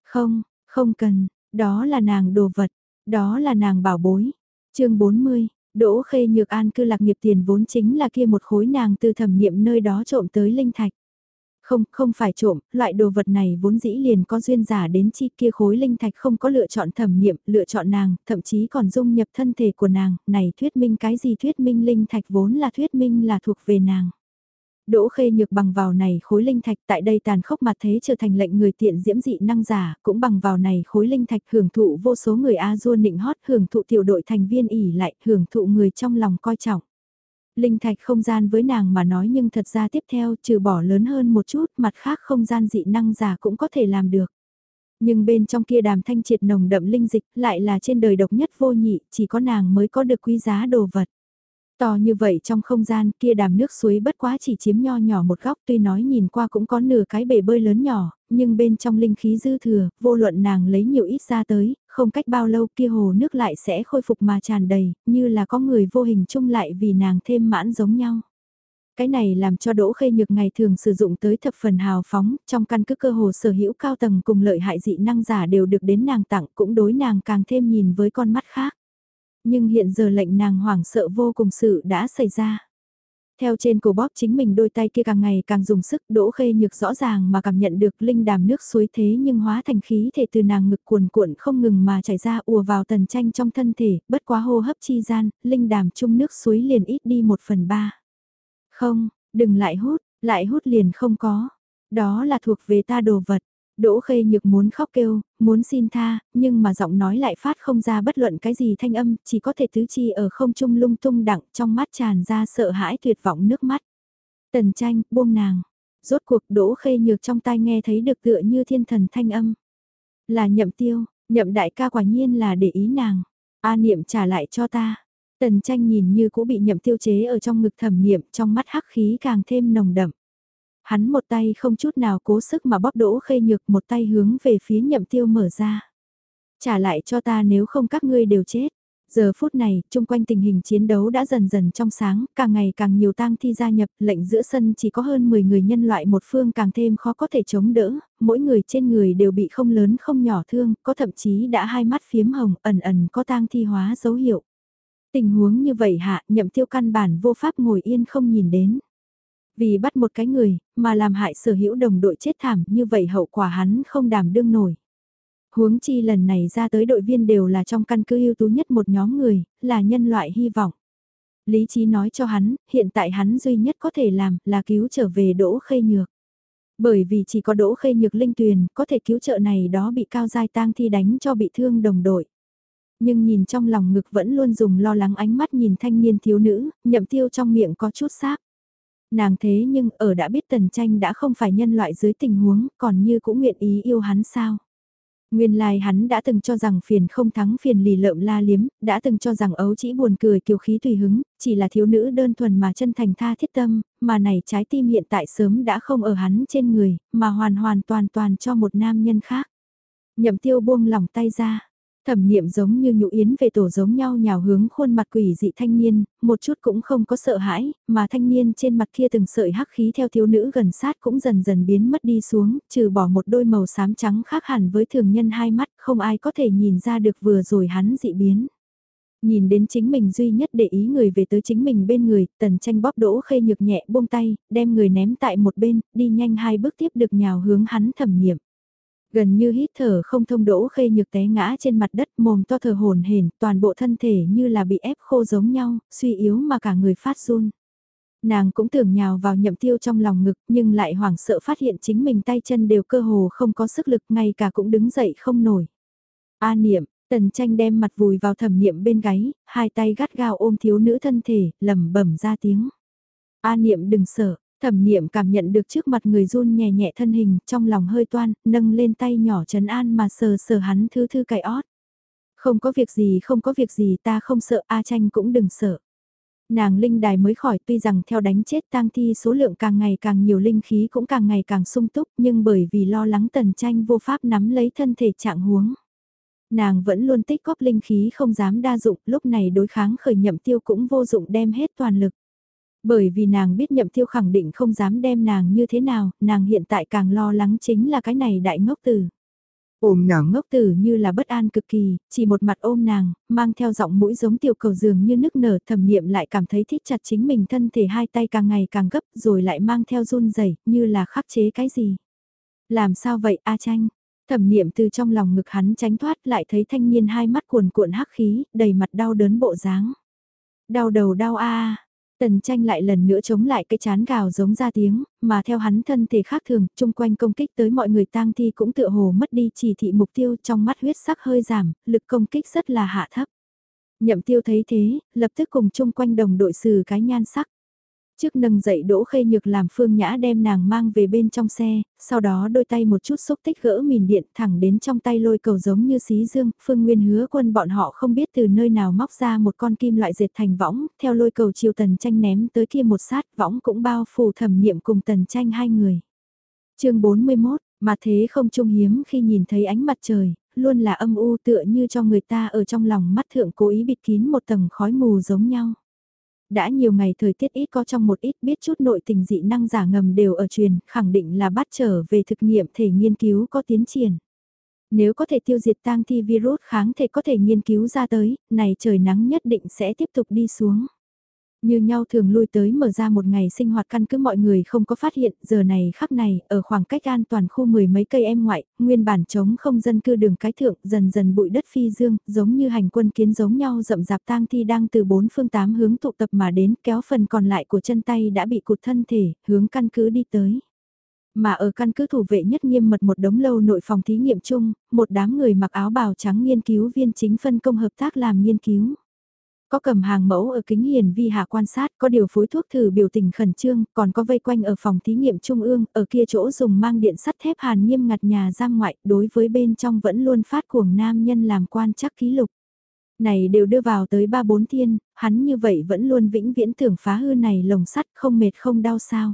Không, không cần, đó là nàng đồ vật, đó là nàng bảo bối. chương 40, Đỗ Khê Nhược An cư lạc nghiệp tiền vốn chính là kia một khối nàng từ thẩm niệm nơi đó trộm tới linh thạch. Không, không phải trộm, loại đồ vật này vốn dĩ liền có duyên giả đến chi kia khối linh thạch không có lựa chọn thẩm niệm, lựa chọn nàng, thậm chí còn dung nhập thân thể của nàng, này thuyết minh cái gì thuyết minh linh thạch vốn là thuyết minh là thuộc về nàng. Đỗ khê nhược bằng vào này khối linh thạch tại đây tàn khốc mặt thế trở thành lệnh người tiện diễm dị năng giả, cũng bằng vào này khối linh thạch hưởng thụ vô số người A Du nịnh hót hưởng thụ tiểu đội thành viên ỉ lại hưởng thụ người trong lòng coi trọng. Linh thạch không gian với nàng mà nói nhưng thật ra tiếp theo trừ bỏ lớn hơn một chút mặt khác không gian dị năng giả cũng có thể làm được. Nhưng bên trong kia đàm thanh triệt nồng đậm linh dịch lại là trên đời độc nhất vô nhị, chỉ có nàng mới có được quý giá đồ vật. To như vậy trong không gian kia đàm nước suối bất quá chỉ chiếm nho nhỏ một góc tuy nói nhìn qua cũng có nửa cái bể bơi lớn nhỏ, nhưng bên trong linh khí dư thừa, vô luận nàng lấy nhiều ít ra tới, không cách bao lâu kia hồ nước lại sẽ khôi phục mà tràn đầy, như là có người vô hình chung lại vì nàng thêm mãn giống nhau. Cái này làm cho Đỗ Khê Nhược ngày thường sử dụng tới thập phần hào phóng, trong căn cứ cơ hồ sở hữu cao tầng cùng lợi hại dị năng giả đều được đến nàng tặng cũng đối nàng càng thêm nhìn với con mắt khác. Nhưng hiện giờ lệnh nàng hoảng sợ vô cùng sự đã xảy ra. Theo trên cổ bóp chính mình đôi tay kia càng ngày càng dùng sức đỗ khê nhược rõ ràng mà cảm nhận được linh đàm nước suối thế nhưng hóa thành khí thể từ nàng ngực cuồn cuộn không ngừng mà chảy ra ùa vào tần tranh trong thân thể, bất quá hô hấp chi gian, linh đàm chung nước suối liền ít đi một phần ba. Không, đừng lại hút, lại hút liền không có. Đó là thuộc về ta đồ vật. Đỗ khê nhược muốn khóc kêu, muốn xin tha, nhưng mà giọng nói lại phát không ra bất luận cái gì thanh âm, chỉ có thể tứ chi ở không trung lung tung đặng trong mắt tràn ra sợ hãi tuyệt vọng nước mắt. Tần tranh, buông nàng. Rốt cuộc đỗ khê nhược trong tai nghe thấy được tựa như thiên thần thanh âm. Là nhậm tiêu, nhậm đại ca quả nhiên là để ý nàng. A niệm trả lại cho ta. Tần tranh nhìn như cũng bị nhậm tiêu chế ở trong ngực thẩm niệm trong mắt hắc khí càng thêm nồng đậm. Hắn một tay không chút nào cố sức mà bóp đỗ khê nhược một tay hướng về phía nhậm tiêu mở ra. Trả lại cho ta nếu không các ngươi đều chết. Giờ phút này, chung quanh tình hình chiến đấu đã dần dần trong sáng, càng ngày càng nhiều tang thi gia nhập, lệnh giữa sân chỉ có hơn 10 người nhân loại một phương càng thêm khó có thể chống đỡ, mỗi người trên người đều bị không lớn không nhỏ thương, có thậm chí đã hai mắt phiếm hồng, ẩn ẩn có tang thi hóa dấu hiệu. Tình huống như vậy hạ, nhậm tiêu căn bản vô pháp ngồi yên không nhìn đến. Vì bắt một cái người, mà làm hại sở hữu đồng đội chết thảm như vậy hậu quả hắn không đảm đương nổi. Huống chi lần này ra tới đội viên đều là trong căn cứ ưu tú nhất một nhóm người, là nhân loại hy vọng. Lý trí nói cho hắn, hiện tại hắn duy nhất có thể làm là cứu trở về đỗ khê nhược. Bởi vì chỉ có đỗ khê nhược linh tuyền có thể cứu trợ này đó bị cao giai tang thi đánh cho bị thương đồng đội. Nhưng nhìn trong lòng ngực vẫn luôn dùng lo lắng ánh mắt nhìn thanh niên thiếu nữ, nhậm tiêu trong miệng có chút xác. Nàng thế nhưng ở đã biết tần tranh đã không phải nhân loại dưới tình huống, còn như cũng nguyện ý yêu hắn sao. Nguyên lai like hắn đã từng cho rằng phiền không thắng phiền lì lợm la liếm, đã từng cho rằng ấu chỉ buồn cười kiều khí tùy hứng, chỉ là thiếu nữ đơn thuần mà chân thành tha thiết tâm, mà này trái tim hiện tại sớm đã không ở hắn trên người, mà hoàn hoàn toàn toàn cho một nam nhân khác. Nhậm tiêu buông lỏng tay ra, Thẩm niệm giống như nhũ yến về tổ giống nhau nhào hướng khuôn mặt quỷ dị thanh niên, một chút cũng không có sợ hãi, mà thanh niên trên mặt kia từng sợi hắc khí theo thiếu nữ gần sát cũng dần dần biến mất đi xuống, trừ bỏ một đôi màu xám trắng khác hẳn với thường nhân hai mắt, không ai có thể nhìn ra được vừa rồi hắn dị biến. Nhìn đến chính mình duy nhất để ý người về tới chính mình bên người, tần tranh bóp đỗ khê nhược nhẹ buông tay, đem người ném tại một bên, đi nhanh hai bước tiếp được nhào hướng hắn thẩm niệm. Gần như hít thở không thông đỗ khê nhược té ngã trên mặt đất mồm to thở hồn hển, toàn bộ thân thể như là bị ép khô giống nhau, suy yếu mà cả người phát run. Nàng cũng tưởng nhào vào nhậm tiêu trong lòng ngực nhưng lại hoảng sợ phát hiện chính mình tay chân đều cơ hồ không có sức lực ngay cả cũng đứng dậy không nổi. A niệm, tần tranh đem mặt vùi vào thẩm niệm bên gáy, hai tay gắt gao ôm thiếu nữ thân thể, lẩm bẩm ra tiếng. A niệm đừng sợ, thẩm niệm cảm nhận được trước mặt người run nhẹ nhẹ thân hình, trong lòng hơi toan, nâng lên tay nhỏ trấn an mà sờ sờ hắn thứ thư cài ót. Không có việc gì không có việc gì ta không sợ A tranh cũng đừng sợ. Nàng linh đài mới khỏi tuy rằng theo đánh chết tang thi số lượng càng ngày càng nhiều linh khí cũng càng ngày càng sung túc nhưng bởi vì lo lắng tần tranh vô pháp nắm lấy thân thể trạng huống. Nàng vẫn luôn tích góp linh khí không dám đa dụng lúc này đối kháng khởi nhậm tiêu cũng vô dụng đem hết toàn lực. Bởi vì nàng biết nhậm tiêu khẳng định không dám đem nàng như thế nào, nàng hiện tại càng lo lắng chính là cái này đại ngốc tử. Ôm nàng ngốc tử như là bất an cực kỳ, chỉ một mặt ôm nàng, mang theo giọng mũi giống tiểu cầu dường như nức nở thầm niệm lại cảm thấy thích chặt chính mình thân thể hai tay càng ngày càng gấp rồi lại mang theo run rẩy như là khắc chế cái gì. Làm sao vậy A tranh? Thẩm niệm từ trong lòng ngực hắn tránh thoát lại thấy thanh niên hai mắt cuồn cuộn hắc khí, đầy mặt đau đớn bộ dáng. Đau đầu đau a Tần tranh lại lần nữa chống lại cái chán gào giống ra tiếng, mà theo hắn thân thể khác thường, chung quanh công kích tới mọi người tang thi cũng tựa hồ mất đi chỉ thị mục tiêu trong mắt huyết sắc hơi giảm, lực công kích rất là hạ thấp. Nhậm tiêu thấy thế, lập tức cùng chung quanh đồng đội xử cái nhan sắc. Trước nâng dậy đỗ khê nhược làm phương nhã đem nàng mang về bên trong xe, sau đó đôi tay một chút xúc tích gỡ mìn điện thẳng đến trong tay lôi cầu giống như xí dương, phương nguyên hứa quân bọn họ không biết từ nơi nào móc ra một con kim loại dệt thành võng, theo lôi cầu chiều tần tranh ném tới kia một sát võng cũng bao phủ thẩm niệm cùng tần tranh hai người. chương 41, mà thế không trung hiếm khi nhìn thấy ánh mặt trời, luôn là âm u tựa như cho người ta ở trong lòng mắt thượng cố ý bịt kín một tầng khói mù giống nhau. Đã nhiều ngày thời tiết ít có trong một ít biết chút nội tình dị năng giả ngầm đều ở truyền, khẳng định là bắt trở về thực nghiệm thể nghiên cứu có tiến triển. Nếu có thể tiêu diệt tang thi virus kháng thể có thể nghiên cứu ra tới, này trời nắng nhất định sẽ tiếp tục đi xuống. Như nhau thường lui tới mở ra một ngày sinh hoạt căn cứ mọi người không có phát hiện, giờ này khắc này, ở khoảng cách an toàn khu mười mấy cây em ngoại, nguyên bản chống không dân cư đường cái thượng, dần dần bụi đất phi dương, giống như hành quân kiến giống nhau rậm rạp tang thi đang từ bốn phương tám hướng tụ tập mà đến, kéo phần còn lại của chân tay đã bị cụt thân thể, hướng căn cứ đi tới. Mà ở căn cứ thủ vệ nhất nghiêm mật một đống lâu nội phòng thí nghiệm chung, một đám người mặc áo bào trắng nghiên cứu viên chính phân công hợp tác làm nghiên cứu. Có cầm hàng mẫu ở kính hiền vi hạ quan sát, có điều phối thuốc thử biểu tình khẩn trương, còn có vây quanh ở phòng thí nghiệm trung ương, ở kia chỗ dùng mang điện sắt thép hàn nghiêm ngặt nhà giam ngoại, đối với bên trong vẫn luôn phát cuồng nam nhân làm quan chắc ký lục. Này đều đưa vào tới ba bốn thiên, hắn như vậy vẫn luôn vĩnh viễn tưởng phá hư này lồng sắt không mệt không đau sao.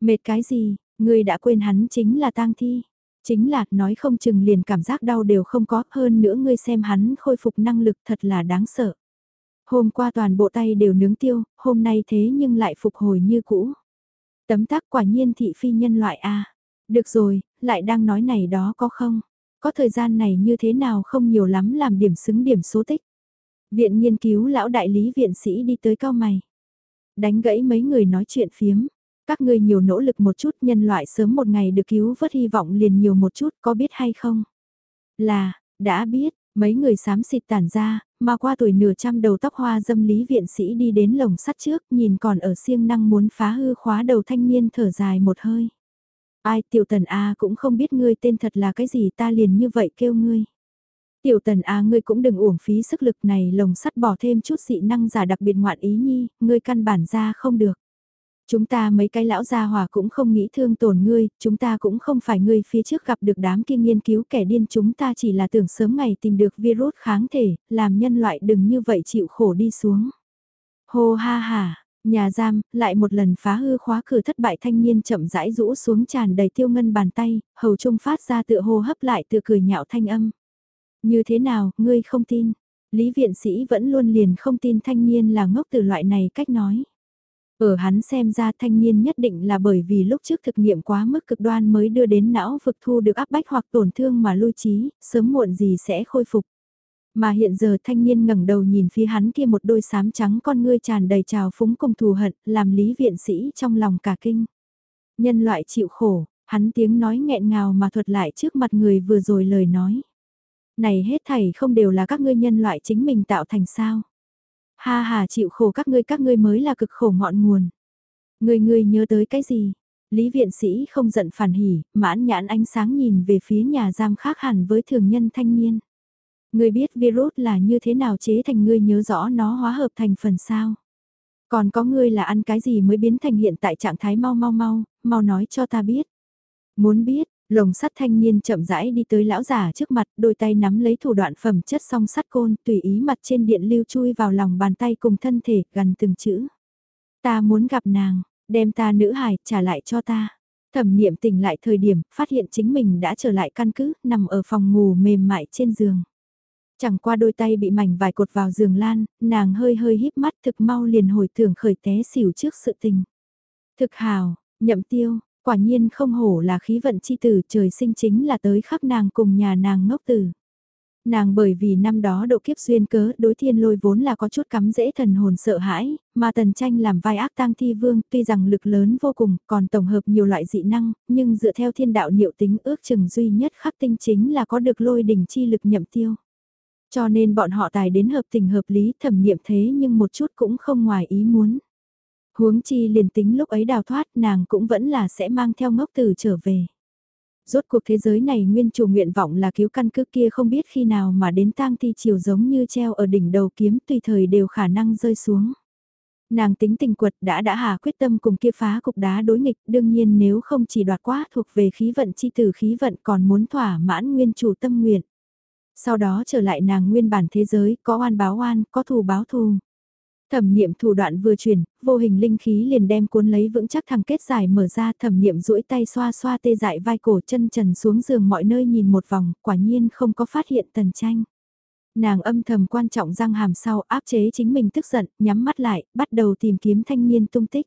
Mệt cái gì, người đã quên hắn chính là tang thi. Chính là, nói không chừng liền cảm giác đau đều không có, hơn nữa ngươi xem hắn khôi phục năng lực thật là đáng sợ. Hôm qua toàn bộ tay đều nướng tiêu, hôm nay thế nhưng lại phục hồi như cũ. Tấm tác quả nhiên thị phi nhân loại A. Được rồi, lại đang nói này đó có không? Có thời gian này như thế nào không nhiều lắm làm điểm xứng điểm số tích. Viện nghiên cứu lão đại lý viện sĩ đi tới cao mày. Đánh gãy mấy người nói chuyện phiếm. Các ngươi nhiều nỗ lực một chút nhân loại sớm một ngày được cứu vớt hy vọng liền nhiều một chút có biết hay không? Là, đã biết, mấy người xám xịt tản ra, mà qua tuổi nửa trăm đầu tóc hoa dâm lý viện sĩ đi đến lồng sắt trước, nhìn còn ở siêng năng muốn phá hư khóa đầu thanh niên thở dài một hơi. Ai tiểu tần A cũng không biết ngươi tên thật là cái gì ta liền như vậy kêu ngươi. Tiểu tần A ngươi cũng đừng uổng phí sức lực này lồng sắt bỏ thêm chút dị năng giả đặc biệt ngoạn ý nhi, ngươi căn bản ra không được. Chúng ta mấy cái lão gia hòa cũng không nghĩ thương tổn ngươi, chúng ta cũng không phải ngươi phía trước gặp được đám kia nghiên cứu kẻ điên chúng ta chỉ là tưởng sớm ngày tìm được virus kháng thể, làm nhân loại đừng như vậy chịu khổ đi xuống. Hô ha ha, nhà giam, lại một lần phá hư khóa cửa thất bại thanh niên chậm rãi rũ xuống tràn đầy tiêu ngân bàn tay, hầu trung phát ra tựa hô hấp lại tựa cười nhạo thanh âm. Như thế nào, ngươi không tin? Lý viện sĩ vẫn luôn liền không tin thanh niên là ngốc từ loại này cách nói. Ở hắn xem ra thanh niên nhất định là bởi vì lúc trước thực nghiệm quá mức cực đoan mới đưa đến não vực thu được áp bách hoặc tổn thương mà lui trí, sớm muộn gì sẽ khôi phục. Mà hiện giờ thanh niên ngẩng đầu nhìn phía hắn kia một đôi sám trắng con ngươi tràn đầy trào phúng cùng thù hận, làm lý viện sĩ trong lòng cả kinh. Nhân loại chịu khổ, Hắn tiếng nói nghẹn ngào mà thuật lại trước mặt người vừa rồi lời nói. Này hết thảy không đều là các ngươi nhân loại chính mình tạo thành sao. Ha hà chịu khổ các ngươi các ngươi mới là cực khổ ngọn nguồn. Người người nhớ tới cái gì? Lý viện sĩ không giận phản hỉ, mãn nhãn ánh sáng nhìn về phía nhà giam khác hẳn với thường nhân thanh niên. Người biết virus là như thế nào chế thành ngươi nhớ rõ nó hóa hợp thành phần sao? Còn có ngươi là ăn cái gì mới biến thành hiện tại trạng thái mau mau mau, mau nói cho ta biết. Muốn biết, lồng sắt thanh niên chậm rãi đi tới lão giả trước mặt, đôi tay nắm lấy thủ đoạn phẩm chất song sắt côn, tùy ý mặt trên điện lưu chui vào lòng bàn tay cùng thân thể, gần từng chữ. Ta muốn gặp nàng, đem ta nữ hài, trả lại cho ta. Thẩm niệm tỉnh lại thời điểm, phát hiện chính mình đã trở lại căn cứ, nằm ở phòng ngủ mềm mại trên giường. Chẳng qua đôi tay bị mảnh vải cột vào giường lan, nàng hơi hơi híp mắt thực mau liền hồi tưởng khởi té xỉu trước sự tình. Thực hào, nhậm tiêu, quả nhiên không hổ là khí vận chi tử trời sinh chính là tới khắp nàng cùng nhà nàng ngốc tử. Nàng bởi vì năm đó độ kiếp duyên cớ đối thiên lôi vốn là có chút cắm dễ thần hồn sợ hãi, mà tần tranh làm vai ác tang thi vương tuy rằng lực lớn vô cùng còn tổng hợp nhiều loại dị năng, nhưng dựa theo thiên đạo niệu tính ước chừng duy nhất khắc tinh chính là có được lôi đỉnh chi lực nhậm tiêu. Cho nên bọn họ tài đến hợp tình hợp lý thẩm nghiệm thế nhưng một chút cũng không ngoài ý muốn. Huống chi liền tính lúc ấy đào thoát nàng cũng vẫn là sẽ mang theo ngốc tử trở về. Rốt cuộc thế giới này nguyên chủ nguyện vọng là cứu căn cứ kia không biết khi nào mà đến tang thi chiều giống như treo ở đỉnh đầu kiếm tùy thời đều khả năng rơi xuống. Nàng tính tình quật đã đã hà quyết tâm cùng kia phá cục đá đối nghịch đương nhiên nếu không chỉ đoạt quá thuộc về khí vận chi tử khí vận còn muốn thỏa mãn nguyên chủ tâm nguyện sau đó trở lại nàng nguyên bản thế giới, có oan báo oan, có thù báo thù. Thẩm niệm thủ đoạn vừa chuyển, vô hình linh khí liền đem cuốn lấy vững chắc thằng kết giải mở ra thẩm niệm duỗi tay xoa xoa tê dại vai cổ chân trần xuống giường mọi nơi nhìn một vòng, quả nhiên không có phát hiện tần tranh. Nàng âm thầm quan trọng răng hàm sau áp chế chính mình tức giận, nhắm mắt lại, bắt đầu tìm kiếm thanh niên tung tích.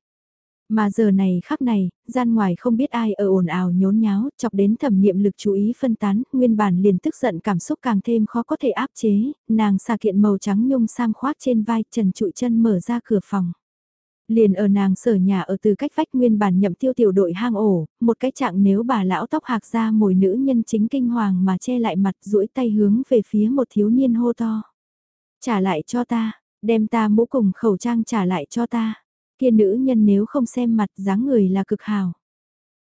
Mà giờ này khắc này, gian ngoài không biết ai ở ồn ào nhốn nháo, chọc đến thẩm niệm lực chú ý phân tán, nguyên bản liền tức giận cảm xúc càng thêm khó có thể áp chế, nàng xà kiện màu trắng nhung sam khoác trên vai trần trụi chân mở ra cửa phòng. Liền ở nàng sở nhà ở từ cách vách nguyên bản nhậm tiêu tiểu đội hang ổ, một cái trạng nếu bà lão tóc hạc ra mồi nữ nhân chính kinh hoàng mà che lại mặt duỗi tay hướng về phía một thiếu niên hô to. Trả lại cho ta, đem ta mũ cùng khẩu trang trả lại cho ta Kia nữ nhân nếu không xem mặt dáng người là cực hào.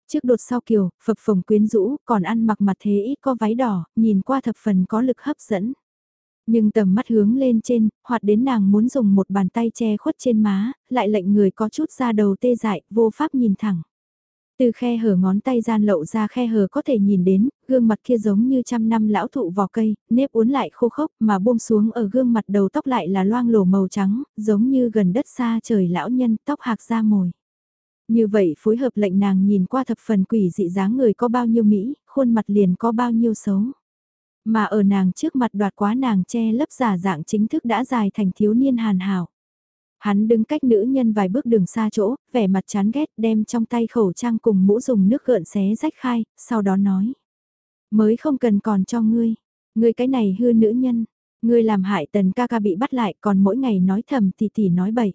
Trước đột sau kiều, phập phồng quyến rũ, còn ăn mặc mặt thế ít có váy đỏ, nhìn qua thập phần có lực hấp dẫn. Nhưng tầm mắt hướng lên trên, hoặc đến nàng muốn dùng một bàn tay che khuất trên má, lại lệnh người có chút ra đầu tê dại, vô pháp nhìn thẳng. Từ khe hở ngón tay gian lậu ra khe hở có thể nhìn đến, gương mặt kia giống như trăm năm lão thụ vỏ cây, nếp uốn lại khô khốc mà buông xuống ở gương mặt đầu tóc lại là loang lổ màu trắng, giống như gần đất xa trời lão nhân tóc hạc ra mồi. Như vậy phối hợp lệnh nàng nhìn qua thập phần quỷ dị dáng người có bao nhiêu Mỹ, khuôn mặt liền có bao nhiêu xấu. Mà ở nàng trước mặt đoạt quá nàng che lấp giả dạng chính thức đã dài thành thiếu niên hàn hảo. Hắn đứng cách nữ nhân vài bước đường xa chỗ, vẻ mặt chán ghét đem trong tay khẩu trang cùng mũ dùng nước gợn xé rách khai, sau đó nói. Mới không cần còn cho ngươi, ngươi cái này hư nữ nhân, ngươi làm hại tần ca ca bị bắt lại còn mỗi ngày nói thầm thì tỉ nói bậy.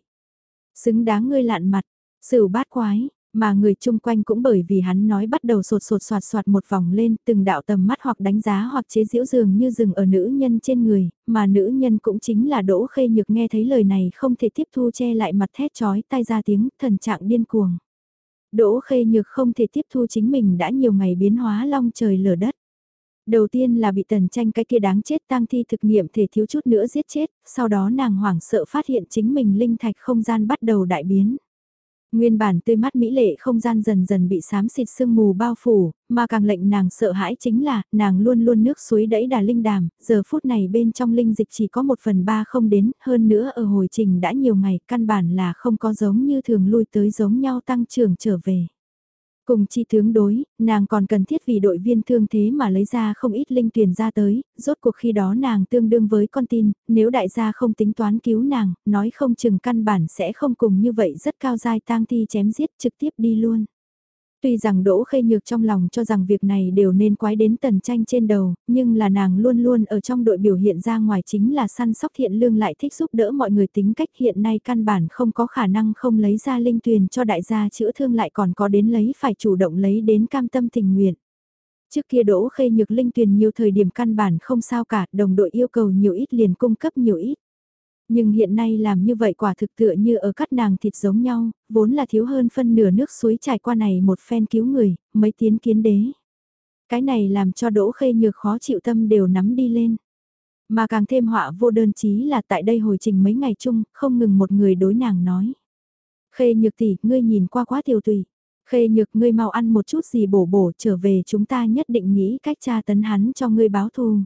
Xứng đáng ngươi lạn mặt, sửu bát quái, mà người chung quanh cũng bởi vì hắn nói bắt đầu sột sột soạt soạt một vòng lên từng đạo tầm mắt hoặc đánh giá hoặc chế giễu dường như dừng ở nữ nhân trên người, mà nữ nhân cũng chính là đỗ khê nhược nghe thấy lời này không thể tiếp thu che lại mặt thét chói tay ra tiếng thần trạng điên cuồng. Đỗ khê nhược không thể tiếp thu chính mình đã nhiều ngày biến hóa long trời lở đất. Đầu tiên là bị tần tranh cái kia đáng chết tang thi thực nghiệm thể thiếu chút nữa giết chết, sau đó nàng hoảng sợ phát hiện chính mình linh thạch không gian bắt đầu đại biến. Nguyên bản tươi mắt mỹ lệ không gian dần dần bị xám xịt sương mù bao phủ, mà càng lệnh nàng sợ hãi chính là, nàng luôn luôn nước suối đẫy đà linh đàm, giờ phút này bên trong linh dịch chỉ có một phần ba không đến, hơn nữa ở hồi trình đã nhiều ngày, căn bản là không có giống như thường lui tới giống nhau tăng trưởng trở về. Cùng chi tướng đối, nàng còn cần thiết vì đội viên thương thế mà lấy ra không ít linh tuyển ra tới, rốt cuộc khi đó nàng tương đương với con tin, nếu đại gia không tính toán cứu nàng, nói không chừng căn bản sẽ không cùng như vậy rất cao dai tang thi chém giết trực tiếp đi luôn. Tuy rằng Đỗ Khê Nhược trong lòng cho rằng việc này đều nên quái đến tần tranh trên đầu, nhưng là nàng luôn luôn ở trong đội biểu hiện ra ngoài chính là săn sóc thiện lương lại thích giúp đỡ mọi người tính cách hiện nay căn bản không có khả năng không lấy ra linh tuyền cho đại gia chữa thương lại còn có đến lấy phải chủ động lấy đến cam tâm tình nguyện. Trước kia Đỗ Khê Nhược linh tuyền nhiều thời điểm căn bản không sao cả, đồng đội yêu cầu nhiều ít liền cung cấp nhiều ít. Nhưng hiện nay làm như vậy quả thực tựa như ở cắt nàng thịt giống nhau, vốn là thiếu hơn phân nửa nước suối trải qua này một phen cứu người, mấy tiến kiến đế. Cái này làm cho Đỗ Khê Nhược khó chịu tâm đều nắm đi lên. Mà càng thêm họa vô đơn chí là tại đây hồi trình mấy ngày chung, không ngừng một người đối nàng nói. Khê Nhược tỷ, ngươi nhìn qua quá tiêu tùy. Khê Nhược ngươi mau ăn một chút gì bổ bổ trở về chúng ta nhất định nghĩ cách tra tấn hắn cho ngươi báo thù.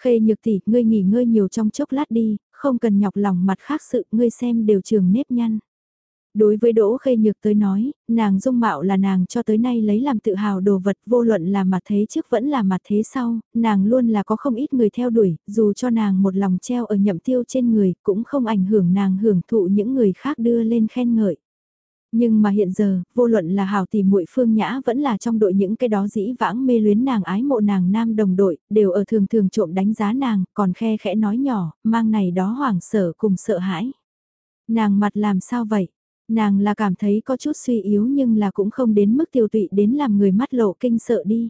Khê Nhược tỷ, ngươi nghỉ ngơi nhiều trong chốc lát đi, không cần nhọc lòng mặt khác sự, ngươi xem đều trường nếp nhăn. Đối với Đỗ Khê Nhược tới nói, nàng dung mạo là nàng cho tới nay lấy làm tự hào đồ vật vô luận là mặt thế trước vẫn là mặt thế sau, nàng luôn là có không ít người theo đuổi, dù cho nàng một lòng treo ở nhậm tiêu trên người cũng không ảnh hưởng nàng hưởng thụ những người khác đưa lên khen ngợi. Nhưng mà hiện giờ, vô luận là hào tỷ muội phương nhã vẫn là trong đội những cái đó dĩ vãng mê luyến nàng ái mộ nàng nam đồng đội, đều ở thường thường trộm đánh giá nàng, còn khe khẽ nói nhỏ, mang này đó hoảng sợ cùng sợ hãi. Nàng mặt làm sao vậy? Nàng là cảm thấy có chút suy yếu nhưng là cũng không đến mức tiêu tụy đến làm người mắt lộ kinh sợ đi.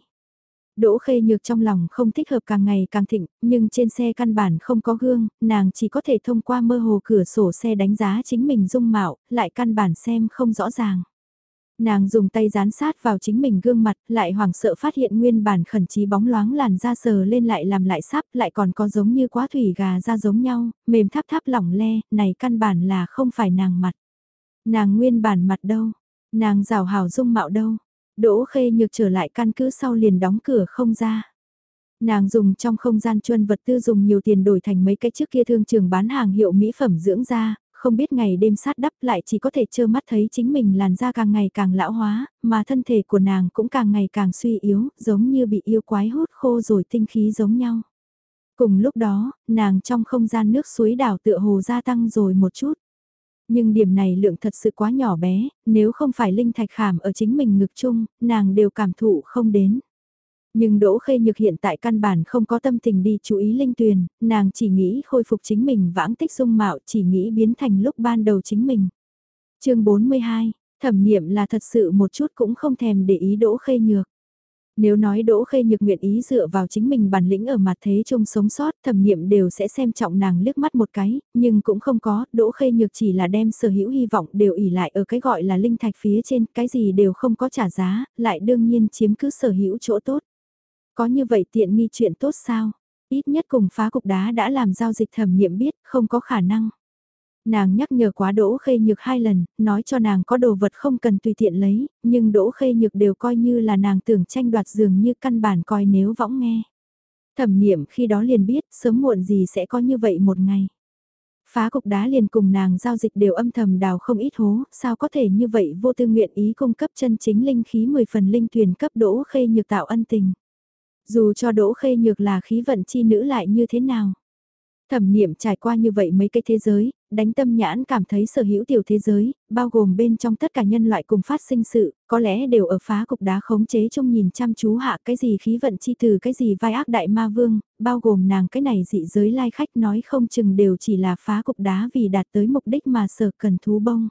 Đỗ khê nhược trong lòng không thích hợp càng ngày càng thịnh, nhưng trên xe căn bản không có gương, nàng chỉ có thể thông qua mơ hồ cửa sổ xe đánh giá chính mình dung mạo, lại căn bản xem không rõ ràng. Nàng dùng tay dán sát vào chính mình gương mặt, lại hoảng sợ phát hiện nguyên bản khẩn trí bóng loáng làn da sờ lên lại làm lại sáp lại còn có giống như quá thủy gà da giống nhau, mềm tháp tháp lỏng le, này căn bản là không phải nàng mặt. Nàng nguyên bản mặt đâu? Nàng rào hào dung mạo đâu? Đỗ khê nhược trở lại căn cứ sau liền đóng cửa không ra. Nàng dùng trong không gian chuân vật tư dùng nhiều tiền đổi thành mấy cái trước kia thương trường bán hàng hiệu mỹ phẩm dưỡng da, không biết ngày đêm sát đắp lại chỉ có thể trơ mắt thấy chính mình làn da càng ngày càng lão hóa, mà thân thể của nàng cũng càng ngày càng suy yếu, giống như bị yêu quái hút khô rồi tinh khí giống nhau. Cùng lúc đó, nàng trong không gian nước suối đảo tựa hồ gia tăng rồi một chút. Nhưng điểm này lượng thật sự quá nhỏ bé, nếu không phải linh thạch khảm ở chính mình ngực chung, nàng đều cảm thụ không đến. Nhưng Đỗ Khê Nhược hiện tại căn bản không có tâm tình đi chú ý linh tuyền, nàng chỉ nghĩ khôi phục chính mình vãng tích dung mạo chỉ nghĩ biến thành lúc ban đầu chính mình. chương 42, thẩm niệm là thật sự một chút cũng không thèm để ý Đỗ Khê Nhược. Nếu nói Đỗ Khê Nhược nguyện ý dựa vào chính mình bản lĩnh ở mặt thế chung sống sót, thẩm nghiệm đều sẽ xem trọng nàng liếc mắt một cái, nhưng cũng không có, Đỗ Khê Nhược chỉ là đem sở hữu hy vọng đều ỉ lại ở cái gọi là linh thạch phía trên, cái gì đều không có trả giá, lại đương nhiên chiếm cứ sở hữu chỗ tốt. Có như vậy tiện nghi chuyện tốt sao? Ít nhất cùng phá cục đá đã làm giao dịch thẩm nghiệm biết, không có khả năng. Nàng nhắc nhở quá Đỗ Khê Nhược hai lần, nói cho nàng có đồ vật không cần tùy tiện lấy, nhưng Đỗ Khê Nhược đều coi như là nàng tưởng tranh đoạt dường như căn bản coi nếu võng nghe. Thẩm niệm khi đó liền biết sớm muộn gì sẽ có như vậy một ngày. Phá cục đá liền cùng nàng giao dịch đều âm thầm đào không ít hố, sao có thể như vậy vô tư nguyện ý cung cấp chân chính linh khí 10 phần linh thuyền cấp Đỗ Khê Nhược tạo ân tình. Dù cho Đỗ Khê Nhược là khí vận chi nữ lại như thế nào. Thẩm niệm trải qua như vậy mấy cái thế giới, đánh tâm nhãn cảm thấy sở hữu tiểu thế giới, bao gồm bên trong tất cả nhân loại cùng phát sinh sự, có lẽ đều ở phá cục đá khống chế trong nhìn chăm chú hạ cái gì khí vận chi từ cái gì vai ác đại ma vương, bao gồm nàng cái này dị giới lai khách nói không chừng đều chỉ là phá cục đá vì đạt tới mục đích mà sở cần thú bông.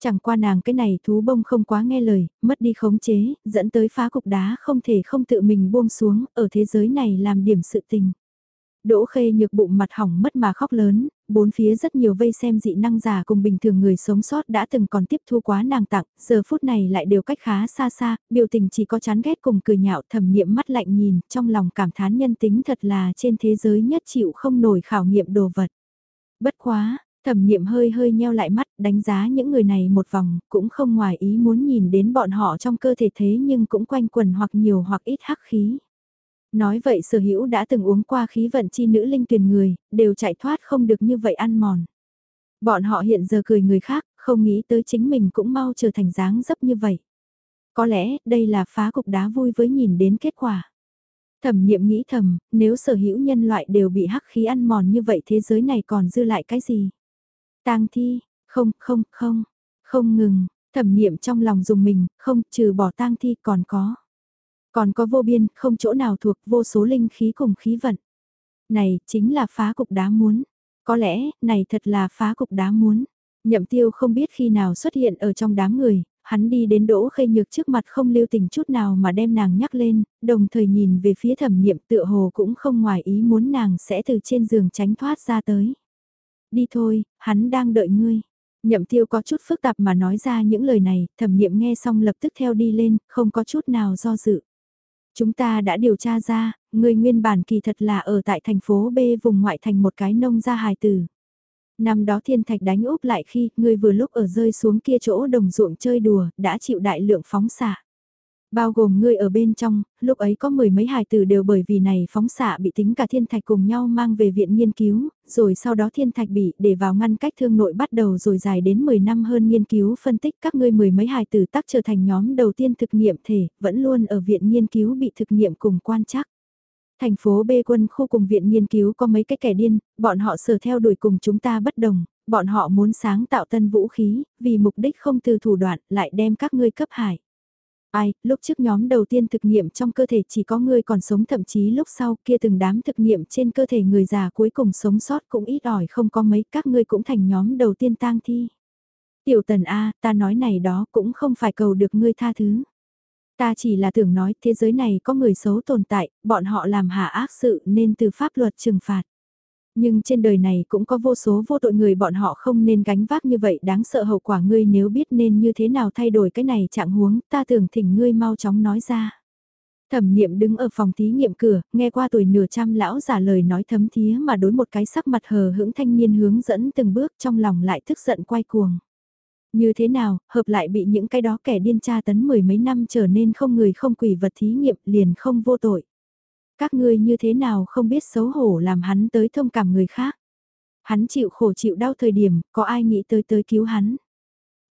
Chẳng qua nàng cái này thú bông không quá nghe lời, mất đi khống chế, dẫn tới phá cục đá không thể không tự mình buông xuống, ở thế giới này làm điểm sự tình. Đỗ khê nhược bụng mặt hỏng mất mà khóc lớn, bốn phía rất nhiều vây xem dị năng giả cùng bình thường người sống sót đã từng còn tiếp thu quá nàng tặng, giờ phút này lại đều cách khá xa xa, biểu tình chỉ có chán ghét cùng cười nhạo thầm niệm mắt lạnh nhìn, trong lòng cảm thán nhân tính thật là trên thế giới nhất chịu không nổi khảo nghiệm đồ vật. Bất quá, thẩm niệm hơi hơi nheo lại mắt đánh giá những người này một vòng, cũng không ngoài ý muốn nhìn đến bọn họ trong cơ thể thế nhưng cũng quanh quần hoặc nhiều hoặc ít hắc khí. Nói vậy sở hữu đã từng uống qua khí vận chi nữ linh tuyển người, đều chạy thoát không được như vậy ăn mòn. Bọn họ hiện giờ cười người khác, không nghĩ tới chính mình cũng mau trở thành dáng dấp như vậy. Có lẽ đây là phá cục đá vui với nhìn đến kết quả. Thẩm niệm nghĩ thầm, nếu sở hữu nhân loại đều bị hắc khí ăn mòn như vậy thế giới này còn dư lại cái gì? tang thi, không, không, không, không ngừng, Thẩm niệm trong lòng dùng mình, không, trừ bỏ tang thi còn có. Còn có vô biên, không chỗ nào thuộc vô số linh khí cùng khí vận. Này, chính là phá cục đá muốn. Có lẽ, này thật là phá cục đá muốn. Nhậm tiêu không biết khi nào xuất hiện ở trong đám người, hắn đi đến đỗ khê nhược trước mặt không lưu tình chút nào mà đem nàng nhắc lên, đồng thời nhìn về phía thẩm niệm tựa hồ cũng không ngoài ý muốn nàng sẽ từ trên giường tránh thoát ra tới. Đi thôi, hắn đang đợi ngươi. Nhậm tiêu có chút phức tạp mà nói ra những lời này, thẩm niệm nghe xong lập tức theo đi lên, không có chút nào do dự. Chúng ta đã điều tra ra, người nguyên bản kỳ thật là ở tại thành phố B vùng ngoại thành một cái nông gia hài tử. Năm đó thiên thạch đánh úp lại khi người vừa lúc ở rơi xuống kia chỗ đồng ruộng chơi đùa, đã chịu đại lượng phóng xạ. Bao gồm ngươi ở bên trong, lúc ấy có mười mấy hài tử đều bởi vì này phóng xạ bị tính cả thiên thạch cùng nhau mang về viện nghiên cứu, rồi sau đó thiên thạch bị để vào ngăn cách thương nội bắt đầu rồi dài đến 10 năm hơn nghiên cứu phân tích các ngươi mười mấy hài tử tác trở thành nhóm đầu tiên thực nghiệm thể, vẫn luôn ở viện nghiên cứu bị thực nghiệm cùng quan chắc. Thành phố B quân khu cùng viện nghiên cứu có mấy cái kẻ điên, bọn họ sở theo đuổi cùng chúng ta bất đồng, bọn họ muốn sáng tạo tân vũ khí, vì mục đích không từ thủ đoạn lại đem các ngươi cấp hải. Ai, lúc trước nhóm đầu tiên thực nghiệm trong cơ thể chỉ có người còn sống thậm chí lúc sau kia từng đám thực nghiệm trên cơ thể người già cuối cùng sống sót cũng ít ỏi không có mấy các ngươi cũng thành nhóm đầu tiên tang thi. Tiểu tần A, ta nói này đó cũng không phải cầu được ngươi tha thứ. Ta chỉ là tưởng nói thế giới này có người xấu tồn tại, bọn họ làm hạ ác sự nên từ pháp luật trừng phạt. Nhưng trên đời này cũng có vô số vô tội người bọn họ không nên gánh vác như vậy đáng sợ hậu quả ngươi nếu biết nên như thế nào thay đổi cái này trạng huống ta tưởng thỉnh ngươi mau chóng nói ra. Thẩm niệm đứng ở phòng thí nghiệm cửa, nghe qua tuổi nửa trăm lão giả lời nói thấm thía mà đối một cái sắc mặt hờ hững thanh niên hướng dẫn từng bước trong lòng lại tức giận quay cuồng. Như thế nào, hợp lại bị những cái đó kẻ điên tra tấn mười mấy năm trở nên không người không quỷ vật thí nghiệm liền không vô tội. Các ngươi như thế nào không biết xấu hổ làm hắn tới thông cảm người khác. Hắn chịu khổ chịu đau thời điểm, có ai nghĩ tới tới cứu hắn.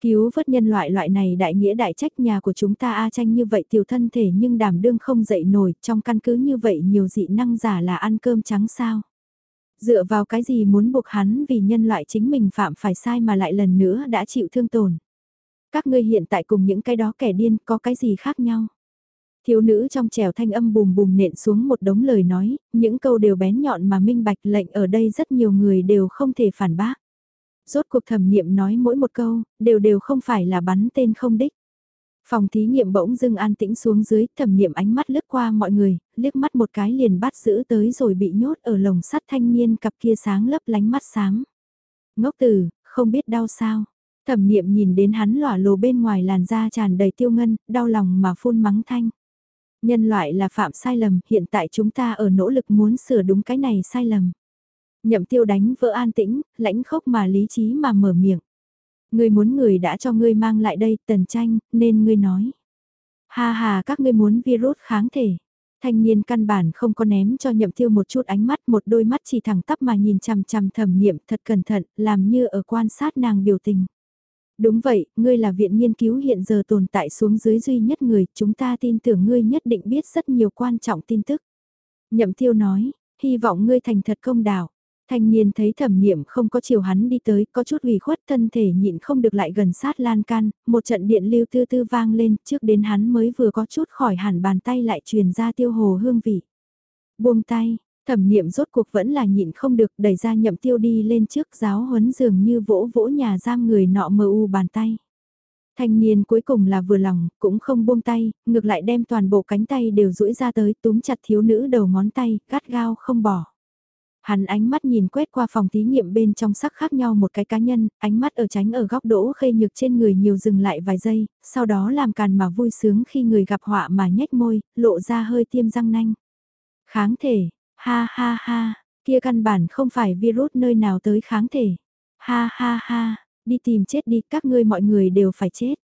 Cứu vớt nhân loại loại này đại nghĩa đại trách nhà của chúng ta A tranh như vậy tiểu thân thể nhưng đảm đương không dậy nổi, trong căn cứ như vậy nhiều dị năng giả là ăn cơm trắng sao. Dựa vào cái gì muốn buộc hắn vì nhân loại chính mình phạm phải sai mà lại lần nữa đã chịu thương tổn. Các ngươi hiện tại cùng những cái đó kẻ điên có cái gì khác nhau. Thiếu nữ trong trèo thanh âm bùm bùm nện xuống một đống lời nói, những câu đều bén nhọn mà minh bạch lệnh ở đây rất nhiều người đều không thể phản bác. Rốt cuộc thẩm niệm nói mỗi một câu, đều đều không phải là bắn tên không đích. Phòng thí nghiệm bỗng dưng an tĩnh xuống dưới, thẩm niệm ánh mắt lướt qua mọi người, liếc mắt một cái liền bắt giữ tới rồi bị nhốt ở lồng sắt thanh niên cặp kia sáng lấp lánh mắt sáng. Ngốc tử, không biết đau sao. Thẩm niệm nhìn đến hắn lỏa lồ bên ngoài làn da tràn đầy tiêu ngân, đau lòng mà phun mắng thanh. Nhân loại là phạm sai lầm, hiện tại chúng ta ở nỗ lực muốn sửa đúng cái này sai lầm. Nhậm tiêu đánh vỡ an tĩnh, lãnh khốc mà lý trí mà mở miệng. Ngươi muốn người đã cho ngươi mang lại đây, tần tranh, nên ngươi nói. Ha ha các ngươi muốn virus kháng thể. Thanh niên căn bản không có ném cho nhậm tiêu một chút ánh mắt, một đôi mắt chỉ thẳng tắp mà nhìn chằm chằm thẩm niệm thật cẩn thận, làm như ở quan sát nàng biểu tình. Đúng vậy, ngươi là viện nghiên cứu hiện giờ tồn tại xuống dưới duy nhất người, chúng ta tin tưởng ngươi nhất định biết rất nhiều quan trọng tin tức. Nhậm tiêu nói, hy vọng ngươi thành thật công đạo. Thanh niên thấy thẩm niệm không có chiều hắn đi tới, có chút ủy khuất thân thể nhịn không được lại gần sát lan can, một trận điện lưu tư tư vang lên, trước đến hắn mới vừa có chút khỏi hẳn bàn tay lại truyền ra tiêu hồ hương vị. Buông tay, thẩm niệm rốt cuộc vẫn là nhịn không được đẩy ra nhậm tiêu đi lên trước giáo huấn dường như vỗ vỗ nhà giam người nọ mờ u bàn tay. Thanh niên cuối cùng là vừa lòng, cũng không buông tay, ngược lại đem toàn bộ cánh tay đều duỗi ra tới túm chặt thiếu nữ đầu ngón tay, cắt gao không bỏ. Hắn ánh mắt nhìn quét qua phòng thí nghiệm bên trong sắc khác nhau một cái cá nhân, ánh mắt ở tránh ở góc đỗ khê nhược trên người nhiều dừng lại vài giây, sau đó làm càn mà vui sướng khi người gặp họa mà nhếch môi, lộ ra hơi tiêm răng nanh. Kháng thể, ha ha ha, kia căn bản không phải virus nơi nào tới kháng thể. Ha ha ha, đi tìm chết đi, các ngươi mọi người đều phải chết.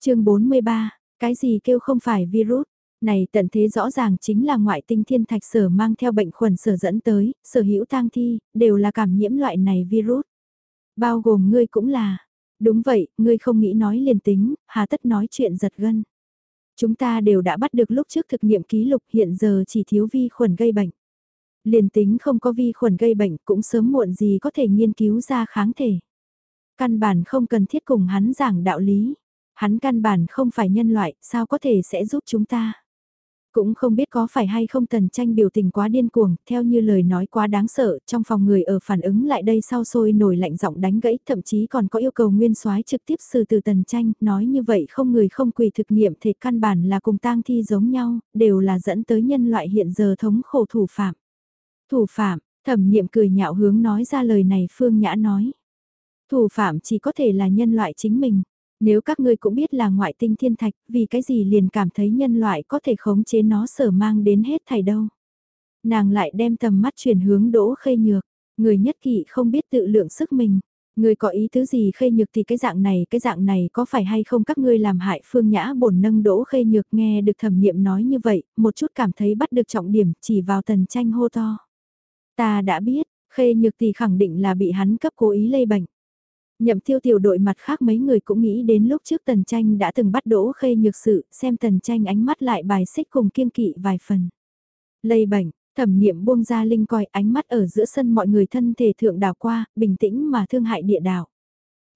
chương 43, cái gì kêu không phải virus? này tận thế rõ ràng chính là ngoại tinh thiên thạch sở mang theo bệnh khuẩn sở dẫn tới, sở hữu tang thi, đều là cảm nhiễm loại này virus. Bao gồm ngươi cũng là. Đúng vậy, ngươi không nghĩ nói liền tính, hà tất nói chuyện giật gân. Chúng ta đều đã bắt được lúc trước thực nghiệm ký lục hiện giờ chỉ thiếu vi khuẩn gây bệnh. Liền tính không có vi khuẩn gây bệnh cũng sớm muộn gì có thể nghiên cứu ra kháng thể. Căn bản không cần thiết cùng hắn giảng đạo lý. Hắn căn bản không phải nhân loại, sao có thể sẽ giúp chúng ta. Cũng không biết có phải hay không tần tranh biểu tình quá điên cuồng, theo như lời nói quá đáng sợ, trong phòng người ở phản ứng lại đây sau sôi nổi lạnh giọng đánh gãy, thậm chí còn có yêu cầu nguyên soái trực tiếp xử từ tần tranh, nói như vậy không người không quỳ thực nghiệm thể căn bản là cùng tang thi giống nhau, đều là dẫn tới nhân loại hiện giờ thống khổ thủ phạm. Thủ phạm, thẩm niệm cười nhạo hướng nói ra lời này Phương Nhã nói. Thủ phạm chỉ có thể là nhân loại chính mình. Nếu các ngươi cũng biết là ngoại tinh thiên thạch, vì cái gì liền cảm thấy nhân loại có thể khống chế nó sở mang đến hết thảy đâu. Nàng lại đem tầm mắt chuyển hướng đỗ khê nhược, người nhất kỵ không biết tự lượng sức mình. Người có ý tứ gì khê nhược thì cái dạng này, cái dạng này có phải hay không các ngươi làm hại phương nhã bổn nâng đỗ khê nhược nghe được thẩm niệm nói như vậy, một chút cảm thấy bắt được trọng điểm chỉ vào tần tranh hô to. Ta đã biết, khê nhược thì khẳng định là bị hắn cấp cố ý lây bệnh. Nhậm tiêu tiểu đội mặt khác mấy người cũng nghĩ đến lúc trước tần tranh đã từng bắt đỗ khê nhược sự, xem tần tranh ánh mắt lại bài xích cùng kiên kỵ vài phần. Lây bệnh, thẩm niệm buông ra linh coi ánh mắt ở giữa sân mọi người thân thể thượng đảo qua, bình tĩnh mà thương hại địa đảo.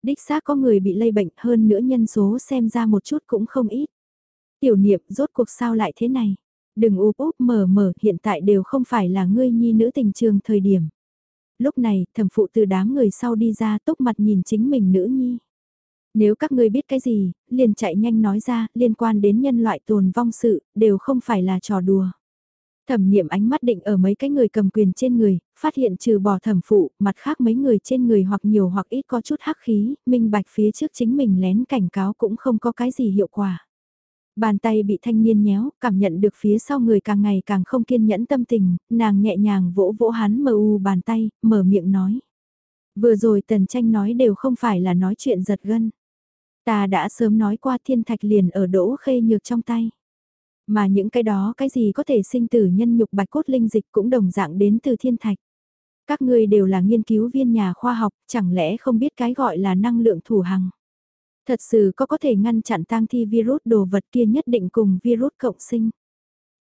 Đích xác có người bị lây bệnh hơn nữa nhân số xem ra một chút cũng không ít. Tiểu niệm rốt cuộc sao lại thế này? Đừng úp úp mở mở hiện tại đều không phải là ngươi nhi nữ tình trường thời điểm lúc này thẩm phụ từ đám người sau đi ra tốc mặt nhìn chính mình nữ nhi. Nếu các ngươi biết cái gì, liền chạy nhanh nói ra, liên quan đến nhân loại tồn vong sự, đều không phải là trò đùa. Thẩm niệm ánh mắt định ở mấy cái người cầm quyền trên người, phát hiện trừ bỏ thẩm phụ, mặt khác mấy người trên người hoặc nhiều hoặc ít có chút hắc khí, minh bạch phía trước chính mình lén cảnh cáo cũng không có cái gì hiệu quả. Bàn tay bị thanh niên nhéo, cảm nhận được phía sau người càng ngày càng không kiên nhẫn tâm tình, nàng nhẹ nhàng vỗ vỗ hắn mờ u bàn tay, mở miệng nói. Vừa rồi tần tranh nói đều không phải là nói chuyện giật gân. Ta đã sớm nói qua thiên thạch liền ở đỗ khê nhược trong tay. Mà những cái đó cái gì có thể sinh tử nhân nhục bạch cốt linh dịch cũng đồng dạng đến từ thiên thạch. Các ngươi đều là nghiên cứu viên nhà khoa học, chẳng lẽ không biết cái gọi là năng lượng thủ hằng. Thật sự có có thể ngăn chặn tang thi virus đồ vật kia nhất định cùng virus cộng sinh.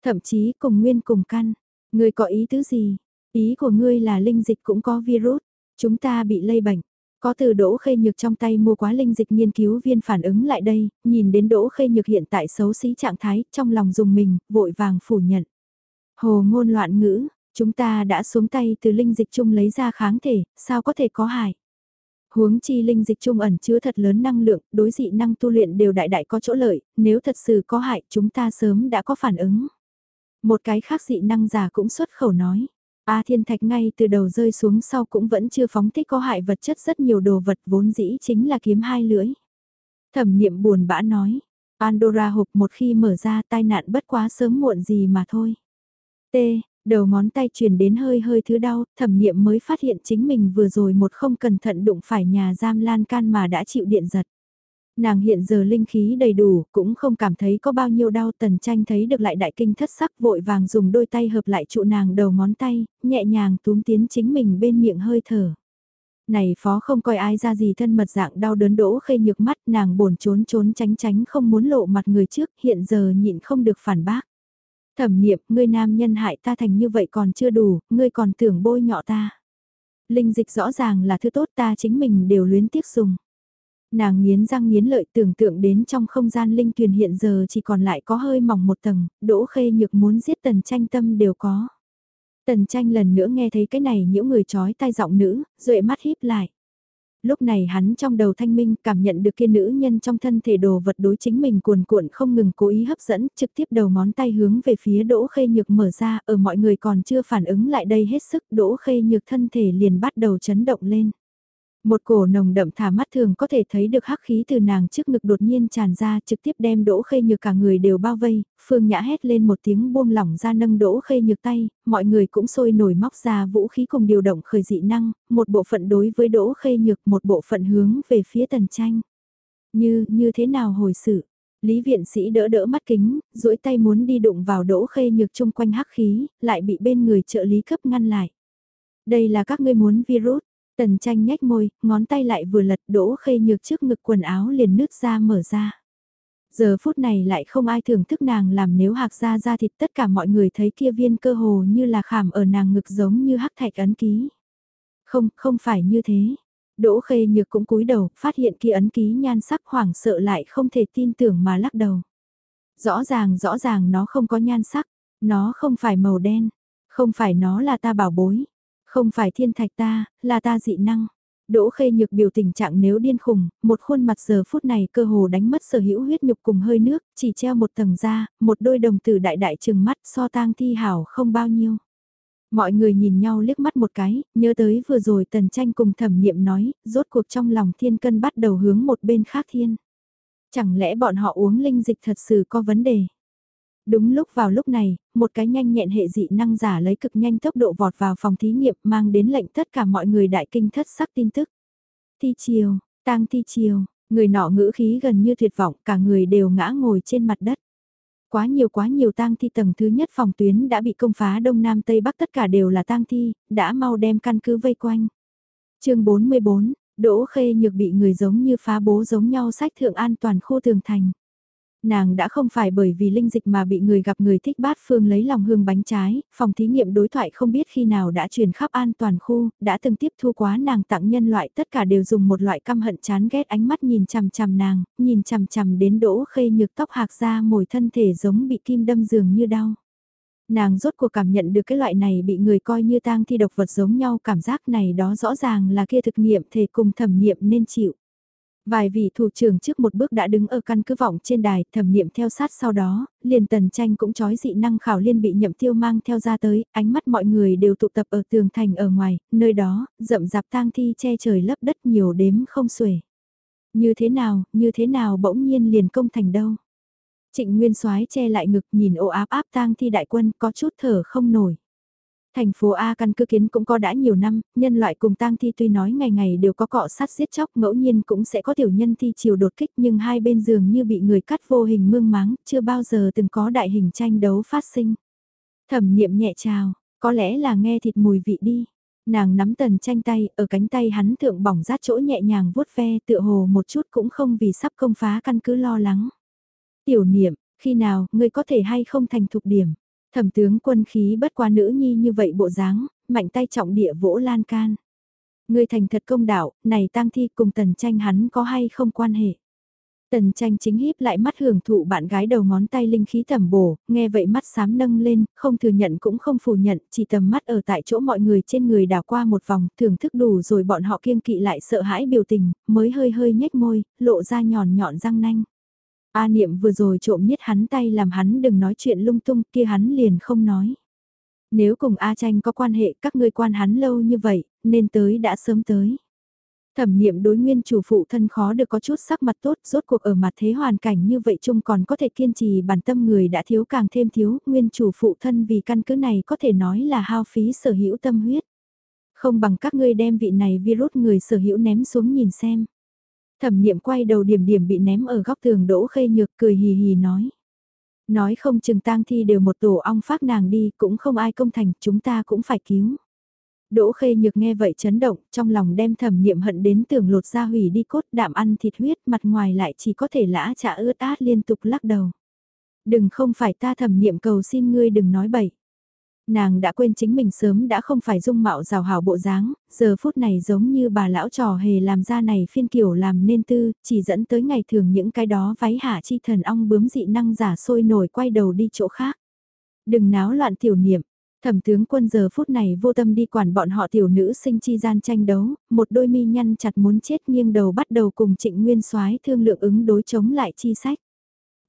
Thậm chí cùng nguyên cùng căn. Ngươi có ý tứ gì? Ý của ngươi là linh dịch cũng có virus. Chúng ta bị lây bệnh. Có từ Đỗ Khê Nhược trong tay mua quá linh dịch nghiên cứu viên phản ứng lại đây, nhìn đến Đỗ Khê Nhược hiện tại xấu xí trạng thái, trong lòng dùng mình, vội vàng phủ nhận. Hồ ngôn loạn ngữ, chúng ta đã xuống tay từ linh dịch chung lấy ra kháng thể, sao có thể có hại? Huống chi linh dịch trung ẩn chứa thật lớn năng lượng, đối dị năng tu luyện đều đại đại có chỗ lợi, nếu thật sự có hại chúng ta sớm đã có phản ứng. Một cái khác dị năng giả cũng xuất khẩu nói. A thiên thạch ngay từ đầu rơi xuống sau cũng vẫn chưa phóng thích có hại vật chất rất nhiều đồ vật vốn dĩ chính là kiếm hai lưỡi. Thẩm niệm buồn bã nói, Pandora hộp một khi mở ra tai nạn bất quá sớm muộn gì mà thôi. T, Đầu ngón tay truyền đến hơi hơi thứ đau, thẩm niệm mới phát hiện chính mình vừa rồi một không cẩn thận đụng phải nhà giam lan can mà đã chịu điện giật. Nàng hiện giờ linh khí đầy đủ, cũng không cảm thấy có bao nhiêu đau tần tranh thấy được lại đại kinh thất sắc vội vàng dùng đôi tay hợp lại trụ nàng đầu ngón tay, nhẹ nhàng túm tiến chính mình bên miệng hơi thở. Này phó không coi ai ra gì thân mật dạng đau đớn đỗ khê nhược mắt nàng bồn trốn trốn tránh tránh không muốn lộ mặt người trước hiện giờ nhịn không được phản bác. Thẩm niệm, ngươi nam nhân hại ta thành như vậy còn chưa đủ, ngươi còn tưởng bôi nhọ ta. Linh dịch rõ ràng là thứ tốt ta chính mình đều luyến tiếc dùng. Nàng nghiến răng nghiến lợi tưởng tượng đến trong không gian linh thuyền hiện giờ chỉ còn lại có hơi mỏng một tầng, đỗ khê nhược muốn giết tần tranh tâm đều có. Tần tranh lần nữa nghe thấy cái này những người chói tai giọng nữ, duệ mắt híp lại lúc này hắn trong đầu thanh minh cảm nhận được kia nữ nhân trong thân thể đồ vật đối chính mình cuồn cuộn không ngừng cố ý hấp dẫn, trực tiếp đầu ngón tay hướng về phía đỗ khê nhược mở ra, ở mọi người còn chưa phản ứng lại đây hết sức đỗ khê nhược thân thể liền bắt đầu chấn động lên. Một cổ nồng đậm thả mắt thường có thể thấy được hắc khí từ nàng trước ngực đột nhiên tràn ra trực tiếp đem đỗ khê nhược cả người đều bao vây, phương nhã hét lên một tiếng buông lỏng ra nâng đỗ khê nhược tay, mọi người cũng sôi nổi móc ra vũ khí cùng điều động khởi dị năng, một bộ phận đối với đỗ khê nhược một bộ phận hướng về phía tần tranh. Như, như thế nào hồi sự? Lý viện sĩ đỡ đỡ mắt kính, duỗi tay muốn đi đụng vào đỗ khê nhược chung quanh hắc khí, lại bị bên người trợ lý cấp ngăn lại. Đây là các ngươi muốn virus, Tần tranh nhếch môi, ngón tay lại vừa lật đỗ khê nhược trước ngực quần áo liền nước ra mở ra. Giờ phút này lại không ai thưởng thức nàng làm nếu hạc ra ra thịt tất cả mọi người thấy kia viên cơ hồ như là khảm ở nàng ngực giống như hắc thạch ấn ký. Không, không phải như thế. Đỗ khê nhược cũng cúi đầu, phát hiện kia ấn ký nhan sắc hoảng sợ lại không thể tin tưởng mà lắc đầu. Rõ ràng rõ ràng nó không có nhan sắc, nó không phải màu đen, không phải nó là ta bảo bối, không phải thiên thạch ta, là ta dị năng. Đỗ khê nhược biểu tình trạng nếu điên khùng, một khuôn mặt giờ phút này cơ hồ đánh mất sở hữu huyết nhục cùng hơi nước, chỉ treo một tầng da, một đôi đồng tử đại đại trừng mắt so tang thi hảo không bao nhiêu. Mọi người nhìn nhau liếc mắt một cái, nhớ tới vừa rồi tần tranh cùng thẩm niệm nói, rốt cuộc trong lòng thiên cân bắt đầu hướng một bên khác thiên. Chẳng lẽ bọn họ uống linh dịch thật sự có vấn đề? Đúng lúc vào lúc này, một cái nhanh nhẹn hệ dị năng giả lấy cực nhanh tốc độ vọt vào phòng thí nghiệm mang đến lệnh tất cả mọi người đại kinh thất sắc tin tức. Thi chiều, tang thi chiều, người nọ ngữ khí gần như tuyệt vọng, cả người đều ngã ngồi trên mặt đất. Quá nhiều quá nhiều tang thi tầng thứ nhất phòng tuyến đã bị công phá đông nam tây bắc tất cả đều là tang thi, đã mau đem căn cứ vây quanh. chương 44, Đỗ Khê Nhược bị người giống như phá bố giống nhau sách thượng an toàn khu tường thành nàng đã không phải bởi vì linh dịch mà bị người gặp người thích bát phương lấy lòng hương bánh trái, phòng thí nghiệm đối thoại không biết khi nào đã truyền khắp an toàn khu, đã từng tiếp thu quá nàng tặng nhân loại tất cả đều dùng một loại căm hận chán ghét ánh mắt nhìn chằm chằm nàng, nhìn chằm chằm đến đỗ khê nhược tóc hạc ra mồi thân thể giống bị kim đâm dường như đau. Nàng rốt cuộc cảm nhận được cái loại này bị người coi như tang thi độc vật giống nhau cảm giác này đó rõ ràng là kia thực nghiệm thể cùng thẩm nghiệm nên chịu. Vài vị thủ trưởng trước một bước đã đứng ở căn cứ vọng trên đài, thẩm niệm theo sát sau đó, liền tần tranh cũng chói dị năng khảo liên bị nhậm tiêu mang theo ra tới, ánh mắt mọi người đều tụ tập ở tường thành ở ngoài, nơi đó, rậm rạp tang thi che trời lấp đất nhiều đếm không xuể. Như thế nào, như thế nào bỗng nhiên liền công thành đâu. Trịnh Nguyên soái che lại ngực nhìn ô áp áp tang thi đại quân có chút thở không nổi. Thành phố A căn cứ kiến cũng có đã nhiều năm, nhân loại cùng tang thi tuy nói ngày ngày đều có cọ sát giết chóc ngẫu nhiên cũng sẽ có tiểu nhân thi chiều đột kích nhưng hai bên giường như bị người cắt vô hình mương máng, chưa bao giờ từng có đại hình tranh đấu phát sinh. Thẩm niệm nhẹ chào, có lẽ là nghe thịt mùi vị đi. Nàng nắm tần tranh tay, ở cánh tay hắn thượng bỏng rát chỗ nhẹ nhàng vuốt ve tựa hồ một chút cũng không vì sắp công phá căn cứ lo lắng. Tiểu niệm, khi nào, ngươi có thể hay không thành thục điểm. Thẩm tướng quân khí bất qua nữ nhi như vậy bộ dáng, mạnh tay trọng địa vỗ lan can. Người thành thật công đạo, này tang thi cùng tần tranh hắn có hay không quan hệ. Tần tranh chính híp lại mắt hưởng thụ bạn gái đầu ngón tay linh khí tầm bổ, nghe vậy mắt sám nâng lên, không thừa nhận cũng không phủ nhận, chỉ tầm mắt ở tại chỗ mọi người trên người đảo qua một vòng, thưởng thức đủ rồi bọn họ kiêng kỵ lại sợ hãi biểu tình, mới hơi hơi nhếch môi, lộ ra nhọn nhọn răng nanh. A niệm vừa rồi trộm niết hắn tay làm hắn đừng nói chuyện lung tung kia hắn liền không nói. Nếu cùng A tranh có quan hệ các ngươi quan hắn lâu như vậy, nên tới đã sớm tới. Thẩm niệm đối nguyên chủ phụ thân khó được có chút sắc mặt tốt, rốt cuộc ở mặt thế hoàn cảnh như vậy chung còn có thể kiên trì bản tâm người đã thiếu càng thêm thiếu, nguyên chủ phụ thân vì căn cứ này có thể nói là hao phí sở hữu tâm huyết. Không bằng các ngươi đem vị này virus người sở hữu ném xuống nhìn xem. Thẩm niệm quay đầu điểm điểm bị ném ở góc tường đỗ khê nhược cười hì hì nói. Nói không chừng tang thi đều một tổ ong phát nàng đi, cũng không ai công thành, chúng ta cũng phải cứu. Đỗ khê nhược nghe vậy chấn động, trong lòng đem thẩm niệm hận đến tưởng lột ra hủy đi cốt đạm ăn thịt huyết, mặt ngoài lại chỉ có thể lã chả ướt át liên tục lắc đầu. Đừng không phải ta thẩm niệm cầu xin ngươi đừng nói bậy. Nàng đã quên chính mình sớm đã không phải dung mạo rào hảo bộ dáng, giờ phút này giống như bà lão trò hề làm ra này phiên kiểu làm nên tư, chỉ dẫn tới ngày thường những cái đó váy hạ chi thần ong bướm dị năng giả sôi nổi quay đầu đi chỗ khác. Đừng náo loạn tiểu niệm, thẩm tướng quân giờ phút này vô tâm đi quản bọn họ tiểu nữ sinh chi gian tranh đấu, một đôi mi nhăn chặt muốn chết nghiêng đầu bắt đầu cùng trịnh nguyên soái thương lượng ứng đối chống lại chi sách.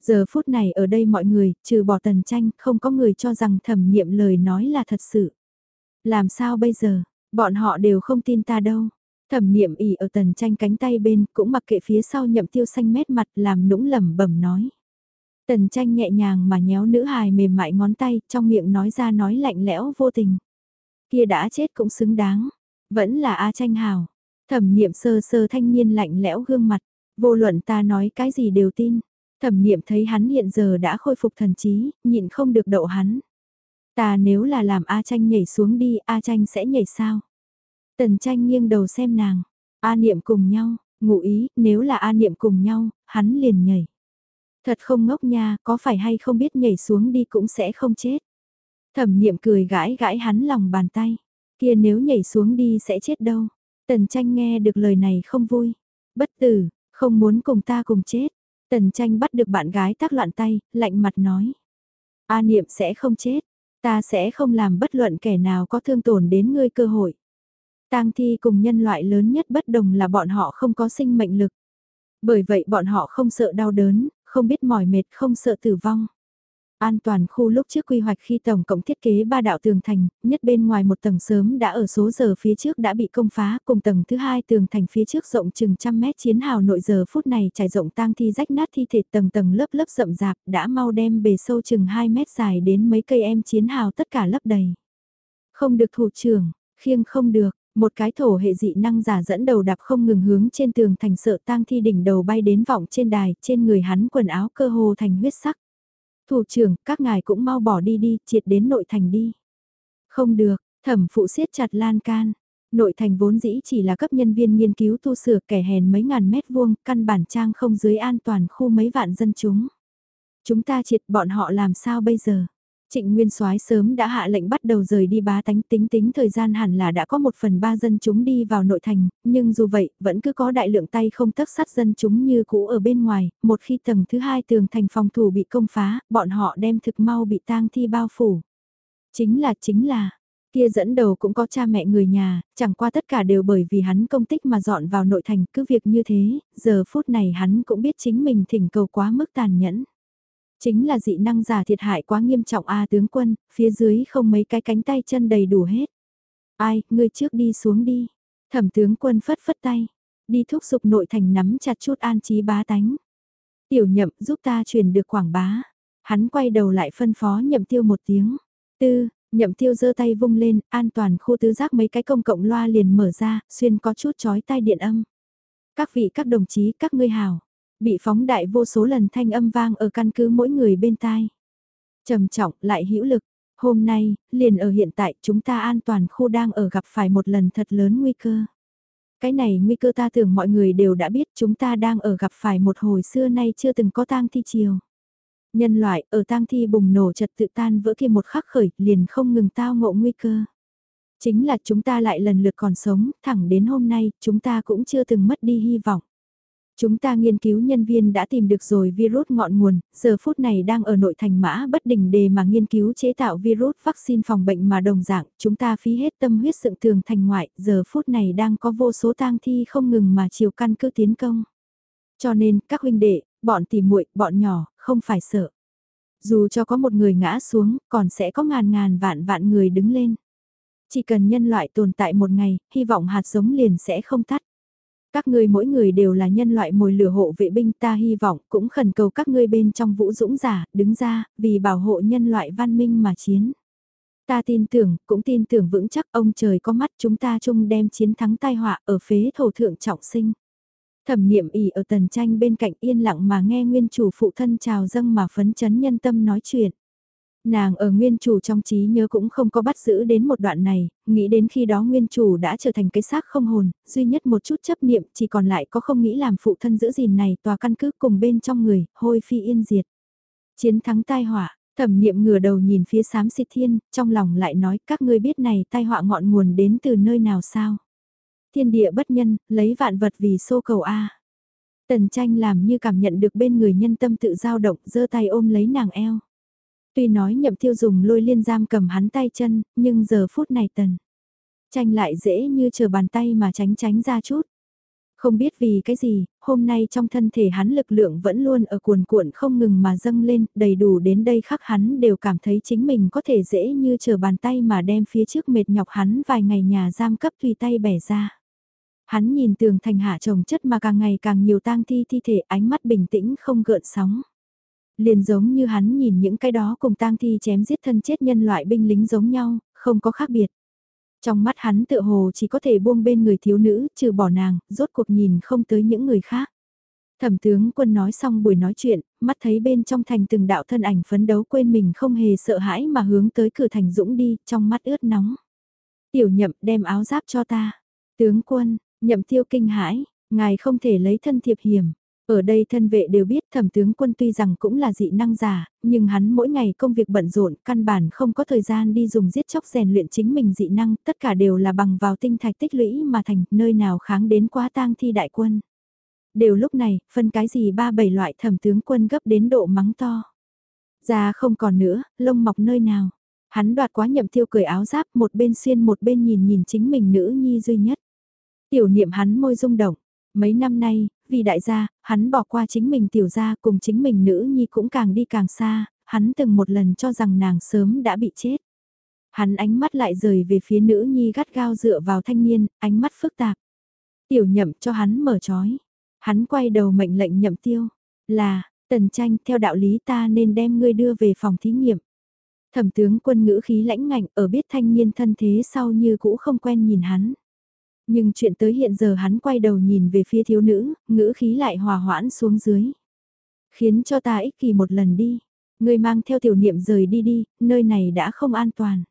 Giờ phút này ở đây mọi người, trừ bỏ tần tranh, không có người cho rằng thẩm niệm lời nói là thật sự. Làm sao bây giờ, bọn họ đều không tin ta đâu. Thẩm niệm ỉ ở tần tranh cánh tay bên, cũng mặc kệ phía sau nhậm tiêu xanh mét mặt làm nũng lẩm bẩm nói. Tần tranh nhẹ nhàng mà nhéo nữ hài mềm mại ngón tay, trong miệng nói ra nói lạnh lẽo vô tình. Kia đã chết cũng xứng đáng, vẫn là A tranh hào. Thẩm niệm sơ sơ thanh niên lạnh lẽo gương mặt, vô luận ta nói cái gì đều tin. Thẩm niệm thấy hắn hiện giờ đã khôi phục thần trí, nhịn không được đậu hắn. Ta nếu là làm A tranh nhảy xuống đi, A tranh sẽ nhảy sao? Tần tranh nghiêng đầu xem nàng. A niệm cùng nhau, ngụ ý, nếu là A niệm cùng nhau, hắn liền nhảy. Thật không ngốc nha, có phải hay không biết nhảy xuống đi cũng sẽ không chết. Thẩm niệm cười gãi gãi hắn lòng bàn tay. Kia nếu nhảy xuống đi sẽ chết đâu. Tần tranh nghe được lời này không vui. Bất tử, không muốn cùng ta cùng chết. Tần tranh bắt được bạn gái tác loạn tay, lạnh mặt nói. A niệm sẽ không chết, ta sẽ không làm bất luận kẻ nào có thương tổn đến ngươi cơ hội. Tang thi cùng nhân loại lớn nhất bất đồng là bọn họ không có sinh mệnh lực. Bởi vậy bọn họ không sợ đau đớn, không biết mỏi mệt, không sợ tử vong. An toàn khu lúc trước quy hoạch khi tổng cộng thiết kế ba đạo tường thành, nhất bên ngoài một tầng sớm đã ở số giờ phía trước đã bị công phá, cùng tầng thứ hai tường thành phía trước rộng chừng trăm mét chiến hào nội giờ phút này trải rộng tang thi rách nát thi thể tầng tầng lớp lớp rậm rạp đã mau đem bề sâu chừng 2 mét dài đến mấy cây em chiến hào tất cả lấp đầy. Không được thủ trưởng, khiêng không được, một cái thổ hệ dị năng giả dẫn đầu đạp không ngừng hướng trên tường thành sợ tang thi đỉnh đầu bay đến vọng trên đài, trên người hắn quần áo cơ hồ thành huyết sắc. Thủ trưởng, các ngài cũng mau bỏ đi đi, triệt đến nội thành đi. Không được, thẩm phụ siết chặt lan can. Nội thành vốn dĩ chỉ là cấp nhân viên nghiên cứu tu sửa kẻ hèn mấy ngàn mét vuông, căn bản trang không dưới an toàn khu mấy vạn dân chúng. Chúng ta triệt bọn họ làm sao bây giờ? Trịnh Nguyên Soái sớm đã hạ lệnh bắt đầu rời đi bá tánh tính tính thời gian hẳn là đã có một phần ba dân chúng đi vào nội thành, nhưng dù vậy, vẫn cứ có đại lượng tay không tấc sắt dân chúng như cũ ở bên ngoài, một khi tầng thứ hai tường thành phòng thủ bị công phá, bọn họ đem thực mau bị tang thi bao phủ. Chính là chính là, kia dẫn đầu cũng có cha mẹ người nhà, chẳng qua tất cả đều bởi vì hắn công tích mà dọn vào nội thành cứ việc như thế, giờ phút này hắn cũng biết chính mình thỉnh cầu quá mức tàn nhẫn. Chính là dị năng giả thiệt hại quá nghiêm trọng a tướng quân, phía dưới không mấy cái cánh tay chân đầy đủ hết. Ai, ngươi trước đi xuống đi. Thẩm tướng quân phất phất tay. Đi thúc giục nội thành nắm chặt chút an trí bá tánh. Tiểu nhậm giúp ta truyền được quảng bá. Hắn quay đầu lại phân phó nhậm tiêu một tiếng. Tư, nhậm tiêu giơ tay vung lên, an toàn khu tứ giác mấy cái công cộng loa liền mở ra, xuyên có chút chói tai điện âm. Các vị các đồng chí, các ngươi hào. Bị phóng đại vô số lần thanh âm vang ở căn cứ mỗi người bên tai. trầm trọng lại hữu lực. Hôm nay, liền ở hiện tại chúng ta an toàn khu đang ở gặp phải một lần thật lớn nguy cơ. Cái này nguy cơ ta tưởng mọi người đều đã biết chúng ta đang ở gặp phải một hồi xưa nay chưa từng có tang thi chiều. Nhân loại ở tang thi bùng nổ trật tự tan vỡ kia một khắc khởi liền không ngừng tao ngộ nguy cơ. Chính là chúng ta lại lần lượt còn sống, thẳng đến hôm nay chúng ta cũng chưa từng mất đi hy vọng. Chúng ta nghiên cứu nhân viên đã tìm được rồi virus ngọn nguồn, giờ phút này đang ở nội thành mã bất đình đề mà nghiên cứu chế tạo virus vaccine phòng bệnh mà đồng dạng, chúng ta phí hết tâm huyết dựng tường thành ngoại, giờ phút này đang có vô số tang thi không ngừng mà chiều căn cứ tiến công. Cho nên, các huynh đệ, bọn tỉ muội, bọn nhỏ, không phải sợ. Dù cho có một người ngã xuống, còn sẽ có ngàn ngàn vạn vạn người đứng lên. Chỉ cần nhân loại tồn tại một ngày, hy vọng hạt giống liền sẽ không tắt. Các ngươi mỗi người đều là nhân loại mồi lửa hộ vệ binh ta hy vọng cũng khẩn cầu các ngươi bên trong vũ dũng giả, đứng ra, vì bảo hộ nhân loại văn minh mà chiến. Ta tin tưởng, cũng tin tưởng vững chắc ông trời có mắt chúng ta chung đem chiến thắng tai họa ở phế thổ thượng trọng sinh. Thẩm niệm ỉ ở tần tranh bên cạnh yên lặng mà nghe nguyên chủ phụ thân chào dâng mà phấn chấn nhân tâm nói chuyện. Nàng ở nguyên chủ trong trí nhớ cũng không có bắt giữ đến một đoạn này, nghĩ đến khi đó nguyên chủ đã trở thành cái xác không hồn, duy nhất một chút chấp niệm chỉ còn lại có không nghĩ làm phụ thân giữ gìn này tòa căn cứ cùng bên trong người, hôi phi yên diệt. Chiến thắng tai họa, thẩm niệm ngửa đầu nhìn phía sám xịt thiên, trong lòng lại nói các ngươi biết này tai họa ngọn nguồn đến từ nơi nào sao? Thiên địa bất nhân, lấy vạn vật vì xô cầu A. Tần tranh làm như cảm nhận được bên người nhân tâm tự dao động, giơ tay ôm lấy nàng eo. Tuy nói nhậm tiêu dùng lôi liên giam cầm hắn tay chân, nhưng giờ phút này tần. Tranh lại dễ như chờ bàn tay mà tránh tránh ra chút. Không biết vì cái gì, hôm nay trong thân thể hắn lực lượng vẫn luôn ở cuồn cuộn không ngừng mà dâng lên, đầy đủ đến đây khắc hắn đều cảm thấy chính mình có thể dễ như chờ bàn tay mà đem phía trước mệt nhọc hắn vài ngày nhà giam cấp tùy tay bẻ ra. Hắn nhìn tường thành hạ trồng chất mà càng ngày càng nhiều tang thi thi thể ánh mắt bình tĩnh không gợn sóng liền giống như hắn nhìn những cái đó cùng tang thi chém giết thân chết nhân loại binh lính giống nhau, không có khác biệt. Trong mắt hắn tựa hồ chỉ có thể buông bên người thiếu nữ, trừ bỏ nàng, rốt cuộc nhìn không tới những người khác. Thẩm tướng quân nói xong buổi nói chuyện, mắt thấy bên trong thành từng đạo thân ảnh phấn đấu quên mình không hề sợ hãi mà hướng tới cửa thành dũng đi, trong mắt ướt nóng. Tiểu nhậm đem áo giáp cho ta. Tướng quân, nhậm tiêu kinh hãi, ngài không thể lấy thân thiệp hiểm. Ở đây thân vệ đều biết thẩm tướng quân tuy rằng cũng là dị năng giả, nhưng hắn mỗi ngày công việc bận rộn, căn bản không có thời gian đi dùng giết chóc rèn luyện chính mình dị năng, tất cả đều là bằng vào tinh thạch tích lũy mà thành, nơi nào kháng đến quá tang thi đại quân. Đều lúc này, phân cái gì ba bảy loại thẩm tướng quân gấp đến độ mắng to. Da không còn nữa, lông mọc nơi nào. Hắn đoạt quá nhậm tiêu cười áo giáp một bên xuyên một bên nhìn nhìn chính mình nữ nhi duy nhất. Tiểu niệm hắn môi rung động. Mấy năm nay, vì đại gia, hắn bỏ qua chính mình tiểu gia cùng chính mình nữ nhi cũng càng đi càng xa, hắn từng một lần cho rằng nàng sớm đã bị chết. Hắn ánh mắt lại rời về phía nữ nhi gắt gao dựa vào thanh niên, ánh mắt phức tạp. Tiểu nhậm cho hắn mở trói. Hắn quay đầu mệnh lệnh nhậm tiêu. Là, tần tranh theo đạo lý ta nên đem ngươi đưa về phòng thí nghiệm. Thẩm tướng quân ngữ khí lãnh ngạnh ở biết thanh niên thân thế sau như cũ không quen nhìn hắn. Nhưng chuyện tới hiện giờ hắn quay đầu nhìn về phía thiếu nữ, ngữ khí lại hòa hoãn xuống dưới. Khiến cho ta ích kỳ một lần đi. Người mang theo tiểu niệm rời đi đi, nơi này đã không an toàn.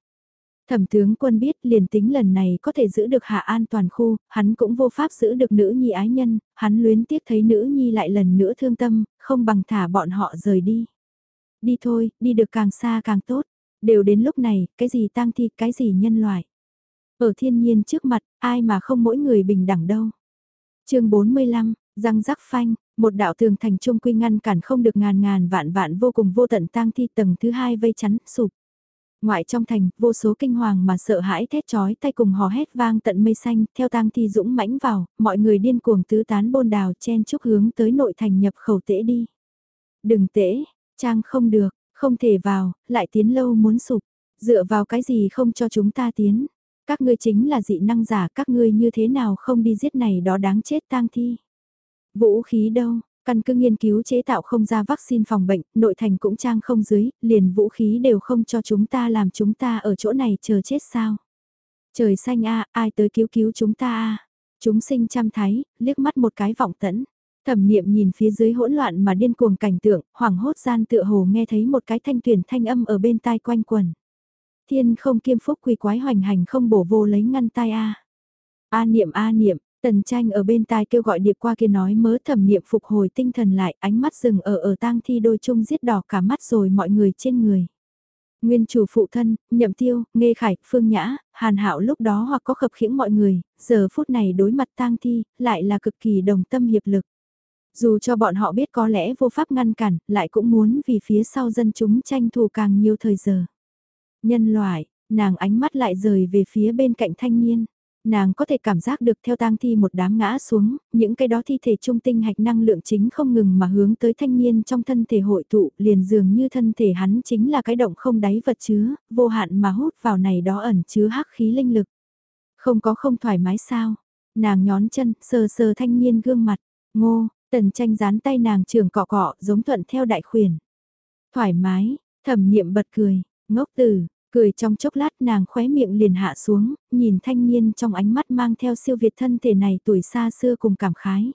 Thẩm tướng quân biết liền tính lần này có thể giữ được hạ an toàn khu, hắn cũng vô pháp giữ được nữ nhi ái nhân, hắn luyến tiếc thấy nữ nhi lại lần nữa thương tâm, không bằng thả bọn họ rời đi. Đi thôi, đi được càng xa càng tốt. Đều đến lúc này, cái gì tang thi, cái gì nhân loại. Ở thiên nhiên trước mặt, ai mà không mỗi người bình đẳng đâu. chương 45, răng rắc phanh, một đạo tường thành trung quy ngăn cản không được ngàn ngàn vạn vạn vô cùng vô tận tang thi tầng thứ hai vây chắn, sụp. Ngoại trong thành, vô số kinh hoàng mà sợ hãi thét chói tay cùng hò hét vang tận mây xanh, theo tang thi dũng mãnh vào, mọi người điên cuồng tứ tán bôn đào chen chúc hướng tới nội thành nhập khẩu tễ đi. Đừng tễ, trang không được, không thể vào, lại tiến lâu muốn sụp, dựa vào cái gì không cho chúng ta tiến. Các ngươi chính là dị năng giả, các ngươi như thế nào không đi giết này đó đáng chết tang thi. Vũ khí đâu, căn cứ nghiên cứu chế tạo không ra vaccine phòng bệnh, nội thành cũng trang không dưới, liền vũ khí đều không cho chúng ta làm chúng ta ở chỗ này chờ chết sao. Trời xanh a ai tới cứu cứu chúng ta a Chúng sinh chăm thái, liếc mắt một cái vọng tẫn. Thẩm niệm nhìn phía dưới hỗn loạn mà điên cuồng cảnh tượng, hoảng hốt gian tựa hồ nghe thấy một cái thanh tuyển thanh âm ở bên tai quanh quần. Thiên không kiêm phúc quỳ quái hoành hành không bổ vô lấy ngăn tai a. A niệm a niệm, tần tranh ở bên tai kêu gọi điệp qua kia nói mớ thẩm niệm phục hồi tinh thần lại, ánh mắt dừng ở ở tang thi đôi chung giết đỏ cả mắt rồi mọi người trên người. Nguyên chủ phụ thân, nhậm tiêu, nghe khải, phương nhã, hàn hạo lúc đó hoặc có khập khiễng mọi người, giờ phút này đối mặt tang thi, lại là cực kỳ đồng tâm hiệp lực. Dù cho bọn họ biết có lẽ vô pháp ngăn cản, lại cũng muốn vì phía sau dân chúng tranh thủ càng nhiều thời giờ. Nhân loại, nàng ánh mắt lại rời về phía bên cạnh thanh niên. Nàng có thể cảm giác được theo tang thi một đám ngã xuống, những cái đó thi thể trung tinh hạch năng lượng chính không ngừng mà hướng tới thanh niên trong thân thể hội tụ, liền dường như thân thể hắn chính là cái động không đáy vật chứa, vô hạn mà hút vào này đó ẩn chứa hắc khí linh lực. Không có không thoải mái sao? Nàng nhón chân, sờ sờ thanh niên gương mặt, ngô, tần tranh dán tay nàng trường cọ cọ giống thuận theo đại khuyển. Thoải mái, thẩm niệm bật cười, ngốc từ, Cười trong chốc lát nàng khóe miệng liền hạ xuống, nhìn thanh niên trong ánh mắt mang theo siêu việt thân thể này tuổi xa xưa cùng cảm khái.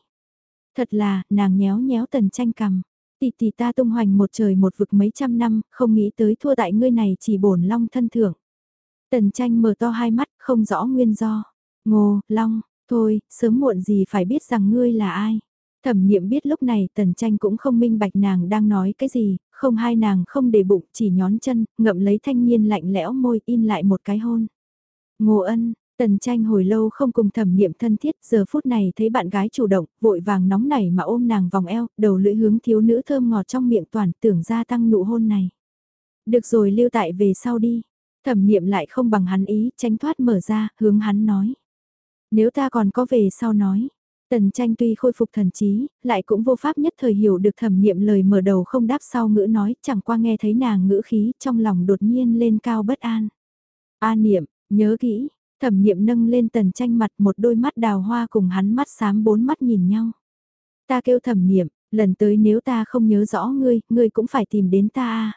Thật là, nàng nhéo nhéo tần tranh cầm. Tỷ tỷ ta tung hoành một trời một vực mấy trăm năm, không nghĩ tới thua tại ngươi này chỉ bổn long thân thượng. Tần tranh mở to hai mắt, không rõ nguyên do. Ngô, long, thôi, sớm muộn gì phải biết rằng ngươi là ai. Thẩm niệm biết lúc này tần tranh cũng không minh bạch nàng đang nói cái gì, không hai nàng không để bụng chỉ nhón chân, ngậm lấy thanh niên lạnh lẽo môi in lại một cái hôn. Ngô ân, tần tranh hồi lâu không cùng thẩm niệm thân thiết, giờ phút này thấy bạn gái chủ động, vội vàng nóng nảy mà ôm nàng vòng eo, đầu lưỡi hướng thiếu nữ thơm ngọt trong miệng toàn tưởng gia tăng nụ hôn này. Được rồi lưu tại về sau đi. Thẩm niệm lại không bằng hắn ý, tránh thoát mở ra, hướng hắn nói. Nếu ta còn có về sau nói, Tần tranh tuy khôi phục thần trí, lại cũng vô pháp nhất thời hiểu được thẩm niệm lời mở đầu không đáp sau ngữ nói, chẳng qua nghe thấy nàng ngữ khí trong lòng đột nhiên lên cao bất an. A niệm, nhớ kỹ, thẩm niệm nâng lên tần tranh mặt một đôi mắt đào hoa cùng hắn mắt xám bốn mắt nhìn nhau. Ta kêu thẩm niệm, lần tới nếu ta không nhớ rõ ngươi, ngươi cũng phải tìm đến ta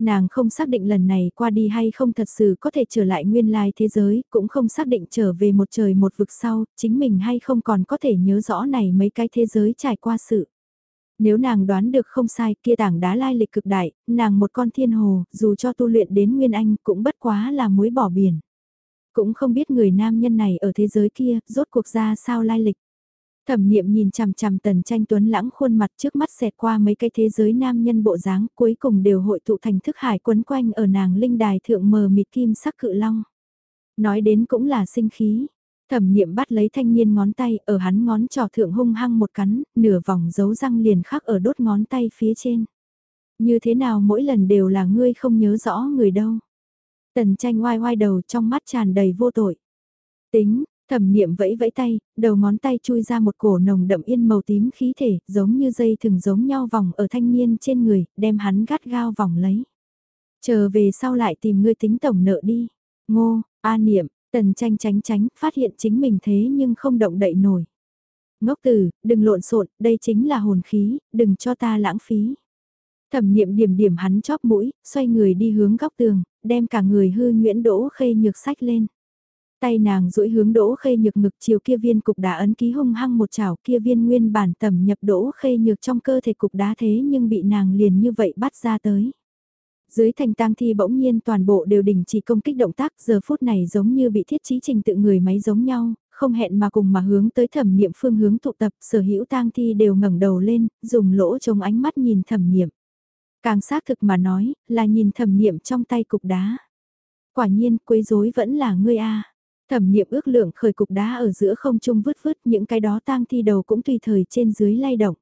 nàng không xác định lần này qua đi hay không thật sự có thể trở lại nguyên lai thế giới, cũng không xác định trở về một trời một vực sau, chính mình hay không còn có thể nhớ rõ này mấy cái thế giới trải qua sự. Nếu nàng đoán được không sai kia tảng đá lai lịch cực đại, nàng một con thiên hồ, dù cho tu luyện đến Nguyên Anh cũng bất quá là muối bỏ biển. Cũng không biết người nam nhân này ở thế giới kia, rốt cuộc ra sao lai lịch. Thẩm niệm nhìn chằm chằm tần tranh tuấn lãng khuôn mặt trước mắt xẹt qua mấy cái thế giới nam nhân bộ dáng cuối cùng đều hội tụ thành thức hải quấn quanh ở nàng linh đài thượng mờ mịt kim sắc cự long. Nói đến cũng là sinh khí. Thẩm niệm bắt lấy thanh niên ngón tay ở hắn ngón trò thượng hung hăng một cắn, nửa vòng dấu răng liền khắc ở đốt ngón tay phía trên. Như thế nào mỗi lần đều là ngươi không nhớ rõ người đâu. Tần tranh oai oai đầu trong mắt tràn đầy vô tội. Tính, thẩm niệm vẫy vẫy tay, đầu ngón tay chui ra một cổ nồng đậm yên màu tím khí thể, giống như dây thường giống nhau vòng ở thanh niên trên người, đem hắn gắt gao vòng lấy. Chờ về sau lại tìm ngươi tính tổng nợ đi. Ngô, A niệm, tần tranh tránh tránh, phát hiện chính mình thế nhưng không động đậy nổi. Ngốc tử, đừng lộn xộn, đây chính là hồn khí, đừng cho ta lãng phí. Thẩm niệm điểm điểm hắn chóp mũi, xoay người đi hướng góc tường, đem cả người hư nguyễn đỗ khê nhược sách lên. Tay nàng duỗi hướng đỗ khê nhược ngực chiều kia viên cục đá ấn ký hung hăng một chảo kia viên nguyên bản tẩm nhập đỗ khê nhược trong cơ thể cục đá thế nhưng bị nàng liền như vậy bắt ra tới. Dưới thành tang thi bỗng nhiên toàn bộ đều đình chỉ công kích động tác giờ phút này giống như bị thiết trí trình tự người máy giống nhau, không hẹn mà cùng mà hướng tới thẩm niệm phương hướng tụ tập sở hữu tang thi đều ngẩng đầu lên, dùng lỗ trông ánh mắt nhìn thẩm niệm. Càng xác thực mà nói, là nhìn thẩm niệm trong tay cục đá. Quả nhiên, quấy rối vẫn là ngươi a. Thẩm niệm ước lượng khởi cục đá ở giữa không trung vứt vứt những cái đó tang thi đầu cũng tùy thời trên dưới lay động.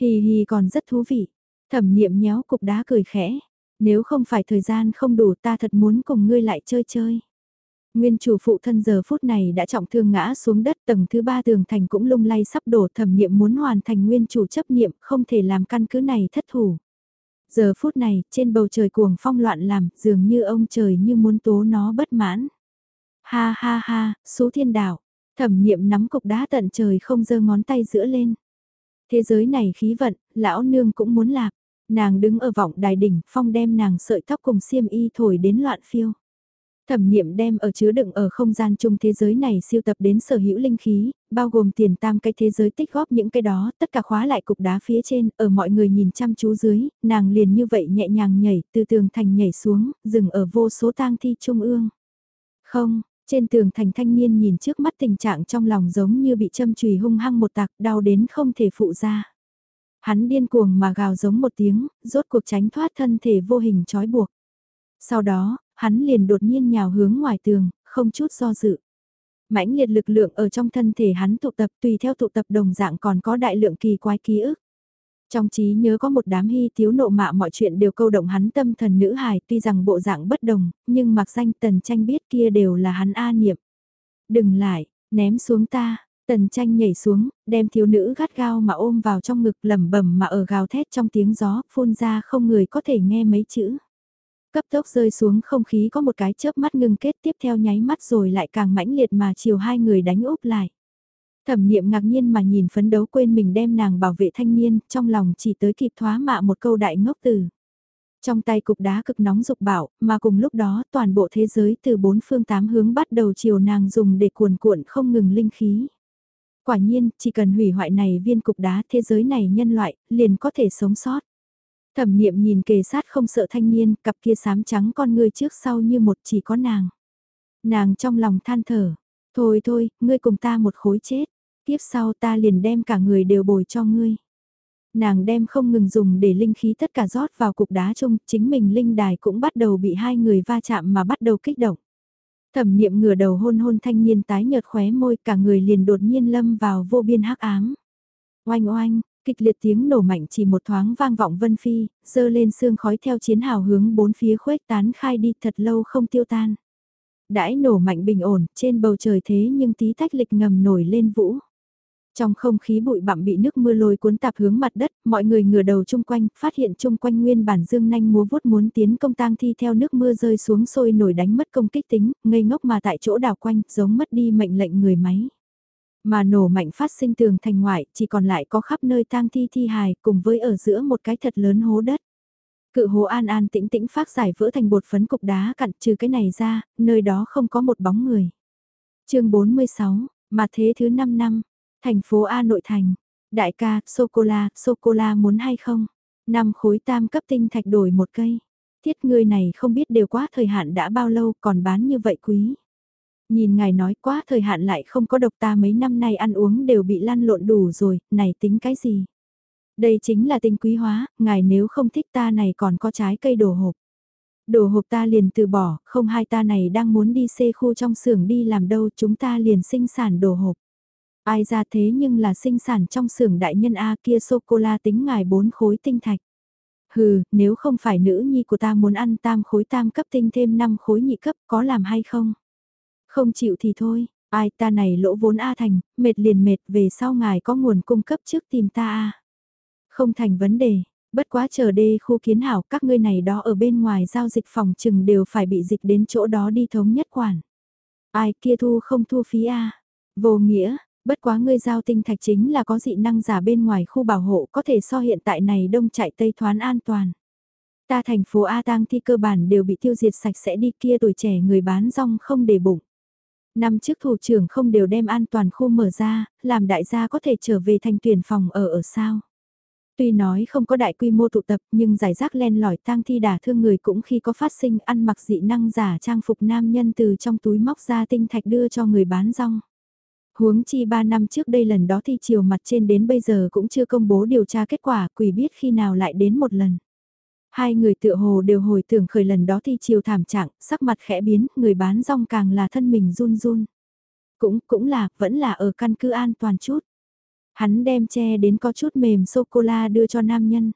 Hì hì còn rất thú vị. Thẩm niệm nhéo cục đá cười khẽ. Nếu không phải thời gian không đủ ta thật muốn cùng ngươi lại chơi chơi. Nguyên chủ phụ thân giờ phút này đã trọng thương ngã xuống đất tầng thứ ba tường thành cũng lung lay sắp đổ thẩm niệm muốn hoàn thành nguyên chủ chấp niệm không thể làm căn cứ này thất thủ. Giờ phút này, trên bầu trời cuồng phong loạn làm, dường như ông trời như muốn tố nó bất mãn. Ha ha ha, số thiên đạo, thẩm niệm nắm cục đá tận trời không giơ ngón tay giữa lên. Thế giới này khí vận, lão nương cũng muốn lạc. Nàng đứng ở vọng đài đỉnh, phong đem nàng sợi tóc cùng xiêm y thổi đến loạn phiêu. Thẩm niệm đem ở chứa đựng ở không gian chung thế giới này siêu tập đến sở hữu linh khí, bao gồm tiền tam cái thế giới tích góp những cái đó, tất cả khóa lại cục đá phía trên, ở mọi người nhìn chăm chú dưới, nàng liền như vậy nhẹ nhàng nhảy, từ tường thành nhảy xuống, dừng ở vô số tang thi trung ương. Không, trên tường thành thanh niên nhìn trước mắt tình trạng trong lòng giống như bị châm chùy hung hăng một tạc, đau đến không thể phụ ra. Hắn điên cuồng mà gào giống một tiếng, rốt cuộc tránh thoát thân thể vô hình trói buộc. Sau đó, hắn liền đột nhiên nhào hướng ngoài tường, không chút do dự. Mãnh liệt lực lượng ở trong thân thể hắn tụ tập tùy theo tụ tập đồng dạng còn có đại lượng kỳ quái ký ức. Trong trí nhớ có một đám hy thiếu nộ mạ mọi chuyện đều câu động hắn tâm thần nữ hài tuy rằng bộ dạng bất đồng, nhưng mặc danh tần tranh biết kia đều là hắn A niệm. Đừng lại, ném xuống ta, tần tranh nhảy xuống, đem thiếu nữ gắt gao mà ôm vào trong ngực lẩm bẩm mà ở gào thét trong tiếng gió, phun ra không người có thể nghe mấy chữ. Cấp tốc rơi xuống không khí có một cái chớp mắt ngừng kết tiếp theo nháy mắt rồi lại càng mãnh liệt mà chiều hai người đánh úp lại. Thẩm niệm ngạc nhiên mà nhìn phấn đấu quên mình đem nàng bảo vệ thanh niên, trong lòng chỉ tới kịp thoá mạ một câu đại ngốc từ. Trong tay cục đá cực nóng dục bảo, mà cùng lúc đó toàn bộ thế giới từ bốn phương tám hướng bắt đầu chiều nàng dùng để cuồn cuộn không ngừng linh khí. Quả nhiên, chỉ cần hủy hoại này viên cục đá thế giới này nhân loại, liền có thể sống sót. Thẩm niệm nhìn kề sát không sợ thanh niên, cặp kia sám trắng con ngươi trước sau như một chỉ có nàng. Nàng trong lòng than thở, thôi thôi, ngươi cùng ta một khối chết, tiếp sau ta liền đem cả người đều bồi cho ngươi. Nàng đem không ngừng dùng để linh khí tất cả rót vào cục đá chung, chính mình linh đài cũng bắt đầu bị hai người va chạm mà bắt đầu kích động. Thẩm niệm ngửa đầu hôn hôn thanh niên tái nhợt khóe môi cả người liền đột nhiên lâm vào vô biên hắc ám. Oanh oanh, kịch liệt tiếng nổ mạnh chỉ một thoáng vang vọng vân phi, dơ lên sương khói theo chiến hào hướng bốn phía khuếch tán khai đi thật lâu không tiêu tan. Đãi nổ mạnh bình ổn, trên bầu trời thế nhưng tí tách lịch ngầm nổi lên vũ. Trong không khí bụi bặm bị nước mưa lôi cuốn tạp hướng mặt đất, mọi người ngửa đầu chung quanh, phát hiện chung quanh nguyên bản dương nanh múa vuốt muốn tiến công tang thi theo nước mưa rơi xuống sôi nổi đánh mất công kích tính, ngây ngốc mà tại chỗ đào quanh, giống mất đi mệnh lệnh người máy. Mà nổ mạnh phát sinh tường thành ngoại, chỉ còn lại có khắp nơi tang thi thi hài, cùng với ở giữa một cái thật lớn hố đất. Cự hố an an tĩnh tĩnh phát giải vỡ thành bột phấn cục đá cặn trừ cái này ra, nơi đó không có một bóng người. chương 46, mà thế thứ 5 năm, thành phố A nội thành, đại ca, sô-cô-la, sô-cô-la muốn hay không? Năm khối tam cấp tinh thạch đổi một cây. Thiết người này không biết đều quá thời hạn đã bao lâu còn bán như vậy quý. Nhìn ngài nói quá thời hạn lại không có độc ta mấy năm nay ăn uống đều bị lăn lộn đủ rồi, này tính cái gì? Đây chính là tinh quý hóa, ngài nếu không thích ta này còn có trái cây đồ hộp. Đồ hộp ta liền từ bỏ, không hai ta này đang muốn đi xê khu trong xưởng đi làm đâu chúng ta liền sinh sản đồ hộp. Ai ra thế nhưng là sinh sản trong xưởng đại nhân A kia sô-cô-la tính ngài bốn khối tinh thạch. Hừ, nếu không phải nữ nhi của ta muốn ăn tam khối tam cấp tinh thêm năm khối nhị cấp có làm hay không? Không chịu thì thôi, ai ta này lỗ vốn A thành, mệt liền mệt về sau ngài có nguồn cung cấp trước tìm ta A. Không thành vấn đề, bất quá chờ đê khu kiến hảo các ngươi này đó ở bên ngoài giao dịch phòng trừng đều phải bị dịch đến chỗ đó đi thống nhất quản. Ai kia thu không thu phí A. Vô nghĩa, bất quá ngươi giao tinh thạch chính là có dị năng giả bên ngoài khu bảo hộ có thể so hiện tại này đông chạy tây thoán an toàn. Ta thành phố A tang thi cơ bản đều bị tiêu diệt sạch sẽ đi kia tuổi trẻ người bán rong không để bụng. Năm trước thủ trưởng không đều đem an toàn khu mở ra, làm đại gia có thể trở về thành tuyển phòng ở ở sao. Tuy nói không có đại quy mô tụ tập nhưng giải rác len lỏi tang thi đả thương người cũng khi có phát sinh ăn mặc dị năng giả trang phục nam nhân từ trong túi móc ra tinh thạch đưa cho người bán rong. Huống chi 3 năm trước đây lần đó thi chiều mặt trên đến bây giờ cũng chưa công bố điều tra kết quả quỷ biết khi nào lại đến một lần. Hai người tựa hồ đều hồi tưởng khởi lần đó thi chiều thảm trạng, sắc mặt khẽ biến, người bán rong càng là thân mình run run. Cũng, cũng là, vẫn là ở căn cứ an toàn chút. Hắn đem che đến có chút mềm sô-cô-la đưa cho nam nhân.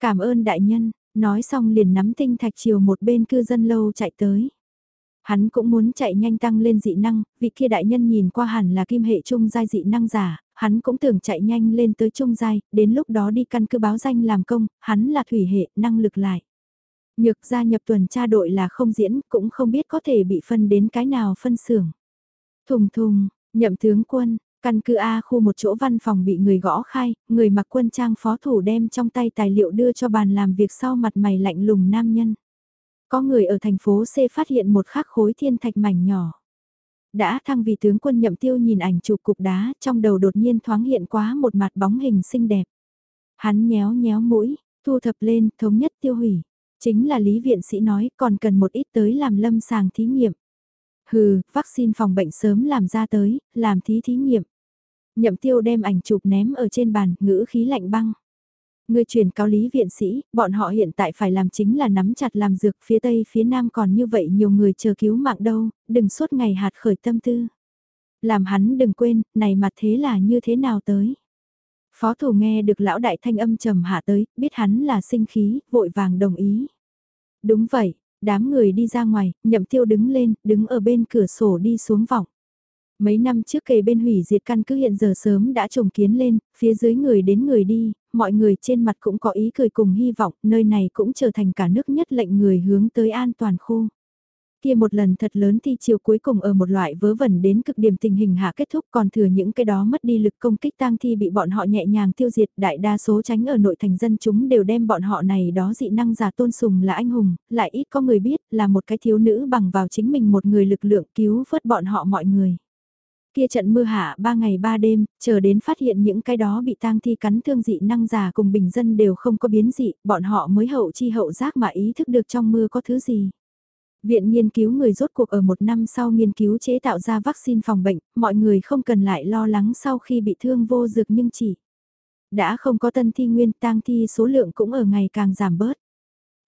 Cảm ơn đại nhân, nói xong liền nắm tinh thạch chiều một bên cư dân lâu chạy tới. Hắn cũng muốn chạy nhanh tăng lên dị năng, vị kia đại nhân nhìn qua hẳn là kim hệ trung giai dị năng giả, hắn cũng tưởng chạy nhanh lên tới trung giai, đến lúc đó đi căn cứ báo danh làm công, hắn là thủy hệ, năng lực lại. Nhược gia nhập tuần tra đội là không diễn, cũng không biết có thể bị phân đến cái nào phân xưởng. Thùng thùng, nhậm tướng quân, căn cứ A khu một chỗ văn phòng bị người gõ khai, người mặc quân trang phó thủ đem trong tay tài liệu đưa cho bàn làm việc sau mặt mày lạnh lùng nam nhân. Có người ở thành phố C phát hiện một khắc khối thiên thạch mảnh nhỏ. Đã thăng vì tướng quân nhậm tiêu nhìn ảnh chụp cục đá trong đầu đột nhiên thoáng hiện quá một mặt bóng hình xinh đẹp. Hắn nhéo nhéo mũi, thu thập lên, thống nhất tiêu hủy. Chính là lý viện sĩ nói còn cần một ít tới làm lâm sàng thí nghiệm. Hừ, vaccine phòng bệnh sớm làm ra tới, làm thí thí nghiệm. Nhậm tiêu đem ảnh chụp ném ở trên bàn, ngữ khí lạnh băng. Người truyền cáo lý viện sĩ, bọn họ hiện tại phải làm chính là nắm chặt làm dược phía tây phía nam còn như vậy nhiều người chờ cứu mạng đâu, đừng suốt ngày hạt khởi tâm tư. Làm hắn đừng quên, này mặt thế là như thế nào tới. Phó thủ nghe được lão đại thanh âm trầm hạ tới, biết hắn là sinh khí, vội vàng đồng ý. Đúng vậy, đám người đi ra ngoài, nhậm tiêu đứng lên, đứng ở bên cửa sổ đi xuống vọng. Mấy năm trước kề bên hủy diệt căn cứ hiện giờ sớm đã trồng kiến lên, phía dưới người đến người đi, mọi người trên mặt cũng có ý cười cùng hy vọng, nơi này cũng trở thành cả nước nhất lệnh người hướng tới an toàn khu. Kia một lần thật lớn thi chiều cuối cùng ở một loại vớ vẩn đến cực điểm tình hình hạ kết thúc còn thừa những cái đó mất đi lực công kích tang thi bị bọn họ nhẹ nhàng tiêu diệt đại đa số tránh ở nội thành dân chúng đều đem bọn họ này đó dị năng giả tôn sùng là anh hùng, lại ít có người biết là một cái thiếu nữ bằng vào chính mình một người lực lượng cứu vớt bọn họ mọi người. Kia trận mưa hạ ba ngày ba đêm, chờ đến phát hiện những cái đó bị tang thi cắn thương dị năng giả cùng bình dân đều không có biến dị, bọn họ mới hậu chi hậu giác mà ý thức được trong mưa có thứ gì. Viện nghiên cứu người rốt cuộc ở một năm sau nghiên cứu chế tạo ra vaccine phòng bệnh, mọi người không cần lại lo lắng sau khi bị thương vô dược nhưng chỉ. Đã không có tân thi nguyên tang thi số lượng cũng ở ngày càng giảm bớt.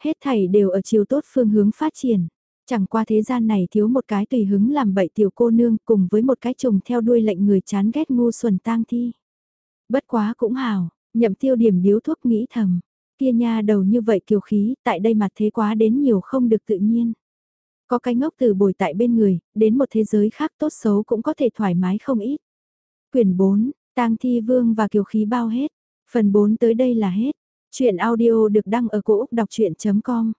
Hết thảy đều ở chiều tốt phương hướng phát triển. Chẳng qua thế gian này thiếu một cái tùy hứng làm bậy tiểu cô nương cùng với một cái trùng theo đuôi lệnh người chán ghét ngu xuẩn tang thi. Bất quá cũng hào, nhậm tiêu điểm điếu thuốc nghĩ thầm. Kia nha đầu như vậy kiều khí, tại đây mặt thế quá đến nhiều không được tự nhiên. Có cái ngốc từ bồi tại bên người, đến một thế giới khác tốt xấu cũng có thể thoải mái không ít. Quyển 4, tang thi vương và kiều khí bao hết. Phần 4 tới đây là hết. Chuyện audio được đăng ở cổ Úc đọc chuyện.com